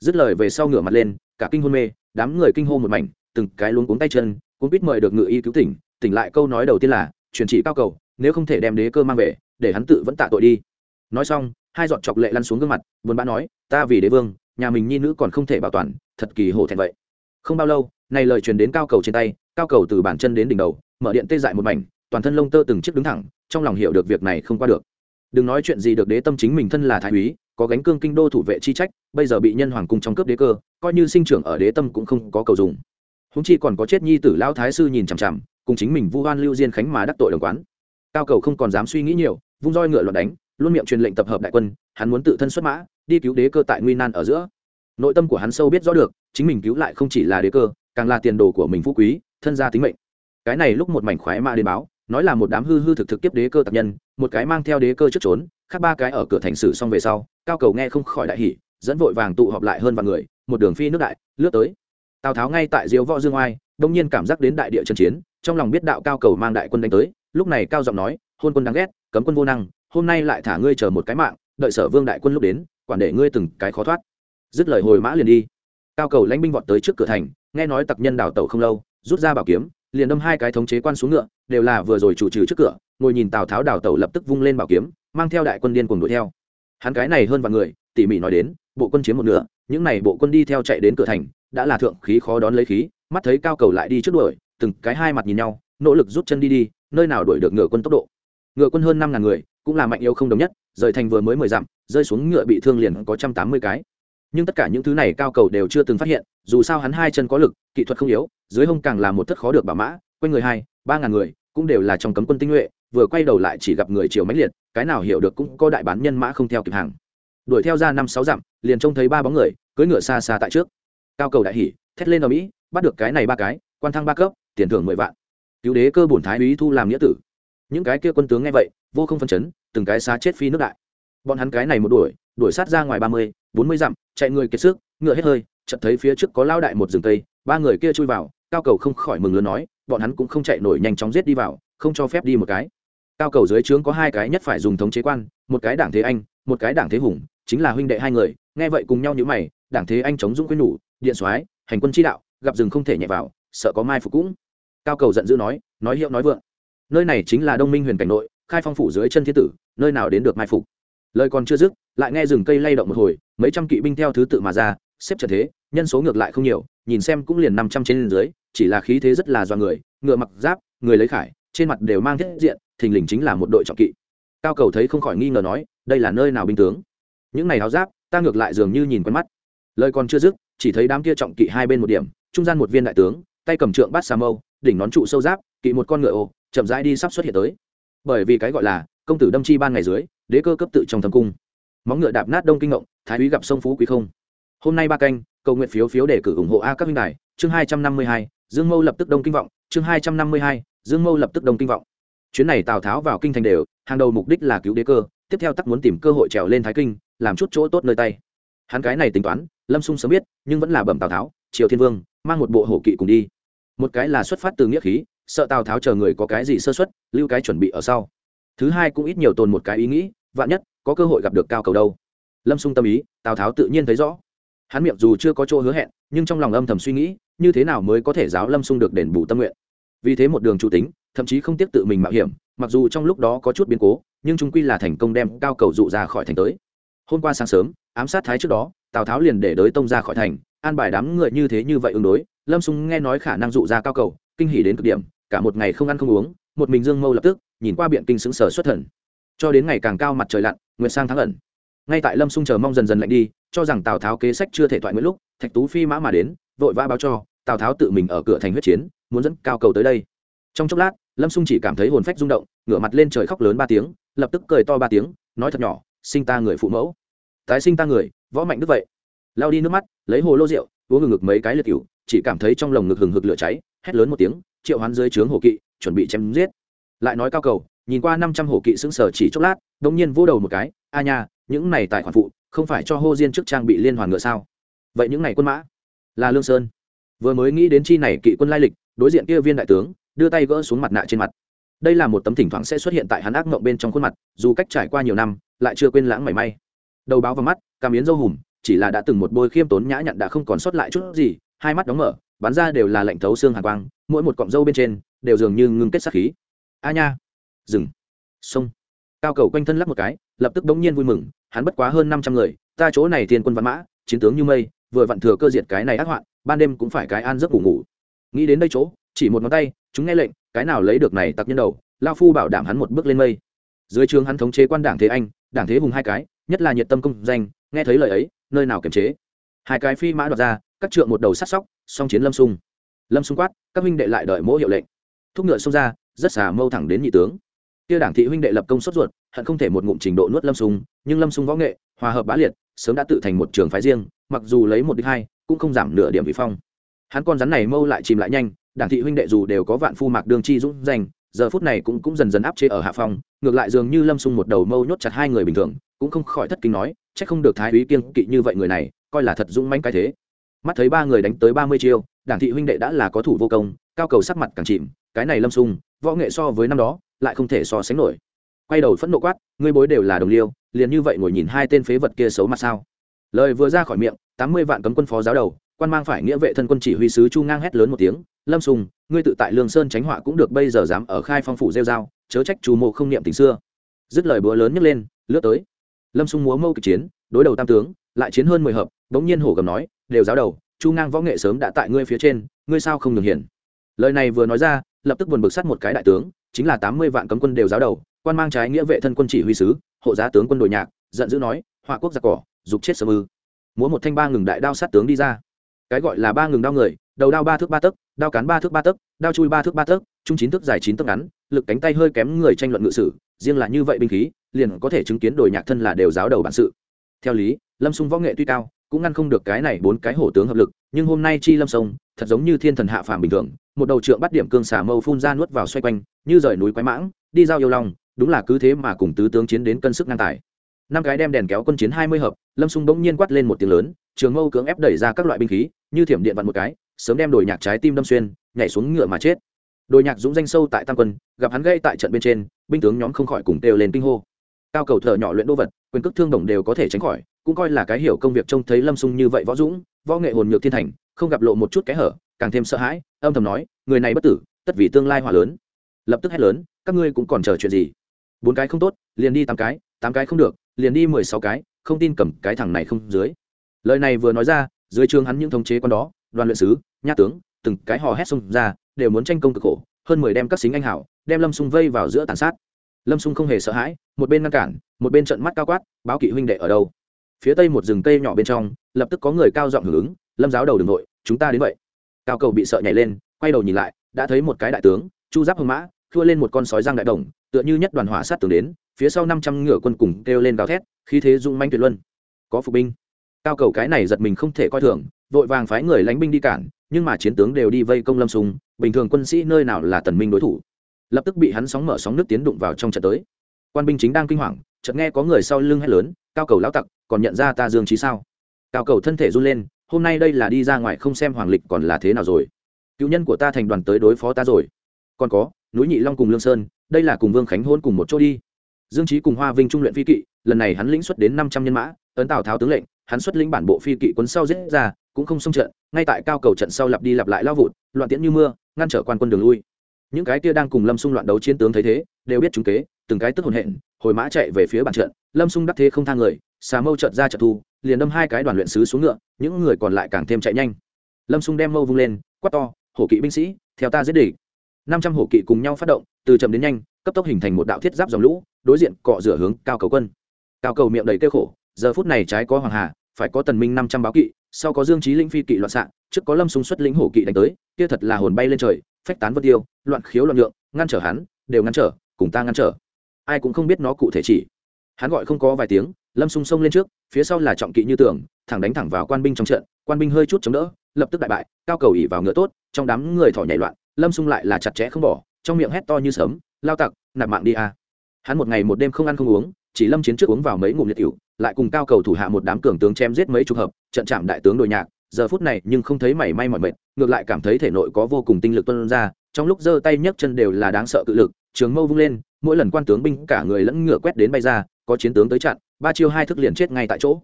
Dứt lời về sau ngửa mặt lên, cả kinh hôn mê, đám người kinh hô một mảnh, từng cái luống cuống tay chân cũng biết mời được ngự y cứu tỉnh tỉnh lại câu nói đầu tiên là, truyền chỉ cao cầu, nếu không thể đem đế cơ mang về để hắn tự vẫn tạ tội đi. Nói xong, hai giọt chọc lệ lăn xuống gương mặt, buồn bã nói, ta vì đế vương, nhà mình nhi nữ còn không thể bảo toàn, thật kỳ hổ thẹn vậy. Không bao lâu, này lời truyền đến cao cầu trên tay, cao cầu từ bàn chân đến đỉnh đầu, mở điện tê dại một mảnh, toàn thân lông tơ từng chiếc đứng thẳng, trong lòng hiểu được việc này không qua được. Đừng nói chuyện gì được đế tâm chính mình thân là thái úy, có gánh cương kinh đô thủ vệ chi trách, bây giờ bị nhân hoàng cung trong cướp đế cơ, coi như sinh trưởng ở đế tâm cũng không có cầu dùng. Húng chi còn có chết nhi tử lão thái sư nhìn chằm chằm, cùng chính mình vu oan lưu diên khánh mà đắc tội đồng quán. Cao cầu không còn dám suy nghĩ nhiều vung roi ngựa loạn đánh, luôn miệng truyền lệnh tập hợp đại quân, hắn muốn tự thân xuất mã, đi cứu đế cơ tại nguy nan ở giữa. Nội tâm của hắn sâu biết rõ được, chính mình cứu lại không chỉ là đế cơ, càng là tiền đồ của mình phú quý, thân gia tính mệnh. Cái này lúc một mảnh khoái mã đến báo, nói là một đám hư hư thực thực tiếp đế cơ tập nhân, một cái mang theo đế cơ trước trốn, khác ba cái ở cửa thành sử xong về sau, cao cầu nghe không khỏi đại hỉ, dẫn vội vàng tụ họp lại hơn vài người, một đường phi nước đại, lướt tới. Tào tháo ngay tại diếu võ dương oai, đông nhiên cảm giác đến đại địa trần chiến, trong lòng biết đạo cao cầu mang đại quân đánh tới, lúc này cao giọng nói, hôn quân đáng ghét cấm quân vô năng, hôm nay lại thả ngươi chờ một cái mạng, đợi sở vương đại quân lúc đến, quản để ngươi từng cái khó thoát. Dứt lời hồi mã liền đi. Cao cầu lãnh binh vọt tới trước cửa thành, nghe nói tặc nhân đào tẩu không lâu, rút ra bảo kiếm, liền đâm hai cái thống chế quan xuống ngựa, đều là vừa rồi chủ trừ trước cửa, ngồi nhìn tào tháo đào tẩu lập tức vung lên bảo kiếm, mang theo đại quân điên cùng đuổi theo. Hắn cái này hơn vài người, tỉ mỉ nói đến, bộ quân chiếm một nửa, những này bộ quân đi theo chạy đến cửa thành, đã là thượng khí khó đón lấy khí, mắt thấy cao cầu lại đi trước đuổi, từng cái hai mặt nhìn nhau, nỗ lực rút chân đi đi, nơi nào đuổi được ngựa quân tốc độ ngựa quân hơn năm ngàn người, cũng là mạnh yêu không đồng nhất, rời thành vừa mới mười dặm, rơi xuống ngựa bị thương liền có trăm tám mươi cái. Nhưng tất cả những thứ này cao cầu đều chưa từng phát hiện, dù sao hắn hai chân có lực, kỹ thuật không yếu, dưới hông càng là một thất khó được bảo mã, quanh người hai, ba ngàn người, cũng đều là trong cấm quân tinh nhuệ, vừa quay đầu lại chỉ gặp người chiều mãnh liệt, cái nào hiểu được cũng có đại bán nhân mã không theo kịp hàng. Đuổi theo ra năm sáu dặm, liền trông thấy ba bóng người, cưỡi ngựa xa xa tại trước. Cao cầu đại hỉ, thét lên ở mỹ, bắt được cái này ba cái, quan thăng ba cấp, tiền thưởng mười vạn. Cứu đế cơ bổn thái úy thu làm nghĩa tử những cái kia quân tướng nghe vậy, vô không phân chấn, từng cái xá chết phi nước đại. Bọn hắn cái này một đuổi đuổi sát ra ngoài ba mươi, bốn mươi dặm, chạy người kiệt sức, ngựa hết hơi, chợt thấy phía trước có lao đại một rừng tây ba người kia chui vào, cao cầu không khỏi mừng lớn nói, bọn hắn cũng không chạy nổi nhanh chóng giết đi vào, không cho phép đi một cái. Cao cầu dưới trướng có hai cái nhất phải dùng thống chế quan, một cái đảng thế anh, một cái đảng thế hùng, chính là huynh đệ hai người, nghe vậy cùng nhau như mày, đảng thế anh chống dũng quyên nhủ, điện soái, hành quân chi đạo, gặp rừng không thể nhẹ vào, sợ có mai phục cũng. Cao cầu giận dữ nói nói hiệu nói vượng nơi này chính là đông minh huyền cảnh nội, khai phong phủ dưới chân thiên tử, nơi nào đến được mai phục. Lời còn chưa dứt, lại nghe rừng cây lay động một hồi, mấy trăm kỵ binh theo thứ tự mà ra, xếp trận thế, nhân số ngược lại không nhiều, nhìn xem cũng liền năm trăm trên dưới, chỉ là khí thế rất là do người, ngựa mặc giáp, người lấy khải, trên mặt đều mang thiết diện, thình lình chính là một đội trọng kỵ. Cao cầu thấy không khỏi nghi ngờ nói, đây là nơi nào binh tướng? Những này áo giáp, ta ngược lại dường như nhìn quen mắt. Lời còn chưa dứt, chỉ thấy đám kia trọng kỵ hai bên một điểm, trung gian một viên đại tướng, tay cầm trượng bát xà mâu, đỉnh nón trụ sâu giáp, kỵ một con ngựa ô chậm rãi đi sắp xuất hiện tới. Bởi vì cái gọi là công tử đâm chi ban ngày dưới, đế cơ cấp tự trong thâm cung. Móng ngựa đạp nát đông kinh ngộng, thái úy gặp sông phú quý không. Hôm nay ba canh, cầu nguyện phiếu phiếu để cử ủng hộ a các minh đài, chương hai trăm năm mươi hai, dương mâu lập tức đông kinh vọng, chương hai trăm năm mươi hai, dương mâu lập tức đông kinh vọng. Chuyến này tào tháo vào kinh thành đều, hàng đầu mục đích là cứu đế cơ, tiếp theo tắc muốn tìm cơ hội trèo lên thái kinh, làm chút chỗ tốt nơi tay. Hắn cái này tính toán, lâm xung sớm biết, nhưng vẫn là bẩm tào tháo, triều thiên vương, mang một bộ hổ kỵ cùng đi. Một cái là xuất phát từ nghĩa khí sợ tào tháo chờ người có cái gì sơ xuất lưu cái chuẩn bị ở sau. Thứ hai cũng ít nhiều tồn một cái ý nghĩ, vạn nhất, có cơ hội gặp được cao cầu đâu. Lâm xung tâm ý, tào tháo tự nhiên thấy rõ. Hắn miệng dù chưa có chỗ hứa hẹn, nhưng trong lòng âm thầm suy nghĩ, như thế nào mới có thể giáo lâm xung được đền bù tâm nguyện. Vì thế một đường chủ tính, thậm chí không tiếp tự mình mạo hiểm, mặc dù trong lúc đó có chút biến cố, nhưng chúng quy là thành công đem cao cầu dụ ra khỏi thành tới. Hôm qua sáng sớm, ám sát thái trước đó, tào tháo liền để đới tông ra khỏi thành, an bài đám người như thế như vậy ứng đối, lâm xung nghe nói khả năng dụ ra cao cầu, kinh hỉ đến cực điểm cả một ngày không ăn không uống, một mình dương mâu lập tức nhìn qua biện kinh sững sờ xuất thần. Cho đến ngày càng cao mặt trời lặn, nguyệt sang tháng ẩn. Ngay tại lâm xung chờ mong dần dần lạnh đi, cho rằng tào tháo kế sách chưa thể thoại nguyễn lúc, thạch tú phi mã mà đến, vội vã báo cho, tào tháo tự mình ở cửa thành huyết chiến, muốn dẫn cao cầu tới đây. Trong chốc lát, lâm xung chỉ cảm thấy hồn phách rung động, ngửa mặt lên trời khóc lớn ba tiếng, lập tức cười to ba tiếng, nói thật nhỏ, sinh ta người phụ mẫu. Tái sinh ta người, võ mạnh đức vậy. Lao đi nước mắt, lấy hồ lô rượu, uống ngực ngực mấy cái liệt cựu chỉ cảm thấy trong lồng ngực hừng hực lửa cháy, hét lớn một tiếng, triệu hoán dưới trướng hổ kỵ, chuẩn bị chém giết. Lại nói cao cầu, nhìn qua năm trăm hổ kỵ sững sờ chỉ chốc lát đông nhiên vô đầu một cái, a nha, những này tài khoản phụ, không phải cho hô diên trước trang bị liên hoàn ngựa sao? Vậy những này quân mã? Là lương sơn. Vừa mới nghĩ đến chi này kỵ quân lai lịch, đối diện kia viên đại tướng, đưa tay gỡ xuống mặt nạ trên mặt. Đây là một tấm thỉnh thoảng sẽ xuất hiện tại hắn ác mộng bên trong khuôn mặt, dù cách trải qua nhiều năm, lại chưa quên lãng mảy may. Đầu báo vào mắt cảm biến dâu hùm, chỉ là đã từng một bôi khiêm tốn nhã nhặn đã không còn sót lại chút gì hai mắt đóng mở, bắn ra đều là lạnh thấu xương hàn quang, mỗi một cọng râu bên trên đều dường như ngưng kết sát khí. A nha! Rừng sông cao cầu quanh thân lắc một cái, lập tức đống nhiên vui mừng, hắn bất quá hơn năm trăm người, ta chỗ này tiền quân văn mã, chiến tướng như mây, vừa vặn thừa cơ diệt cái này ác hoạn, ban đêm cũng phải cái an giấc ngủ ngủ. Nghĩ đến đây chỗ, chỉ một ngón tay, chúng nghe lệnh, cái nào lấy được này tặc nhân đầu, lao phu bảo đảm hắn một bước lên mây. Dưới trường hắn thống chế quan đảng thế anh, đảng thế hùng hai cái, nhất là nhiệt tâm công danh, nghe thấy lời ấy, nơi nào kiềm chế. Hai cái phi mã đoạt ra các trượng một đầu sát sóc, song chiến lâm sung lâm sung quát, các huynh đệ lại đợi mỗi hiệu lệnh. Thúc ngựa xông ra, rất xà mâu thẳng đến nhị tướng. Kia đảng thị huynh đệ lập công sốt ruột, hận không thể một ngụm trình độ nuốt lâm sung nhưng lâm sung võ nghệ, hòa hợp bá liệt, sớm đã tự thành một trường phái riêng, mặc dù lấy một đích hai, cũng không giảm nửa điểm vị phong. Hắn con rắn này mâu lại chìm lại nhanh, đảng thị huynh đệ dù đều có vạn phu mạc đường chi dũng danh giờ phút này cũng cũng dần dần áp chế ở hạ phong, ngược lại dường như lâm sung một đầu mâu nhốt chặt hai người bình thường, cũng không khỏi thất kinh nói, chắc không được thái úy kiêng kỵ như vậy người này, coi là thật dũng manh cái thế mắt thấy ba người đánh tới ba mươi chiêu, đảng thị huynh đệ đã là có thủ vô công, cao cầu sắc mặt càng chìm, cái này lâm sung, võ nghệ so với năm đó, lại không thể so sánh nổi. Quay đầu phẫn nộ quát, ngươi bối đều là đồng liêu, liền như vậy ngồi nhìn hai tên phế vật kia xấu mặt sao? Lời vừa ra khỏi miệng, tám mươi vạn cấm quân phó giáo đầu, quan mang phải nghĩa vệ thân quân chỉ huy sứ chu ngang hét lớn một tiếng, lâm sùng ngươi tự tại lương sơn tránh họa cũng được, bây giờ dám ở khai phong phủ rêu dao chớ trách chủ mộ không niệm tình xưa. Dứt lời búa lớn nhấc lên, lướt tới. Lâm sung múa mâu kịch chiến, đối đầu tam tướng, lại chiến hơn mười hợp, bỗng nhiên hổ gầm nói đều giáo đầu, chu ngang võ nghệ sớm đã tại ngươi phía trên, ngươi sao không được hiển lời này vừa nói ra, lập tức buồn bực sắt một cái đại tướng, chính là tám mươi vạn cấm quân đều giáo đầu, quan mang trái nghĩa vệ thân quân chỉ huy sứ, hộ giá tướng quân đội nhạc, giận dữ nói, họa quốc giặc cỏ, dục chết sơ ư. Múa một thanh ba ngừng đại đao sát tướng đi ra. Cái gọi là ba ngừng đao người, đầu đao ba thước ba tấc, đao cán ba thước ba tấc, đao chui ba thước ba tấc, trung chín thước dài chín tấc ngắn, lực cánh tay hơi kém người tranh luận ngự sử, riêng là như vậy binh khí, liền có thể chứng kiến đổi nhạc thân là đều giáo đầu bản sự. Theo lý, lâm xung võ nghệ tuy cao cũng ngăn không được cái này bốn cái hổ tướng hợp lực, nhưng hôm nay chi lâm sông, thật giống như thiên thần hạ phàm bình thường, một đầu trượng bắt điểm cương xà mâu phun ra nuốt vào xoay quanh, như rời núi quái mãng, đi giao yêu long, đúng là cứ thế mà cùng tứ tướng chiến đến cân sức ngang tài. Năm cái đem đèn kéo quân chiến hai mươi hợp, lâm sung bỗng nhiên quát lên một tiếng lớn, trường mâu cưỡng ép đẩy ra các loại binh khí, như thiểm điện vặn một cái, sớm đem đổi nhạc trái tim đâm xuyên, nhảy xuống ngựa mà chết. Đồi nhạc dũng danh sâu tại tam quân, gặp hắn gây tại trận bên trên, binh tướng nhóm không khỏi cùng đều lên kinh hô. Cao cầu thợ nhỏ luyện đô vật, quyền cước thương đồng đều có thể tránh khỏi cũng coi là cái hiểu công việc trông thấy lâm sung như vậy võ dũng, võ nghệ hồn nhược thiên thành, không gặp lộ một chút kẽ hở, càng thêm sợ hãi, âm thầm nói, người này bất tử, tất vì tương lai hỏa lớn. Lập tức hét lớn, các ngươi cũng còn chờ chuyện gì? Bốn cái không tốt, liền đi tám cái tám cái không được, liền đi mười sáu cái, không tin cầm cái thằng này không dưới. Lời này vừa nói ra, dưới trường hắn những thống chế con đó, đoàn luyện sứ nha tướng, từng cái hò hét xông ra, đều muốn tranh công cực khổ, hơn mười đem các xính anh hảo, đem lâm sung vây vào giữa tàn sát. Lâm sung không hề sợ hãi, một bên ngăn cản, một bên trận mắt cao quát, báo kỵ huynh đệ ở đâu? Phía tây một rừng cây nhỏ bên trong, lập tức có người cao giọng hưởng ứng, lâm giáo đầu đường nội, chúng ta đến vậy. Cao cầu bị sợ nhảy lên, quay đầu nhìn lại, đã thấy một cái đại tướng, chu giáp hưng mã thua lên một con sói giang đại đồng, tựa như nhất đoàn hỏa sát tường đến, phía sau năm trăm ngựa quân cùng kêu lên gào thét, khí thế dung manh tuyệt luân. Có phục binh. Cao cầu cái này giật mình không thể coi thường, vội vàng phái người lánh binh đi cản, nhưng mà chiến tướng đều đi vây công lâm sùng, bình thường quân sĩ nơi nào là tần minh đối thủ. Lập tức bị hắn sóng mở sóng nước tiến đụng vào trong trận tới. Quan binh chính đang kinh hoàng chợt nghe có người sau lưng hét lớn, cao cầu lão tặc, còn nhận ra ta dương trí sao? Cao cầu thân thể run lên, hôm nay đây là đi ra ngoài không xem hoàng lịch còn là thế nào rồi? Cựu nhân của ta thành đoàn tới đối phó ta rồi. Còn có, núi nhị long cùng lương sơn, đây là cùng vương khánh hôn cùng một chỗ đi. Dương trí cùng hoa vinh trung luyện phi kỵ, lần này hắn lĩnh xuất đến năm trăm nhân mã, ấn tào tháo tướng lệnh, hắn xuất lĩnh bản bộ phi kỵ quấn sau giết ra, cũng không xông trận, ngay tại cao cầu trận sau lặp đi lặp lại lao vụt, loạn tiễn như mưa, ngăn trở quan quân đường lui. Những cái kia đang cùng lâm xung loạn đấu chiến tướng thấy thế, đều biết chúng kế, từng cái tức hồn hện hồi mã chạy về phía bàn trận, lâm xung đắc thế không thang người, xà mâu trợt ra trợt thu, liền đâm hai cái đoàn luyện sứ xuống ngựa, những người còn lại càng thêm chạy nhanh. Lâm xung đem mâu vung lên, quát to, hổ kỵ binh sĩ, theo ta giết địch. Năm trăm hổ kỵ cùng nhau phát động, từ chậm đến nhanh, cấp tốc hình thành một đạo thiết giáp dòng lũ, đối diện cọ rửa hướng cao cầu quân. Cao cầu miệng đầy kêu khổ, giờ phút này trái có hoàng hà, phải có tần minh năm trăm báo kỵ, sau có dương trí linh phi kỵ loạn xạ, trước có lâm sung xuất lĩnh hổ kỵ đánh tới, kia thật là hồn bay lên trời, phách tán vân tiêu, loạn khiếu loạn lượng ngăn trở hắn, đều ngăn trở, cùng ta ngăn trở ai cũng không biết nó cụ thể chỉ. Hắn gọi không có vài tiếng, lâm sung sông lên trước, phía sau là trọng kỵ như tường, thẳng đánh thẳng vào quan binh trong trận, quan binh hơi chút chống đỡ, lập tức đại bại, cao cầu ỉ vào ngựa tốt, trong đám người thỏ nhảy loạn, lâm sung lại là chặt chẽ không bỏ, trong miệng hét to như sớm lao tặc, nạp mạng đi a. Hắn một ngày một đêm không ăn không uống, chỉ lâm chiến trước uống vào mấy ngụm liệt cựu lại cùng cao cầu thủ hạ một đám cường tướng chém giết mấy chục hợp, trận chạm đại tướng đội nhạc, giờ phút này nhưng không thấy mảy may mỏi mệt, ngược lại cảm thấy thể nội có vô cùng tinh lực tuân ra, trong lúc giơ tay nhấc chân đều là đáng sợ cự lực, trường mâu vung lên mỗi lần quan tướng binh cả người lẫn ngựa quét đến bay ra, có chiến tướng tới chặn, ba chiêu hai thức liền chết ngay tại chỗ.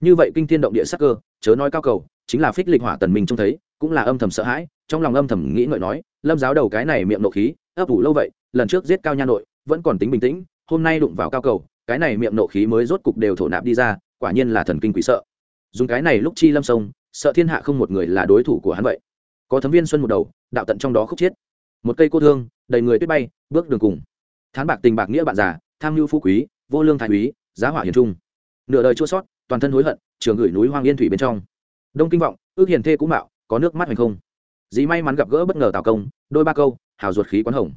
Như vậy kinh thiên động địa sắc cơ, chớ nói cao cầu, chính là phích lịch hỏa tần minh trông thấy, cũng là âm thầm sợ hãi, trong lòng âm thầm nghĩ ngợi nói, lâm giáo đầu cái này miệng nộ khí, ấp ủ lâu vậy, lần trước giết cao nha nội, vẫn còn tính bình tĩnh, hôm nay đụng vào cao cầu, cái này miệng nộ khí mới rốt cục đều thổ nạp đi ra, quả nhiên là thần kinh quỷ sợ. Dùng cái này lúc chi lâm sông, sợ thiên hạ không một người là đối thủ của hắn vậy. Có thấm viên xuân một đầu, đạo tận trong đó khúc chiết một cây cô thương, đầy người tuyết bay, bước đường cùng thán bạc tình bạc nghĩa bạn già, tham mưu phú quý, vô lương thái úy, giá hỏa hiền trung. Nửa đời chua sót, toàn thân hối hận, trường gửi núi hoang yên thủy bên trong. Đông kinh vọng, ước hiền thê cũng mạo, có nước mắt hành không. Dì may mắn gặp gỡ bất ngờ tào công, đôi ba câu, hào ruột khí quán hồng.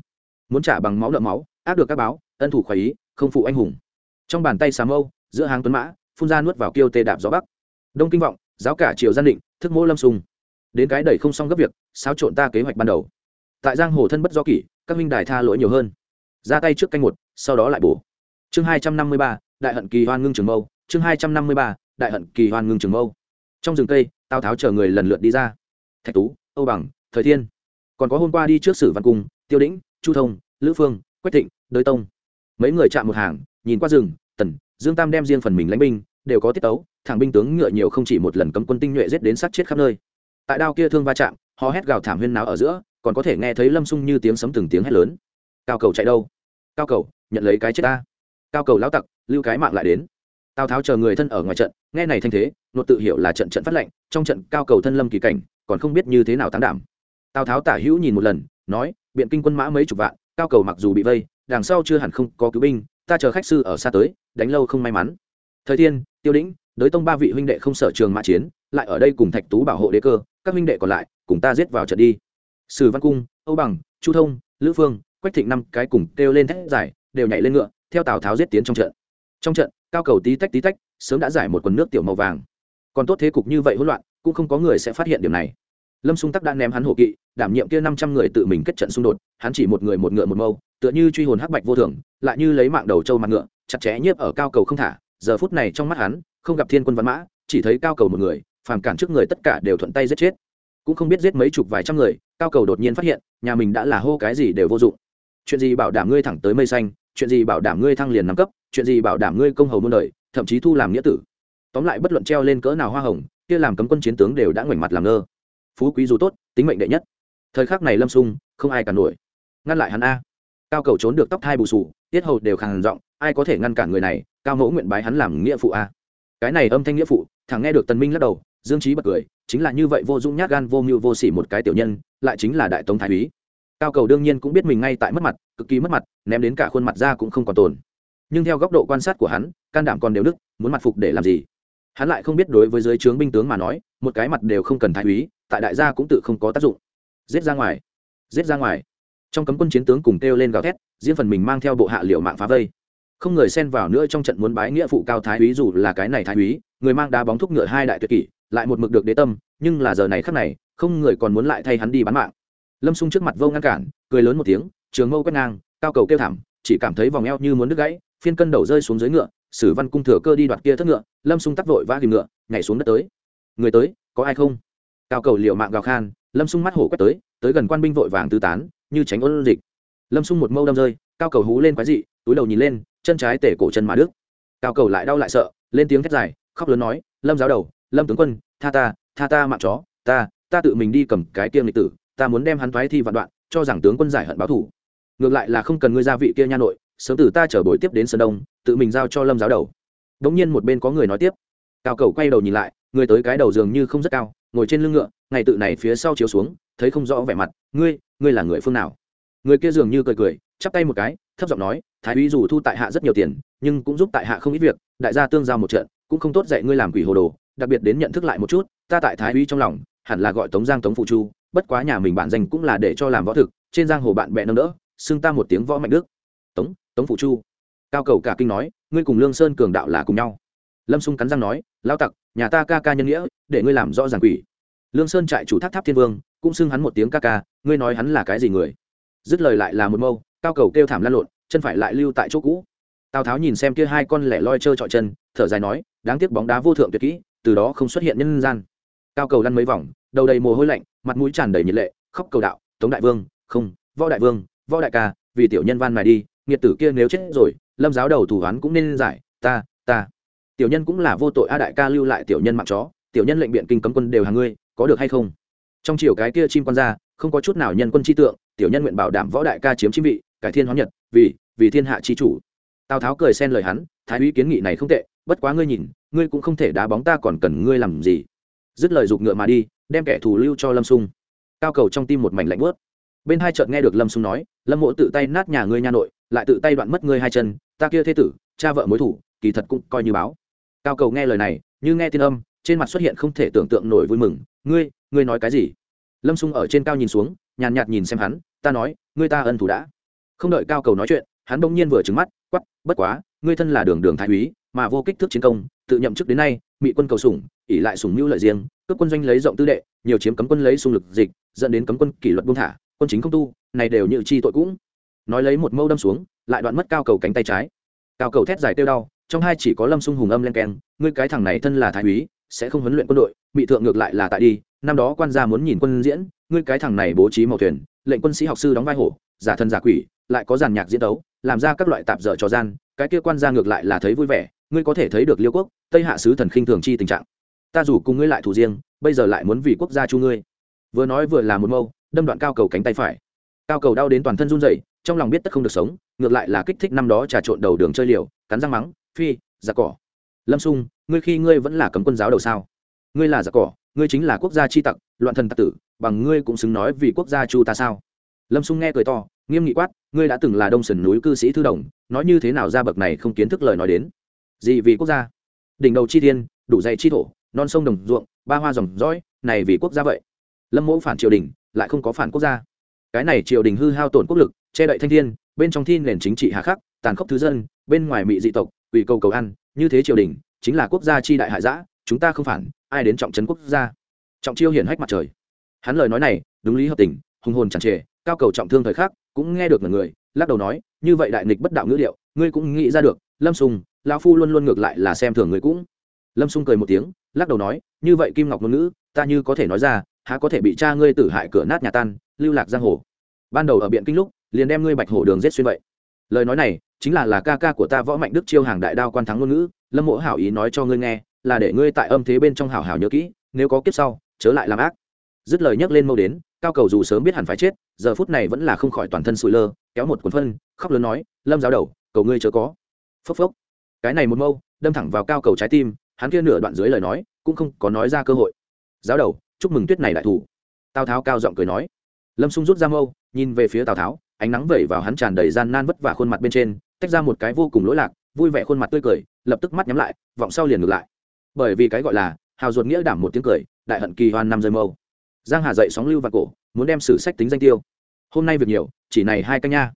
Muốn trả bằng máu nợ máu áp được các báo, ân thủ khoái ý, không phụ anh hùng. Trong bàn tay xà mâu, giữa hàng tuấn mã, phun ra nuốt vào kiêu tê đạp gió bắc. Đông kinh vọng, giáo cả triều gian định, thức mỗ lâm sùng. Đến cái đẩy không xong gấp việc, xáo trộn ta kế hoạch ban đầu. Tại giang hồ thân bất do kỷ, các minh đài tha lỗi nhiều hơn ra tay trước canh một, sau đó lại bổ. Chương hai trăm năm mươi ba, đại hận kỳ hoan ngưng trường mâu. Chương hai trăm năm mươi ba, đại hận kỳ hoan ngưng trường mâu. Trong rừng cây, tào tháo chờ người lần lượt đi ra. Thạch tú, âu bằng, thời thiên. Còn có hôm qua đi trước sử văn cung, tiêu đĩnh, chu thông, lữ phương, quách thịnh, đới tông. Mấy người chạm một hàng, nhìn qua rừng, tần, dương tam đem riêng phần mình lãnh binh, đều có tiết tấu thằng binh tướng ngựa nhiều không chỉ một lần cấm quân tinh nhuệ giết đến sát chết khắp nơi. Tại đao kia thương va chạm, hò hét gào thảm huyên náo ở giữa, còn có thể nghe thấy lâm sung như tiếng sấm từng tiếng hét lớn cao cầu chạy đâu? Cao cầu, nhận lấy cái chết ta. Cao cầu lão tặc, lưu cái mạng lại đến. Tào tháo chờ người thân ở ngoài trận, nghe này thanh thế, nột tự hiểu là trận trận phát lệnh, trong trận cao cầu thân lâm kỳ cảnh, còn không biết như thế nào tán đảm. Tào tháo tả hữu nhìn một lần, nói, biện kinh quân mã mấy chục vạn, cao cầu mặc dù bị vây, đằng sau chưa hẳn không có cứu binh, ta chờ khách sư ở xa tới, đánh lâu không may mắn. Thời thiên, tiêu đĩnh, đới tông ba vị huynh đệ không sở trường mã chiến, lại ở đây cùng thạch tú bảo hộ đế cơ, các huynh đệ còn lại, cùng ta giết vào trận đi. Sử văn cung, âu bằng, chu thông, lữ phương quách thịnh năm cái cùng kêu lên thét dài, đều nhảy lên ngựa, theo tào tháo giết tiến trong trận. Trong trận, cao cầu tí tách tí tách, sớm đã giải một quần nước tiểu màu vàng. Còn tốt thế cục như vậy hỗn loạn, cũng không có người sẽ phát hiện điểm này. Lâm xung tắc đã ném hắn hộ kỵ, đảm nhiệm kia năm trăm người tự mình kết trận xung đột, hắn chỉ một người một ngựa một mâu, tựa như truy hồn hắc bạch vô thường, lại như lấy mạng đầu trâu mặt ngựa, chặt chẽ nhiếp ở cao cầu không thả, giờ phút này trong mắt hắn, không gặp thiên quân văn mã, chỉ thấy cao cầu một người, phàm cản trước người tất cả đều thuận tay giết chết. Cũng không biết giết mấy chục vài trăm người, cao cầu đột nhiên phát hiện, nhà mình đã là hô cái gì đều vô dụng chuyện gì bảo đảm ngươi thẳng tới mây xanh, chuyện gì bảo đảm ngươi thăng liền năm cấp, chuyện gì bảo đảm ngươi công hầu muôn đời, thậm chí thu làm nghĩa tử. Tóm lại bất luận treo lên cỡ nào hoa hồng, kia làm cấm quân chiến tướng đều đã ngoảnh mặt làm ngơ. Phú quý dù tốt, tính mệnh đệ nhất. Thời khắc này lâm sung, không ai cản nổi. Ngăn lại hắn a. Cao cầu trốn được tóc thai bù sù, tiết hầu đều khàn giọng, ai có thể ngăn cản người này, cao mẫu nguyện bái hắn làm nghĩa phụ a. Cái này âm thanh nghĩa phụ, thằng nghe được tần minh lắc đầu, dương trí bật cười, chính là như vậy vô dụng nhát gan vô mưu vô sỉ một cái tiểu nhân, lại chính là đại tống thái úy cao cầu đương nhiên cũng biết mình ngay tại mất mặt, cực kỳ mất mặt, ném đến cả khuôn mặt ra cũng không còn tồn. Nhưng theo góc độ quan sát của hắn, can đảm còn đều đức, muốn mặt phục để làm gì? Hắn lại không biết đối với giới trướng binh tướng mà nói, một cái mặt đều không cần thái úy, tại đại gia cũng tự không có tác dụng. Giết ra ngoài. Giết ra ngoài. Trong cấm quân chiến tướng cùng kêu lên gào thét, riêng phần mình mang theo bộ hạ liệu mạng phá vây. Không người xen vào nữa trong trận muốn bái nghĩa phụ cao thái úy dù là cái này thái úy, người mang đá bóng thúc ngựa hai đại tuyệt kỷ, lại một mực được đế tâm, nhưng là giờ này khắc này, không người còn muốn lại thay hắn đi bán mạng lâm xung trước mặt vô ngăn cản, cười lớn một tiếng, trường mâu quét ngang, cao cầu kêu thảm, chỉ cảm thấy vòng eo như muốn đứt gãy, phiên cân đầu rơi xuống dưới ngựa, sử văn cung thừa cơ đi đoạt kia thất ngựa, lâm xung tắt vội vã tìm ngựa, nhảy xuống đất tới. Người tới, có ai không? Cao cầu liệu mạng gào khan, lâm xung mắt hổ quét tới tới gần quan binh vội vàng tứ tán, như tránh ôn dịch. Lâm xung một mâu đâm rơi, cao cầu hú lên quái dị, túi đầu nhìn lên, chân trái tể cổ chân mã đức cao cầu lại đau lại sợ, lên tiếng thét dài, khóc lớn nói, lâm giáo đầu, lâm tướng quân, tha ta tha ta mạng chó, ta ta tự mình đi cầm cái tiêm lịch tử ta muốn đem hắn thoái thi vạn đoạn, cho rằng tướng quân giải hận báo thủ. Ngược lại là không cần ngươi gia vị kia nha nội, sớm từ ta chở bồi tiếp đến sơn đông, tự mình giao cho lâm giáo đầu. Đống nhiên một bên có người nói tiếp. Cao cầu quay đầu nhìn lại, người tới cái đầu dường như không rất cao, ngồi trên lưng ngựa, ngày tự này phía sau chiếu xuống, thấy không rõ vẻ mặt, ngươi ngươi là người phương nào? Người kia dường như cười cười, chắp tay một cái, thấp giọng nói, thái úy dù thu tại hạ rất nhiều tiền, nhưng cũng giúp tại hạ không ít việc, đại gia tương giao một trận, cũng không tốt dạy ngươi làm quỷ hồ đồ, đặc biệt đến nhận thức lại một chút, ta tại thái úy trong lòng, hẳn là gọi tống giang tống phụ chu bất quá nhà mình bản danh cũng là để cho làm võ thực, trên giang hồ bạn bè nâng đỡ, xưng ta một tiếng võ mạnh đức. Tống tống phụ chu. Cao cầu cả kinh nói, ngươi cùng lương sơn cường đạo là cùng nhau. Lâm xung cắn răng nói, lao tặc, nhà ta ca ca nhân nghĩa, để ngươi làm rõ ràng quỷ. Lương sơn trại chủ tháp tháp thiên vương, cũng xưng hắn một tiếng ca ca, ngươi nói hắn là cái gì người? Dứt lời lại là một mâu, cao cầu kêu thảm lan lộn, chân phải lại lưu tại chỗ cũ. Tào tháo nhìn xem kia hai con lẻ loi trơ trọi chân, thở dài nói, đáng tiếc bóng đá vô thượng tuyệt kỹ, từ đó không xuất hiện nhân gian. Cao cầu lăn mấy vòng, đầu đầy mồ hôi lạnh mặt mũi tràn đầy nhiệt lệ, khóc cầu đạo, tống đại vương, không, võ đại vương, võ đại ca, vì tiểu nhân van này đi, nghiệt tử kia nếu chết rồi, lâm giáo đầu thủ hắn cũng nên giải, ta ta. Tiểu nhân cũng là vô tội, a đại ca lưu lại tiểu nhân mạng chó, tiểu nhân lệnh biện kinh cấm quân đều hàng ngươi, có được hay không? Trong chiều cái kia chim quan ra không có chút nào nhân quân chi tượng, tiểu nhân nguyện bảo đảm võ đại ca chiếm chính vị, cải thiên hóa nhật, vì vì thiên hạ chi chủ. Tào tháo cười xen lời hắn, thái úy kiến nghị này không tệ, bất quá ngươi nhìn, ngươi cũng không thể đá bóng ta còn cần ngươi làm gì dứt lời giục ngựa mà đi, đem kẻ thù lưu cho lâm sung. Cao cầu trong tim một mảnh lạnh bớt bên hai chợt nghe được lâm sung nói, lâm mộ tự tay nát nhà ngươi nha nội, lại tự tay đoạn mất ngươi hai chân, ta kia thế tử, cha vợ mối thủ, kỳ thật cũng coi như báo. Cao cầu nghe lời này, như nghe tiên âm, trên mặt xuất hiện không thể tưởng tượng nổi vui mừng, ngươi ngươi nói cái gì? Lâm sung ở trên cao nhìn xuống, nhàn nhạt nhìn xem hắn, ta nói, ngươi ta ân thủ đã. Không đợi cao cầu nói chuyện, hắn bỗng nhiên vừa trứng mắt quắp bất quá, ngươi thân là đường đường thái úy, mà vô kích thước chiến công tự nhậm chức đến nay mỹ quân cầu sủng ỉ lại sủng mưu lợi riêng, cướp quân doanh lấy rộng tư đệ, nhiều chiếm cấm quân lấy xung lực dịch, dẫn đến cấm quân kỷ luật buông thả, quân chính không tu, này đều như chi tội cũng. Nói lấy một mâu đâm xuống, lại đoạn mất cao cầu cánh tay trái. Cao cầu thét dài tiêu đau, trong hai chỉ có lâm sung hùng âm len keng, ngươi cái thằng này thân là thái úy, sẽ không huấn luyện quân đội bị thượng ngược lại là tại đi, năm đó quan gia muốn nhìn quân diễn, ngươi cái thằng này bố trí màu thuyền, lệnh quân sĩ học sư đóng vai hổ, giả thân giả quỷ, lại có giàn nhạc diễn đấu làm ra các loại tạp dở trò gian, cái kia quan gia ngược lại là thấy vui vẻ ngươi có thể thấy được liêu quốc, tây hạ sứ thần khinh thường chi tình trạng. Ta dù cùng ngươi lại thủ riêng, bây giờ lại muốn vì quốc gia chu ngươi. Vừa nói vừa là một mâu, đâm đoạn cao cầu cánh tay phải. Cao cầu đau đến toàn thân run rẩy, trong lòng biết tất không được sống, ngược lại là kích thích năm đó trà trộn đầu đường chơi liều, cắn răng mắng, phi, giặc cỏ. Lâm sung, ngươi khi ngươi vẫn là cấm quân giáo đầu sao? Ngươi là giặc cỏ, ngươi chính là quốc gia chi tặc, loạn thần tặc tử, bằng ngươi cũng xứng nói vì quốc gia chu ta sao? Lâm sung nghe cười to, nghiêm nghị quát, ngươi đã từng là đông sườn núi cư sĩ thư đồng, nói như thế nào ra bậc này không kiến thức lời nói đến? Gì vì quốc gia? Đỉnh đầu chi thiên, đủ dày chi thổ, non sông đồng ruộng, ba hoa dòng dõi, này vì quốc gia vậy. Lâm mẫu phản triều đình, lại không có phản quốc gia. Cái này triều đình hư hao tổn quốc lực, che đậy thanh thiên, bên trong thiên nền chính trị hà khắc, tàn khốc thứ dân, bên ngoài mị dị tộc ủy cầu cầu ăn, như thế triều đình, chính là quốc gia chi đại hại giã chúng ta không phản, ai đến trọng trấn quốc gia? Trọng chiêu hiển hách mặt trời. Hắn lời nói này, đúng lý hợp tình, hùng hồn chẳng trề, cao cầu trọng thương thời khắc, cũng nghe được một người, lắc đầu nói, như vậy đại nghịch bất đạo ngữ liệu, ngươi cũng nghĩ ra được, lâm sùng lão phu luôn luôn ngược lại là xem thường người cũng. Lâm sung cười một tiếng, lắc đầu nói, như vậy kim ngọc ngôn ngữ, ta như có thể nói ra, há có thể bị cha ngươi tử hại cửa nát nhà tan, lưu lạc giang hồ. Ban đầu ở biện kinh lúc, liền đem ngươi bạch hổ đường giết xuyên vậy. Lời nói này, chính là là ca ca của ta võ mạnh đức chiêu hàng đại đao quan thắng ngôn ngữ, lâm mỗ hảo ý nói cho ngươi nghe, là để ngươi tại âm thế bên trong hảo hảo nhớ kỹ, nếu có kiếp sau, chớ lại làm ác. Dứt lời nhấc lên mâu đến, cao cầu dù sớm biết hẳn phải chết, giờ phút này vẫn là không khỏi toàn thân sụi lơ, kéo một cuốn phân, khóc lớn nói, lâm giáo đầu, cầu ngươi chớ có. Phốc phốc cái này một mâu đâm thẳng vào cao cầu trái tim hắn kia nửa đoạn dưới lời nói cũng không có nói ra cơ hội. Giáo đầu chúc mừng tuyết này đại thủ. Tào tháo cao giọng cười nói. Lâm xung rút ra mâu nhìn về phía tào tháo ánh nắng vẩy vào hắn tràn đầy gian nan vất vả khuôn mặt bên trên tách ra một cái vô cùng lỗi lạc vui vẻ khuôn mặt tươi cười lập tức mắt nhắm lại vọng sau liền ngược lại. Bởi vì cái gọi là hào ruột nghĩa đảm một tiếng cười đại hận kỳ hoan năm rơi mâu. Giang hà dậy sóng lưu và cổ muốn đem sử sách tính danh tiêu. Hôm nay việc nhiều chỉ này hai canh nha.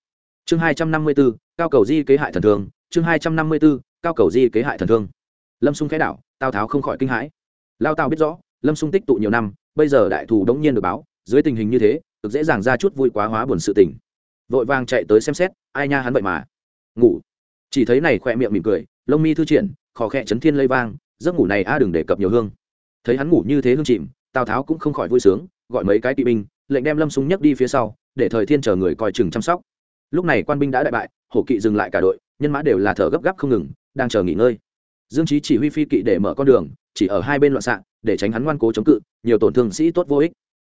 Chương hai trăm năm mươi 254, cao cầu di kế hại thần thường. chương hai trăm năm mươi 254, cao cầu di kế hại thần thương. Lâm xung khẽ đảo, tào tháo không khỏi kinh hãi. Lao tào biết rõ, lâm xung tích tụ nhiều năm, bây giờ đại thù đống nhiên được báo, dưới tình hình như thế, cực dễ dàng ra chút vui quá hóa buồn sự tình. Vội vàng chạy tới xem xét, ai nha hắn vậy mà. Ngủ. Chỉ thấy này khỏe miệng mỉm cười, lông mi thư triển, khò khẽ chấn thiên lây vang, giấc ngủ này a đừng đề cập nhiều hương. Thấy hắn ngủ như thế hương chìm, tào tháo cũng không khỏi vui sướng, gọi mấy cái kỵ binh, lệnh đem lâm súng nhấc đi phía sau, để thời thiên chờ người coi chừng chăm sóc. Lúc này quan binh đã đại bại, hổ kỵ dừng lại cả đội, nhân mã đều là thở gấp gáp không ngừng đang chờ nghỉ ngơi. Dương trí chỉ huy phi kỵ để mở con đường, chỉ ở hai bên loạn xạ, để tránh hắn ngoan cố chống cự, nhiều tổn thương sĩ tốt vô ích.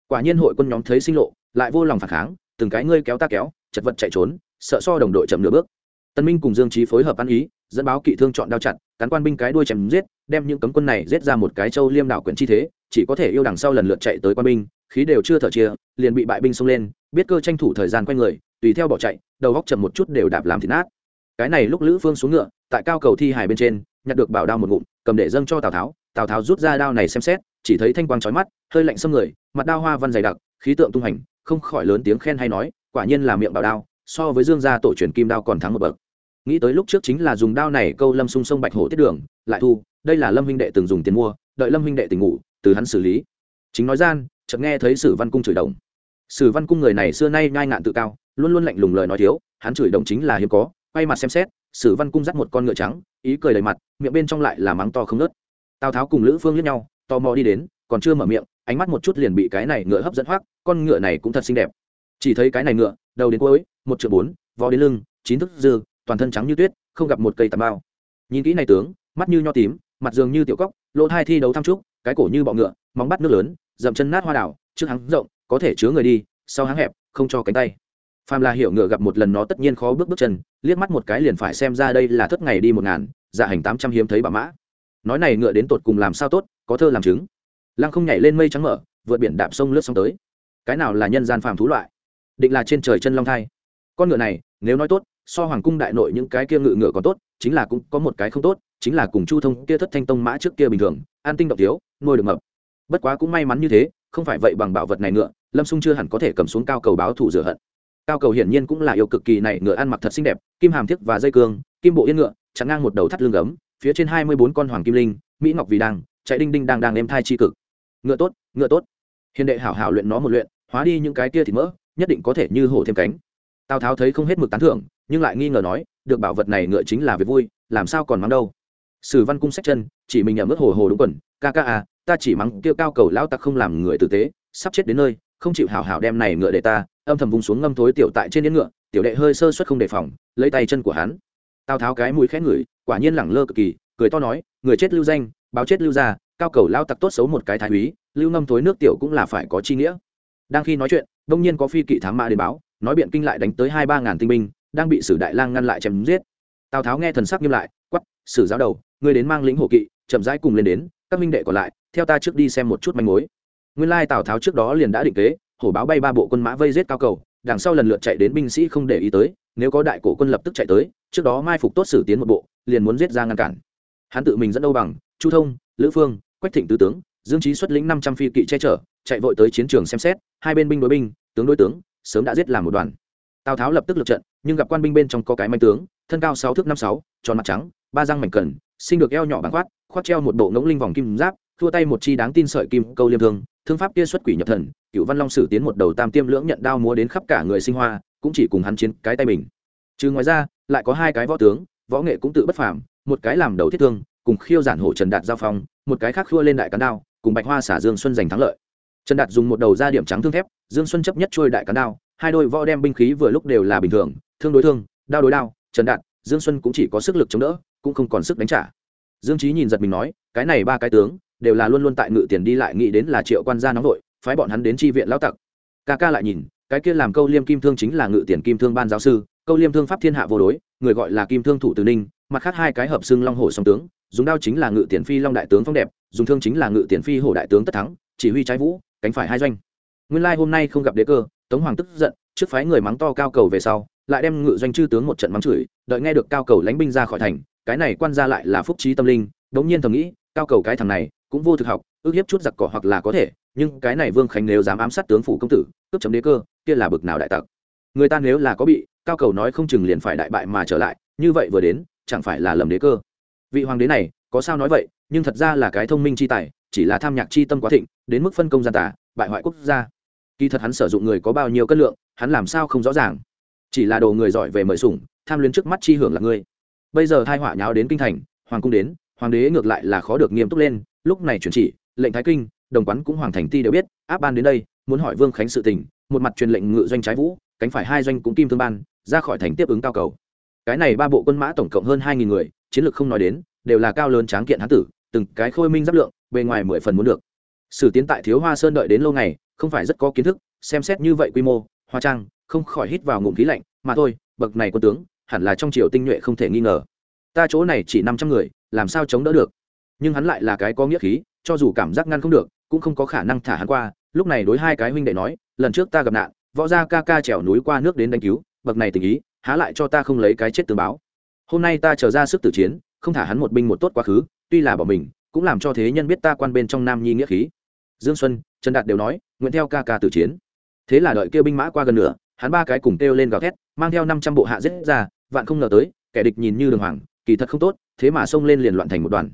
Quả nhiên hội quân nhóm thấy sinh lộ, lại vô lòng phản kháng, từng cái ngươi kéo ta kéo, chật vật chạy trốn, sợ so đồng đội chậm nửa bước. Tân minh cùng dương trí phối hợp ăn ý, dẫn báo kỵ thương chọn đao chặt, cán quan binh cái đuôi chém giết, đem những cấm quân này giết ra một cái châu liêm đạo quyển chi thế, chỉ có thể yêu đằng sau lần lượt chạy tới quan binh, khí đều chưa thở chia, liền bị bại binh xông lên, biết cơ tranh thủ thời gian quay người, tùy theo bỏ chạy, đầu góc chậm một chút đều đạp làm thịt nát. Cái này lúc lữ phương xuống ngựa tại cao cầu thi hài bên trên, nhặt được bảo đao một ngụm, cầm để dâng cho tào tháo. Tào tháo rút ra đao này xem xét, chỉ thấy thanh quang trói mắt, hơi lạnh xâm người, mặt đao hoa văn dày đặc, khí tượng tung hành, không khỏi lớn tiếng khen hay nói, quả nhiên là miệng bảo đao, so với dương gia tổ truyền kim đao còn thắng một bậc. Nghĩ tới lúc trước chính là dùng đao này câu lâm sung sông bạch hổ tiết đường, lại thu, đây là lâm huynh đệ từng dùng tiền mua, đợi lâm huynh đệ tình ngủ, từ hắn xử lý. Chính nói gian, chợt nghe thấy sử văn cung chửi đồng sử văn cung người này xưa nay ngai ngạn tự cao, luôn luôn lạnh lùng lời nói thiếu, hắn chửi đồng chính là hiếm có quay mặt xem xét, sử văn cung dắt một con ngựa trắng, ý cười đầy mặt, miệng bên trong lại là mắng to không nớt tào tháo cùng lữ phương liếc nhau, tò mò đi đến, còn chưa mở miệng, ánh mắt một chút liền bị cái này ngựa hấp dẫn hoác con ngựa này cũng thật xinh đẹp. Chỉ thấy cái này ngựa, đầu đến cuối, một triệu bốn, vó đến lưng, chín thức dư, toàn thân trắng như tuyết, không gặp một cây tà bao. Nhìn kỹ này tướng, mắt như nho tím, mặt dường như tiểu cóc lỗ thai thi đấu thăm trúc, cái cổ như bọ ngựa, móng bắt nước lớn, dậm chân nát hoa đảo, trước hắng rộng, có thể chứa người đi, sau hắng hẹp, không cho cánh tay phàm là hiểu ngựa gặp một lần nó tất nhiên khó bước bước chân, liếc mắt một cái liền phải xem ra đây là thất ngày đi một ngàn dạ hành tám trăm hiếm thấy bà mã. Nói này ngựa đến tột cùng làm sao tốt, có thơ làm chứng. Lăng không nhảy lên mây trắng mở, vượt biển đạp sông lướt sông tới. Cái nào là nhân gian phàm thú loại? Định là trên trời chân long thai. Con ngựa này, nếu nói tốt, so hoàng cung đại nội những cái kia ngựa ngựa còn tốt, chính là cũng có một cái không tốt, chính là cùng chu thông kia thất thanh tông mã trước kia bình thường, an tinh động thiếu, nuôi được mập. Bất quá cũng may mắn như thế, không phải vậy bằng bảo vật này ngựa, lâm xung chưa hẳn có thể cầm xuống cao cầu báo thủ rửa hận cao cầu hiển nhiên cũng là yêu cực kỳ này ngựa ăn mặc thật xinh đẹp, kim hàm thiếc và dây cương, kim bộ yên ngựa chắn ngang một đầu thắt lưng gấm, phía trên hai mươi bốn con hoàng kim linh, mỹ ngọc vì đang chạy đinh đinh đang đang em thai chi cực. Ngựa tốt ngựa tốt. Hiền đệ hảo hảo luyện nó một luyện, hóa đi những cái kia thì mỡ, nhất định có thể như hổ thêm cánh. Tào tháo thấy không hết mực tán thưởng, nhưng lại nghi ngờ nói, được bảo vật này ngựa chính là việc vui, làm sao còn mắng đâu. Sử văn cung sách chân, chỉ mình nhầm ướt hồ hồ đúng quần, ca ca à ta chỉ mắng kêu cao cầu lão tặc không làm người tử tế, sắp chết đến nơi, không chịu hảo hảo đem này ngựa để ta âm thầm vùng xuống ngâm thối tiểu tại trên yên ngựa, tiểu đệ hơi sơ suất không đề phòng, lấy tay chân của hắn. Tào tháo cái mũi khẽ ngửi, quả nhiên lẳng lơ cực kỳ, cười to nói, người chết lưu danh, báo chết lưu ra cao cầu lao tặc tốt xấu một cái thái úy, lưu ngâm thối nước tiểu cũng là phải có chi nghĩa. Đang khi nói chuyện, đông nhiên có phi kỵ thám mã đến báo, nói biện kinh lại đánh tới hai ba ngàn tinh binh, đang bị sử đại lang ngăn lại chém giết. Tào tháo nghe thần sắc nghiêm lại quắp sử giáo đầu, người đến mang lính hộ kỵ, chậm rãi cùng lên đến, các minh đệ còn lại, theo ta trước đi xem một chút manh mối. Nguyên lai tào tháo trước đó liền đã định kế hổ báo bay ba bộ quân mã vây giết cao cầu, đằng sau lần lượt chạy đến binh sĩ không để ý tới, nếu có đại cổ quân lập tức chạy tới, trước đó mai phục tốt sử tiến một bộ, liền muốn giết ra ngăn cản. Hắn tự mình dẫn đâu bằng, chu thông, lữ phương, quách thịnh tứ tướng, dương trí xuất lĩnh năm trăm phi kỵ che chở, chạy vội tới chiến trường xem xét, hai bên binh đối binh, tướng đối tướng, sớm đã giết làm một đoàn. Tào tháo lập tức lượt trận, nhưng gặp quan binh bên trong có cái manh tướng, thân cao sáu thước năm sáu, tròn mặt trắng, ba răng mảnh cần, sinh được eo nhỏ bằng khoát khoát treo một bộ ngỗng linh vòng kim giáp thua tay một chi đáng tin sợi kim câu liêm thương thương pháp kia xuất quỷ nhập thần cựu văn long sử tiến một đầu tam tiêm lưỡng nhận đao múa đến khắp cả người sinh hoa, cũng chỉ cùng hắn chiến cái tay mình. Trừ ngoài ra, lại có hai cái võ tướng, võ nghệ cũng tự bất phàm, một cái làm đầu thiết thương, cùng khiêu giản hổ trần đạt giao phong, một cái khác khua lên đại cán đao, cùng bạch hoa xả dương xuân giành thắng lợi. Trần đạt dùng một đầu ra điểm trắng thương thép, dương xuân chấp nhất trôi đại cán đao, hai đôi võ đem binh khí vừa lúc đều là bình thường, thương đối thương, đao đối đao, trần đạt, dương xuân cũng chỉ có sức lực chống đỡ, cũng không còn sức đánh trả. Dương trí nhìn giật mình nói, cái này ba cái tướng đều là luôn luôn tại ngự tiền đi lại nghĩ đến là triệu quan gia nóng vội, phái bọn hắn đến tri viện lão tặc. Ca ca lại nhìn, cái kia làm câu liêm kim thương chính là ngự tiền kim thương ban giáo sư, câu liêm thương pháp thiên hạ vô đối, người gọi là kim thương thủ từ ninh, mặt khác hai cái hợp xưng long hổ song tướng, dùng đao chính là ngự tiền phi long đại tướng phong đẹp, dùng thương chính là ngự tiền phi hổ đại tướng tất thắng, chỉ huy trái vũ, cánh phải hai doanh. Nguyên lai hôm nay không gặp đế cơ, tống hoàng tức giận, trước phái người mắng to cao cầu về sau, lại đem ngự doanh chư tướng một trận mắng chửi, đợi nghe được cao cầu lánh binh ra khỏi thành, cái này quan ra lại là phúc trí tâm linh, đống nhiên thầm nghĩ, cao cầu cái thằng này cũng vô thực học, ước hiếp chút giặc cỏ hoặc là có thể, nhưng cái này vương khánh nếu dám ám sát tướng phủ công tử, cướp chấm đế cơ, kia là bực nào đại tặc. Người ta nếu là có bị, cao cầu nói không chừng liền phải đại bại mà trở lại, như vậy vừa đến, chẳng phải là lầm đế cơ. Vị hoàng đế này, có sao nói vậy, nhưng thật ra là cái thông minh chi tài, chỉ là tham nhạc chi tâm quá thịnh, đến mức phân công gian tả bại hoại quốc gia. Kỳ thật hắn sử dụng người có bao nhiêu cân lượng, hắn làm sao không rõ ràng. Chỉ là đồ người giỏi về mời sủng, tham luyến trước mắt chi hưởng là ngươi. Bây giờ thai họa nháo đến kinh thành, hoàng cung đến, hoàng đế ngược lại là khó được nghiêm túc lên lúc này chuyển chỉ, lệnh thái kinh, đồng quán cũng hoàng thành ti đều biết, áp ban đến đây, muốn hỏi vương khánh sự tình, một mặt truyền lệnh ngự doanh trái vũ, cánh phải hai doanh cũng kim thương ban, ra khỏi thành tiếp ứng cao cầu. Cái này ba bộ quân mã tổng cộng hơn hai nghìn người, chiến lược không nói đến, đều là cao lớn tráng kiện hán tử, từng cái khôi minh giáp lượng, bề ngoài mười phần muốn được. Sử tiến tại thiếu hoa sơn đợi đến lâu ngày, không phải rất có kiến thức, xem xét như vậy quy mô, hoa trang, không khỏi hít vào ngụm khí lạnh, mà thôi, bậc này quân tướng, hẳn là trong triều tinh nhuệ không thể nghi ngờ. Ta chỗ này chỉ năm trăm người, làm sao chống đỡ được? Nhưng hắn lại là cái có nghĩa khí, cho dù cảm giác ngăn không được, cũng không có khả năng thả hắn qua. Lúc này đối hai cái huynh đệ nói, lần trước ta gặp nạn, võ gia ca ca trèo núi qua nước đến đánh cứu, bậc này tình ý, há lại cho ta không lấy cái chết tương báo. Hôm nay ta trở ra sức tử chiến, không thả hắn một binh một tốt quá khứ, tuy là bỏ mình, cũng làm cho thế nhân biết ta quan bên trong nam nhi nghĩa khí. Dương xuân, trần đạt đều nói, nguyện theo ca ca tử chiến. Thế là đợi kêu binh mã qua gần nửa, hắn ba cái cùng kêu lên gào thét, mang theo năm trăm bộ hạ giết ra, vạn không ngờ tới, kẻ địch nhìn như đường hoàng, kỳ thật không tốt, thế mà xông lên liền loạn thành một đoàn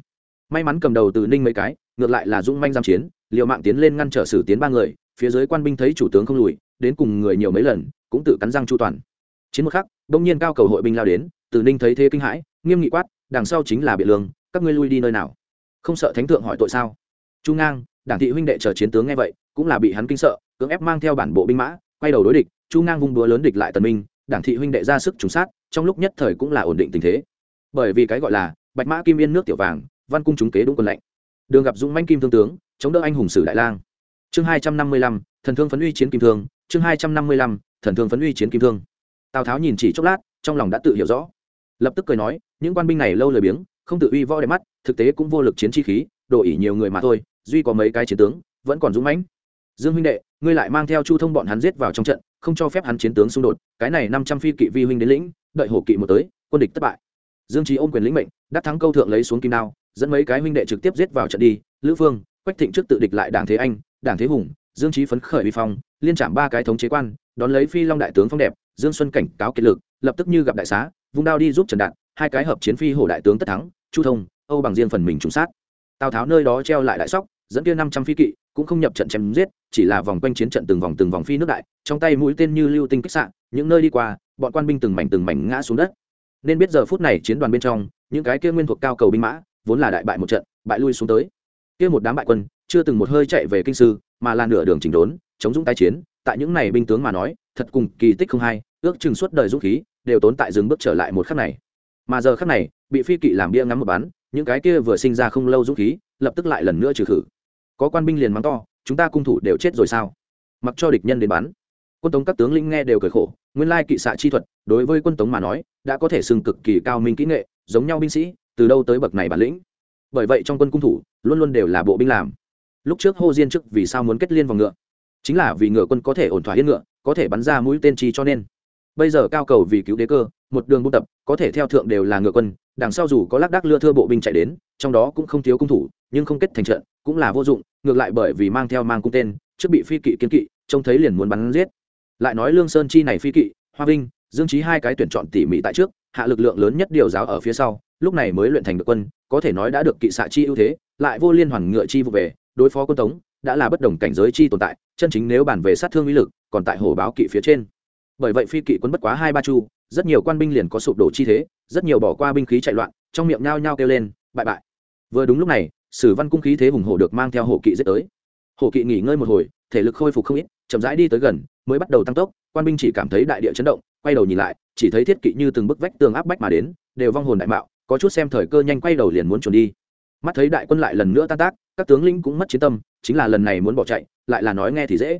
may mắn cầm đầu từ ninh mấy cái, ngược lại là dũng manh giam chiến liệu mạng tiến lên ngăn trở sử tiến ba người, phía dưới quan binh thấy chủ tướng không lùi, đến cùng người nhiều mấy lần, cũng tự cắn răng chu toàn. Chiến một khắc, đông nhiên cao cầu hội binh lao đến, từ ninh thấy thế kinh hãi, nghiêm nghị quát, đằng sau chính là biện lương, các ngươi lui đi nơi nào? Không sợ thánh thượng hỏi tội sao? Chu ngang, đảng thị huynh đệ chờ chiến tướng nghe vậy, cũng là bị hắn kinh sợ, cưỡng ép mang theo bản bộ binh mã, quay đầu đối địch, chu ngang vung đúa lớn địch lại tần minh, đảng thị huynh đệ ra sức trùng sát, trong lúc nhất thời cũng là ổn định tình thế. Bởi vì cái gọi là bạch mã kim yên nước tiểu vàng văn cung chúng kế đúng quần lạnh đường gặp dũng manh kim thương tướng, chống đỡ anh hùng sử đại lang. Chương hai trăm năm mươi lăm, thần thương phấn uy chiến kim thương. Chương hai trăm năm mươi lăm, thần thương phấn uy chiến kim thương. Tào tháo nhìn chỉ chốc lát, trong lòng đã tự hiểu rõ. Lập tức cười nói, những quan binh này lâu lời biếng, không tự uy võ đẹp mắt, thực tế cũng vô lực chiến chi khí, đổ ỉ nhiều người mà thôi, duy có mấy cái chiến tướng, vẫn còn dũng mãnh. Dương huynh đệ, ngươi lại mang theo chu thông bọn hắn giết vào trong trận, không cho phép hắn chiến tướng xung đột, cái này năm trăm phi kỵ vi huynh đến lĩnh, đợi hổ kỵ một tới, quân địch thất bại. Dương trí ôm quyền lĩnh mệnh, đắc thắng câu thượng lấy xuống kim đao dẫn mấy cái huynh đệ trực tiếp giết vào trận đi, lữ phương, quách thịnh trước tự địch lại đảng thế anh, đảng thế hùng, dương trí phấn khởi vi phong, liên trạm ba cái thống chế quan, đón lấy phi long đại tướng phong đẹp, dương xuân cảnh cáo kiệt lực, lập tức như gặp đại xá, vung đao đi giúp trần đạn hai cái hợp chiến phi hổ đại tướng tất thắng, chu thông, âu bằng riêng phần mình trùng sát. Tào tháo nơi đó treo lại đại sóc, dẫn kia năm trăm phi kỵ, cũng không nhập trận chém giết, chỉ là vòng quanh chiến trận từng vòng từng vòng phi nước đại, trong tay mũi tên như lưu tinh kích sạn những nơi đi qua, bọn quan binh từng mảnh từng mảnh ngã xuống đất. Nên biết giờ phút này chiến đoàn bên trong, những cái kia nguyên thuộc cao cầu binh mã vốn là đại bại một trận, bại lui xuống tới. Kia một đám bại quân, chưa từng một hơi chạy về kinh sư, mà là nửa đường chỉnh đốn, chống dũng tái chiến. Tại những này binh tướng mà nói, thật cùng kỳ tích không hay, ước chừng suốt đời dũng khí, đều tốn tại dừng bước trở lại một khắc này. Mà giờ khắc này, bị phi kỵ làm bia ngắm một bắn, những cái kia vừa sinh ra không lâu dũng khí, lập tức lại lần nữa trừ khử. Có quan binh liền mắng to, chúng ta cung thủ đều chết rồi sao? Mặc cho địch nhân đến bắn. Quân tống các tướng lĩnh nghe đều cười khổ, nguyên lai kỵ xạ chi thuật, đối với quân tống mà nói, đã có thể xưng cực kỳ cao minh kỹ nghệ, giống nhau binh sĩ từ đâu tới bậc này bản lĩnh? Bởi vậy trong quân cung thủ, luôn luôn đều là bộ binh làm. Lúc trước hô diên trước vì sao muốn kết liên vào ngựa? Chính là vì ngựa quân có thể ổn thỏa yên ngựa, có thể bắn ra mũi tên chi cho nên. Bây giờ cao cầu vì cứu đế cơ, một đường buôn tập, có thể theo thượng đều là ngựa quân, đằng sau dù có lác đác lưa thưa bộ binh chạy đến, trong đó cũng không thiếu cung thủ, nhưng không kết thành trận, cũng là vô dụng, ngược lại bởi vì mang theo mang cung tên, trước bị phi kỵ kiến kỵ, trông thấy liền muốn bắn giết. Lại nói lương sơn chi này phi kỵ, hoa vinh, dương trí hai cái tuyển chọn tỉ mỉ tại trước, hạ lực lượng lớn nhất điều giáo ở phía sau lúc này mới luyện thành được quân, có thể nói đã được kỵ xạ chi ưu thế, lại vô liên hoàn ngựa chi vụ về, đối phó quân tống, đã là bất đồng cảnh giới chi tồn tại, chân chính nếu bàn về sát thương uy lực, còn tại hồ báo kỵ phía trên. Bởi vậy phi kỵ quân bất quá hai ba chu, rất nhiều quan binh liền có sụp đổ chi thế, rất nhiều bỏ qua binh khí chạy loạn, trong miệng nhao nhao kêu lên, bại bại. Vừa đúng lúc này, sử văn cung khí thế hùng hổ được mang theo hổ kỵ giết tới. Hổ kỵ nghỉ ngơi một hồi, thể lực khôi phục không ít, chậm rãi đi tới gần, mới bắt đầu tăng tốc, quan binh chỉ cảm thấy đại địa chấn động, quay đầu nhìn lại, chỉ thấy thiết kỵ như từng bức vách tường áp bách mà đến, đều vong hồn đại mạo có chút xem thời cơ nhanh quay đầu liền muốn trốn đi. Mắt thấy đại quân lại lần nữa tan tác, các tướng lĩnh cũng mất chiến tâm, chính là lần này muốn bỏ chạy, lại là nói nghe thì dễ.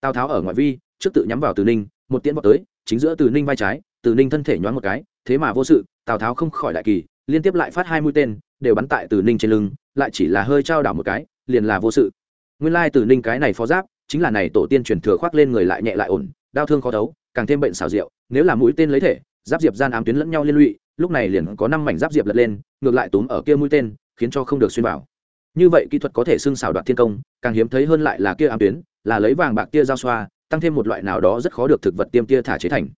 Tào tháo ở ngoại vi, trước tự nhắm vào từ ninh, một tiễn vào tới, chính giữa từ ninh vai trái, từ ninh thân thể nhoáng một cái, thế mà vô sự, tào tháo không khỏi đại kỳ, liên tiếp lại phát hai mũi tên, đều bắn tại từ ninh trên lưng, lại chỉ là hơi trao đảo một cái, liền là vô sự. Nguyên lai từ ninh cái này phó giáp, chính là này tổ tiên truyền thừa khoác lên người lại nhẹ lại ổn, đau thương khó đấu càng thêm bệnh xảo diệu, nếu là mũi tên lấy thể, giáp diệp gian ám tuyến lẫn nhau liên lụy lúc này liền có năm mảnh giáp diệp lật lên, ngược lại túm ở kia mũi tên, khiến cho không được xuyên vào. Như vậy kỹ thuật có thể xưng xảo đoạt thiên công, càng hiếm thấy hơn lại là kia ám tuyến, là lấy vàng bạc tia giao xoa, tăng thêm một loại nào đó rất khó được thực vật tiêm tia thả chế thành.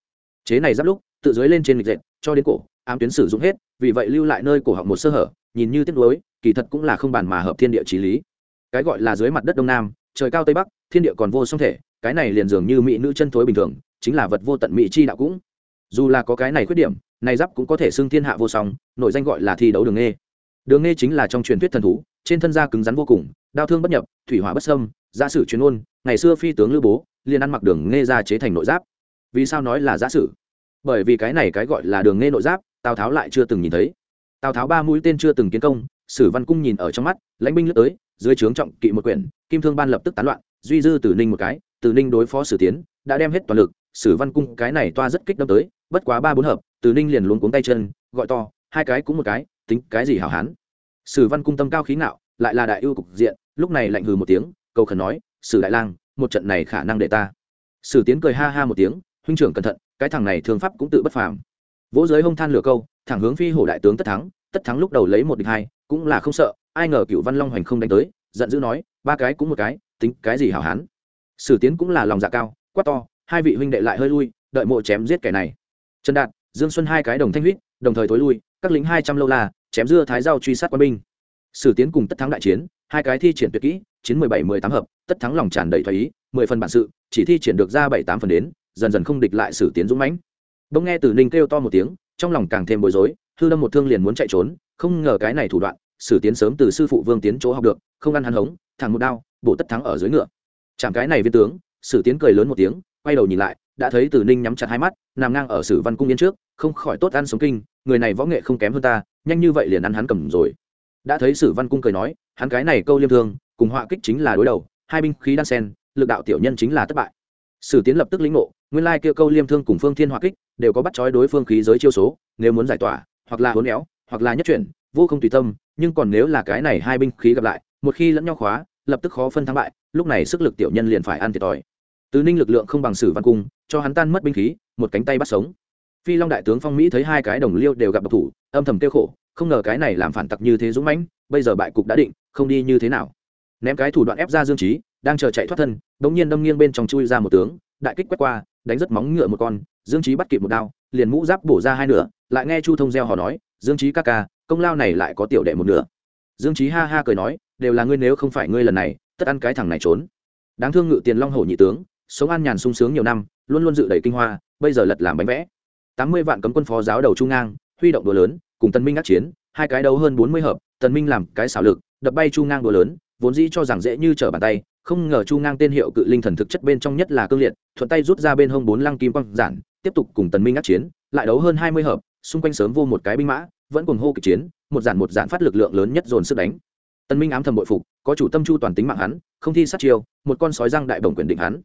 Chế này giáp lúc, tự dưới lên trên lịch dệt, cho đến cổ, ám tuyến sử dụng hết, vì vậy lưu lại nơi cổ họng một sơ hở, nhìn như tiếc nuối, kỳ thật cũng là không bàn mà hợp thiên địa trí lý. Cái gọi là dưới mặt đất đông nam, trời cao tây bắc, thiên địa còn vô song thể, cái này liền dường như mỹ nữ chân thối bình thường, chính là vật vô tận mỹ chi đạo cũng. Dù là có cái này khuyết điểm này giáp cũng có thể xưng thiên hạ vô song, nội danh gọi là thi đấu đường nghe đường nghe chính là trong truyền thuyết thần thú, trên thân da cứng rắn vô cùng, đao thương bất nhập, thủy hỏa bất sâm giả sử chuyên ôn ngày xưa phi tướng lưu bố, liền ăn mặc đường nghe ra chế thành nội giáp. Vì sao nói là giả sử? Bởi vì cái này cái gọi là đường nghe nội giáp, tào tháo lại chưa từng nhìn thấy. Tào tháo ba mũi tên chưa từng kiến công, sử văn cung nhìn ở trong mắt, lãnh binh lướt tới, dưới trướng trọng kỵ một quyển, kim thương ban lập tức tán loạn, duy dư từ ninh một cái từ ninh đối phó sử tiến, đã đem hết toàn lực sử văn cung, cái này toa rất kích đâm tới, bất quá ba bốn hợp, từ ninh liền luống cuống tay chân, gọi to, hai cái cũng một cái, tính cái gì hảo hán. Sử văn cung tâm cao khí ngạo, lại là đại ưu cục diện, lúc này lạnh hừ một tiếng, cầu khẩn nói, sử đại lang, một trận này khả năng để ta. Sử tiến cười ha ha một tiếng, huynh trưởng cẩn thận, cái thằng này thương pháp cũng tự bất phàm. Vỗ giới hông than lửa câu, thẳng hướng phi hổ đại tướng tất thắng tất thắng lúc đầu lấy một địch hai, cũng là không sợ, ai ngờ cựu văn long hoành không đánh tới, giận dữ nói, ba cái cũng một cái, tính cái gì hảo hán? Sử tiến cũng là lòng dạ cao, quát to hai vị huynh đệ lại hơi lui, đợi mộ chém giết kẻ này. Trần đạt, dương xuân hai cái đồng thanh huyết, đồng thời thối lui, các lính hai trăm lâu la, chém dưa thái giao truy sát quân binh. Sử tiến cùng tất thắng đại chiến, hai cái thi triển tuyệt kỹ chín mười bảy, mười tám hợp, tất thắng lòng tràn đầy thoái ý, mười phần bản sự, chỉ thi triển được ra bảy, tám phần đến, dần dần không địch lại sử tiến dũng mãnh. Bỗng nghe tử ninh kêu to một tiếng, trong lòng càng thêm bối rối, hư lâm một thương liền muốn chạy trốn, không ngờ cái này thủ đoạn, sử tiến sớm từ sư phụ vương tiến chỗ học được, không ăn hắn hống, thẳng một đao, bổ tất thắng ở dưới ngựa. Chạm cái này viên tướng, sử tiến cười lớn một tiếng quay đầu nhìn lại, đã thấy tử ninh nhắm chặt hai mắt, nằm ngang ở sử văn cung yên trước, không khỏi tốt ăn sống kinh, người này võ nghệ không kém hơn ta, nhanh như vậy liền ăn hắn cầm rồi. Đã thấy sử văn cung cười nói, hắn cái này câu liêm thương, cùng họa kích chính là đối đầu, hai binh khí đan sen, lực đạo tiểu nhân chính là thất bại. Sử tiến lập tức lĩnh ngộ, nguyên lai kia câu liêm thương cùng phương thiên họa kích, đều có bắt chói đối phương khí giới chiêu số, nếu muốn giải tỏa, hoặc là hốn éo, hoặc là nhất chuyển, vô không tùy tâm, nhưng còn nếu là cái này hai binh khí gặp lại, một khi lẫn nhau khóa, lập tức khó phân thắng bại, lúc này sức lực tiểu nhân liền phải ăn thiệt thòi tứ ninh lực lượng không bằng sử văn cung, cho hắn tan mất binh khí, một cánh tay bắt sống. Phi long đại tướng phong mỹ thấy hai cái đồng liêu đều gặp độc thủ, âm thầm tiêu khổ, không ngờ cái này làm phản tặc như thế dũng mãnh, bây giờ bại cục đã định, không đi như thế nào. Ném cái thủ đoạn ép ra dương trí đang chờ chạy thoát thân bỗng nhiên đâm nghiêng bên trong chui ra một tướng, đại kích quét qua, đánh rất móng ngựa một con, dương trí bắt kịp một đao, liền mũ giáp bổ ra hai nửa, lại nghe chu thông gieo họ nói, dương trí ca ca, công lao này lại có tiểu đệ một nửa. Dương trí ha ha cười nói, đều là ngươi nếu không phải ngươi lần này, tất ăn cái thằng này trốn. Đáng thương ngự tiền long hổ nhị tướng sống an nhàn sung sướng nhiều năm, luôn luôn dự đầy kinh hoa, bây giờ lật làm bánh vẽ. Tám mươi vạn cấm quân phó giáo đầu trung ngang, huy động đùa lớn, cùng tần minh ác chiến, hai cái đấu hơn bốn mươi hợp tần minh làm cái xảo lực, đập bay chu ngang đùa lớn, vốn dĩ cho rằng dễ như trở bàn tay, không ngờ chu ngang tên hiệu cự linh thần thực chất bên trong nhất là cương liệt, thuận tay rút ra bên hông bốn lăng kim quang giản, tiếp tục cùng tần minh ác chiến, lại đấu hơn hai mươi hợp, xung quanh sớm vô một cái binh mã, vẫn cùng hô kịch chiến, một giản một giản phát lực lượng lớn nhất dồn sức đánh. Tần minh ám thầm bội phục, có chủ tâm chu toàn tính mạng hắn, không thi sát chiêu, một con sói răng đại bổng quyền định hắn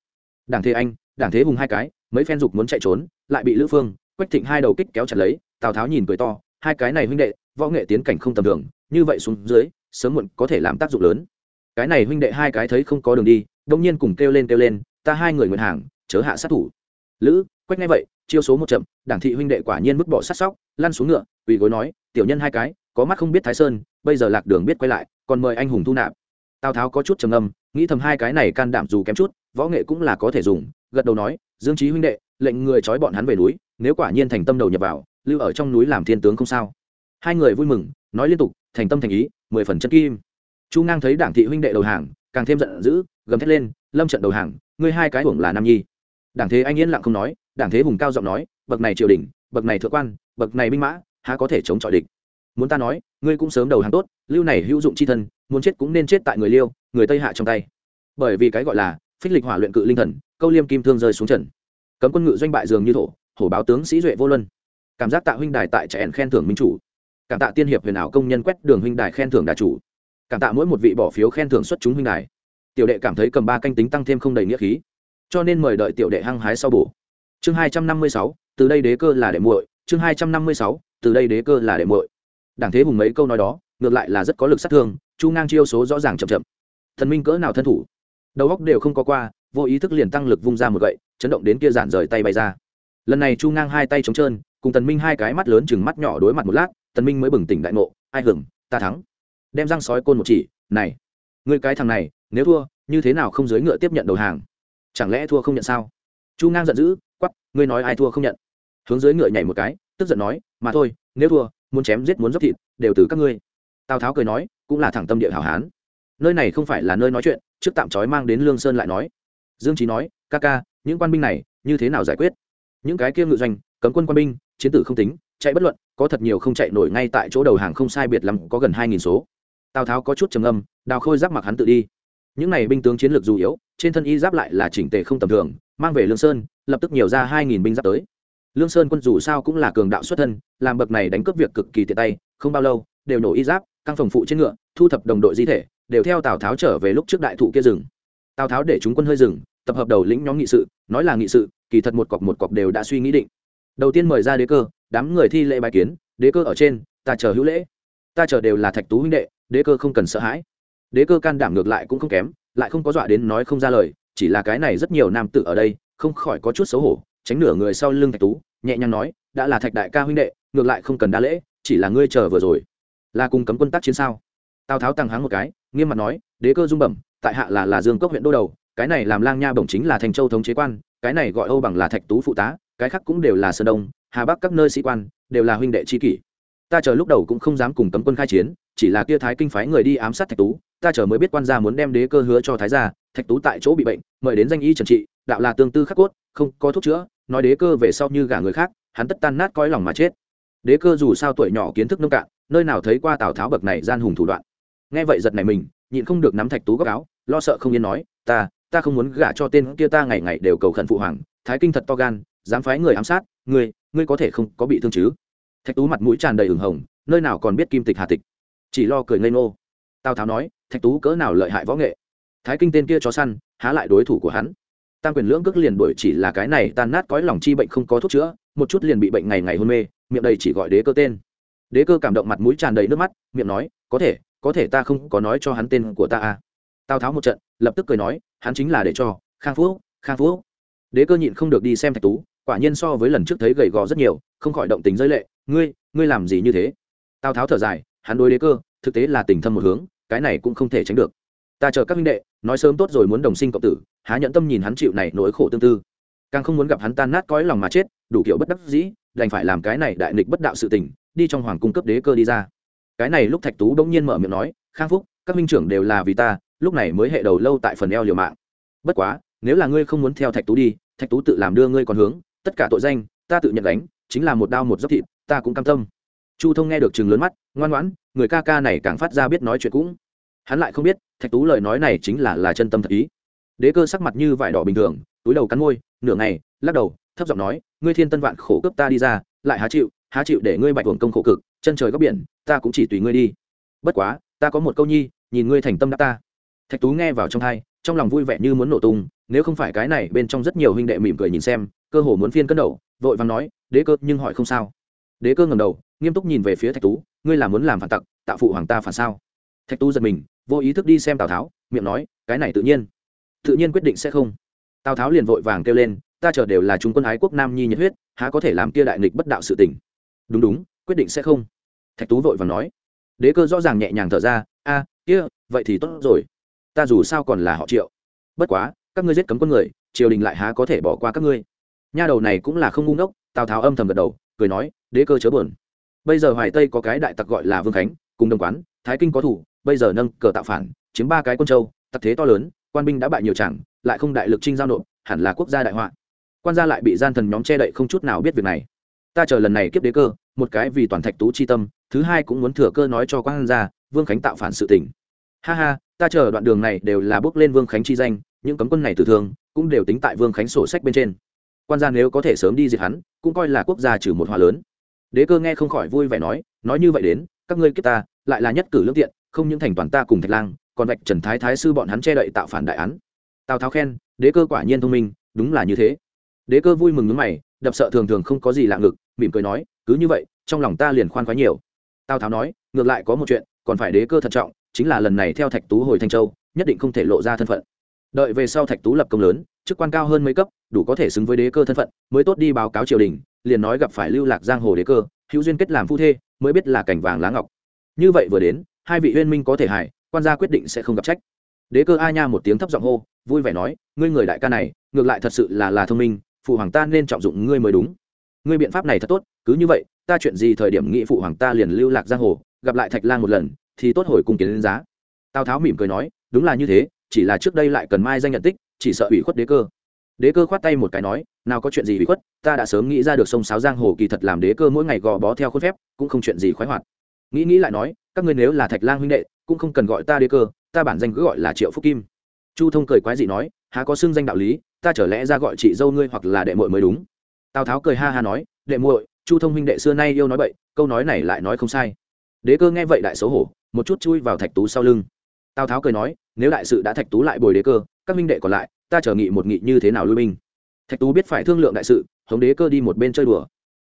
đảng thế anh, đảng thế hùng hai cái, mấy phen dục muốn chạy trốn, lại bị lữ phương, quách thịnh hai đầu kích kéo chặt lấy, tào tháo nhìn cười to, hai cái này huynh đệ, võ nghệ tiến cảnh không tầm thường, như vậy xuống dưới, sớm muộn có thể làm tác dụng lớn. Cái này huynh đệ hai cái thấy không có đường đi đông nhiên cùng kêu lên kêu lên, ta hai người nguyện hàng, chớ hạ sát thủ. Lữ, quách ngay vậy, chiêu số một chậm, đảng thị huynh đệ quả nhiên vứt bỏ sát sóc, lăn xuống ngựa, quỳ gối nói, tiểu nhân hai cái, có mắt không biết thái sơn, bây giờ lạc đường biết quay lại, còn mời anh hùng thu nạp. Tào tháo có chút trầm âm nghĩ thầm hai cái này can đảm dù kém chút võ nghệ cũng là có thể dùng, gật đầu nói, dương trí huynh đệ, lệnh người trói bọn hắn về núi, nếu quả nhiên thành tâm đầu nhập vào, lưu ở trong núi làm thiên tướng không sao. Hai người vui mừng, nói liên tục, thành tâm thành ý, mười phần chân kim. Chu ngang thấy đảng thị huynh đệ đầu hàng, càng thêm giận dữ, gầm thét lên, lâm trận đầu hàng, ngươi hai cái hưởng là nam nhi. Đảng thế anh yên lặng không nói, đảng thế hùng cao giọng nói, bậc này triều đình, bậc này thượng quan, bậc này binh mã, há có thể chống chọi địch? Muốn ta nói, ngươi cũng sớm đầu hàng tốt, lưu này hữu dụng c h i thân, muốn chết cũng nên chết tại người liêu, người tây hạ trong tay. Bởi vì cái gọi là phích lịch hỏa luyện cự linh thần, câu liêm kim thương rơi xuống trần. Cấm quân ngự doanh bại dường như thổ, hổ báo tướng sĩ duệ vô luân. Cảm giác tạ huynh đài tại trẻ khen thưởng minh chủ. Cảm tạ tiên hiệp huyền ảo công nhân quét đường huynh đài khen thưởng đà chủ. Cảm tạ mỗi một vị bỏ phiếu khen thưởng xuất chúng huynh đài. Tiểu đệ cảm thấy cầm ba canh tính tăng thêm không đầy nghĩa khí. Cho nên mời đợi tiểu đệ hăng hái sau bổ. Chương hai trăm năm mươi sáu, từ đây đế cơ là đệ muội. Chương hai trăm năm mươi sáu, từ đây đế cơ là đệ muội. Đảng thế hùng mấy câu nói đó, ngược lại là rất có lực sát thương, chu ngang chiêu số rõ ràng chậm chậm. Thần minh cỡ nào thân thủ? Đầu góc đều không có qua, vô ý thức liền tăng lực vung ra một gậy, chấn động đến kia giản rời tay bay ra. Lần này chu ngang hai tay trống trơn, cùng tần minh hai cái mắt lớn chừng mắt nhỏ đối mặt một lát, tần minh mới bừng tỉnh đại ngộ, ai hưởng ta thắng. Đem răng sói côn một chỉ, này người cái thằng này, nếu thua, như thế nào không dưới ngựa tiếp nhận đầu hàng? Chẳng lẽ thua không nhận sao? Chu ngang giận dữ quắp ngươi nói ai thua không nhận? Hướng dưới ngựa nhảy một cái, tức giận nói, mà thôi, nếu thua, muốn chém giết muốn dốc thịt, đều từ các ngươi. Tào tháo cười nói, cũng là thẳng tâm địa hảo hán nơi này không phải là nơi nói chuyện, trước tạm trói mang đến lương sơn lại nói. Dương trí nói, ca ca, những quan binh này, như thế nào giải quyết? Những cái kia ngự doanh, cấm quân quan binh, chiến tử không tính, chạy bất luận, có thật nhiều không chạy nổi ngay tại chỗ đầu hàng không sai biệt lắm, có gần hai nghìn số. Tào tháo có chút trầm âm đào khôi giáp mặc hắn tự đi. Những này binh tướng chiến lược dù yếu, trên thân y giáp lại là chỉnh tề không tầm thường, mang về lương sơn, lập tức nhiều ra hai nghìn binh giáp tới. Lương sơn quân dù sao cũng là cường đạo xuất thân, làm bậc này đánh cướp việc cực kỳ tiện tay, không bao lâu, đều nổ y giáp, căng phòng phụ trên ngựa, thu thập đồng đội di thể đều theo tào tháo trở về lúc trước đại thụ kia rừng tào tháo để chúng quân hơi rừng tập hợp đầu lĩnh nhóm nghị sự nói là nghị sự kỳ thật một cọc một cọc đều đã suy nghĩ định đầu tiên mời ra đế cơ đám người thi lễ bài kiến đế cơ ở trên ta chờ hữu lễ ta chờ đều là thạch tú huynh đệ đế cơ không cần sợ hãi đế cơ can đảm ngược lại cũng không kém lại không có dọa đến nói không ra lời chỉ là cái này rất nhiều nam tử ở đây không khỏi có chút xấu hổ tránh nửa người sau lưng thạch tú nhẹ nhàng nói đã là thạch đại ca huynh đệ ngược lại không cần đa lễ chỉ là ngươi chờ vừa rồi là cùng cấm quân tác chiến sao tào tháo tăng háng một cái, nghiêm mặt nói, đế cơ dung bẩm, tại hạ là là dương cốc huyện đô đầu, cái này làm lang nha bổng chính là thành châu thống chế quan, cái này gọi âu bằng là thạch tú phụ tá, cái khác cũng đều là sơn đông, hà bắc các nơi sĩ quan, đều là huynh đệ tri kỷ. Ta chờ lúc đầu cũng không dám cùng cấm quân khai chiến, chỉ là kia thái kinh phái người đi ám sát thạch tú, ta chờ mới biết quan gia muốn đem đế cơ hứa cho thái gia, thạch tú tại chỗ bị bệnh, mời đến danh y trần trị, đạo là tương tư khắc cốt, không có thuốc chữa, nói đế cơ về sau như gả người khác, hắn tất tan nát coi lòng mà chết. Đế cơ dù sao tuổi nhỏ kiến thức nông cạn, nơi nào thấy qua tào tháo bậc này gian hùng thủ đoạn nghe vậy giật này mình, nhịn không được nắm thạch tú góc áo, lo sợ không yên nói, ta ta không muốn gả cho tên kia ta ngày ngày đều cầu khẩn phụ hoàng, thái kinh thật to gan, dám phái người ám sát, ngươi ngươi có thể không có bị thương chứ? Thạch tú mặt mũi tràn đầy ửng hồng, nơi nào còn biết kim tịch hà tịch. Chỉ lo cười ngây ngô. Tào tháo nói, thạch tú cỡ nào lợi hại võ nghệ? Thái kinh tên kia chó săn, há lại đối thủ của hắn? Tam quyền lưỡng cước liền đuổi chỉ là cái này tan nát cõi lòng chi bệnh không có thuốc chữa, một chút liền bị bệnh ngày ngày hôn mê, miệng đầy chỉ gọi đế cơ tên. Đế cơ cảm động mặt mũi tràn đầy nước mắt, miệng nói, có thể có thể ta không có nói cho hắn tên của ta à? Tào tháo một trận, lập tức cười nói, hắn chính là để cho, khang phú khang phú. Đế cơ nhịn không được đi xem thạch tú, quả nhiên so với lần trước thấy gầy gò rất nhiều, không khỏi động tình rơi lệ, ngươi ngươi làm gì như thế? Tào tháo thở dài, hắn đối đế cơ, thực tế là tình thâm một hướng, cái này cũng không thể tránh được. Ta chờ các minh đệ, nói sớm tốt rồi muốn đồng sinh cộng tử, há nhận tâm nhìn hắn chịu này nỗi khổ tương tư. Càng không muốn gặp hắn tan nát cõi lòng mà chết, đủ kiểu bất đắc dĩ, đành phải làm cái này đại nghịch bất đạo sự tình, đi trong hoàng cung cấp đế cơ đi ra cái này lúc thạch tú bỗng nhiên mở miệng nói, khang phúc, các minh trưởng đều là vì ta, lúc này mới hệ đầu lâu tại phần eo liều mạng. Bất quá, nếu là ngươi không muốn theo thạch tú đi, thạch tú tự làm đưa ngươi còn hướng, tất cả tội danh, ta tự nhận đánh chính là một đao một dốc thịt, ta cũng cam tâm. Chu thông nghe được chừng lớn mắt, ngoan ngoãn, người ca ca này càng phát ra biết nói chuyện cũng. Hắn lại không biết, thạch tú lời nói này chính là là chân tâm thật ý. Đế cơ sắc mặt như vải đỏ bình thường, túi đầu cắn môi, nửa ngày, lắc đầu, thấp giọng nói, ngươi thiên tân vạn khổ cướp ta đi ra, lại há chịu há chịu để ngươi bạch hưởng công khổ cực, chân trời góc biển, ta cũng chỉ tùy ngươi đi. Bất quá, ta có một câu nhi, nhìn ngươi thành tâm đáp ta. Thạch tú nghe vào trong thai, trong lòng vui vẻ như muốn nổ tung, nếu không phải cái này bên trong rất nhiều huynh đệ mỉm cười nhìn xem, cơ hồ muốn phiên cân đầu, vội vàng nói, đế cơ, nhưng hỏi không sao. Đế cơ ngầm đầu, nghiêm túc nhìn về phía thạch tú, ngươi là muốn làm phản tặc, tạo phụ hoàng ta phản sao? Thạch tú giật mình, vô ý thức đi xem tào tháo, miệng nói, cái này tự nhiên tự nhiên quyết định sẽ không. Tào tháo liền vội vàng kêu lên, ta chờ đều là chúng quân ái quốc nam nhi nhiệt huyết, há có thể làm kia đại nghịch bất đạo sự tình? Đúng đúng, quyết định sẽ không. Thạch tú vội vàng nói. Đế cơ rõ ràng nhẹ nhàng thở ra, a, kia, vậy thì tốt rồi. Ta dù sao còn là họ triệu. Bất quá, các ngươi giết cấm quân người, triều đình lại há có thể bỏ qua các ngươi. Nha đầu này cũng là không ngu ngốc, tào tháo âm thầm gật đầu, cười nói, đế cơ chớ buồn. Bây giờ hoài tây có cái đại tặc gọi là vương khánh, cùng đồng quán, thái kinh có thủ, bây giờ nâng cờ tạo phản, chiếm ba cái quân châu, tặc thế to lớn, quan binh đã bại nhiều chẳng lại không đại lực trinh giao nộp, hẳn là quốc gia đại họa. Quan gia lại bị gian thần nhóm che đậy không chút nào biết việc này ta chờ lần này kiếp đế cơ, một cái vì toàn thạch tú chi tâm, thứ hai cũng muốn thừa cơ nói cho quan gia, vương khánh tạo phản sự tỉnh ha ha, ta chờ đoạn đường này đều là bước lên vương khánh chi danh, những cấm quân này tử thương, cũng đều tính tại vương khánh sổ sách bên trên. Quan gia nếu có thể sớm đi diệt hắn, cũng coi là quốc gia trừ một hòa lớn. Đế cơ nghe không khỏi vui vẻ nói nói như vậy đến, các ngươi kiếp ta, lại là nhất cử lương tiện, không những thành toàn ta cùng thạch lang, còn vạch trần thái thái sư bọn hắn che đậy tạo phản đại án. Tào tháo khen, đế cơ quả nhiên thông minh, đúng là như thế. Đế cơ vui mừng nước mày đập sợ thường thường không có gì lạ ngực, mỉm cười nói, cứ như vậy, trong lòng ta liền khoan khoái nhiều. Tào tháo nói, ngược lại có một chuyện, còn phải đế cơ thận trọng, chính là lần này theo thạch tú hồi thanh châu, nhất định không thể lộ ra thân phận. Đợi về sau thạch tú lập công lớn, chức quan cao hơn mấy cấp, đủ có thể xứng với đế cơ thân phận, mới tốt đi báo cáo triều đình, liền nói gặp phải lưu lạc giang hồ đế cơ, hữu duyên kết làm phu thê, mới biết là cảnh vàng lá ngọc. Như vậy vừa đến, hai vị huyên minh có thể hài, quan gia quyết định sẽ không gặp trách. Đế cơ a nha một tiếng thấp giọng hô, vui vẻ nói, ngươi người đại ca này, ngược lại thật sự là là thông minh phụ hoàng ta nên trọng dụng ngươi mới đúng. Ngươi biện pháp này thật tốt, cứ như vậy, ta chuyện gì thời điểm nghị phụ hoàng ta liền lưu lạc giang hồ, gặp lại thạch lang một lần, thì tốt hồi cùng kiến đến giá. Tào tháo mỉm cười nói, đúng là như thế, chỉ là trước đây lại cần mai danh nhận tích, chỉ sợ ủy khuất đế cơ. Đế cơ khoát tay một cái nói, nào có chuyện gì ủy khuất, ta đã sớm nghĩ ra được sông sáo giang hồ kỳ thật làm đế cơ mỗi ngày gò bó theo khuôn phép, cũng không chuyện gì khoái hoạt. Nghĩ nghĩ lại nói, các ngươi nếu là thạch lang huynh đệ, cũng không cần gọi ta đế cơ, ta bản danh cứ gọi là triệu phúc kim. Chu thông cười quái dị nói, há có xưng danh đạo lý ta trở lẽ ra gọi chị dâu ngươi hoặc là đệ muội mới đúng. Tào tháo cười ha ha nói, đệ muội, chu thông huynh đệ xưa nay yêu nói bậy, câu nói này lại nói không sai. Đế cơ nghe vậy đại xấu hổ, một chút chui vào thạch tú sau lưng. Tào tháo cười nói, nếu đại sự đã thạch tú lại bồi đế cơ, các minh đệ còn lại, ta chờ nghị một nghị như thế nào lui binh? Thạch tú biết phải thương lượng đại sự, hống đế cơ đi một bên chơi đùa.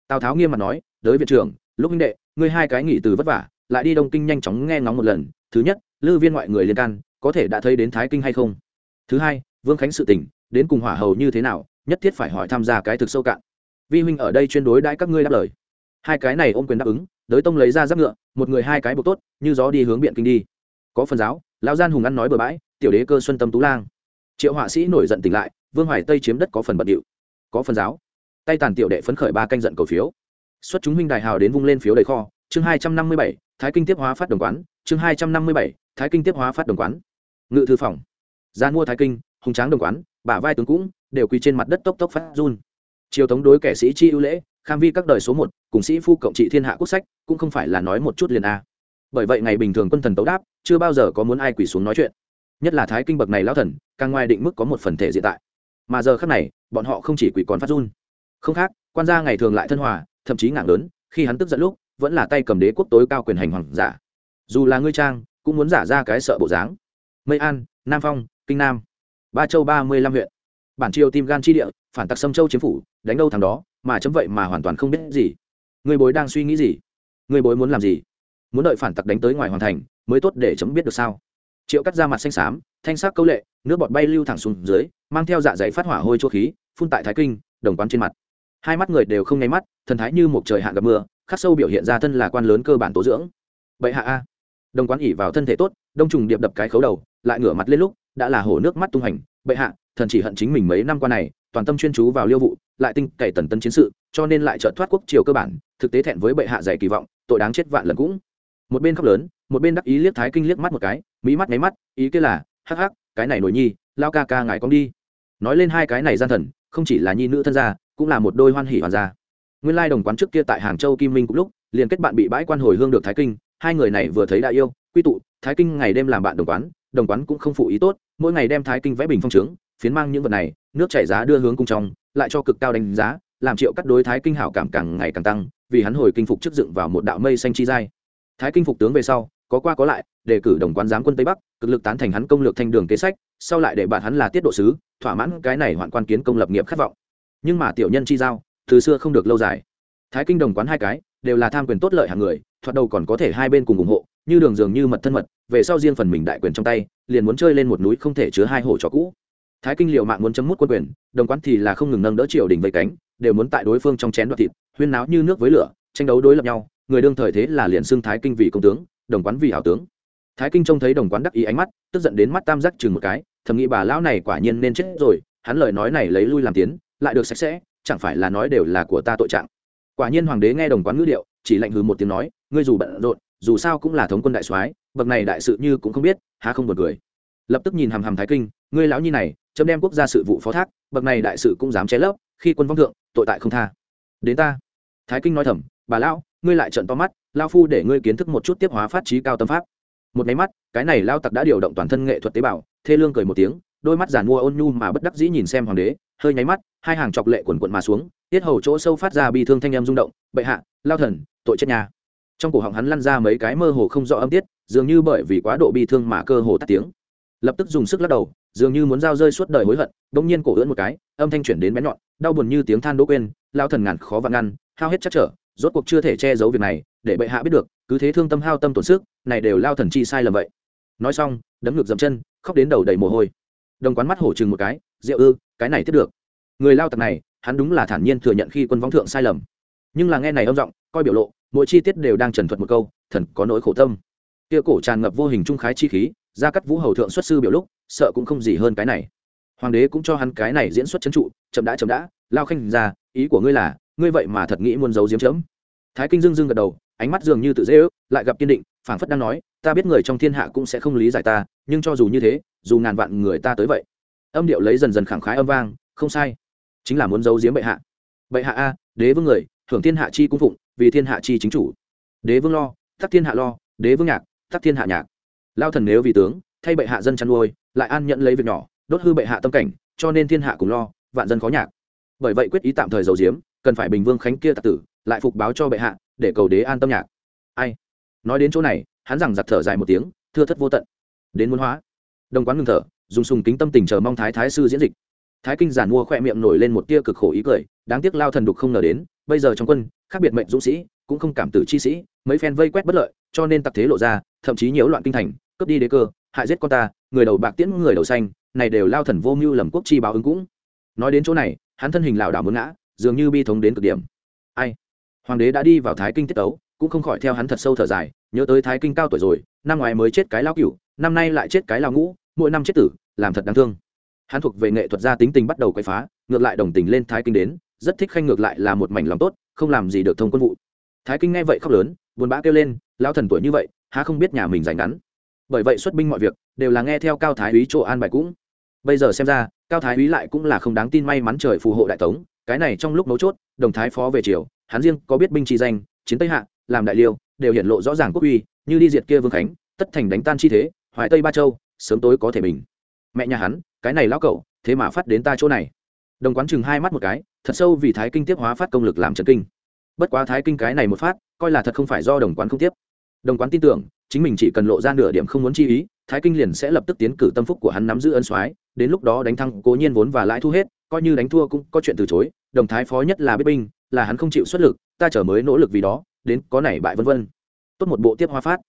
Tào tháo nghiêm mặt nói, đới viện trưởng, lúc minh đệ, ngươi hai cái nghỉ từ vất vả, lại đi đông kinh nhanh chóng nghe ngóng một lần. Thứ nhất, lư viên ngoại người liên can, có thể đã thấy đến thái kinh hay không? Thứ hai, vương khánh sự tình đến cùng hỏa hầu như thế nào, nhất thiết phải hỏi tham gia cái thực sâu cạn. Vi huynh ở đây chuyên đối đãi các ngươi đáp lời. Hai cái này ôm quyền đáp ứng, đới tông lấy ra giáp ngựa, một người hai cái buộc tốt, như gió đi hướng biện kinh đi. Có phần giáo, lão gian hùng ăn nói bừa bãi, tiểu đế cơ xuân tâm tú lang. Triệu họa sĩ nổi giận tỉnh lại, vương hoài tây chiếm đất có phần bận điệu. Có phần giáo, tay tàn tiểu đệ phấn khởi ba canh giận cầu phiếu. Xuất chúng huynh đại hào đến vung lên phiếu đầy kho, chương hai trăm năm mươi bảy, thái kinh tiếp hóa phát đồng quán, chương hai trăm năm mươi bảy, thái kinh tiếp hóa phát đồng quán. Ngự thư phòng. Gian mua thái kinh hùng tráng đồng quán, bả vai tướng cũng, đều quỳ trên mặt đất tốc tốc phát run. Triều thống đối kẻ sĩ chi ưu lễ, kham vi các đời số một, cùng sĩ phu cộng trị thiên hạ quốc sách, cũng không phải là nói một chút liền a. Bởi vậy ngày bình thường quân thần tấu đáp, chưa bao giờ có muốn ai quỳ xuống nói chuyện. Nhất là thái kinh bậc này lao thần, càng ngoài định mức có một phần thể diện tại. Mà giờ khác này, bọn họ không chỉ quỳ còn phát run. Không khác, quan gia ngày thường lại thân hòa, thậm chí ngạc lớn, khi hắn tức giận lúc, vẫn là tay cầm đế quốc tối cao quyền hành hoàng giả. Dù là ngươi trang, cũng muốn giả ra cái sợ bộ dáng. Mây an, nam phong, kinh nam ba châu ba mươi lăm huyện. Bản triều tim gan chi địa, phản tặc xâm châu chiếm phủ, đánh đâu thằng đó, mà chấm vậy mà hoàn toàn không biết gì. Người bối đang suy nghĩ gì? Người bối muốn làm gì? Muốn đợi phản tặc đánh tới ngoài hoàn thành, mới tốt để chấm biết được sao? Triệu cắt ra mặt xanh xám, thanh sắc câu lệ, nước bọt bay lưu thẳng xuống dưới, mang theo dạ dày phát hỏa hôi chỗ khí, phun tại thái kinh, đồng quán trên mặt. Hai mắt người đều không nháy mắt, thần thái như một trời hạn gặp mưa, khắc sâu biểu hiện ra thân là quan lớn cơ bản tố dưỡng. Bậy hạ a. Đồng quán ỉ vào thân thể tốt, đông trùng điệp đập cái khấu đầu, lại ngửa mặt lên lúc đã là hổ nước mắt tung hành, bệ hạ, thần chỉ hận chính mình mấy năm qua này, toàn tâm chuyên chú vào liêu vụ lại tinh cày tần tân chiến sự, cho nên lại trợ thoát quốc triều cơ bản, thực tế thẹn với bệ hạ dày kỳ vọng, tội đáng chết vạn lần cũng. Một bên khóc lớn, một bên đắc ý liếc thái kinh liếc mắt một cái mỹ mắt nháy mắt, ý kia là, hắc hắc, cái này nổi nhi, lao ca ca ngài con đi. Nói lên hai cái này gian thần, không chỉ là nhi nữ thân gia, cũng là một đôi hoan hỉ hoàn gia. Nguyên lai đồng quán trước kia tại hàng châu kim minh cũng lúc, liền kết bạn bị bãi quan hồi hương được thái kinh, hai người này vừa thấy đại yêu, quy tụ, thái kinh ngày đêm làm bạn đồng quán đồng quán cũng không phụ ý tốt, mỗi ngày đem thái kinh vẽ bình phong trướng, phiến mang những vật này, nước chảy giá đưa hướng cung trong, lại cho cực cao đánh giá, làm triệu cắt đối thái kinh hảo cảm càng ngày càng tăng, vì hắn hồi kinh phục chức dựng vào một đạo mây xanh chi giai. Thái kinh phục tướng về sau, có qua có lại, đề cử đồng quán giám quân tây bắc, cực lực tán thành hắn công lược thanh đường kế sách, sau lại để bạn hắn là tiết độ sứ, thỏa mãn cái này hoạn quan kiến công lập nghiệp khát vọng. Nhưng mà tiểu nhân chi giao, từ xưa không được lâu dài. Thái kinh đồng quán hai cái, đều là tham quyền tốt lợi hàng người, thoạt đầu còn có thể hai bên cùng ủng hộ như đường dường như mật thân mật, về sau riêng phần mình đại quyền trong tay, liền muốn chơi lên một núi không thể chứa hai hồ cho cũ. Thái kinh liệu mạng muốn chấm mút quân quyền, đồng quán thì là không ngừng nâng đỡ triều đình vây cánh, đều muốn tại đối phương trong chén đoạt thịt, huyên náo như nước với lửa, tranh đấu đối lập nhau, người đương thời thế là liền xưng thái kinh vì công tướng, đồng quán vì hảo tướng. Thái kinh trông thấy đồng quán đắc ý ánh mắt, tức giận đến mắt tam giác chừng một cái, thầm nghĩ bà lão này quả nhiên nên chết rồi, hắn lời nói này lấy lui làm tiến, lại được sạch sẽ, chẳng phải là nói đều là của ta tội trạng. Quả nhiên hoàng đế nghe đồng quán ngữ điệu, chỉ lạnh hừ một tiếng nói, ngươi dù bận rộn dù sao cũng là thống quân đại soái, bậc này đại sự như cũng không biết, há không buồn cười. Lập tức nhìn hàm hàm thái kinh, ngươi lão nhi này, chấm đem quốc gia sự vụ phó thác, bậc này đại sự cũng dám ché lấp, khi quân vong thượng, tội tại không tha. Đến ta. Thái kinh nói thầm, bà lão, ngươi lại trận to mắt lao phu để ngươi kiến thức một chút tiếp hóa phát trí cao tâm pháp. Một máy mắt, cái này lao tặc đã điều động toàn thân nghệ thuật tế bào, thê lương cười một tiếng, đôi mắt giàn mua ôn nhu mà bất đắc dĩ nhìn xem hoàng đế, hơi nháy mắt, hai hàng chọc lệ quần quận mà xuống, tiết hầu chỗ sâu phát ra bi thương thanh em rung động, bệ hạ, lao thần, tội chết nhà trong cổ họng hắn lăn ra mấy cái mơ hồ không rõ âm tiết, dường như bởi vì quá độ bi thương mà cơ hồ tắt tiếng. Lập tức dùng sức lắc đầu, dường như muốn dao rơi suốt đời hối hận, bỗng nhiên cổ ưỡn một cái, âm thanh chuyển đến bé nhọn, đau buồn như tiếng than đỗ quên lao thần ngàn khó vặn ngăn, hao hết chắc trở, rốt cuộc chưa thể che giấu việc này, để bệ hạ biết được, cứ thế thương tâm hao tâm tổn sức, này đều lao thần chi sai lầm vậy. Nói xong, đấm ngược dậm chân, khóc đến đầu đầy mồ hôi. Đồng quán mắt hổ chừng một cái rượu ư, cái này tiếp được. Người lao tặc này, hắn đúng là thản nhiên thừa nhận khi quân võng thượng sai lầm. Nhưng là nghe này âm giọng, coi biểu lộ mỗi chi tiết đều đang trần thuật một câu, thần có nỗi khổ tâm. Kia cổ tràn ngập vô hình trung khái chi khí ra cắt vũ hầu thượng xuất sư biểu lúc, sợ cũng không gì hơn cái này. Hoàng đế cũng cho hắn cái này diễn xuất c trụ, chậm đã chậm đã, lao khanh ra, ý của ngươi là, ngươi vậy mà thật nghĩ muốn giấu diếm chấm. Thái kinh dưng dưng gật đầu, ánh mắt dường như tự dễ ước, lại gặp kiên định, phảng phất đang nói, ta biết người trong thiên hạ cũng sẽ không lý giải ta, nhưng cho dù như thế, dù ngàn vạn người ta tới vậy. Âm điệu lấy dần dần khẳng khái âm vang, không sai. Chính là muốn giấu diếm bệ hạ. Bệ hạ a, đế vương người, thưởng thiên hạ chi cung phụng vì thiên hạ chi chính chủ. Đế vương lo, tắc thiên hạ lo, đế vương nhạc, tắc thiên hạ nhạc. Lao thần nếu vì tướng, thay bệ hạ dân chăn nuôi, lại an nhận lấy việc nhỏ, đốt hư bệ hạ tâm cảnh, cho nên thiên hạ cùng lo, vạn dân khó nhạc. Bởi vậy quyết ý tạm thời giấu diếm cần phải bình vương khánh kia tạc tử, lại phục báo cho bệ hạ, để cầu đế an tâm nhạc. Ai? Nói đến chỗ này, hắn rằng giặc thở dài một tiếng, thưa thất vô tận. Đến muốn hóa. Đồng quán ngừng thở, dùng sùng kính tâm tình chờ mong thái thái sư diễn dịch. Thái kinh giản mua khoe miệng nổi lên một tia cực khổ ý cười, đáng tiếc lao thần đục không ngờ đến, bây giờ trong quân khác biệt mệnh dũng sĩ, cũng không cảm tử chi sĩ, mấy phen vây quét bất lợi, cho nên tặc thế lộ ra, thậm chí nhiễu loạn kinh thành, cướp đi đế cơ, hại giết con ta, người đầu bạc tiễn, người đầu xanh, này đều lao thần vô mưu lầm quốc chi báo ứng cũng. Nói đến chỗ này, hắn thân hình lảo đảo muốn ngã, dường như bi thống đến cực điểm. Ai? Hoàng đế đã đi vào thái kinh tiết tấu, cũng không khỏi theo hắn thật sâu thở dài, nhớ tới thái kinh cao tuổi rồi, năm ngoài mới chết cái lao cửu, năm nay lại chết cái lao ngũ, mỗi năm chết tử, làm thật đáng thương. Hắn thuộc về nghệ thuật gia tính tình bắt đầu quậy phá, ngược lại đồng tình lên thái kinh đến, rất thích khanh ngược lại là một mảnh lòng tốt không làm gì được thông quân vụ. Thái kinh nghe vậy khóc lớn, buồn bã kêu lên lao thần tuổi như vậy, há không biết nhà mình giành ngắn? Bởi vậy xuất binh mọi việc đều là nghe theo cao thái úy chỗ an bài cũng. Bây giờ xem ra, cao thái úy lại cũng là không đáng tin may mắn trời phù hộ đại tống, cái này trong lúc mấu chốt, đồng thái phó về triều, hắn riêng có biết binh chi danh, chiến tây hạ, làm đại liêu, đều hiện lộ rõ ràng quốc uy, như đi diệt kia vương khánh, tất thành đánh tan chi thế, hoài tây ba châu, sớm tối có thể mình mẹ nhà hắn, cái này lão cậu, thế mà phát đến ta chỗ này đồng quán chừng hai mắt một cái, thật sâu vì thái kinh tiếp hóa phát công lực làm trần kinh. Bất quá thái kinh cái này một phát, coi là thật không phải do đồng quán không tiếp. Đồng quán tin tưởng, chính mình chỉ cần lộ ra nửa điểm không muốn chi ý, thái kinh liền sẽ lập tức tiến cử tâm phúc của hắn nắm giữ ân soái, đến lúc đó đánh thắng cố nhiên vốn và lãi thu hết, coi như đánh thua cũng có chuyện từ chối, đồng thái phó nhất là biết binh, là hắn không chịu xuất lực, ta chở mới nỗ lực vì đó, đến có này bại vân vân. Tốt một bộ tiếp hoa phát.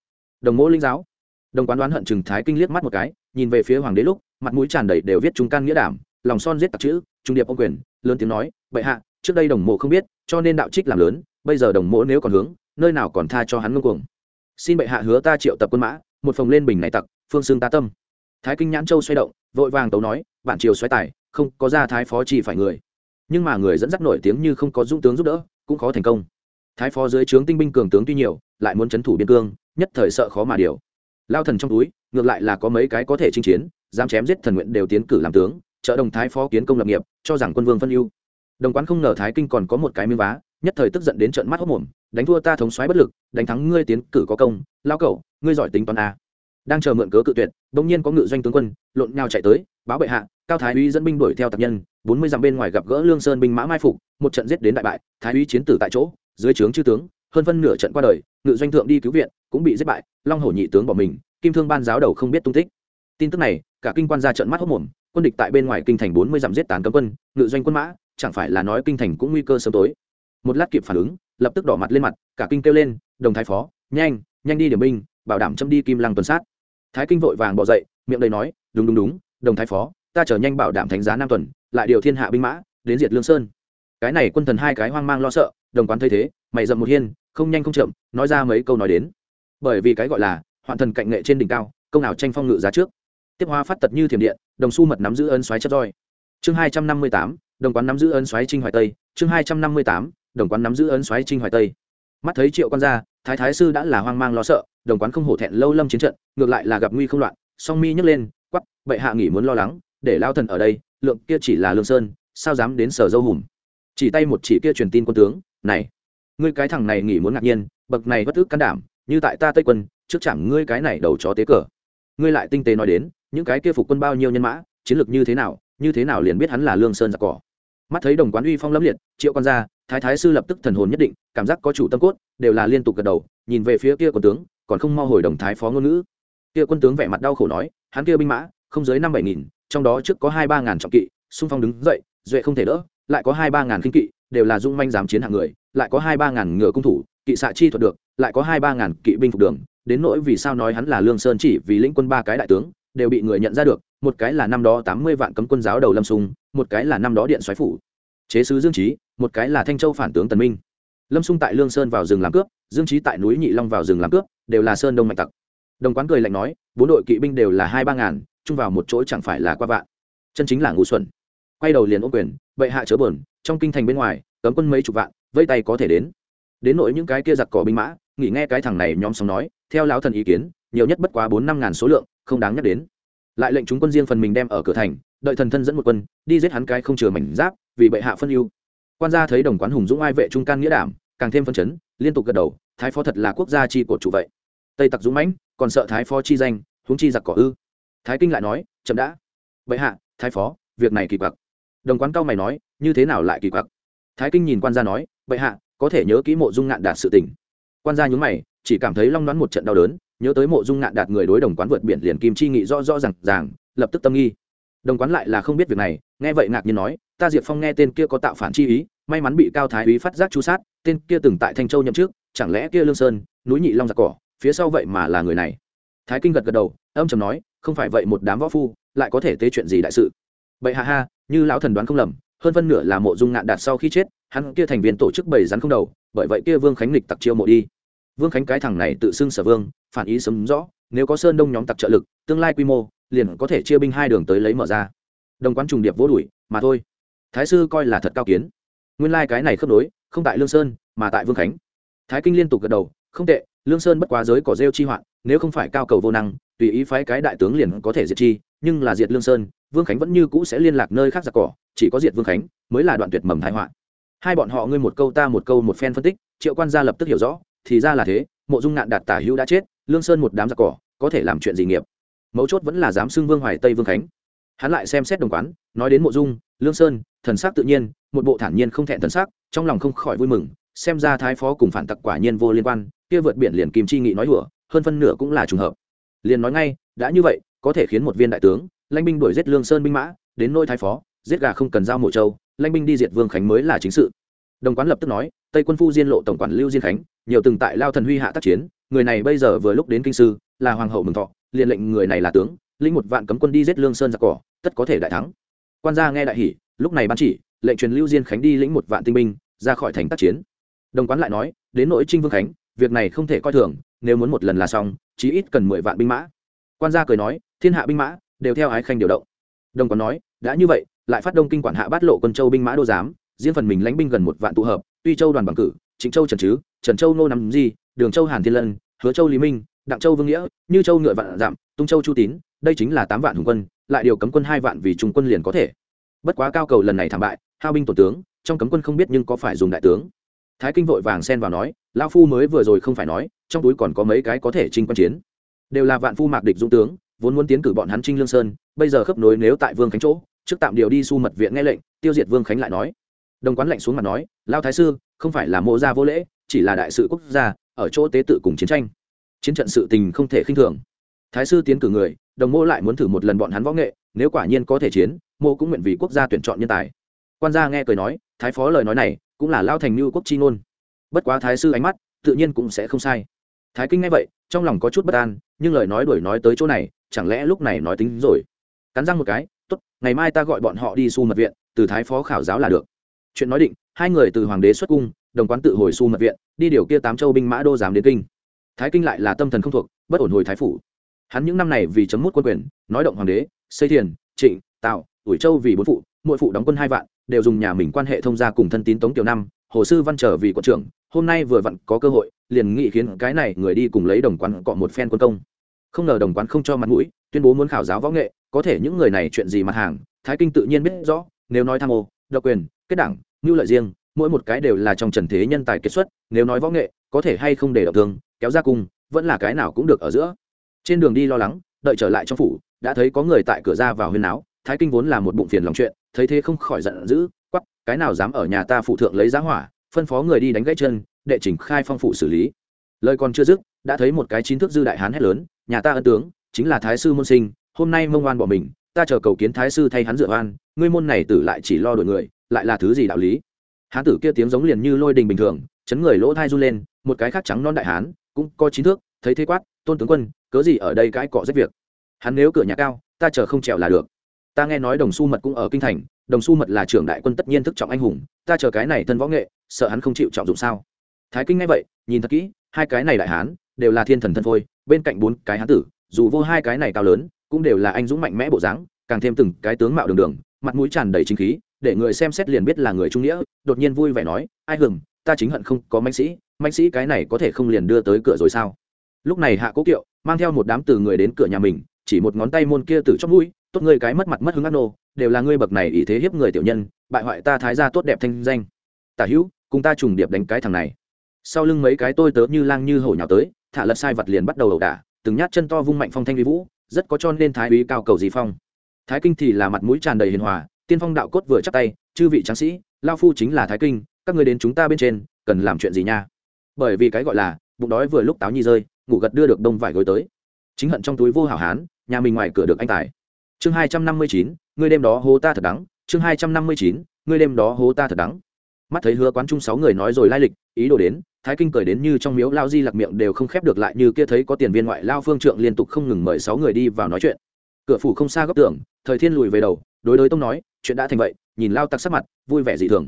Đồng mỗ linh giáo. Đồng quán đoán hận chừng thái kinh liếc mắt một cái, nhìn về phía hoàng đế lúc, mặt mũi tràn đầy đều viết trung can nghĩa đảm lòng son giết tặc chữ, trung điệp ô quyền, lớn tiếng nói, bệ hạ, trước đây đồng mộ không biết, cho nên đạo trích làm lớn, bây giờ đồng mộ nếu còn hướng, nơi nào còn tha cho hắn ngưng cuồng. Xin bệ hạ hứa ta triệu tập quân mã, một phòng lên bình này tặc, phương xương ta tâm. Thái kinh nhãn châu xoay động, vội vàng tấu nói bản triều xoáy tài, không có ra thái phó chỉ phải người. Nhưng mà người dẫn dắt nổi tiếng như không có dũng tướng giúp đỡ, cũng khó thành công. Thái phó dưới trướng tinh binh cường tướng tuy nhiều, lại muốn c thủ biên cương, nhất thời sợ khó mà điều. Lao thần trong túi, ngược lại là có mấy cái có thể chinh chiến, dám chém giết thần nguyện đều tiến cử làm tướng trợ đồng thái phó kiến công lập nghiệp, cho rằng quân vương phân ưu. Đồng quán không ngờ thái kinh còn có một cái miếng vá, nhất thời tức giận đến trận mắt hốc mồm, đánh thua ta thống xoáy bất lực, đánh thắng ngươi tiến cử có công, lao cẩu, ngươi giỏi tính toán a. Đang chờ mượn cớ cự tuyệt bỗng nhiên có ngự doanh tướng quân, lộn nhau chạy tới, báo bệ hạ, cao thái úy dẫn binh đuổi theo tập nhân, bốn mươi dặm bên ngoài gặp gỡ lương sơn binh mã mai phục, một trận giết đến đại bại, thái úy chiến tử tại chỗ, dưới trướng chư tướng, hơn phân nửa trận qua đời, ngự doanh thượng đi cứu viện, cũng bị giết bại, long hổ nhị tướng bỏ mình, kim thương ban giáo đầu không biết tung tích tin tức này, cả kinh quan ra trận mắt hốc mồm, quân địch tại bên ngoài kinh thành bốn mươi dặm giết tán cấm quân, ngự doanh quân mã, chẳng phải là nói kinh thành cũng nguy cơ sớm tối. Một lát kịp phản ứng, lập tức đỏ mặt lên mặt, cả kinh kêu lên, đồng thái phó, nhanh nhanh đi điểm binh, bảo đảm châm đi kim lăng tuần sát. Thái kinh vội vàng bỏ dậy, miệng đầy nói, đúng đúng đúng, đồng thái phó, ta chờ nhanh bảo đảm thánh giá nam tuần, lại điều thiên hạ binh mã, đến diệt lương sơn. Cái này quân thần hai cái hoang mang lo sợ, đồng quán thấy thế, mày dậm một hiên, không nhanh không chậm, nói ra mấy câu nói đến. Bởi vì cái gọi là hoạn thần cạnh nghệ trên đỉnh cao, công nào tranh phong ngự giá trước tiếp hoa phát tật như thiểm điện, đồng xu mật nắm giữ ân xoáy chất roi. Chương hai trăm năm mươi tám, đồng quán nắm giữ ân xoáy trinh hoài tây. Chương hai trăm năm mươi tám, đồng quán nắm giữ ân xoáy trinh hoài tây. Mắt thấy triệu quan gia, thái thái sư đã là hoang mang lo sợ, đồng quán không hổ thẹn lâu lâm chiến trận, ngược lại là gặp nguy không loạn. Song mi nhấc lên quắp bệ hạ nghỉ muốn lo lắng, để lao thần ở đây, lượng kia chỉ là lương sơn, sao dám đến sở dâu hùm? Chỉ tay một chỉ kia truyền tin quân tướng, này, ngươi cái thằng này nghỉ muốn ngạc nhiên, bậc này bất ức can đảm, như tại ta tây quân, trước chẳng ngươi cái này đầu chó tế cờ. Ngươi lại tinh tế nói đến những cái kia phục quân bao nhiêu nhân mã, chiến lược như thế nào, như thế nào liền biết hắn là lương sơn giặc cỏ. Mắt thấy đồng quán uy phong lâm liệt, triệu quan gia, thái thái sư lập tức thần hồn nhất định, cảm giác có chủ tâm cốt, đều là liên tục gật đầu, nhìn về phía kia quân tướng, còn không mau hồi đồng thái phó ngôn ngữ. Kia quân tướng vẻ mặt đau khổ nói, hắn kia binh mã, không dưới năm bảy nghìn, trong đó trước có hai ba ngàn trọng kỵ, xung phong đứng dậy, duệ không thể đỡ, lại có hai ba ngàn kinh kỵ, đều là dung manh dám chiến hạng người, lại có hai ba ngàn ngựa cung thủ, kỵ xạ chi thuật được, lại có hai ba ngàn kỵ binh phục đường, đến nỗi vì sao nói hắn là lương sơn chỉ vì lĩnh quân ba cái đại tướng đều bị người nhận ra được, một cái là năm đó tám mươi vạn cấm quân giáo đầu lâm sung, một cái là năm đó điện xoáy phủ. Chế sứ dương trí một cái là thanh châu phản tướng tần minh. Lâm sung tại lương sơn vào rừng làm cướp, dương trí tại núi nhị long vào rừng làm cướp, đều là sơn đông mạnh tặc. Đồng quán cười lạnh nói, bốn đội kỵ binh đều là hai ba ngàn, chung vào một chỗ chẳng phải là qua vạn. Chân chính là ngu xuẩn. Quay đầu liền ô quyền, bệ hạ chớ bờn trong kinh thành bên ngoài, cấm quân mấy chục vạn, vây tay có thể đến. Đến nỗi những cái kia giặc cỏ binh mã, nghỉ nghe cái thằng này nhóm sóng nói, theo lão thần ý kiến nhiều nhất bất quá bốn năm ngàn số lượng, không đáng nhắc đến. Lại lệnh chúng quân riêng phần mình đem ở cửa thành, đợi thần thân dẫn một quân, đi giết hắn cái không chừa mảnh giáp, vì bệ hạ phân ưu. Quan gia thấy đồng quán hùng dũng ai vệ trung can nghĩa đảm, càng thêm phân chấn, liên tục gật đầu, thái phó thật là quốc gia chi của chủ vậy. Tây tặc dũng mãnh, còn sợ thái phó chi danh, huống chi giặc cỏ ư? Thái kinh lại nói, chậm đã. Bệ hạ, thái phó, việc này kỳ quặc. Đồng quán cao mày nói, như thế nào lại kỳ quặc? Thái kinh nhìn quan gia nói, bệ hạ, có thể nhớ kỹ mộ dung ngạn đạt sự tình. Quan gia nhúng mày, chỉ cảm thấy long đoán một trận đau đớn nhớ tới mộ dung ngạn đạt người đối đồng quán vượt biển liền kim chi nghị rõ rõ r à n g ràng, lập tức tâm nghi. Đồng quán lại là không biết việc này, nghe vậy ngạc nhiên nói, ta diệp phong nghe tên kia có tạo phản chi ý, may mắn bị cao thái úy phát giác chu sát, tên kia từng tại thanh châu nhậm trước chẳng lẽ kia lương sơn, núi nhị long giặc cỏ, phía sau vậy mà là người này? Thái kinh gật gật đầu, âm trầm nói, không phải vậy một đám võ phu, lại có thể tế chuyện gì đại sự? Bậy hạ ha, như lão thần đoán không lầm, hơn phân nửa là mộ dung ngạn đạt sau khi chết, hắn kia thành viên tổ chức bảy rắn không đầu, bởi vậy kia vương khánh lịch tặc chiêu mộ đi vương khánh cái thằng này tự xưng sở vương, phản ý sớm rõ, nếu có sơn đông nhóm tặc trợ lực, tương lai quy mô, liền có thể chia binh hai đường tới lấy mở ra. Đồng quán trùng điệp vô đuổi, mà thôi. Thái sư coi là thật cao kiến. Nguyên lai cái này khớp nối, không tại lương sơn, mà tại vương khánh. Thái kinh liên tục gật đầu, không tệ, lương sơn bất quá giới cỏ rêu chi hoạn, nếu không phải cao cầu vô năng, tùy ý phái cái đại tướng liền có thể diệt chi, nhưng là diệt lương sơn, vương khánh vẫn như cũ sẽ liên lạc nơi khác giặc cỏ, chỉ có diệt vương khánh mới là đoạn tuyệt mầm thái họa. Hai bọn họ ngươi một câu ta một câu một phen phân tích, triệu quan gia lập tức hiểu rõ thì ra là thế, mộ dung ngạn đạt tả hữu đã chết, lương sơn một đám giặc cỏ, có thể làm chuyện gì nghiệp? Mấu chốt vẫn là dám xưng vương hoài tây vương khánh. Hắn lại xem xét đồng quán, nói đến mộ dung, lương sơn, thần sắc tự nhiên, một bộ thản nhiên không thẹn thần sắc, trong lòng không khỏi vui mừng, xem ra thái phó cùng phản tặc quả nhiên vô liên quan, kia vượt biển liền kim chi nghị nói hùa hơn phân nửa cũng là trùng hợp. Liền nói ngay, đã như vậy, có thể khiến một viên đại tướng, lãnh binh đuổi giết lương sơn binh mã, đến nôi thái phó, giết gà không cần giao mộ châu lãnh binh đi diệt vương khánh mới là chính sự. Đồng quán lập tức nói tây quân phu diên lộ tổng quản lưu diên khánh, nhiều từng tại lao thần huy hạ tác chiến, người này bây giờ vừa lúc đến kinh sư, là hoàng hậu mừng thọ, liền lệnh người này là tướng linh một vạn cấm quân đi giết lương sơn giặc cỏ, tất có thể đại thắng. Quan gia nghe đại hỉ, lúc này ban chỉ, lệnh truyền lưu diên khánh đi lĩnh một vạn tinh binh, ra khỏi thành tác chiến. Đồng quán lại nói, đến nội trinh vương khánh, việc này không thể coi thường, nếu muốn một lần là xong, chí ít cần mười vạn binh mã. Quan gia cười nói, thiên hạ binh mã, đều theo ái khanh điều động. Đồng quán nói, đã như vậy, lại phát đông kinh quản hạ bát lộ quân châu binh mã đô giám, riêng phần mình lãnh binh gần một vạn tụ hợp tuy châu đoàn bằng cử, trịnh châu trần chứ, trần châu nô nằm di, đường châu hàn thiên lân, hứa châu lý minh, đặng châu vương nghĩa, như châu ngựa vạn giảm, tung châu chu tín, đây chính là tám vạn hùng quân, lại điều cấm quân hai vạn vì trung quân liền có thể. Bất quá cao cầu lần này thảm bại, hao binh tổ tướng, trong cấm quân không biết nhưng có phải dùng đại tướng. Thái kinh vội vàng xen vào nói lao phu mới vừa rồi không phải nói, trong túi còn có mấy cái có thể trinh quân chiến. Đều là vạn phu mạc địch dũng tướng, vốn muốn tiến cử bọn hắn trinh lương sơn, bây giờ khớp nối nếu tại vương khánh chỗ, trước tạm điều đi su mật viện nghe lệnh, tiêu diệt vương khánh lại nói đồng quán lệnh xuống mặt nói lao thái sư, không phải là mộ gia vô lễ, chỉ là đại sự quốc gia, ở chỗ tế tự cùng chiến tranh. Chiến trận sự tình không thể khinh thường. Thái sư tiến cử người, đồng mô lại muốn thử một lần bọn hắn võ nghệ, nếu quả nhiên có thể chiến, mô cũng nguyện vì quốc gia tuyển chọn nhân tài. Quan gia nghe cười nói, thái phó lời nói này, cũng là lao thành như quốc chi ngôn. Bất quá thái sư ánh mắt, tự nhiên cũng sẽ không sai. Thái kinh nghe vậy, trong lòng có chút bất an, nhưng lời nói đuổi nói tới chỗ này, chẳng lẽ lúc này nói tính rồi? Cắn răng một cái, tốt, ngày mai ta gọi bọn họ đi su mật viện, từ thái phó khảo giáo là được chuyện nói định, hai người từ hoàng đế xuất cung, đồng quán tự hồi su mật viện, đi điều kia tám châu binh mã đô giám đến kinh. Thái kinh lại là tâm thần không thuộc, bất ổn hồi thái phủ. Hắn những năm này vì chấm mút quân quyền, nói động hoàng đế, xây thiền, trịnh, tạo, ủi châu vì bốn phụ, mỗi phụ đóng quân hai vạn, đều dùng nhà mình quan hệ thông gia cùng thân tín tống tiểu năm, hồ sư văn trở vì quận trưởng, hôm nay vừa vặn có cơ hội, liền nghị khiến cái này người đi cùng lấy đồng quán cọ một phen quân công. Không ngờ đồng quán không cho mặt mũi, tuyên bố muốn khảo giáo võ nghệ, có thể những người này chuyện gì mặt hàng, thái kinh tự nhiên biết rõ, nếu nói tham ô, độc quyền, kết đảng ngưu lợi riêng, mỗi một cái đều là trong trần thế nhân tài kết xuất, nếu nói võ nghệ, có thể hay không để đọc thương, kéo ra cung, vẫn là cái nào cũng được ở giữa. Trên đường đi lo lắng, đợi trở lại trong phủ, đã thấy có người tại cửa ra vào huyên áo thái kinh vốn là một bụng phiền lòng chuyện, thấy thế không khỏi giận dữ quắp cái nào dám ở nhà ta phụ thượng lấy giá hỏa, phân phó người đi đánh gãy chân, đệ trình khai phong phụ xử lý. Lời còn chưa dứt, đã thấy một cái chín thước dư đại hán hét lớn, nhà ta ân tướng, chính là thái sư môn sinh, hôm nay mông oan bỏ mình, ta chờ cầu kiến thái sư thay hắn dựa oan, ngươi môn này tử lại chỉ lo đổi người lại là thứ gì đạo lý? Hán tử kia tiếng giống liền như lôi đình bình thường, chấn người lỗ thai run lên, một cái khác trắng non đại hán, cũng có chín thước thấy thế quát, tôn tướng quân, cớ gì ở đây cãi cọ rất việc? Hắn nếu cửa nhà cao, ta chờ không trèo là được. Ta nghe nói đồng xu mật cũng ở kinh thành, đồng xu mật là trưởng đại quân tất nhiên thức trọng anh hùng, ta chờ cái này thân võ nghệ, sợ hắn không chịu trọng dụng sao? Thái kinh nghe vậy, nhìn thật kỹ, hai cái này đại hán, đều là thiên thần thân phôi, bên cạnh bốn cái hán tử, dù vô hai cái này cao lớn, cũng đều là anh dũng mạnh mẽ bộ dáng, càng thêm từng cái tướng mạo đường đường, mặt mũi tràn đầy chính khí để người xem xét liền biết là người trung nghĩa, đột nhiên vui vẻ nói, ai hừng ta chính hận không có mạnh sĩ mạnh sĩ cái này có thể không liền đưa tới cửa rồi sao? Lúc này hạ cố kiệu mang theo một đám từ người đến cửa nhà mình, chỉ một ngón tay môn kia từ trong mũi, tốt ngươi cái mất mặt mất hứng ác nô, đều là ngươi bậc này ý thế hiếp người tiểu nhân, bại hoại ta thái gia tốt đẹp thanh danh. Tả hữu, cùng ta trùng điệp đánh cái thằng này. Sau lưng mấy cái tôi tớ như lang như hổ nhào tới, thả lật sai vật liền bắt đầu ẩu đả, từng nhát chân to vung mạnh phong thanh vi vũ, rất có cho nên thái úy cao cầu gì phong. Thái kinh thì là mặt mũi tràn đầy hiền hòa tiên phong đạo cốt vừa chắp tay, chư vị tráng sĩ, lao phu chính là thái kinh, các người đến chúng ta bên trên, cần làm chuyện gì nha? Bởi vì cái gọi là, bụng đói vừa lúc táo nhi rơi, ngủ gật đưa được đông vải gối tới. Chính hận trong túi vô hảo hán, nhà mình ngoài cửa được anh tài. Chương hai trăm năm mươi chín, ngươi đêm đó hố ta thật đắng. Chương hai trăm năm mươi chín, ngươi đêm đó hố ta thật đắng. Mắt thấy hứa quán trung sáu người nói rồi lai lịch, ý đồ đến, thái kinh cười đến như trong miếu lao di lặc miệng đều không khép được lại như kia thấy có tiền viên ngoại lao phương trượng liên tục không ngừng mời sáu người đi vào nói chuyện. Cửa phủ không xa góc tường, thời thiên lùi về đầu, đối đối tông nói chuyện đã thành vậy, nhìn lao tặc sắc mặt, vui vẻ dị thường.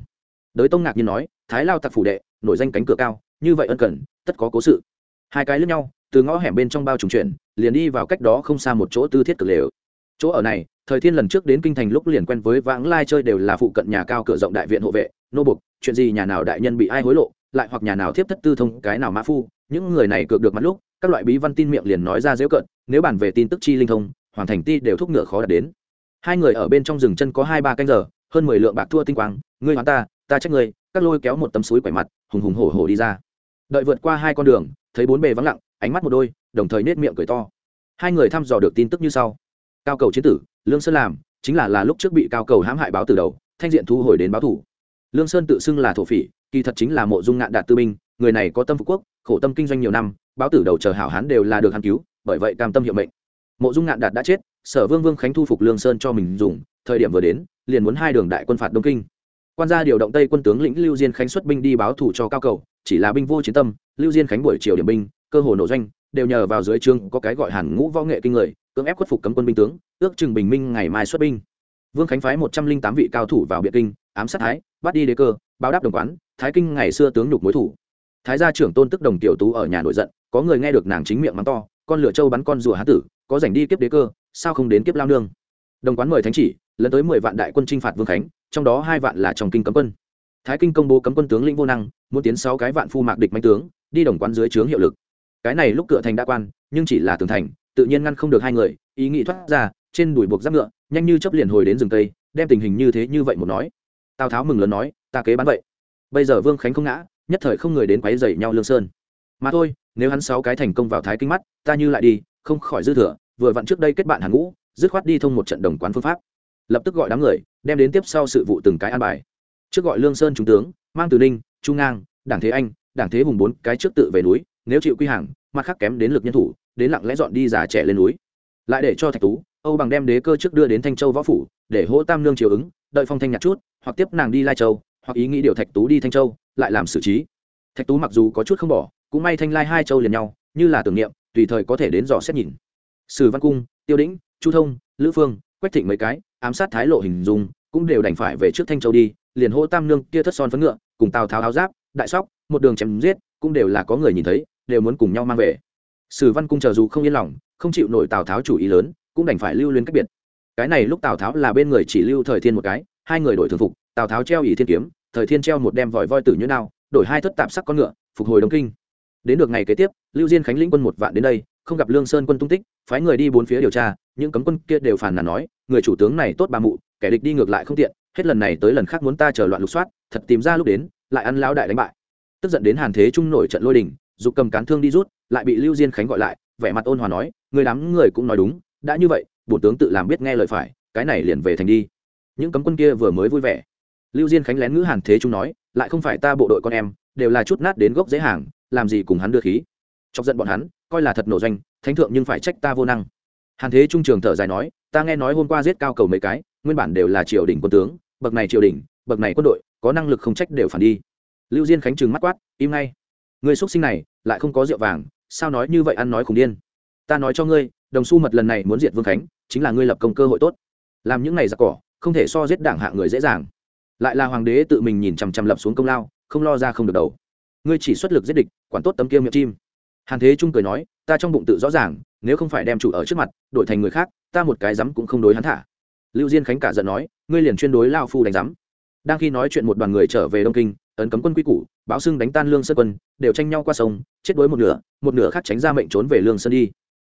Đới tông ngạc nhiên nói, thái lao tặc phủ đệ, nổi danh cánh cửa cao, như vậy ân cần, tất có cố sự. Hai cái lướt nhau, từ ngõ hẻm bên trong bao trùng chuyển, liền đi vào cách đó không xa một chỗ tư thiết cực lều. Chỗ ở này, thời thiên lần trước đến kinh thành lúc liền quen với vãng lai chơi đều là phụ cận nhà cao cửa rộng đại viện hộ vệ, nô bục, chuyện gì nhà nào đại nhân bị ai hối lộ, lại hoặc nhà nào thiếp thất tư thông, cái nào mã phu, những người này cược được mắt lúc, các loại bí văn tin miệng liền nói ra dễ cận, nếu bàn về tin tức chi linh thông, hoàn thành ti đều thúc ngựa khó đạt đến hai người ở bên trong rừng chân có hai ba canh giờ, hơn mười lượng bạc thua tinh quang, ngươi hoán ta ta trách ngươi, các lôi kéo một tấm suối quẻ mặt, hùng hùng hổ hổ đi ra. Đợi vượt qua hai con đường, thấy bốn bề vắng lặng, ánh mắt một đôi, đồng thời nết miệng cười to. Hai người thăm dò được tin tức như sau. Cao cầu chiến tử, lương sơn làm, chính là là lúc trước bị cao cầu hãm hại báo từ đầu, thanh diện thu hồi đến báo thủ. Lương sơn tự xưng là thổ phỉ, kỳ thật chính là mộ dung ngạn đạt tư binh, người này có tâm phục quốc, khổ tâm kinh doanh nhiều năm, báo tử đầu chờ hảo hán đều là được hắn cứu, bởi vậy cam tâm hiệu mệnh. Mộ dung ngạn đạt đã chết sở vương vương khánh thu phục lương sơn cho mình dùng, thời điểm vừa đến, liền muốn hai đường đại quân phạt đông kinh. Quan gia điều động tây quân tướng lĩnh lưu diên khánh xuất binh đi báo thủ cho cao cầu, chỉ là binh vô chiến tâm, lưu diên khánh buổi chiều điểm binh, cơ hồ nổ doanh, đều nhờ vào dưới trương có cái gọi hàn ngũ võ nghệ kinh người, cưỡng ép khuất phục cấm quân binh tướng, ước chừng bình minh ngày mai xuất binh. Vương khánh phái một trăm linh tám vị cao thủ vào biện kinh, ám sát thái, bắt đi đế cơ, báo đáp đồng quán, thái kinh ngày xưa tướng nhục mối thủ. Thái gia trưởng tôn tức đồng tiểu tú ở nhà nổi giận, có người nghe được nàng chính miệng mắng to, con lửa châu bắn con rùa hán tử, có giành đi kiếp đế cơ sao không đến kiếp lao nương? Đồng quán mời thánh chỉ lần tới mười vạn đại quân chinh phạt vương khánh, trong đó hai vạn là trong kinh cấm quân. Thái kinh công bố cấm quân tướng lĩnh vô năng, muốn tiến sáu cái vạn phu mạc địch mạnh tướng, đi đồng quán dưới trướng hiệu lực. Cái này lúc cửa thành đã quan, nhưng chỉ là tường thành, tự nhiên ngăn không được hai người, ý nghĩ thoát ra, trên đùi buộc giáp ngựa, nhanh như chấp liền hồi đến rừng tây đem tình hình như thế như vậy một nói. Tào tháo mừng lớn nói, ta kế bán vậy. Bây giờ vương khánh không ngã, nhất thời không người đến quấy dày nhau lương sơn. Mà thôi, nếu hắn sáu cái thành công vào thái kinh mắt, ta như lại đi, không khỏi dư thừa vừa vặn trước đây kết bạn hàng ngũ, dứt khoát đi thông một trận đồng quán phương pháp. Lập tức gọi đám người, đem đến tiếp sau sự vụ từng cái an bài. Trước gọi lương sơn trung tướng, mang từ ninh trung ngang, đảng thế anh, đảng thế hùng bốn cái trước tự về núi, nếu chịu quy hàng, mặt khác kém đến lực nhân thủ, đến lặng lẽ dọn đi già trẻ lên núi. Lại để cho thạch tú, âu bằng đem đế cơ trước đưa đến thanh châu võ phủ, để hỗ tam lương chiều ứng, đợi phong thanh nhặt chút, hoặc tiếp nàng đi lai châu, hoặc ý nghĩ điều thạch tú đi thanh châu, lại làm xử trí. Thạch tú mặc dù có chút không bỏ, cũng may thanh lai hai châu liền nhau, như là tưởng niệm, tùy thời có thể đến dò xét nhìn sử văn cung, tiêu đĩnh, chu thông, lữ phương, quách thịnh mấy cái, ám sát thái lộ hình dung, cũng đều đành phải về trước thanh châu đi, liền hô tam nương kia thất son phấn ngựa, cùng tào tháo áo giáp, đại sóc, một đường chém giết, cũng đều là có người nhìn thấy, đều muốn cùng nhau mang về. Sử văn cung chờ dù không yên lòng, không chịu nổi tào tháo chủ ý lớn, cũng đành phải lưu lên cách biệt. Cái này lúc tào tháo là bên người chỉ lưu thời thiên một cái, hai người đổi thường phục, tào tháo treo ỷ thiên kiếm, thời thiên treo một đem vòi voi tử như nào đổi hai thất tạp sắc con ngựa, phục hồi đông kinh. Đến được ngày kế tiếp, lưu diên khánh lĩnh quân một vạn đến đây không gặp lương sơn quân tung tích, phái người đi bốn phía điều tra, những cấm quân kia đều phản nàn nói, người chủ tướng này tốt bà mụ, kẻ địch đi ngược lại không tiện, hết lần này tới lần khác muốn ta chờ loạn lục soát, thật tìm ra lúc đến, lại ăn lão đại đánh bại. Tức giận đến hàn thế trung nổi trận lôi đình, dục cầm cán thương đi rút, lại bị lưu diên khánh gọi lại, vẻ mặt ôn hòa nói, người đám người cũng nói đúng, đã như vậy, bổ tướng tự làm biết nghe lời phải, cái này liền về thành đi. Những cấm quân kia vừa mới vui vẻ. Lưu diên khánh lén ngữ hàn thế trung nói, lại không phải ta bộ đội con em, đều là chút nát đến gốc dễ hàng, làm gì cùng hắn đưa khí. Chọc giận bọn hắn coi là thật nổ doanh, thánh thượng nhưng phải trách ta vô năng. Hàn thế trung trường thở dài nói, ta nghe nói hôm qua giết cao cầu mấy cái, nguyên bản đều là triều đình quân tướng, bậc này triều đình, bậc này quân đội, có năng lực không trách đều phản đi. Lưu diên khánh trừng mắt quát, im ngay. Người xuất sinh này, lại không có rượu vàng, sao nói như vậy ăn nói khủng điên? Ta nói cho ngươi, đồng xu mật lần này muốn diệt vương khánh, chính là ngươi lập công cơ hội tốt. Làm những này giặc cỏ, không thể so giết đảng hạ người dễ dàng. Lại là hoàng đế tự mình nhìn chằm chằm lập xuống công lao, không lo ra không được đầu. Ngươi chỉ xuất lực giết địch, quản tốt tấm kia miệng chim hàn thế trung cười nói, ta trong bụng tự rõ ràng, nếu không phải đem chủ ở trước mặt, đổi thành người khác, ta một cái rắm cũng không đối hắn thả. Lưu diên khánh cả giận nói, ngươi liền chuyên đối lao phu đánh rắm đang khi nói chuyện một đoàn người trở về đông kinh, ấn cấm quân quy củ, báo xưng đánh tan lương sơn quân, đều tranh nhau qua sông, chết đối một nửa một nửa khác tránh ra mệnh trốn về lương sơn đi.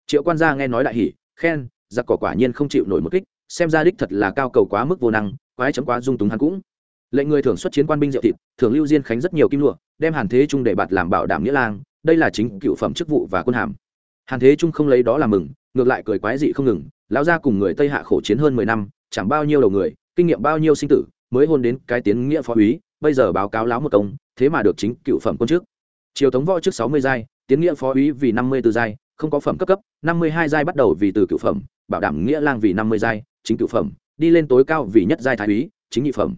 Triệu quan gia nghe nói đại hỉ, khen, giặc cỏ quả nhiên không chịu nổi một kích, xem ra đích thật là cao cầu quá mức vô năng, quái chấm quá dung túng hắn cũng. Lệnh người thưởng xuất chiến quan binh diệu thịt thường lưu diên khánh rất nhiều kim lụa, đem hàn thế trung để bạt làm bảo đảm nghĩa lang đây là chính cựu phẩm chức vụ và quân hàm. Hàn thế trung không lấy đó làm mừng, ngược lại cười quái dị không ngừng, lão gia cùng người tây hạ khổ chiến hơn mười năm, chẳng bao nhiêu đầu người, kinh nghiệm bao nhiêu sinh tử, mới hôn đến cái tiến nghĩa phó úy, bây giờ báo cáo láo một công, thế mà được chính cựu phẩm quân trước triều thống võ trước sáu mươi giai, tiến nghĩa phó úy vì năm mươi từ giai, không có phẩm cấp cấp, năm mươi hai giai bắt đầu vì từ cựu phẩm, bảo đảm nghĩa lang vì năm mươi giai, chính cựu phẩm, đi lên tối cao vì nhất giai thái úy, chính nhị phẩm.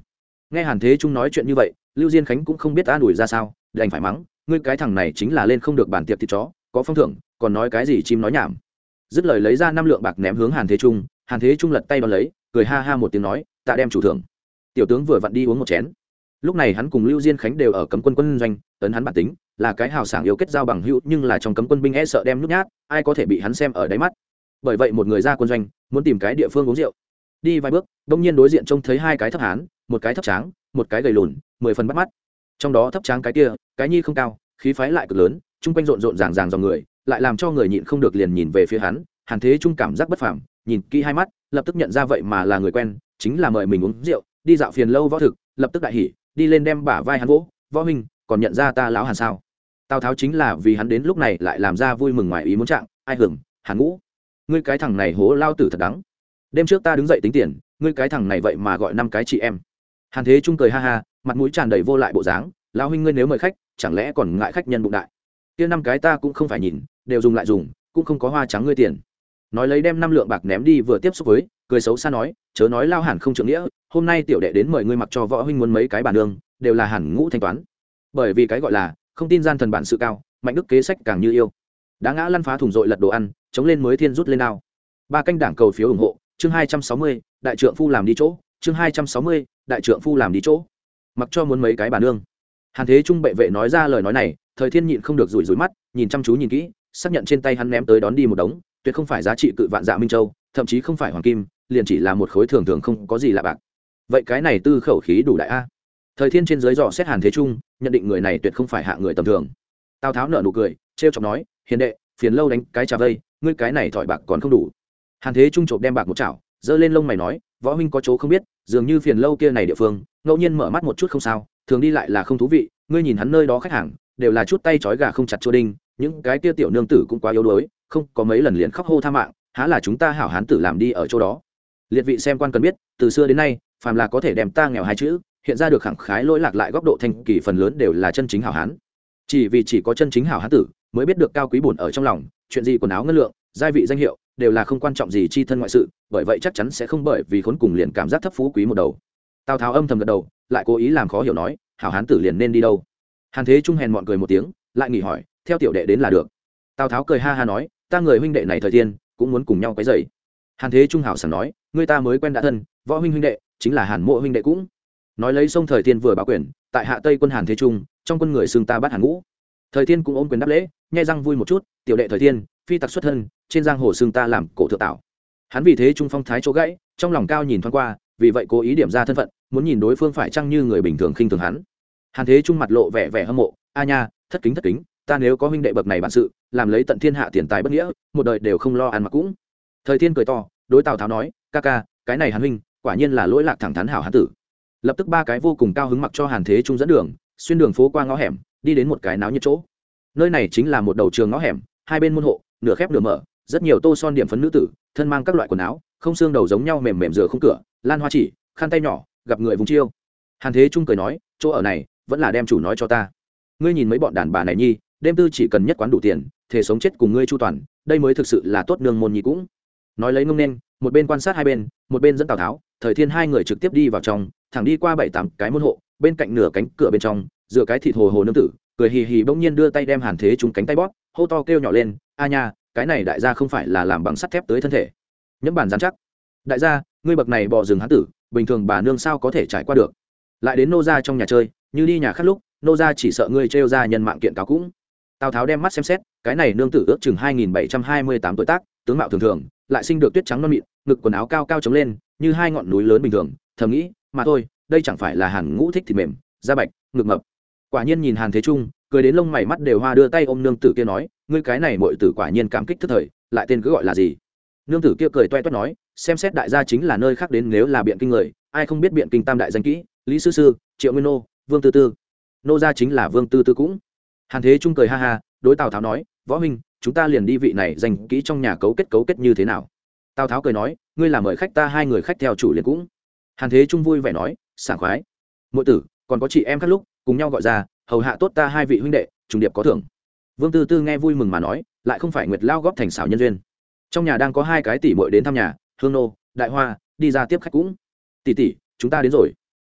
Nghe hàn thế trung nói chuyện như vậy, lưu diên khánh cũng không biết an ủi ra sao, đành phải mắng ngươi cái thằng này chính là lên không được bản tiệc thịt chó, có phong thưởng, còn nói cái gì chim nói nhảm. Dứt lời lấy ra năm lượng bạc ném hướng hàn thế trung, hàn thế trung lật tay đón lấy, cười ha ha một tiếng nói ta đem chủ thưởng. Tiểu tướng vừa vặn đi uống một chén. Lúc này hắn cùng lưu diên khánh đều ở cấm quân quân doanh tấn hắn bản tính, là cái hào sảng yêu kết giao bằng hữu, nhưng là trong cấm quân binh e sợ đem nhút nhát, ai có thể bị hắn xem ở đáy mắt. Bởi vậy một người ra quân doanh, muốn tìm cái địa phương uống rượu. Đi vài bước, đông nhiên đối diện trông thấy hai cái thấp hán, một cái thấp tráng, một cái gầy lùn, mười phần bắt mắt trong đó thấp tráng cái kia, cái nhi không cao, khí phái lại cực lớn, chung quanh rộn rộn ràng ràng dòng người, lại làm cho người nhịn không được liền nhìn về phía hắn, hàn thế trung cảm giác bất phẳng nhìn kỹ hai mắt, lập tức nhận ra vậy mà là người quen, chính là mời mình uống rượu, đi dạo phiền lâu võ thực, lập tức đại hỉ, đi lên đem bả vai hắn vỗ, võ huynh, còn nhận ra ta lão hàn sao? Tào tháo chính là vì hắn đến lúc này lại làm ra vui mừng ngoài ý muốn trạng, ai hưởng hàn ngũ, ngươi cái thằng này hố lao tử thật đắng. Đêm trước ta đứng dậy tính tiền, ngươi cái thằng này vậy mà gọi năm cái chị em. Hàn thế trung cười ha ha mặt mũi tràn đầy vô lại bộ dáng, lão huynh ngươi nếu mời khách, chẳng lẽ còn ngại khách nhân bụng đại? Kia năm cái ta cũng không phải nhìn, đều dùng lại dùng, cũng không có hoa trắng ngươi tiền. Nói lấy đem năm lượng bạc ném đi vừa tiếp xúc với, cười xấu xa nói, chớ nói lao hẳn không trưởng nghĩa, hôm nay tiểu đệ đến mời ngươi mặc cho võ huynh muốn mấy cái bản đường đều là hẳn ngũ thanh toán. Bởi vì cái gọi là, không tin gian thần bản sự cao, mạnh đức kế sách càng như yêu. Đã ngã lăn phá thùng dội lật đồ ăn, chống lên mới thiên rút lên nào ba canh đảng cầu phiếu ủng hộ, chương hai trăm sáu mươi, đại trượng phu làm đi chỗ, chương hai trăm sáu mươi, đại trượng phu làm đi chỗ mặc cho muốn mấy cái bà nương. Hàn thế trung bệ vệ nói ra lời nói này, thời thiên nhịn không được rủi rủi mắt, nhìn chăm chú nhìn kỹ, xác nhận trên tay hắn ném tới đón đi một đống, tuyệt không phải giá trị cự vạn dạ minh châu, thậm chí không phải hoàng kim, liền chỉ là một khối thường thường không có gì lạ bạc. Vậy cái này tư khẩu khí đủ đại a? Thời thiên trên dưới dò xét hàn thế trung, nhận định người này tuyệt không phải hạ người tầm thường. Tào tháo nở nụ cười, trêu chọc nói, hiền đệ, phiền lâu đánh cái trà vây, ngươi cái này thỏi bạc còn không đủ. Hàn thế trung chộp đem bạc một chảo, giơ lên lông mày nói, võ huynh có chỗ không biết dường như phiền lâu kia này địa phương, ngẫu nhiên mở mắt một chút không sao, thường đi lại là không thú vị, ngươi nhìn hắn nơi đó khách hàng, đều là chút tay trói gà không chặt chua đinh, những cái kia tiểu nương tử cũng quá yếu đuối, không, có mấy lần liền khóc hô tha mạng, há là chúng ta hảo hán tử làm đi ở chỗ đó. Liệt vị xem quan cần biết, từ xưa đến nay, phàm là có thể đem ta nghèo hai chữ, hiện ra được khẳng khái lỗi lạc lại góc độ thanh kỳ phần lớn đều là chân chính hảo hán. Chỉ vì chỉ có chân chính hảo hán tử, mới biết được cao quý bổn ở trong lòng, chuyện gì quần áo ngân lượng, giai vị danh hiệu đều là không quan trọng gì chi thân ngoại sự, bởi vậy chắc chắn sẽ không bởi vì khốn cùng liền cảm giác thấp phú quý một đầu. Tào tháo âm thầm gật đầu, lại cố ý làm khó hiểu nói, hảo hán tử liền nên đi đâu? Hàn thế trung hèn mọn cười một tiếng, lại nghỉ hỏi, theo tiểu đệ đến là được. Tào tháo cười ha ha nói, ta người huynh đệ này thời tiên, cũng muốn cùng nhau cái dậy hàn thế trung hảo sảng nói người ta mới quen đã thân, võ huynh huynh đệ, chính là hàn mộ huynh đệ cũng. Nói lấy sông thời tiên vừa báo quyền, tại hạ tây quân hàn thế trung, trong quân người xương ta bắt hàn ngũ. Thời tiên cũng ôm quyền đáp lễ, nhai răng vui một chút, tiểu đệ thời tiên phi tặc xuất thân, trên giang hồ xương ta làm cổ thượng tạo. Hắn vì thế trung phong thái chỗ gãy, trong lòng cao nhìn thoáng qua, vì vậy cố ý điểm ra thân phận, muốn nhìn đối phương phải chăng như người bình thường khinh thường hắn. Hàn thế trung mặt lộ vẻ vẻ hâm mộ, a nha, thất kính thất kính, ta nếu có huynh đệ bậc này bản sự, làm lấy tận thiên hạ tiền tài bất nghĩa, một đời đều không lo ăn mặc cũng. Thời thiên cười to, đối tào tháo nói, ca ca, cái này hàn huynh, quả nhiên là lỗi lạc thẳng thắn hảo hán tử. Lập tức ba cái vô cùng cao hứng mặc cho hàn thế trung dẫn đường, xuyên đường phố qua ngõ hẻm, đi đến một cái náo nhiệt chỗ. Nơi này chính là một đầu trường ngõ hẻm, hai bên môn hộ nửa khép nửa mở, rất nhiều tô son điểm phấn nữ tử, thân mang các loại quần áo, không xương đầu giống nhau mềm mềm rửa không cửa, lan hoa chỉ, khăn tay nhỏ, gặp người vùng chiêu. Hàn thế trung cười nói, chỗ ở này, vẫn là đem chủ nói cho ta. Ngươi nhìn mấy bọn đàn bà này nhi, đêm tư chỉ cần nhất quán đủ tiền thể sống chết cùng ngươi chu toàn, đây mới thực sự là tốt nương môn nhi cũng. Nói lấy ngông nên, một bên quan sát hai bên, một bên dẫn tào tháo, thời thiên hai người trực tiếp đi vào trong, thẳng đi qua bảy tám cái môn hộ, bên cạnh nửa cánh cửa bên trong, dựa cái thịt hồ hồ nương tử, cười hì hì bỗng nhiên đưa tay đem hàn thế chúng cánh tay bóp, hô to kêu nhỏ lên a nha, cái này đại gia không phải là làm bằng sắt thép tới thân thể. Nhẫm bản dán chắc. Đại gia, ngươi bậc này bỏ rừng hán tử, bình thường bà nương sao có thể trải qua được? Lại đến nô ra trong nhà chơi, như đi nhà khác lúc, nô ra chỉ sợ ngươi trêu ra nhân mạng kiện cáo cũng. Tào tháo đem mắt xem xét, cái này nương tử ước chừng hai nghìn bảy trăm hai mươi tám tuổi tác, tướng mạo thường thường, lại sinh được tuyết trắng non mịn, ngực quần áo cao cao trống lên, như hai ngọn núi lớn bình thường, thầm nghĩ, mà thôi, đây chẳng phải là hàn ngũ thích thịt mềm, da bạch, ngực mập quả nhiên nhìn hàn thế trung, cười đến lông mày mắt đều hoa đưa tay ôm nương tử kia nói, ngươi cái này mọi tử quả nhiên cảm kích thức thời, lại tên cứ gọi là gì? Nương tử kia cười toe toét nói, xem xét đại gia chính là nơi khác đến nếu là biện kinh người, ai không biết biện kinh tam đại danh kỹ, lý sư sư, triệu nguyên nô, vương tư tư. Nô gia chính là vương tư tư cũng. Hàn thế trung cười ha ha, đối tào tháo nói, võ huynh, chúng ta liền đi vị này dành kỹ trong nhà cấu kết cấu kết như thế nào? Tào tháo cười nói, ngươi là mời khách ta, hai người khách theo chủ liền cũng. Hàn thế trung vui vẻ nói, sảng khoái. Mỗi tử, còn có chị em khác lúc cùng nhau gọi ra, hầu hạ tốt ta hai vị huynh đệ, trùng điệp có thưởng. Vương tư tư nghe vui mừng mà nói, lại không phải nguyệt lao góp thành xảo nhân duyên. Trong nhà đang có hai cái tỷ muội đến thăm nhà, hương nô, đại hoa, đi ra tiếp khách cũng. Tỷ tỷ, chúng ta đến rồi.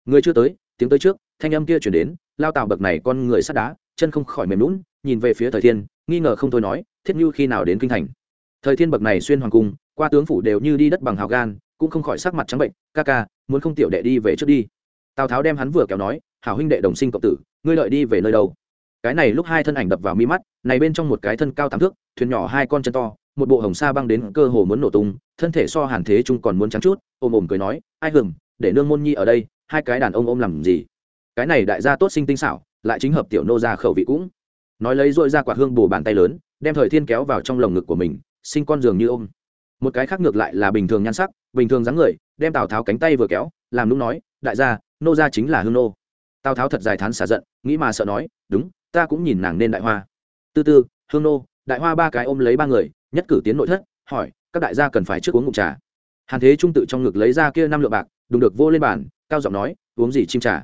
Người chưa tới, tiếng tới trước. Thanh âm kia chuyển đến, lao tào bậc này con người sắt đá, chân không khỏi mềm lún nhìn về phía thời thiên, nghi ngờ không thôi nói, thiết như khi nào đến kinh thành? Thời thiên bậc này xuyên hoàng cung, qua tướng phủ đều như đi đất bằng hào gan, cũng không khỏi sắc mặt trắng bệnh, ca ca, muốn không tiểu đệ đi về trước đi. Tào tháo đem hắn vừa kéo nói hảo huynh đệ đồng sinh cộng tử, ngươi lợi đi về nơi đâu? Cái này lúc hai thân ảnh đập vào mi mắt, này bên trong một cái thân cao tám thước, thuyền nhỏ hai con chân to, một bộ hồng sa băng đến cơ hồ muốn nổ tung, thân thể so hàn thế trung còn muốn trắng chút ôm ôm cười nói, ai hừng để nương môn nhi ở đây, hai cái đàn ông ôm làm gì? Cái này đại gia tốt sinh tinh xảo, lại chính hợp tiểu nô ra khẩu vị cũng. Nói lấy dội ra quả hương bù bàn tay lớn, đem thời thiên kéo vào trong lồng ngực của mình, sinh con giường như ôm. Một cái khác ngược lại là bình thường nhan sắc, bình thường dáng người, đem tào tháo cánh tay vừa kéo, làm lúc nói, đại gia, nô gia chính là hương nô tào tháo thật dài thán xả giận nghĩ mà sợ nói đúng ta cũng nhìn nàng nên đại hoa. Tư tư hương nô đại hoa ba cái ôm lấy ba người nhất cử tiến nội thất hỏi các đại gia cần phải trước uống ngụm trà. Hàn thế trung tự trong ngực lấy ra kia năm lượng bạc đùng được vô lên bàn cao giọng nói uống gì chim trà?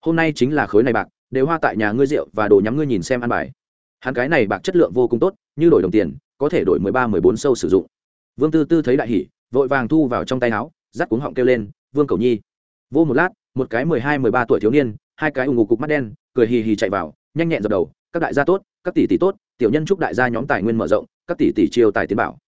Hôm nay chính là khối này bạc đều hoa tại nhà ngươi rượu và đồ nhắm ngươi nhìn xem ăn bài. Hắn cái này bạc chất lượng vô cùng tốt như đổi đồng tiền có thể đổi mười ba mười bốn sâu sử dụng. Vương tư tư thấy đại hỉ, vội vàng thu vào trong tay áo dắt cuống họng kêu lên vương cầu nhi. Vô một lát một cái mười hai mười ba tuổi thiếu niên hai cái ủng ngục cục mắt đen, cười hì hì chạy vào, nhanh nhẹn dập đầu, các đại gia tốt, các tỷ tỷ tốt, tiểu nhân chúc đại gia nhóm tài nguyên mở rộng, các tỷ tỷ chiêu tài tiến bảo.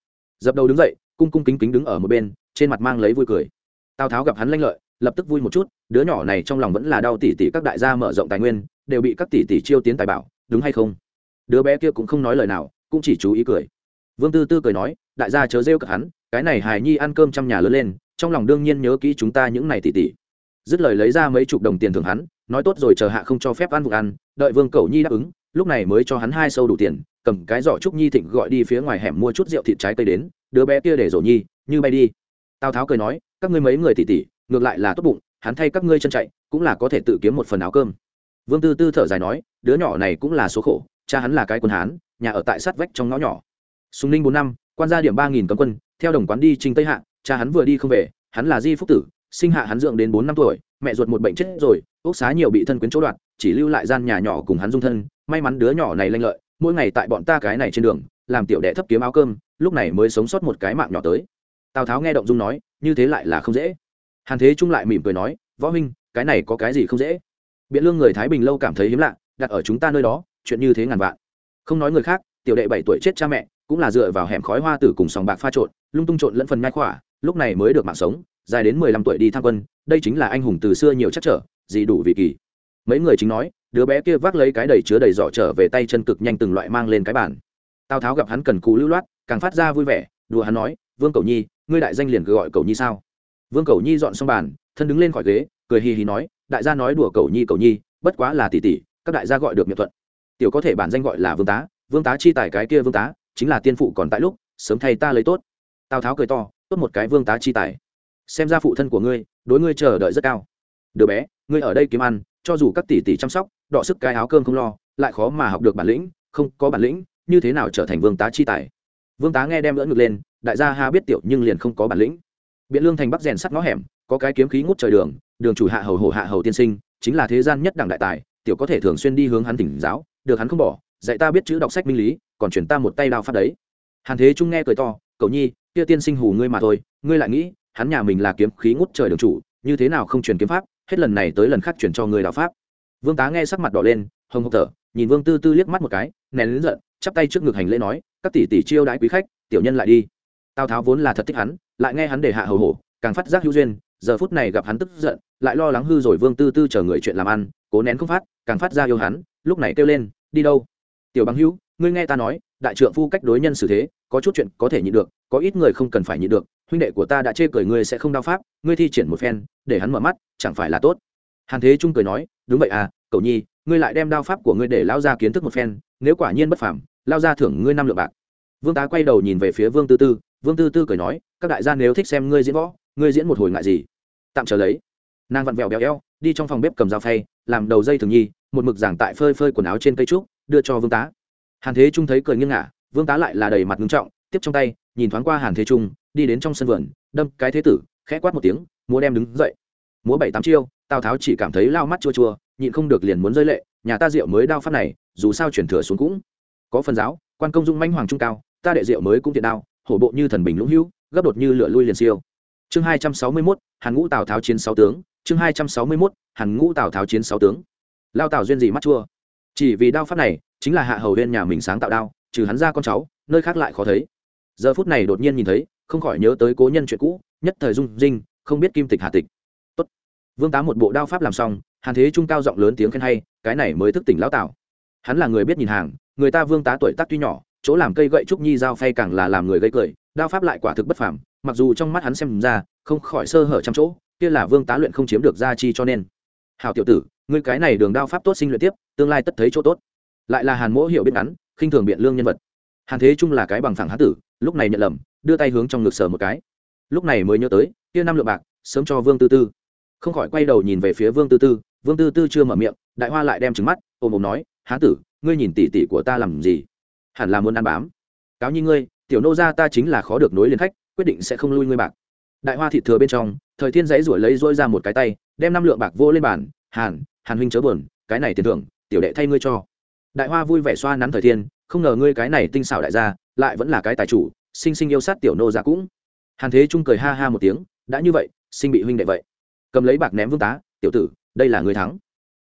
Dập đầu đứng dậy, cung cung kính kính đứng ở một bên, trên mặt mang lấy vui cười. Tào tháo gặp hắn lanh lợi, lập tức vui một chút, đứa nhỏ này trong lòng vẫn là đau tỷ tỷ các đại gia mở rộng tài nguyên, đều bị các tỷ tỷ chiêu tiến tài bảo, đúng hay không? Đứa bé kia cũng không nói lời nào, cũng chỉ chú ý cười. Vương tư tư cười nói, đại gia chớ rêu cả hắn, cái này hài nhi ăn cơm trong nhà lớn lên, trong lòng đương nhiên nhớ kỹ chúng ta những này tỷ tỷ dứt lời lấy ra mấy chục đồng tiền thưởng hắn nói tốt rồi chờ hạ không cho phép ăn vụ ăn, đợi vương cầu nhi đáp ứng, lúc này mới cho hắn hai sâu đủ tiền, cầm cái giỏ trúc nhi thịnh gọi đi phía ngoài hẻm mua chút rượu thịt trái cây đến, đứa bé kia để rổ nhi, như bay đi. Tào tháo cười nói, các ngươi mấy người tỷ tỷ ngược lại là tốt bụng, hắn thay các ngươi chân chạy, cũng là có thể tự kiếm một phần áo cơm. Vương tư tư thở dài nói, đứa nhỏ này cũng là số khổ, cha hắn là cái quân hán, nhà ở tại sát vách trong ngõ nhỏ. Sùng ninh bốn năm, quan gia điểm ba nghìn cấm quân, theo đồng quán đi trình tây hạ, cha hắn vừa đi không về, hắn là di phúc tử, sinh hạ hắn dưỡng đến bốn năm tuổi mẹ ruột một bệnh chết rồi, ốc xá nhiều bị thân quyến chỗ đoạt, chỉ lưu lại gian nhà nhỏ cùng hắn dung thân, may mắn đứa nhỏ này lanh lợi, mỗi ngày tại bọn ta cái này trên đường, làm tiểu đệ thấp kiếm áo cơm, lúc này mới sống sót một cái mạng nhỏ tới. Tào tháo nghe động dung nói, như thế lại là không dễ. Hàn thế trung lại mỉm cười nói, võ huynh, cái này có cái gì không dễ? Biện lương người thái bình lâu cảm thấy hiếm lạ, đặt ở chúng ta nơi đó, chuyện như thế ngàn vạn. Không nói người khác, tiểu đệ bảy tuổi chết cha mẹ, cũng là dựa vào hẻm khói hoa tử cùng sòng bạc pha trộn, lung tung trộn lẫn phần nhai khỏa, lúc này mới được mạng sống dài đến mười lăm tuổi đi tham quân, đây chính là anh hùng từ xưa nhiều chắc trở gì đủ vị kỳ. Mấy người chính nói, đứa bé kia vác lấy cái đầy chứa đầy giỏ trở về tay chân cực nhanh từng loại mang lên cái bàn. Tào tháo gặp hắn cần cù lưu loát, càng phát ra vui vẻ, đùa hắn nói, vương cầu nhi, ngươi đại danh liền cứ gọi cầu nhi sao? Vương cầu nhi dọn xong bàn, thân đứng lên khỏi ghế, cười hì hì nói, đại gia nói đùa cầu nhi cầu nhi, bất quá là tỷ tỷ, các đại gia gọi được miệng thuận. Tiểu có thể bản danh gọi là vương tá vương tá chi tài cái kia vương tá, chính là tiên phụ còn tại lúc, sớm thay ta lấy tốt. Tào tháo cười to, tốt một cái vương tá chi tài xem ra phụ thân của ngươi, đối ngươi chờ đợi rất cao. Đứa bé, ngươi ở đây kiếm ăn, cho dù các tỷ tỷ chăm sóc, đọ sức cái áo cơm không lo, lại khó mà học được bản lĩnh, không có bản lĩnh, như thế nào trở thành vương tá chi tài? Vương tá nghe đem lỡ ngược lên, đại gia ha biết tiểu nhưng liền không có bản lĩnh. Biện lương thành bắc rèn sắt ngõ hẻm, có cái kiếm khí ngút trời đường đường chủ hạ hầu hổ hạ hầu tiên sinh, chính là thế gian nhất đẳng đại tài, tiểu có thể thường xuyên đi hướng hắn tỉnh giáo, được hắn không bỏ, dạy ta biết chữ đọc sách minh lý, còn chuyển ta một tay đao pháp đấy. Hàn thế trung nghe cười to, cậu nhi, kia tiên sinh hù ngươi mà thôi, ngươi lại nghĩ hắn nhà mình là kiếm khí ngút trời đường chủ, như thế nào không truyền kiếm pháp, hết lần này tới lần khác chuyển cho người đạo pháp. Vương tá nghe sắc mặt đỏ lên, hồng hộc thở, nhìn vương tư tư liếc mắt một cái, nén lớn giận, chắp tay trước ngực hành lễ nói, các tỷ tỷ chiêu đãi quý khách, tiểu nhân lại đi. Tào tháo vốn là thật thích hắn, lại nghe hắn để hạ hầu hổ, càng phát giác hữu duyên, giờ phút này gặp hắn tức giận, lại lo lắng hư rồi vương tư tư chờ người chuyện làm ăn, cố nén không phát, càng phát ra yêu hắn, lúc này kêu lên, đi đâu? Tiểu bằng hữu, ngươi nghe ta nói đại trượng phu cách đối nhân xử thế, có chút chuyện có thể nhịn được, có ít người không cần phải nhịn được, huynh đệ của ta đã chê cười ngươi sẽ không đao pháp, ngươi thi triển một phen, để hắn mở mắt, chẳng phải là tốt. Hàn thế trung cười nói, đúng vậy à cậu nhi, ngươi lại đem đao pháp của ngươi để lao ra kiến thức một phen, nếu quả nhiên bất phàm lao ra thưởng ngươi năm lượng bạc. Vương tá quay đầu nhìn về phía vương tư tư, vương tư tư cười nói, các đại gia nếu thích xem ngươi diễn võ, ngươi diễn một hồi ngại gì? Tạm trở lấy. Nàng vặn vẹo béo eo, đi trong phòng bếp cầm dao phay, làm đầu dây thường nhi, một mực giảng tại phơi phơi quần áo trên cây trúc, đưa cho vương tá hàn thế trung thấy cười nghiêng ngả, vương tá lại là đầy mặt ngưng trọng, tiếp trong tay, nhìn thoáng qua hàn thế trung, đi đến trong sân vườn, đâm cái thế tử, khẽ quát một tiếng, múa đem đứng dậy. Múa bảy tám chiêu, tào tháo chỉ cảm thấy lao mắt chua chua, nhịn không được liền muốn rơi lệ, nhà ta rượu mới đao pháp này, dù sao chuyển thừa xuống cũng có phần giáo, quan công dung manh hoàng trung cao, ta đệ rượu mới cũng tiện đao, hổ bộ như thần bình lũng hữu, gấp đột như lửa lui liền siêu. Chương hai trăm sáu mươi mốt, hàn ngũ tào tháo chiến sáu tướng, chương hai trăm sáu mươi mốt, hàn ngũ tào tháo chiến sáu tướng. Lao tào duyên gì mắt chua? Chỉ vì đao pháp này, chính là hạ hầu huyên nhà mình sáng tạo đao, trừ hắn ra con cháu, nơi khác lại khó thấy. Giờ phút này đột nhiên nhìn thấy, không khỏi nhớ tới cố nhân chuyện cũ, nhất thời dung dinh không biết kim tịch hà tịch. Tốt. vương tá một bộ đao pháp làm xong, hàn thế trung cao giọng lớn tiếng khen hay, cái này mới thức tỉnh lão tạo hắn là người biết nhìn hàng, người ta vương tá tuổi tác tuy nhỏ, chỗ làm cây gậy trúc nhi dao phay càng là làm người gây cười, đao pháp lại quả thực bất phàm, mặc dù trong mắt hắn xem ra, không khỏi sơ hở trăm chỗ, kia là vương tá luyện không chiếm được gia chi cho nên. Hào tiểu tử, ngươi cái này đường đao pháp tốt sinh luyện tiếp tương lai tất thấy chỗ tốt. Lại là hàn mỗ hiểu biết ngắn khinh thường biện lương nhân vật. Hàn thế trung là cái bằng thẳng hán tử, lúc này nhận lầm, đưa tay hướng trong ngực sờ một cái. Lúc này mới nhớ tới, kia năm lượng bạc, sớm cho vương tư tư. Không khỏi quay đầu nhìn về phía vương tư tư, vương tư tư chưa mở miệng, đại hoa lại đem trứng mắt ôm ôm nói, hán tử, ngươi nhìn tỉ tỉ của ta làm gì? Hẳn là muốn ăn bám. Cáo như ngươi, tiểu nô gia ta chính là khó được nối liền khách, quyết định sẽ không lui ngươi bạc. Đại hoa thịt thừa bên trong, thời thiên dãy ruổi lấy dôi ra một cái tay, đem năm lượng bạc vô lên bàn, hàn hàn huynh chớ buồn, cái này tiền thưởng tiểu đệ thay ngươi cho. Đại hoa vui vẻ xoa nắn thời thiên, không ngờ ngươi cái này tinh xảo đại gia, lại vẫn là cái tài chủ sinh sinh yêu sát tiểu nô giả cũng. Hàn thế trung cười ha ha một tiếng, đã như vậy sinh bị huynh đệ vậy. Cầm lấy bạc ném vương tá, tiểu tử, đây là người thắng.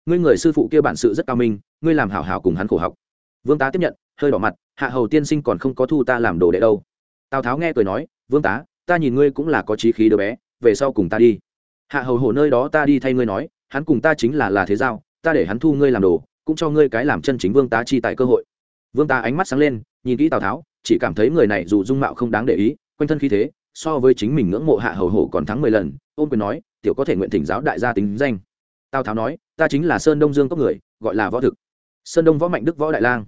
Ngươi người sư phụ kia bản sự rất cao minh, ngươi làm hảo hảo cùng hắn khổ học. Vương tá tiếp nhận, hơi đỏ mặt, hạ hầu tiên sinh còn không có thu ta làm đồ đệ đâu. Tào tháo nghe cười nói, vương tá, ta nhìn ngươi cũng là có trí khí đứa bé, về sau cùng ta đi. Hạ hầu hổ nơi đó ta đi thay ngươi nói, hắn cùng ta chính là là thế giao, ta để hắn thu ngươi làm đồ cũng cho ngươi cái làm chân chính vương tá chi tại cơ hội. Vương tá ánh mắt sáng lên, nhìn kỹ tào tháo, chỉ cảm thấy người này dù dung mạo không đáng để ý, quanh thân khí thế, so với chính mình ngưỡng mộ hạ hầu hổ còn thắng mười lần, ôm quyền nói, tiểu có thể nguyện thỉnh giáo đại gia tính danh. Tào tháo nói, ta chính là sơn đông dương cốc người, gọi là võ thực. Sơn đông võ mạnh đức võ đại lang.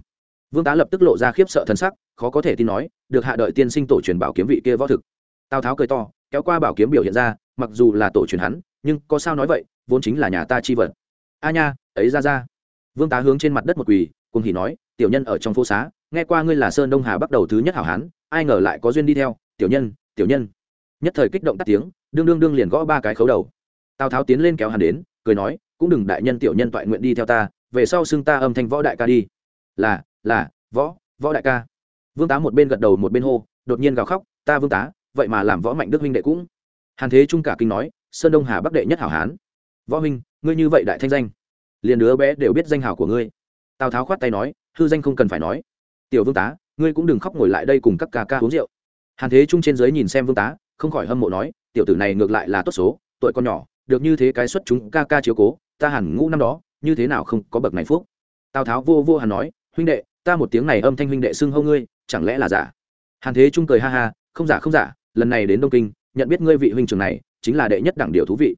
Vương tá lập tức lộ ra khiếp sợ thân sắc, khó có thể tin nói, được hạ đợi tiên sinh tổ truyền bảo kiếm vị kia võ thực. Tào tháo cười to, kéo qua bảo kiếm biểu hiện ra, mặc dù là tổ truyền hắn, nhưng có sao nói vậy, vốn chính là nhà ta chi vật. A nha, ấy ra ra vương tá hướng trên mặt đất một quỳ, cùng hỉ nói, tiểu nhân ở trong phố xá, nghe qua ngươi là sơn đông hà bắt đầu thứ nhất hảo hán, ai ngờ lại có duyên đi theo, tiểu nhân tiểu nhân. Nhất thời kích động tắt tiếng, đương đương đương liền gõ ba cái khấu đầu. Tào tháo tiến lên kéo hắn đến, cười nói, cũng đừng đại nhân tiểu nhân toại nguyện đi theo ta, về sau xưng ta âm thanh võ đại ca đi. Là là, võ võ đại ca. Vương tá một bên gật đầu một bên hô, đột nhiên gào khóc, ta vương tá, vậy mà làm võ mạnh đức huynh đệ cũng. Hàn thế trung cả kinh nói, sơn đông hà bắc đệ nhất hảo hán. Võ huynh, ngươi như vậy đại thanh danh liền đứa bé đều biết danh hào của ngươi. Tào tháo khoát tay nói, hư danh không cần phải nói. Tiểu vương tá, ngươi cũng đừng khóc ngồi lại đây cùng các ca ca uống rượu. Hàn thế trung trên dưới nhìn xem vương tá, không khỏi hâm mộ nói, tiểu tử này ngược lại là tốt số, tuổi con nhỏ, được như thế cái xuất chúng ca ca chiếu cố, ta hẳn ngũ năm đó, như thế nào không có bậc này phúc. Tào tháo vô vô hàn nói, huynh đệ, ta một tiếng này âm thanh huynh đệ xưng hâu ngươi, chẳng lẽ là giả? Hàn thế trung cười ha ha, không giả không giả, lần này đến đông kinh, nhận biết ngươi vị huynh trưởng này, chính là đệ nhất đẳng điều thú vị.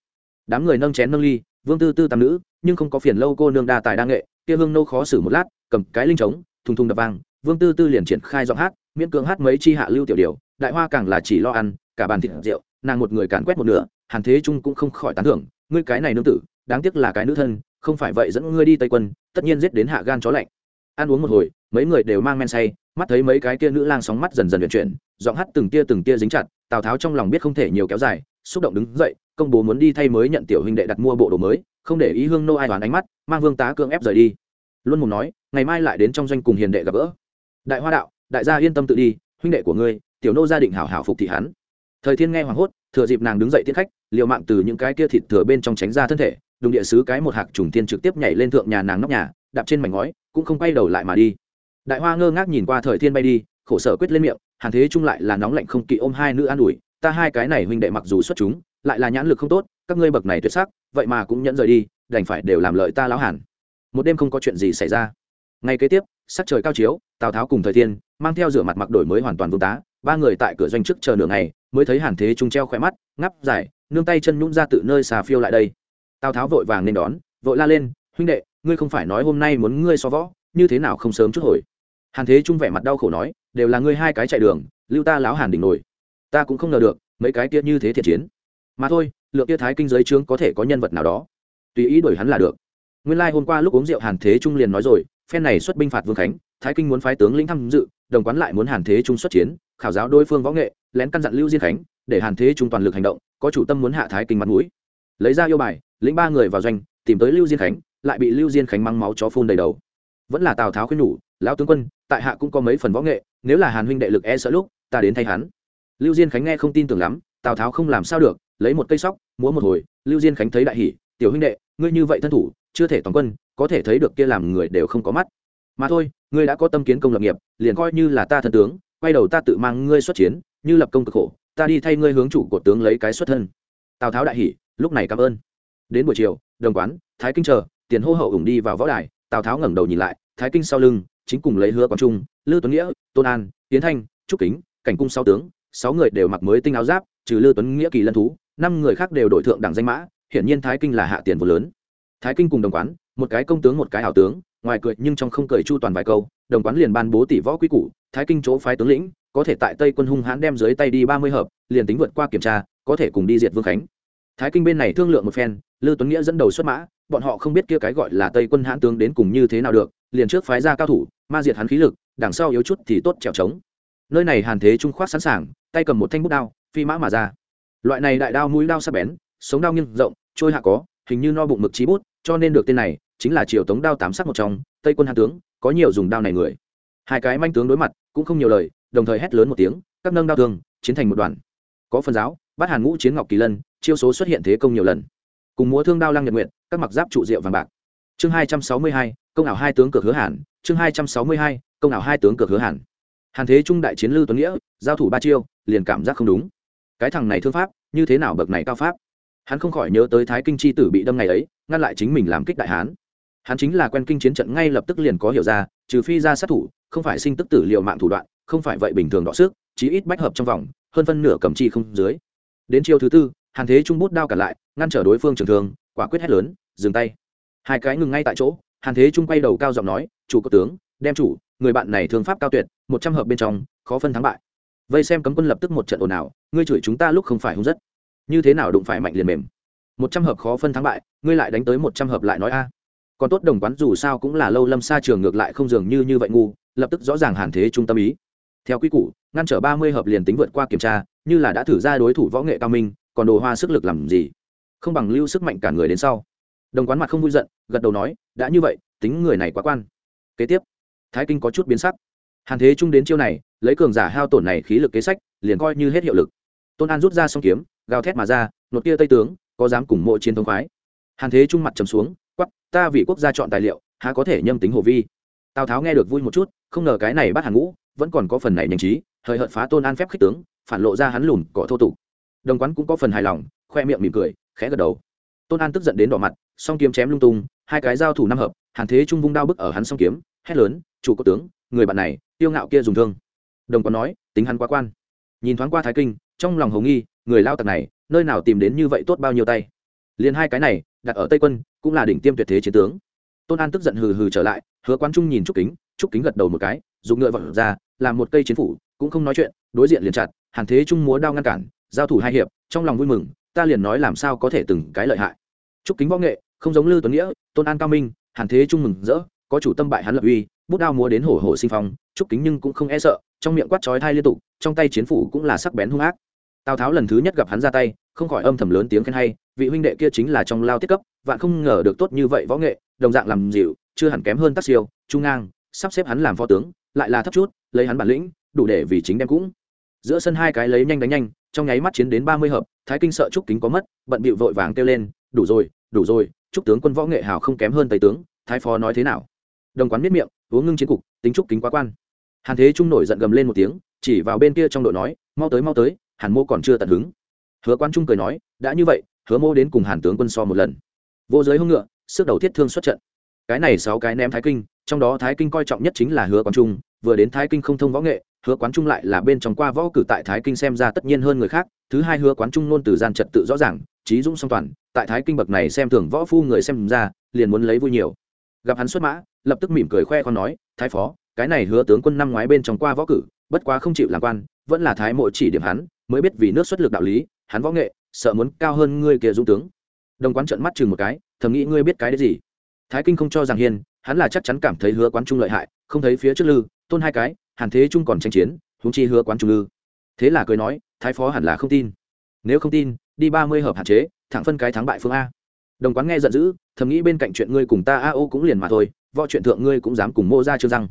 Đám người nâng chén nâng ly vương tư tư tam nữ, nhưng không có phiền lâu cô nương đa tài đa nghệ, kia hương nâu khó xử một lát, cầm cái linh trống, thùng thùng đập vang vương tư tư liền triển khai giọng hát, miễn cưỡng hát mấy chi hạ lưu tiểu điều đại hoa càng là chỉ lo ăn, cả bàn thịt rượu, nàng một người càn quét một nửa, hàn thế trung cũng không khỏi tán thưởng, ngươi cái này nương tử, đáng tiếc là cái nữ thân, không phải vậy dẫn ngươi đi tây quân, tất nhiên giết đến hạ gan chó lạnh. Ăn uống một hồi, mấy người đều mang men say, mắt thấy mấy cái kia nữ lang sóng mắt dần dần luyện chuyển, giọng hát từng tia từng tia dính chặt, tào tháo trong lòng biết không thể nhiều kéo dài xúc động đứng dậy, công bố muốn đi thay mới nhận tiểu huynh đệ đặt mua bộ đồ mới, không để ý hương nô ai đoán ánh mắt, mang vương tá cưỡng ép rời đi. Luôn mùng nói, ngày mai lại đến trong doanh cùng hiền đệ gặp gỡ. Đại hoa đạo, đại gia yên tâm tự đi, huynh đệ của ngươi, tiểu nô gia định hảo hảo phục thị hắn. Thời thiên nghe hoảng hốt, thừa dịp nàng đứng dậy tiết khách, liều mạng từ những cái kia thịt thừa bên trong tránh ra thân thể, đùng địa sứ cái một hạc trùng tiên trực tiếp nhảy lên thượng nhà nàng nóc nhà, đạp trên mảnh ngói, cũng không quay đầu lại mà đi. Đại hoa ngơ ngác nhìn qua thời thiên bay đi, khổ sở quyết lên miệng, hàn thế trung lại là nóng lạnh không kỵ ôm hai nữ an ủi ta hai cái này huynh đệ mặc dù xuất chúng, lại là nhãn lực không tốt, các ngươi bậc này tuyệt sắc, vậy mà cũng nhẫn rời đi, đành phải đều làm lợi ta lão hàn. Một đêm không có chuyện gì xảy ra. Ngày kế tiếp, sắc trời cao chiếu, tào tháo cùng thời thiên, mang theo rửa mặt mặc đổi mới hoàn toàn vương tá, ba người tại cửa doanh trước chờ nửa ngày, mới thấy hàn thế trung treo khỏe mắt ngắp dài, nương tay chân nhún ra tự nơi xà phiêu lại đây. Tào tháo vội vàng nên đón, vội la lên, huynh đệ, ngươi không phải nói hôm nay muốn ngươi so võ, như thế nào không sớm chút hồi? Hàn thế trung vẻ mặt đau khổ nói, đều là ngươi hai cái chạy đường, lưu ta láo hàn đỉnh nổi ta cũng không ngờ được, mấy cái kia như thế thiện chiến. Mà thôi, lượng kia thái kinh giới trướng có thể có nhân vật nào đó? Tùy ý đuổi hắn là được. Nguyên lai、like、hôm qua lúc uống rượu hàn thế trung liền nói rồi, phen này xuất binh phạt vương khánh, thái kinh muốn phái tướng lĩnh tham dự, đồng quán lại muốn hàn thế trung xuất chiến, khảo giáo đối phương võ nghệ, lén căn dặn lưu diên khánh, để hàn thế trung toàn lực hành động, có chủ tâm muốn hạ thái kinh mặt mũi. Lấy ra yêu bài, lĩnh ba người vào doanh, tìm tới lưu diên khánh, lại bị lưu diên khánh mang máu chó phun đầy đầu. Vẫn là tào tháo khuyên nhủ, lão tướng quân, tại hạ cũng có mấy phần võ nghệ, nếu là hàn huynh đệ lực e sợ lúc, ta đến thay hắn lưu diên khánh nghe không tin tưởng lắm, tào tháo không làm sao được, lấy một cây sóc, múa một hồi, lưu diên khánh thấy đại hỷ tiểu huynh đệ, ngươi như vậy thân thủ, chưa thể toàn quân, có thể thấy được kia làm người đều không có mắt. Mà thôi, ngươi đã có tâm kiến công lập nghiệp, liền coi như là ta thân tướng, quay đầu ta tự mang ngươi xuất chiến, như lập công cực khổ, ta đi thay ngươi hướng chủ của tướng lấy cái xuất thân. Tào tháo đại hỷ lúc này cảm ơn. Đến buổi chiều, đồng quán, thái kinh chờ, tiền hô hậu ủng đi vào võ đài, tào tháo ngẩng đầu nhìn lại, thái kinh sau lưng, chính cùng lấy hứa quang trung, lư tuấn nghĩa, tôn an tiến thanh, trúc kính, cảnh cung sáu tướng sáu người đều mặc mới tinh áo giáp, trừ lư tuấn, nghĩa kỳ, lân thú, năm người khác đều đổi thượng đẳng danh mã, hiển nhiên thái kinh là hạ tiền vô lớn. Thái kinh cùng đồng quán, một cái công tướng, một cái ảo tướng, ngoài cười nhưng trong không cười chu toàn vài câu, đồng quán liền ban bố tỷ võ quý củ, thái kinh chỗ phái tướng lĩnh, có thể tại tây quân hung hãn đem dưới tay đi ba mươi hợp, liền tính vượt qua kiểm tra, có thể cùng đi diệt vương khánh. Thái kinh bên này thương lượng một phen, lư tuấn nghĩa dẫn đầu xuất mã, bọn họ không biết kia cái gọi là tây quân hãn tướng đến cùng như thế nào được, liền trước phái ra cao thủ, ma diệt hắn khí lực, đằng sau yếu chút thì tốt trèo trống nơi này hàn thế trung khoát sẵn sàng tay cầm một thanh bút đao, phi mã mà ra. Loại này đại đao mũi đao sắc bén, sống đao nghiêng rộng, trôi hạ có, hình như no bụng mực trí bút, cho nên được tên này chính là triều tống đao tám sắc một trong, tây quân hàn tướng, có nhiều dùng đao này người. Hai cái manh tướng đối mặt, cũng không nhiều lời, đồng thời hét lớn một tiếng, các nâng đao thương, chiến thành một đoàn. Có phần giáo bắt hàn ngũ chiến ngọc kỳ lân, chiêu số xuất hiện thế công nhiều lần. Cùng múa thương đao lăng nhật nguyện các mặc giáp trụ rượu vàng bạc. Chương hai trăm sáu mươi hai, công ảo hai tướng cược hứa hàn, chương hai trăm sáu mươi hai, công ảo hai tướng cược hứa hàn hàn thế trung đại chiến lưu tuấn nghĩa, giao thủ ba chiêu, liền cảm giác không đúng. Cái thằng này thương pháp, như thế nào bậc này cao pháp? Hắn không khỏi nhớ tới thái kinh chi tử bị đâm ngày ấy, ngăn lại chính mình làm kích đại hán. Hắn chính là quen kinh chiến trận ngay lập tức liền có hiểu ra, trừ phi ra sát thủ, không phải sinh tức tử liệu mạng thủ đoạn, không phải vậy bình thường đọ sức, chí ít bách hợp trong vòng, hơn phân nửa cầm chi không dưới. Đến chiêu thứ tư, hàn thế trung bút đao cả lại, ngăn trở đối phương trường thường quả quyết hét lớn, dừng tay. Hai cái ngừng ngay tại chỗ, hàn thế trung quay đầu cao giọng nói, chủ có tướng, đem chủ người bạn này thương pháp cao tuyệt, một trăm hợp bên trong, khó phân thắng bại. Vây xem cấm quân lập tức một trận ồn ào, ngươi chửi chúng ta lúc không phải hung rất. Như thế nào đụng phải mạnh liền mềm. Một trăm hợp khó phân thắng bại, ngươi lại đánh tới một trăm hợp lại nói a. Còn tốt đồng quán dù sao cũng là lâu lâm xa trường ngược lại không dường như như vậy ngu, lập tức rõ ràng hàn thế trung tâm ý. Theo quy củ, ngăn trở ba mươi hợp liền tính vượt qua kiểm tra, như là đã thử ra đối thủ võ nghệ cao minh, còn đồ hoa sức lực làm gì? Không bằng lưu sức mạnh cả người đến sau. Đồng quán mặt không vui giận, gật đầu nói, đã như vậy, tính người này quá quan. Kế tiếp thái kinh có chút biến sắc. Hàn thế trung đến chiêu này, lấy cường giả hao tổn này khí lực kế sách, liền coi như hết hiệu lực. Tôn an rút ra s kiếm, gào thét mà ra, nột tia tây tướng, có dám cùng mộ chiến thống khoái? Hàn thế trung mặt trầm xuống quắp ta vì quốc gia chọn tài liệu, há có thể nhâm tính hồ vi? Tào tháo nghe được vui một chút, không ngờ cái này bắt hàn ngũ, vẫn còn có phần này nhanh trí hời hợt phá tôn an phép khích tướng, phản lộ ra hắn lùn cỏ thô tục. Đồng quán cũng có phần hài lòng, khoe miệng mỉm cười, khẽ gật đầu. Tôn an tức giận đến đỏ mặt, song kiếm chém lung tung, hai cái giao thủ năm hợp, hàn thế trung vung đao bức ở hắn song kiếm, hét lớn chủ có tướng, người bạn này, tiêu ngạo kia dùng thương. Đồng quán nói, tính hắn quá quan. Nhìn thoáng qua thái kinh, trong lòng hồng nghi, người lao tặc này, nơi nào tìm đến như vậy tốt bao nhiêu tay? Liền hai cái này, đặt ở tây quân, cũng là đỉnh tiêm tuyệt thế chiến tướng. Tôn an tức giận hừ hừ trở lại, hứa quán trung nhìn trúc kính trúc kính gật đầu một cái, dùng ngựa vật ra, làm một cây chiến phủ, cũng không nói chuyện, đối diện liền chặt, hàn thế trung múa đao ngăn cản, giao thủ hai hiệp, trong lòng vui mừng, ta liền nói làm sao có thể từng cái lợi hại. Trúc kính võ nghệ, không giống lư tuấn nghĩa, tôn an cao minh, hàn thế trung mừng rỡ, có chủ tâm bại hắn lập uy bút đao múa đến hổ hổ sinh phong, trúc kính nhưng cũng không e sợ, trong miệng quát chói thai liên tục, trong tay chiến phủ cũng là sắc bén hung ác. Tào tháo lần thứ nhất gặp hắn ra tay, không khỏi âm thầm lớn tiếng khen hay, vị huynh đệ kia chính là trong lao tiết cấp, vạn không ngờ được tốt như vậy võ nghệ, đồng dạng làm dịu, chưa hẳn kém hơn tác siêu, trung ngang, sắp xếp hắn làm phó tướng, lại là thấp chút, lấy hắn bản lĩnh, đủ để vì chính đem cũng. Giữa sân hai cái lấy nhanh đánh nhanh, trong nháy mắt chiến đến ba mươi hợp, thái kinh sợ trúc kính có mất, bận bịu vội vàng kêu lên, đủ rồi đủ rồi, trúc tướng quân võ nghệ hào không kém hơn tây tướng, thái phó nói thế nào? Đồng quán miết miệng, uống ngưng chiến cục, tính trúc kính quá quan. Hàn thế trung nổi giận gầm lên một tiếng, chỉ vào bên kia trong đội nói, mau tới mau tới, hàn mô còn chưa tận hứng. Hứa quan trung cười nói, đã như vậy, hứa mô đến cùng hàn tướng quân so một lần. Vô giới hông ngựa, sức đầu thiết thương xuất trận. Cái này sáu cái ném thái kinh, trong đó thái kinh coi trọng nhất chính là hứa quán trung, vừa đến thái kinh không thông võ nghệ, hứa quán trung lại là bên trong qua võ cử tại thái kinh xem ra tất nhiên hơn người khác, thứ hai hứa quán trung nôn từ gian trật tự rõ ràng, trí dũng song toàn, tại thái kinh bậc này xem thường võ phu người xem ra, liền muốn lấy vui nhiều. Gặp hắn xuất mã lập tức mỉm cười khoe con nói thái phó cái này hứa tướng quân năm ngoái bên trong qua võ cử bất quá không chịu làm quan vẫn là thái mộ chỉ điểm hắn mới biết vì nước xuất lực đạo lý hắn võ nghệ sợ muốn cao hơn ngươi kia dũng tướng. Đồng quán trợn mắt chừng một cái thầm nghĩ ngươi biết cái đấy gì? Thái kinh không cho rằng hiền, hắn là chắc chắn cảm thấy hứa quán trung lợi hại không thấy phía trước lư tôn hai cái hàn thế trung còn tranh chiến húng chi hứa quán trung lư. Thế là cười nói thái phó hẳn là không tin. Nếu không tin đi ba mươi hợp hạn chế thẳng phân cái thắng bại phương a. Đồng quán nghe giận dữ thầm nghĩ bên cạnh chuyện ngươi cùng ta a ô cũng liền mà thôi, võ chuyện thượng ngươi cũng dám cùng mô ra chưa răng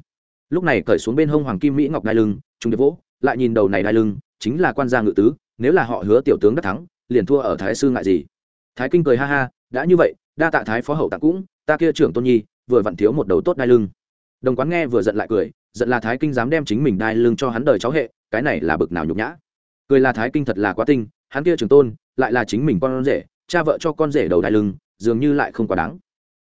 lúc này cởi xuống bên hông hoàng kim mỹ ngọc đai lưng trung đế vỗ, lại nhìn đầu này đai lưng, chính là quan gia ngự tứ, nếu là họ hứa tiểu tướng đắc thắng, liền thua ở thái sư ngại gì. Thái kinh cười ha ha, đã như vậy, đa tạ thái phó hậu tặng cũng, ta kia trưởng tôn nhi, vừa vặn thiếu một đầu tốt đai lưng. Đồng quán nghe vừa giận lại cười, giận là thái kinh dám đem chính mình đai lưng cho hắn đời cháu hệ, cái này là bực nào nhục nhã. Cười là thái kinh thật là quá tinh, hắn kia trưởng tôn, lại là chính mình con rể, cha vợ cho con rể đầu đai lưng dường như lại không quá đáng.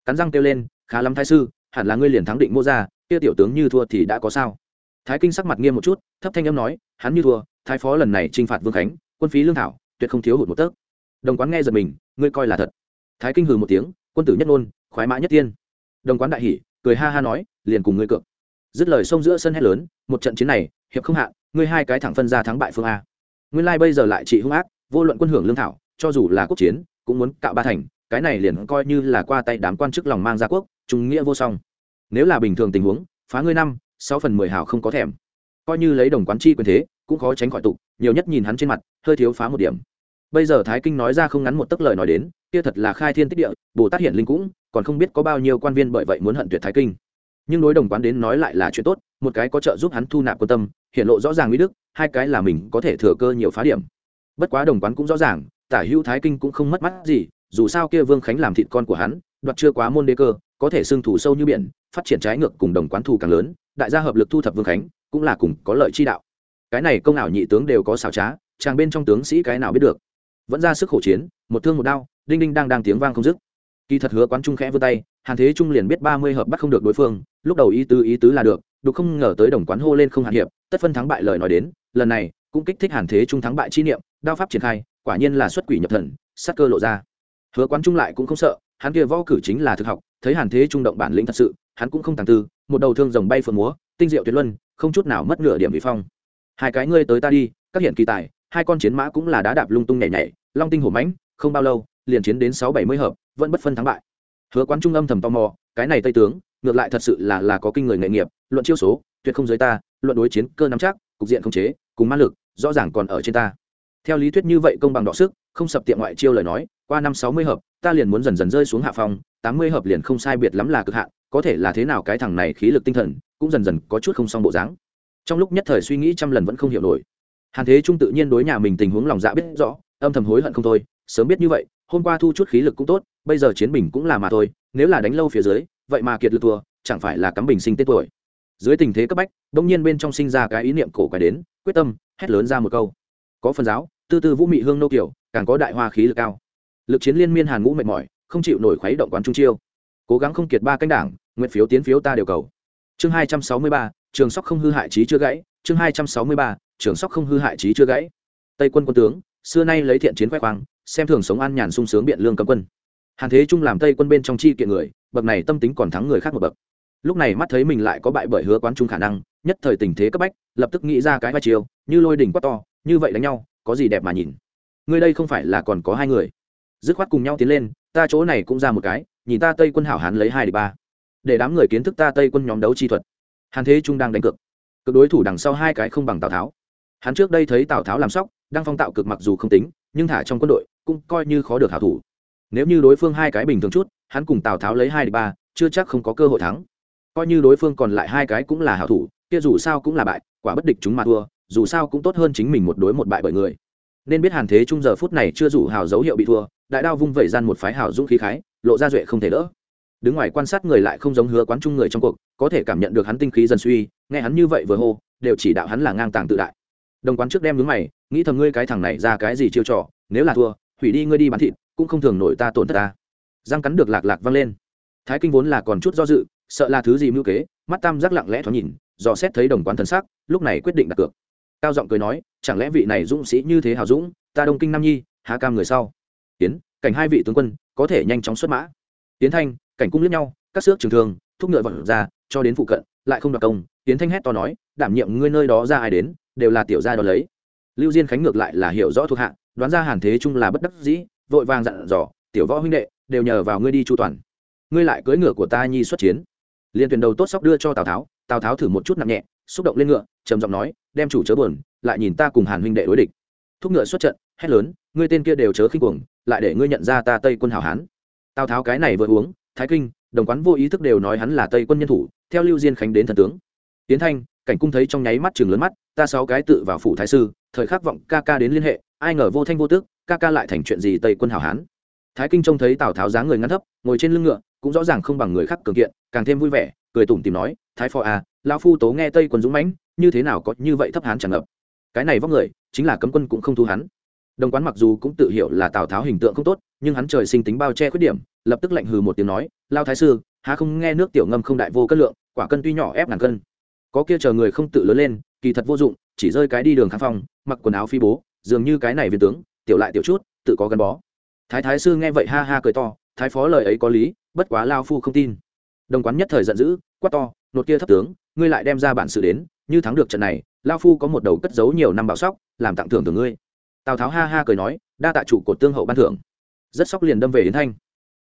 Cắn răng kêu lên, khá lắm, thái sư, hẳn là ngươi liền thắng định mua ra, kia tiểu tướng như thua thì đã có sao? Thái kinh sắc mặt nghiêm một chút, thấp thanh âm nói, hắn như thua, thái phó lần này t r i n h phạt vương khánh, quân phí lương thảo, tuyệt không thiếu hụt một tấc. Đồng quán nghe giật mình, ngươi coi là thật. Thái kinh hừ một tiếng, quân tử nhất ngôn, khoái mã nhất tiên. Đồng quán đại hỉ, cười ha ha nói, liền cùng ngươi cược. Dứt lời xông giữa sân hét lớn, một trận chiến này, hiệp không hạ, ngươi hai cái thẳng phân ra thắng bại phương a. Nguyên lai bây giờ lại trị hung ác, vô luận quân hưởng lương thảo, cho dù là quốc chiến, cũng muốn cạo ba thành cái này liền coi như là qua tay đám quan chức lòng mang ra quốc, trung nghĩa vô song. Nếu là bình thường tình huống, phá ngươi năm, sáu phần mười hào không có thèm. Coi như lấy đồng quán chi quyền thế, cũng khó tránh khỏi tụ. nhiều nhất nhìn hắn trên mặt, hơi thiếu phá một điểm. Bây giờ thái kinh nói ra không ngắn một tấc lời nói đến, kia thật là khai thiên tích địa, bồ tát hiển linh cũng, còn không biết có bao nhiêu quan viên bởi vậy muốn hận tuyệt thái kinh. Nhưng đối đồng quán đến nói lại là chuyện tốt, một cái có trợ giúp hắn thu nạp quan tâm, hiện lộ rõ ràng mỹ đức, hai cái là mình có thể thừa cơ nhiều phá điểm. Bất quá đồng quán cũng rõ ràng, tả hữu thái kinh cũng không mất mắt gì dù sao kia vương khánh làm thịt con của hắn, đoạt chưa quá môn đế cơ, có thể xưng thủ sâu như biển, phát triển trái ngược cùng đồng quán thù càng lớn, đại gia hợp lực thu thập vương khánh, cũng là cùng có lợi chi đạo. Cái này công ảo nhị tướng đều có xảo trá, chàng bên trong tướng sĩ cái nào biết được. Vẫn ra sức khổ chiến, một thương một đao, đinh đinh đang đang tiếng vang không dứt. Kỳ thật hứa quán trung khẽ vươn tay, hàn thế trung liền biết ba mươi hợp bắt không được đối phương, lúc đầu ý tứ ý tứ là được, đục không ngờ tới đồng quán hô lên không hạn hiệp, tất phân thắng bại lời nói đến, lần này cũng kích thích hàn thế trung thắng bại chi niệm, đao pháp triển khai, quả nhiên là xuất quỷ nhập thần sắc cơ lộ ra hứa quán trung lại cũng không sợ, hắn kia võ cử chính là thực học, thấy hàn thế trung động bản lĩnh thật sự, hắn cũng không tàng tư, một đầu thương rồng bay phượng múa, tinh diệu tuyệt luân, không chút nào mất nửa điểm vị phong. Hai cái ngươi tới ta đi, các hiện kỳ tài, hai con chiến mã cũng là đá đạp lung tung nhảy nhảy, long tinh hổ mãnh, không bao lâu, liền chiến đến sáu bảy mươi hợp, vẫn bất phân thắng bại. Hứa quán trung âm thầm tò mò, cái này tây tướng, ngược lại thật sự là là có kinh người nghề nghiệp, luận chiêu số, tuyệt không giới ta, luận đối chiến, cơ nắm chắc, cục diện không chế, cùng ma lực, rõ ràng còn ở trên ta. Theo lý thuyết như vậy công bằng đọ sức, không sập tiệm ngoại chiêu lời nói qua năm sáu mươi hợp, ta liền muốn dần dần rơi xuống hạ phong, tám mươi hợp liền không sai biệt lắm là cực hạn, có thể là thế nào cái thằng này khí lực tinh thần, cũng dần dần có chút không xong bộ dáng. Trong lúc nhất thời suy nghĩ trăm lần vẫn không hiểu nổi. Hàn thế trung tự nhiên đối nhà mình tình huống lòng dạ biết rõ, âm thầm hối hận không thôi, sớm biết như vậy, hôm qua thu chút khí lực cũng tốt, bây giờ chiến bình cũng là mà thôi, nếu là đánh lâu phía dưới, vậy mà kiệt lực thua, chẳng phải là cắm bình sinh tiết tuổi. Dưới tình thế cấp bách đông nhiên bên trong sinh ra cái ý niệm cổ quái đến, quyết tâm, hét lớn ra một câu. Có phần giáo, tư tư vũ mị hương nô kiểu, càng có đại hoa khí lực cao lực chiến liên miên hàn ngũ mệt mỏi, không chịu nổi khuấy động quán trung chiêu. Cố gắng không kiệt ba cánh đảng, nguyện phiếu tiến phiếu ta đều cầu. Chương hai trăm sáu mươi ba, trường sóc không hư hại trí chưa gãy. Chương hai trăm sáu mươi ba, trường sóc không hư hại trí chưa gãy. Tây quân quân tướng, xưa nay lấy thiện chiến khoe khoang, xem thường sống an nhàn sung sướng biện lương cấm quân. Hàn thế trung làm tây quân bên trong chi kiện người, bậc này tâm tính còn thắng người khác một bậc. Lúc này mắt thấy mình lại có bại bởi hứa quán trung khả năng, nhất thời tình thế cấp bách, lập tức nghĩ ra cái vai chiều như lôi đỉnh quát to, như vậy đánh nhau, có gì đẹp mà nhìn. Người đây không phải là còn có hai người dứt khoát cùng nhau tiến lên, ta chỗ này cũng ra một cái, nhìn ta tây quân hảo hán lấy hai đ ba. Để đám người kiến thức ta tây quân nhóm đấu chi thuật. Hàn thế trung đang đánh cực cực đối thủ đằng sau hai cái không bằng tào tháo. Hắn trước đây thấy tào tháo làm sóc, đang phong tạo cực mặc dù không tính, nhưng thả trong quân đội cũng coi như khó được hảo thủ. Nếu như đối phương hai cái bình thường chút, hắn cùng tào tháo lấy hai đ ba, chưa chắc không có cơ hội thắng. Coi như đối phương còn lại hai cái cũng là hảo thủ, kia dù sao cũng là bại, quả bất địch chúng mà thua, dù sao cũng tốt hơn chính mình một đối một bại bởi người. Nên biết hàn thế trung giờ phút này chưa rủ hào dấu hiệu bị thua đại đao vung vẩy gian một phái hào dũng khí khái, lộ ra duệ không thể đỡ. Đứng ngoài quan sát người lại không giống hứa quán trung người trong cuộc, có thể cảm nhận được hắn tinh khí dần suy, nghe hắn như vậy vừa hô, đều chỉ đạo hắn là ngang tàng tự đại. Đồng quán trước đem nhướng mày, nghĩ thầm ngươi cái thằng này ra cái gì chiêu trò, nếu là thua, hủy đi ngươi đi bán thịt, cũng không thường nổi ta tổn thất ta. Răng cắn được lạc lạc văng lên. Thái kinh vốn là còn chút do dự, sợ là thứ gì mưu kế, mắt tam giác lặng lẽ thoáng nhìn, dò xét thấy đồng quán thần sắc, lúc này quyết định đặt cược. Cao giọng cười nói, chẳng lẽ vị này dũng sĩ như thế hào dũng, ta đông kinh nam nhi, há cam người sau tiến, cảnh hai vị tướng quân có thể nhanh chóng xuất mã. Tiến thanh, cảnh cung liếc nhau, các xước trường thường, thúc ngựa vận ra, cho đến phụ cận, lại không đoạt công. Tiến thanh hét to nói, đảm nhiệm ngươi nơi đó ra ai đến, đều là tiểu gia đó lấy. Lưu diên khánh ngược lại là hiểu rõ thuộc hạ, đoán ra hàn thế trung là bất đắc dĩ, vội vàng dặn dò, tiểu võ huynh đệ, đều nhờ vào ngươi đi chu toàn. Ngươi lại cưỡi ngựa của ta nhi xuất chiến. Liên tuyển đầu tốt sóc đưa cho tào tháo tào tháo thử một chút nặng nhẹ, xúc động lên ngựa, trầm giọng nói, đem chủ chớ buồn, lại nhìn ta cùng hàn huynh đệ đối địch. Thúc ngựa xuất trận, hét lớn, ngươi tên kia đều chớ khinh cuồng lại để ngươi nhận ra ta tây quân hảo hán. Tào tháo cái này vừa uống, thái kinh, đồng quán vô ý thức đều nói hắn là tây quân nhân thủ, theo lưu diên khánh đến thần tướng. Tiến thanh, cảnh cung thấy trong nháy mắt chừng lớn mắt, ta sáu cái tự vào phủ thái sư, thời khắc vọng ca ca đến liên hệ, ai ngờ vô thanh vô tức ca ca lại thành chuyện gì tây quân hảo hán. Thái kinh trông thấy tào tháo dáng người ngăn thấp, ngồi trên lưng ngựa, cũng rõ ràng không bằng người khác cường kiện, càng thêm vui vẻ, cười tủm tìm nói, thái phò à lão phu tố nghe tây quân dũng mãnh, như thế nào có như vậy thấp hán chẳng ngập. Cái này vóc người, chính là cấm quân cũng không thu hắn đồng quán mặc dù cũng tự hiểu là tào tháo hình tượng không tốt, nhưng hắn trời sinh tính bao che khuyết điểm, lập tức lạnh hừ một tiếng nói, lao thái sư, há không nghe nước tiểu ngâm không đại vô cân lượng, quả cân tuy nhỏ ép ngàn cân. Có kia chờ người không tự lớn lên, kỳ thật vô dụng, chỉ rơi cái đi đường kháng phong, mặc quần áo phi bố, dường như cái này viên tướng, tiểu lại tiểu chút, tự có gắn bó. Thái thái sư nghe vậy ha ha cười to, thái phó lời ấy có lý, bất quá lao phu không tin. Đồng quán nhất thời giận dữ, quát to, nột kia thấp tướng, ngươi lại đem ra bản sự đến, như thắng được trận này, lao phu có một đầu cất giấu nhiều năm bảo sóc, làm tặng thưởng từ ngươi tào tháo ha ha cười nói đa tạ chủ cột tương hậu ban thưởng rất sóc liền đâm về yến thanh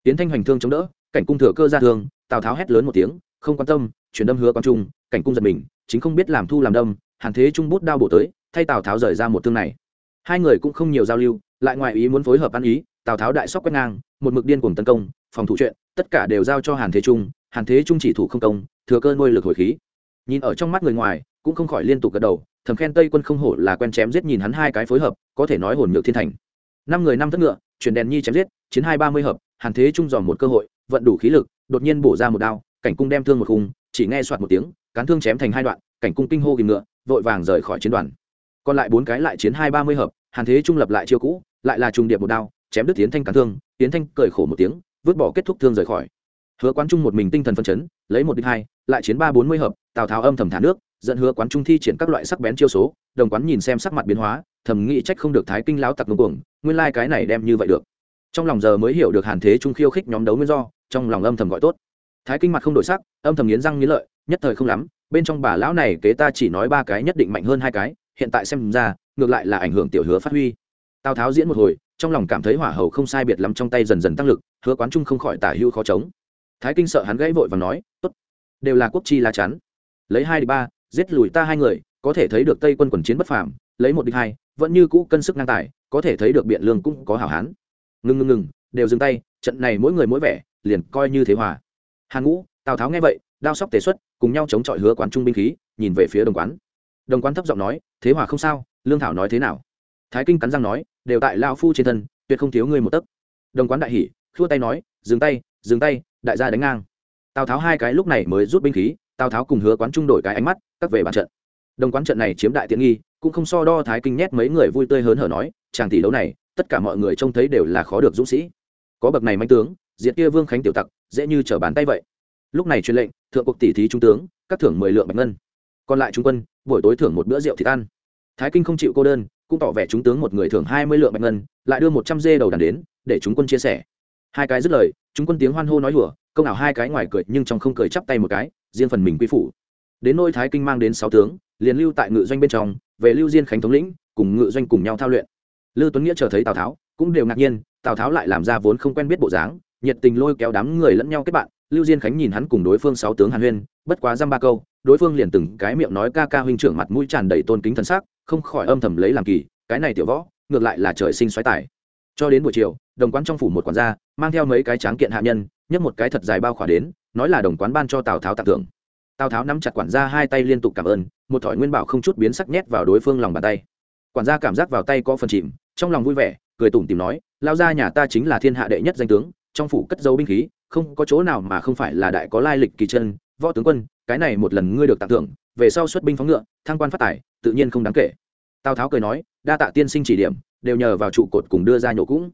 yến thanh hoành thương chống đỡ cảnh cung thừa cơ ra thương tào tháo hét lớn một tiếng không quan tâm chuyển đâm hứa quan trung cảnh cung giật mình chính không biết làm thu làm đâm hàn thế trung bút đao bổ tới thay tào tháo rời ra một thương này hai người cũng không nhiều giao lưu lại ngoài ý muốn phối hợp ăn ý tào tháo đại sóc quét ngang một mực điên cùng tấn công phòng thủ chuyện tất cả đều giao cho hàn thế trung hàn thế trung chỉ thủ không công thừa cơ nuôi lực hồi khí nhìn ở trong mắt người ngoài cũng không khỏi liên tục gật đầu thầm khen tây quân không hổ là quen chém giết nhìn hắn hai cái phối hợp, có thể nói hồn nhược thiên thành. Năm người năm thất ngựa, chuyển đèn nhi chém giết, chiến hai ba mươi hợp, hàn thế trung dòm một cơ hội, vận đủ khí lực, đột nhiên bổ ra một đao, cảnh cung đem thương một khung, chỉ nghe soạt một tiếng, cán thương chém thành hai đoạn, cảnh cung kinh hô kìm ngựa, vội vàng rời khỏi chiến đoàn. Còn lại bốn cái lại chiến hai ba mươi hợp, hàn thế trung lập lại chiêu cũ, lại là trùng điệp một đao, chém đứt tiến thanh cán thương tiến thanh cười khổ một tiếng, vứt bỏ kết thúc thương rời khỏi. Hứa quán trung một mình tinh thần phân chấn, lấy một đích hai, lại chiến ba bốn mươi hợp, tào tháo âm thầm thả nước dẫn hứa quán trung thi triển các loại sắc bén chiêu số, đồng quán nhìn xem sắc mặt biến hóa, thầm nghĩ trách không được thái kinh lão tặc ngưng cuồng, nguyên lai cái này đem như vậy được. Trong lòng giờ mới hiểu được hàn thế trung khiêu khích nhóm đấu nguyên do, trong lòng âm thầm gọi tốt. Thái kinh mặt không đổi sắc, âm thầm nghiến răng nghiến lợi, nhất thời không lắm, bên trong bà lão này kế ta chỉ nói ba cái nhất định mạnh hơn hai cái, hiện tại xem ra, ngược lại là ảnh hưởng tiểu hứa phát huy. Tào tháo diễn một hồi, trong lòng cảm thấy hỏa hầu không sai biệt lắm trong tay dần dần tăng lực, hứa quán trung không khỏi tả hưu khó chống. Thái kinh sợ hắn gãy vội và nói, tốt, đều là quốc chi lá chắn. Lấy hai đi ba giết lùi ta hai người, có thể thấy được tây quân quần chiến bất phàm, lấy một địch hai, vẫn như cũ cân sức ngang tài, có thể thấy được biện lương cũng có hảo hán. Ngừng ngừng ngừng, đều dừng tay, trận này mỗi người mỗi vẻ, liền coi như thế hòa. Hàn ngũ, tào tháo nghe vậy, đao sóc tề xuất, cùng nhau chống chọi hứa quán trung binh khí, nhìn về phía đồng quán. Đồng quán thấp giọng nói, thế hòa không sao, lương thảo nói thế nào? Thái kinh cắn răng nói, đều tại lao phu trên thân, tuyệt không thiếu ngươi một tấc. Đồng quán đại hỉ, khua tay nói, dừng tay dừng tay, đại gia đánh ngang. Tào tháo hai cái lúc này mới rút binh khí, tào tháo cùng hứa quán trung đổi cái ánh mắt các về bàn trận. Đồng quán trận này chiếm đại tiện nghi, cũng không so đo thái kinh nhét mấy người vui tươi hớn hở nói, chàng tỷ đấu này, tất cả mọi người trông thấy đều là khó được dũng sĩ. Có bậc này manh tướng, diệt kia vương khánh tiểu tặc, dễ như trở bàn tay vậy. Lúc này truyền lệnh, thượng cuộc tỷ thí trung tướng, các thưởng mười lượng bạch ngân. Còn lại trung quân, buổi tối thưởng một bữa rượu thịt ăn. Thái kinh không chịu cô đơn, cũng tỏ vẻ chúng tướng một người thưởng hai mươi lượng bạch ngân, lại đưa một trăm dê đầu đàn đến, để chúng quân chia sẻ. Hai cái dứt lời, chúng quân tiếng hoan hô nói hùa công ảo hai cái ngoài cười, nhưng trong không cười chắp tay một cái, riêng phần mình quy phủ đến nôi thái kinh mang đến sáu tướng, liền lưu tại ngự doanh bên trong, về lưu diên khánh thống lĩnh, cùng ngự doanh cùng nhau thao luyện. Lưu tuấn nghĩa chờ thấy tào tháo, cũng đều ngạc nhiên, tào tháo lại làm ra vốn không quen biết bộ dáng, nhiệt tình lôi kéo đám người lẫn nhau kết bạn, lưu diên khánh nhìn hắn cùng đối phương sáu tướng hàn huyên, bất quá dăm ba câu, đối phương liền từng cái miệng nói ca ca huynh trưởng mặt mũi tràn đầy tôn kính thân xác không khỏi âm thầm lấy làm kỳ, cái này tiểu võ, ngược lại là trời sinh xoáy tải cho đến buổi chiều, đồng quán trong phủ một quản gia, mang theo mấy cái tráng kiện hạ nhân, nhấc một cái thật dài bao khỏa đến, nói là đồng quán ban cho tào tháo tặng thưởng tào tháo nắm chặt quản gia hai tay liên tục cảm ơn một thỏi nguyên bảo không chút biến sắc nhét vào đối phương lòng bàn tay quản gia cảm giác vào tay có phần chìm trong lòng vui vẻ cười tủm tìm nói lao ra nhà ta chính là thiên hạ đệ nhất danh tướng trong phủ cất dấu binh khí không có chỗ nào mà không phải là đại có lai lịch kỳ chân võ tướng quân cái này một lần ngươi được tặng thưởng về sau xuất binh phóng ngựa thăng quan phát tài tự nhiên không đáng kể tào tháo cười nói đa tạ tiên sinh chỉ điểm đều nhờ vào trụ cột cùng đưa ra nhổ cũng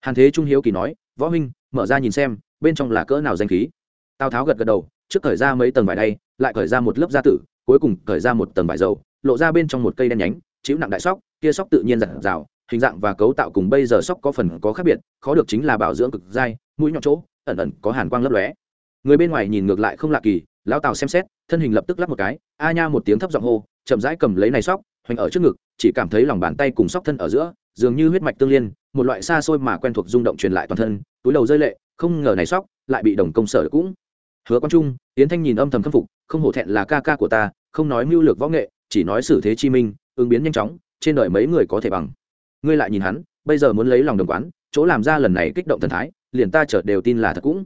hàn thế trung hiếu kỳ nói võ huynh mở ra nhìn xem bên trong là cỡ nào danh khí tào tháo gật gật đầu trước thời ra mấy tầng vải đay lại cởi ra một lớp da tử, cuối cùng cởi ra một tầng vải dầu, lộ ra bên trong một cây đen nhánh, chịu nặng đại sóc, kia sóc tự nhiên giặt rào, hình dạng và cấu tạo cùng bây giờ sóc có phần có khác biệt, khó được chính là bảo dưỡng cực dai, mũi nhọn chỗ, ẩn ẩn có hàn quang lấp lóe. Người bên ngoài nhìn ngược lại không lạ kỳ, lão tào xem xét, thân hình lập tức lắp một cái, a nha một tiếng thấp giọng hô, chậm rãi cầm lấy này sóc, hoành ở trước ngực, chỉ cảm thấy lòng bàn tay cùng sóc thân ở giữa, dường như huyết mạch tương liên, một loại xa xôi mà quen thuộc rung động truyền lại toàn thân, túi đầu rơi lệ, không ngờ này sóc lại bị đồng công sở cũng hứa quang trung, yến thanh nhìn âm thầm khâm phục, không hổ thẹn là ca ca của ta, không nói mưu lược võ nghệ, chỉ nói xử thế chi minh, ứng biến nhanh chóng, trên đời mấy người có thể bằng. Ngươi lại nhìn hắn, bây giờ muốn lấy lòng đồng quán, chỗ làm ra lần này kích động thần thái, liền ta chợt đều tin là thật cũng.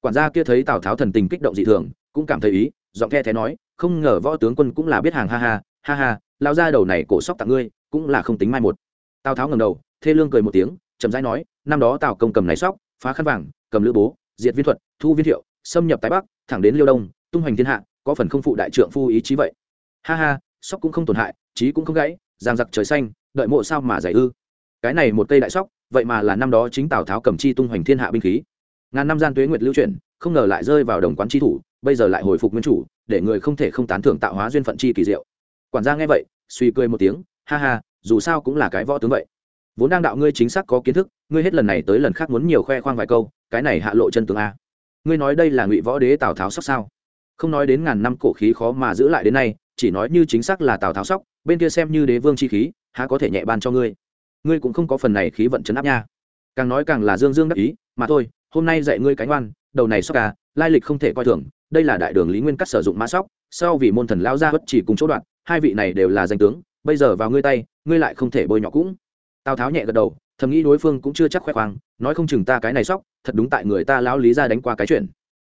Quản gia kia thấy tào tháo thần tình kích động dị thường, cũng cảm thấy ý, giọng the thế nói, không ngờ võ tướng quân cũng là biết hàng ha ha ha ha lao ra đầu này cổ sóc tặng ngươi, cũng là không tính mai một. Tào tháo ngầm đầu, thê lương cười một tiếng, chậm rãi nói, năm đó tào công cầm này sóc, phá khăn vàng, cầm lữ bố, diệt viên thuật, thu viên thiệu xâm nhập tái bắc, thẳng đến liêu đông, tung hoành thiên hạ, có phần không phụ đại trượng phu ý chí vậy. Ha ha, sóc cũng không tổn hại trí cũng không gãy, giang giặc trời xanh, đợi mộ sao mà giải ư? Cái này một cây đại sóc, vậy mà là năm đó chính tào tháo cầm chi tung hoành thiên hạ binh khí. Ngàn năm gian tuế nguyệt lưu chuyển, không ngờ lại rơi vào đồng quán chi thủ, bây giờ lại hồi phục nguyên chủ, để người không thể không tán thưởng tạo hóa duyên phận chi kỳ diệu. Quản gia nghe vậy, suy cười một tiếng, ha ha, dù sao cũng là cái võ tướng vậy. Vốn đang đạo ngươi chính xác có kiến thức, ngươi hết lần này tới lần khác muốn nhiều khoe khoang vài câu, cái này hạ lộ chân tướng a ngươi nói đây là ngụy võ đế tào tháo sóc sao? Không nói đến ngàn năm cổ khí khó mà giữ lại đến nay, chỉ nói như chính xác là tào tháo sóc, bên kia xem như đế vương chi khí, há có thể nhẹ ban cho ngươi? Ngươi cũng không có phần này khí vận chấn áp nha. Càng nói càng là dương dương đắc ý, mà thôi, hôm nay dạy ngươi cánh oan, đầu này sóc à lai lịch không thể coi thường, đây là đại đường lý nguyên cắt sử dụng mã sóc, sau vì môn thần lao ra bất chỉ cùng chỗ đoạn, hai vị này đều là danh tướng, bây giờ vào ngươi tay, ngươi lại không thể bôi nhọ cũng. Tào tháo nhẹ gật đầu thầm nghĩ đối phương cũng chưa chắc khoe khoang, nói không chừng ta cái này sóc, thật đúng tại người ta lão lý ra đánh qua cái chuyện.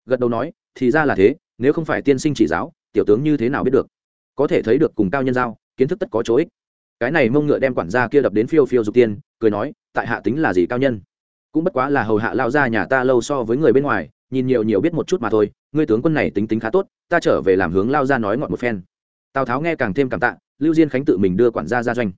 Gật đầu nói, thì ra là thế, nếu không phải tiên sinh chỉ giáo, tiểu tướng như thế nào biết được? Có thể thấy được cùng cao nhân giao, kiến thức tất có chỗ ích. Cái này mông ngựa đem quản gia kia đập đến phiêu phiêu dục tiên, cười nói, tại hạ tính là gì cao nhân? Cũng bất quá là hầu hạ lao ra nhà ta lâu so với người bên ngoài, nhìn nhiều nhiều biết một chút mà thôi, ngươi tướng quân này tính tính khá tốt, ta trở về làm hướng lao ra nói ngọn một phen. Tào tháo nghe càng thêm cảm tạ, lưu diên khánh tự mình đưa quản gia ra doanh.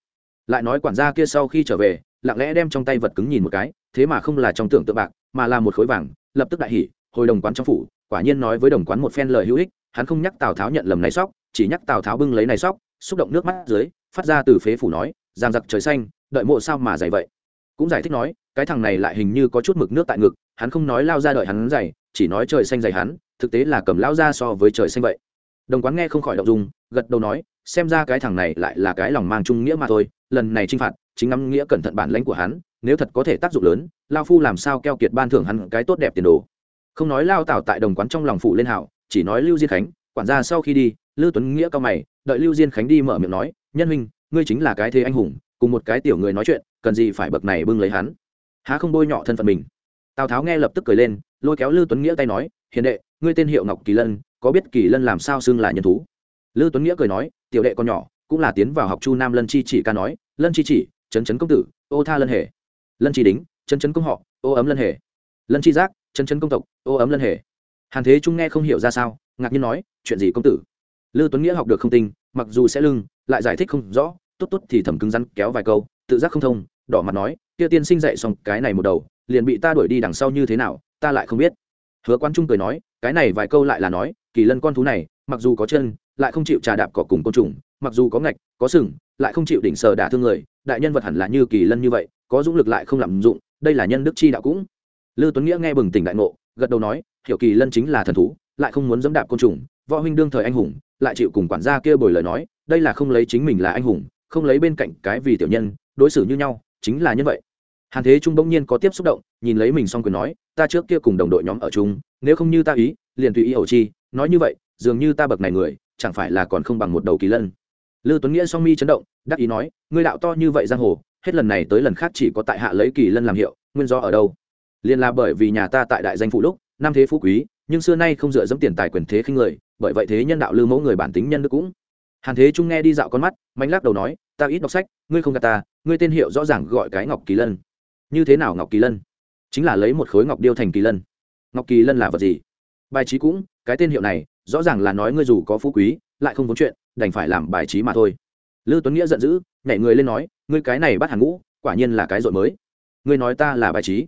Lại nói quản gia kia sau khi trở về lặng lẽ đem trong tay vật cứng nhìn một cái, thế mà không là trong tưởng tượng bạc, mà là một khối vàng, lập tức đại hỉ, hồi đồng quán trong phủ, quả nhiên nói với đồng quán một phen lời hữu ích, hắn không nhắc tào tháo nhận lầm này sóc, chỉ nhắc tào tháo bưng lấy này sóc, xúc động nước mắt dưới, phát ra từ phế phủ nói, giang giặc trời xanh, đợi mộ sao mà dày vậy? Cũng giải thích nói, cái thằng này lại hình như có chút mực nước tại ngực, hắn không nói lao ra đợi hắn dày, chỉ nói trời xanh dày hắn, thực tế là cầm lao ra so với trời xanh vậy. Đồng quán nghe không khỏi động dung, gật đầu nói, xem ra cái thằng này lại là cái lòng mang trung nghĩa mà thôi, lần này trinh phạt chính ngắm nghĩa cẩn thận bản lãnh của hắn, nếu thật có thể tác dụng lớn, lao phu làm sao keo kiệt ban thưởng hắn cái tốt đẹp tiền đồ. Không nói lao tảo tại đồng quán trong lòng phụ lên hảo, chỉ nói lưu diên khánh, quản gia sau khi đi, lưu tuấn nghĩa cao mày, đợi lưu diên khánh đi mở miệng nói, nhân huynh, ngươi chính là cái thế anh hùng, cùng một cái tiểu người nói chuyện, cần gì phải bậc này bưng lấy hắn? Há không bôi nhọ thân phận mình? Tào tháo nghe lập tức cười lên, lôi kéo lưu tuấn nghĩa tay nói, hiền đệ, ngươi tên hiệu ngọc kỳ lân, có biết kỳ lân làm sao xưng là nhân thú? Lưu tuấn nghĩa cười nói, tiểu đệ còn nhỏ, cũng là tiến vào học chu nam lân chi chỉ ca nói, lân chi chỉ chấn chấn công tử, ô tha lân hề. Lân chi đính chấn chấn công họ, ô ấm lân hề. Lân chi giác chấn chấn công tộc, ô ấm lân hề. Hàn thế trung nghe không hiểu ra sao, ngạc nhiên nói, chuyện gì công tử? Lưu tuấn nghĩa học được không tinh, mặc dù sẽ lưng, lại giải thích không rõ, tốt tốt thì thầm cứng rắn kéo vài câu, tự giác không thông, đỏ mặt nói, kia tiên sinh dạy xong cái này một đầu, liền bị ta đuổi đi đằng sau như thế nào, ta lại không biết. Hứa quan trung cười nói, cái này vài câu lại là nói, kỳ lân con thú này, mặc dù có chân, lại không chịu trà đạp cỏ cùng côn trùng, mặc dù có ngạch, có sừng, lại không chịu đỉnh sờ đả thương người đại nhân vật hẳn là như kỳ lân như vậy, có dũng lực lại không lạm dụng, đây là nhân đức chi đạo cũng. Lư tuấn nghĩa nghe bừng tỉnh đại ngộ, gật đầu nói, hiểu kỳ lân chính là thần thú, lại không muốn dẫm đạp côn trùng, võ huynh đương thời anh hùng, lại chịu cùng quản gia kia bồi lời nói, đây là không lấy chính mình là anh hùng, không lấy bên cạnh cái vì tiểu nhân, đối xử như nhau, chính là như vậy. Hàn thế trung bỗng nhiên có tiếp xúc động, nhìn lấy mình xong quyền nói, ta trước kia cùng đồng đội nhóm ở chung, nếu không như ta ý, liền tùy ý ẩu chi, nói như vậy, dường như ta bậc này người, chẳng phải là còn không bằng một đầu kỳ lân lư tuấn nghĩa song mi chấn động, đắc ý nói, ngươi đạo to như vậy giang hồ, hết lần này tới lần khác chỉ có tại hạ lấy kỳ lân làm hiệu, nguyên do ở đâu? Liền là bởi vì nhà ta tại đại danh phụ lúc, năm thế phú quý, nhưng xưa nay không dựa dẫm tiền tài quyền thế khinh người, bởi vậy thế nhân đạo lư mẫu người bản tính nhân đức cũng. Hàn thế trung nghe đi dạo con mắt mạnh lắc đầu nói, ta ít đọc sách, ngươi không gạt ta, ngươi tên hiệu rõ ràng gọi cái ngọc kỳ lân. Như thế nào ngọc kỳ lân? Chính là lấy một khối ngọc điêu thành kỳ lân. Ngọc kỳ lân là vật gì? Bài trí cũng, cái tên hiệu này, rõ ràng là nói ngươi dù có phú quý, lại không vốn chuyện đành phải làm bài trí mà thôi. Lư tuấn nghĩa giận dữ, nhảy người lên nói, ngươi cái này bắt hàng ngũ, quả nhiên là cái rội mới. Ngươi nói ta là bài trí.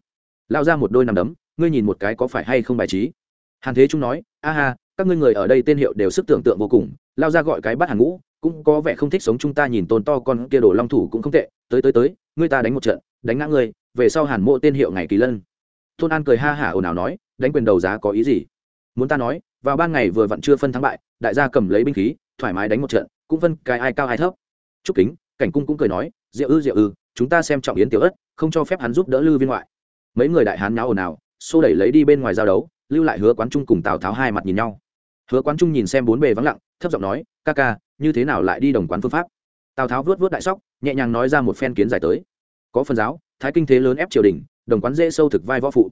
Lao ra một đôi nằm đấm, ngươi nhìn một cái có phải hay không bài trí? Hàn thế trung nói, a ha, các ngươi người ở đây tên hiệu đều sức tưởng tượng vô cùng, lao ra gọi cái bắt hàng ngũ, cũng có vẻ không thích sống chúng ta nhìn tôn to con kia đổ long thủ cũng không tệ. Tới tới tới, ngươi ta đánh một trận, đánh ngã ngươi, về sau hàn mộ tên hiệu ngày kỳ lân. Tôn an cười ha hả ồn ào nói, đánh quyền đầu giá có ý gì? Muốn ta nói, vào ban ngày vừa vặn chưa phân thắng bại, đại gia cầm lấy binh khí thoải mái đánh một trận, cũng phân cái ai cao ai thấp. Chúc kính, cảnh cung cũng cười nói, diệu ư diệu ư, chúng ta xem trọng yến tiểu ất, không cho phép hắn giúp đỡ lư viên ngoại. Mấy người đại hán nháo ồn ào, xô đẩy lấy đi bên ngoài giao đấu, lưu lại hứa quán trung cùng tào tháo hai mặt nhìn nhau. Hứa quán trung nhìn xem bốn bề vắng lặng, thấp giọng nói, ca ca, như thế nào lại đi đồng quán phương pháp? Tào tháo vớt vớt đại sóc, nhẹ nhàng nói ra một phen kiến giải tới. Có phần giáo, thái kinh thế lớn ép triều đình, đồng quán dễ sâu thực vai võ phụ.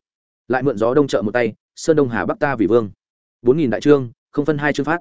Lại mượn gió đông trợ một tay, sơn đông hà bắc ta vì vương. Bốn nghìn đại trương, không phân hai chương phát.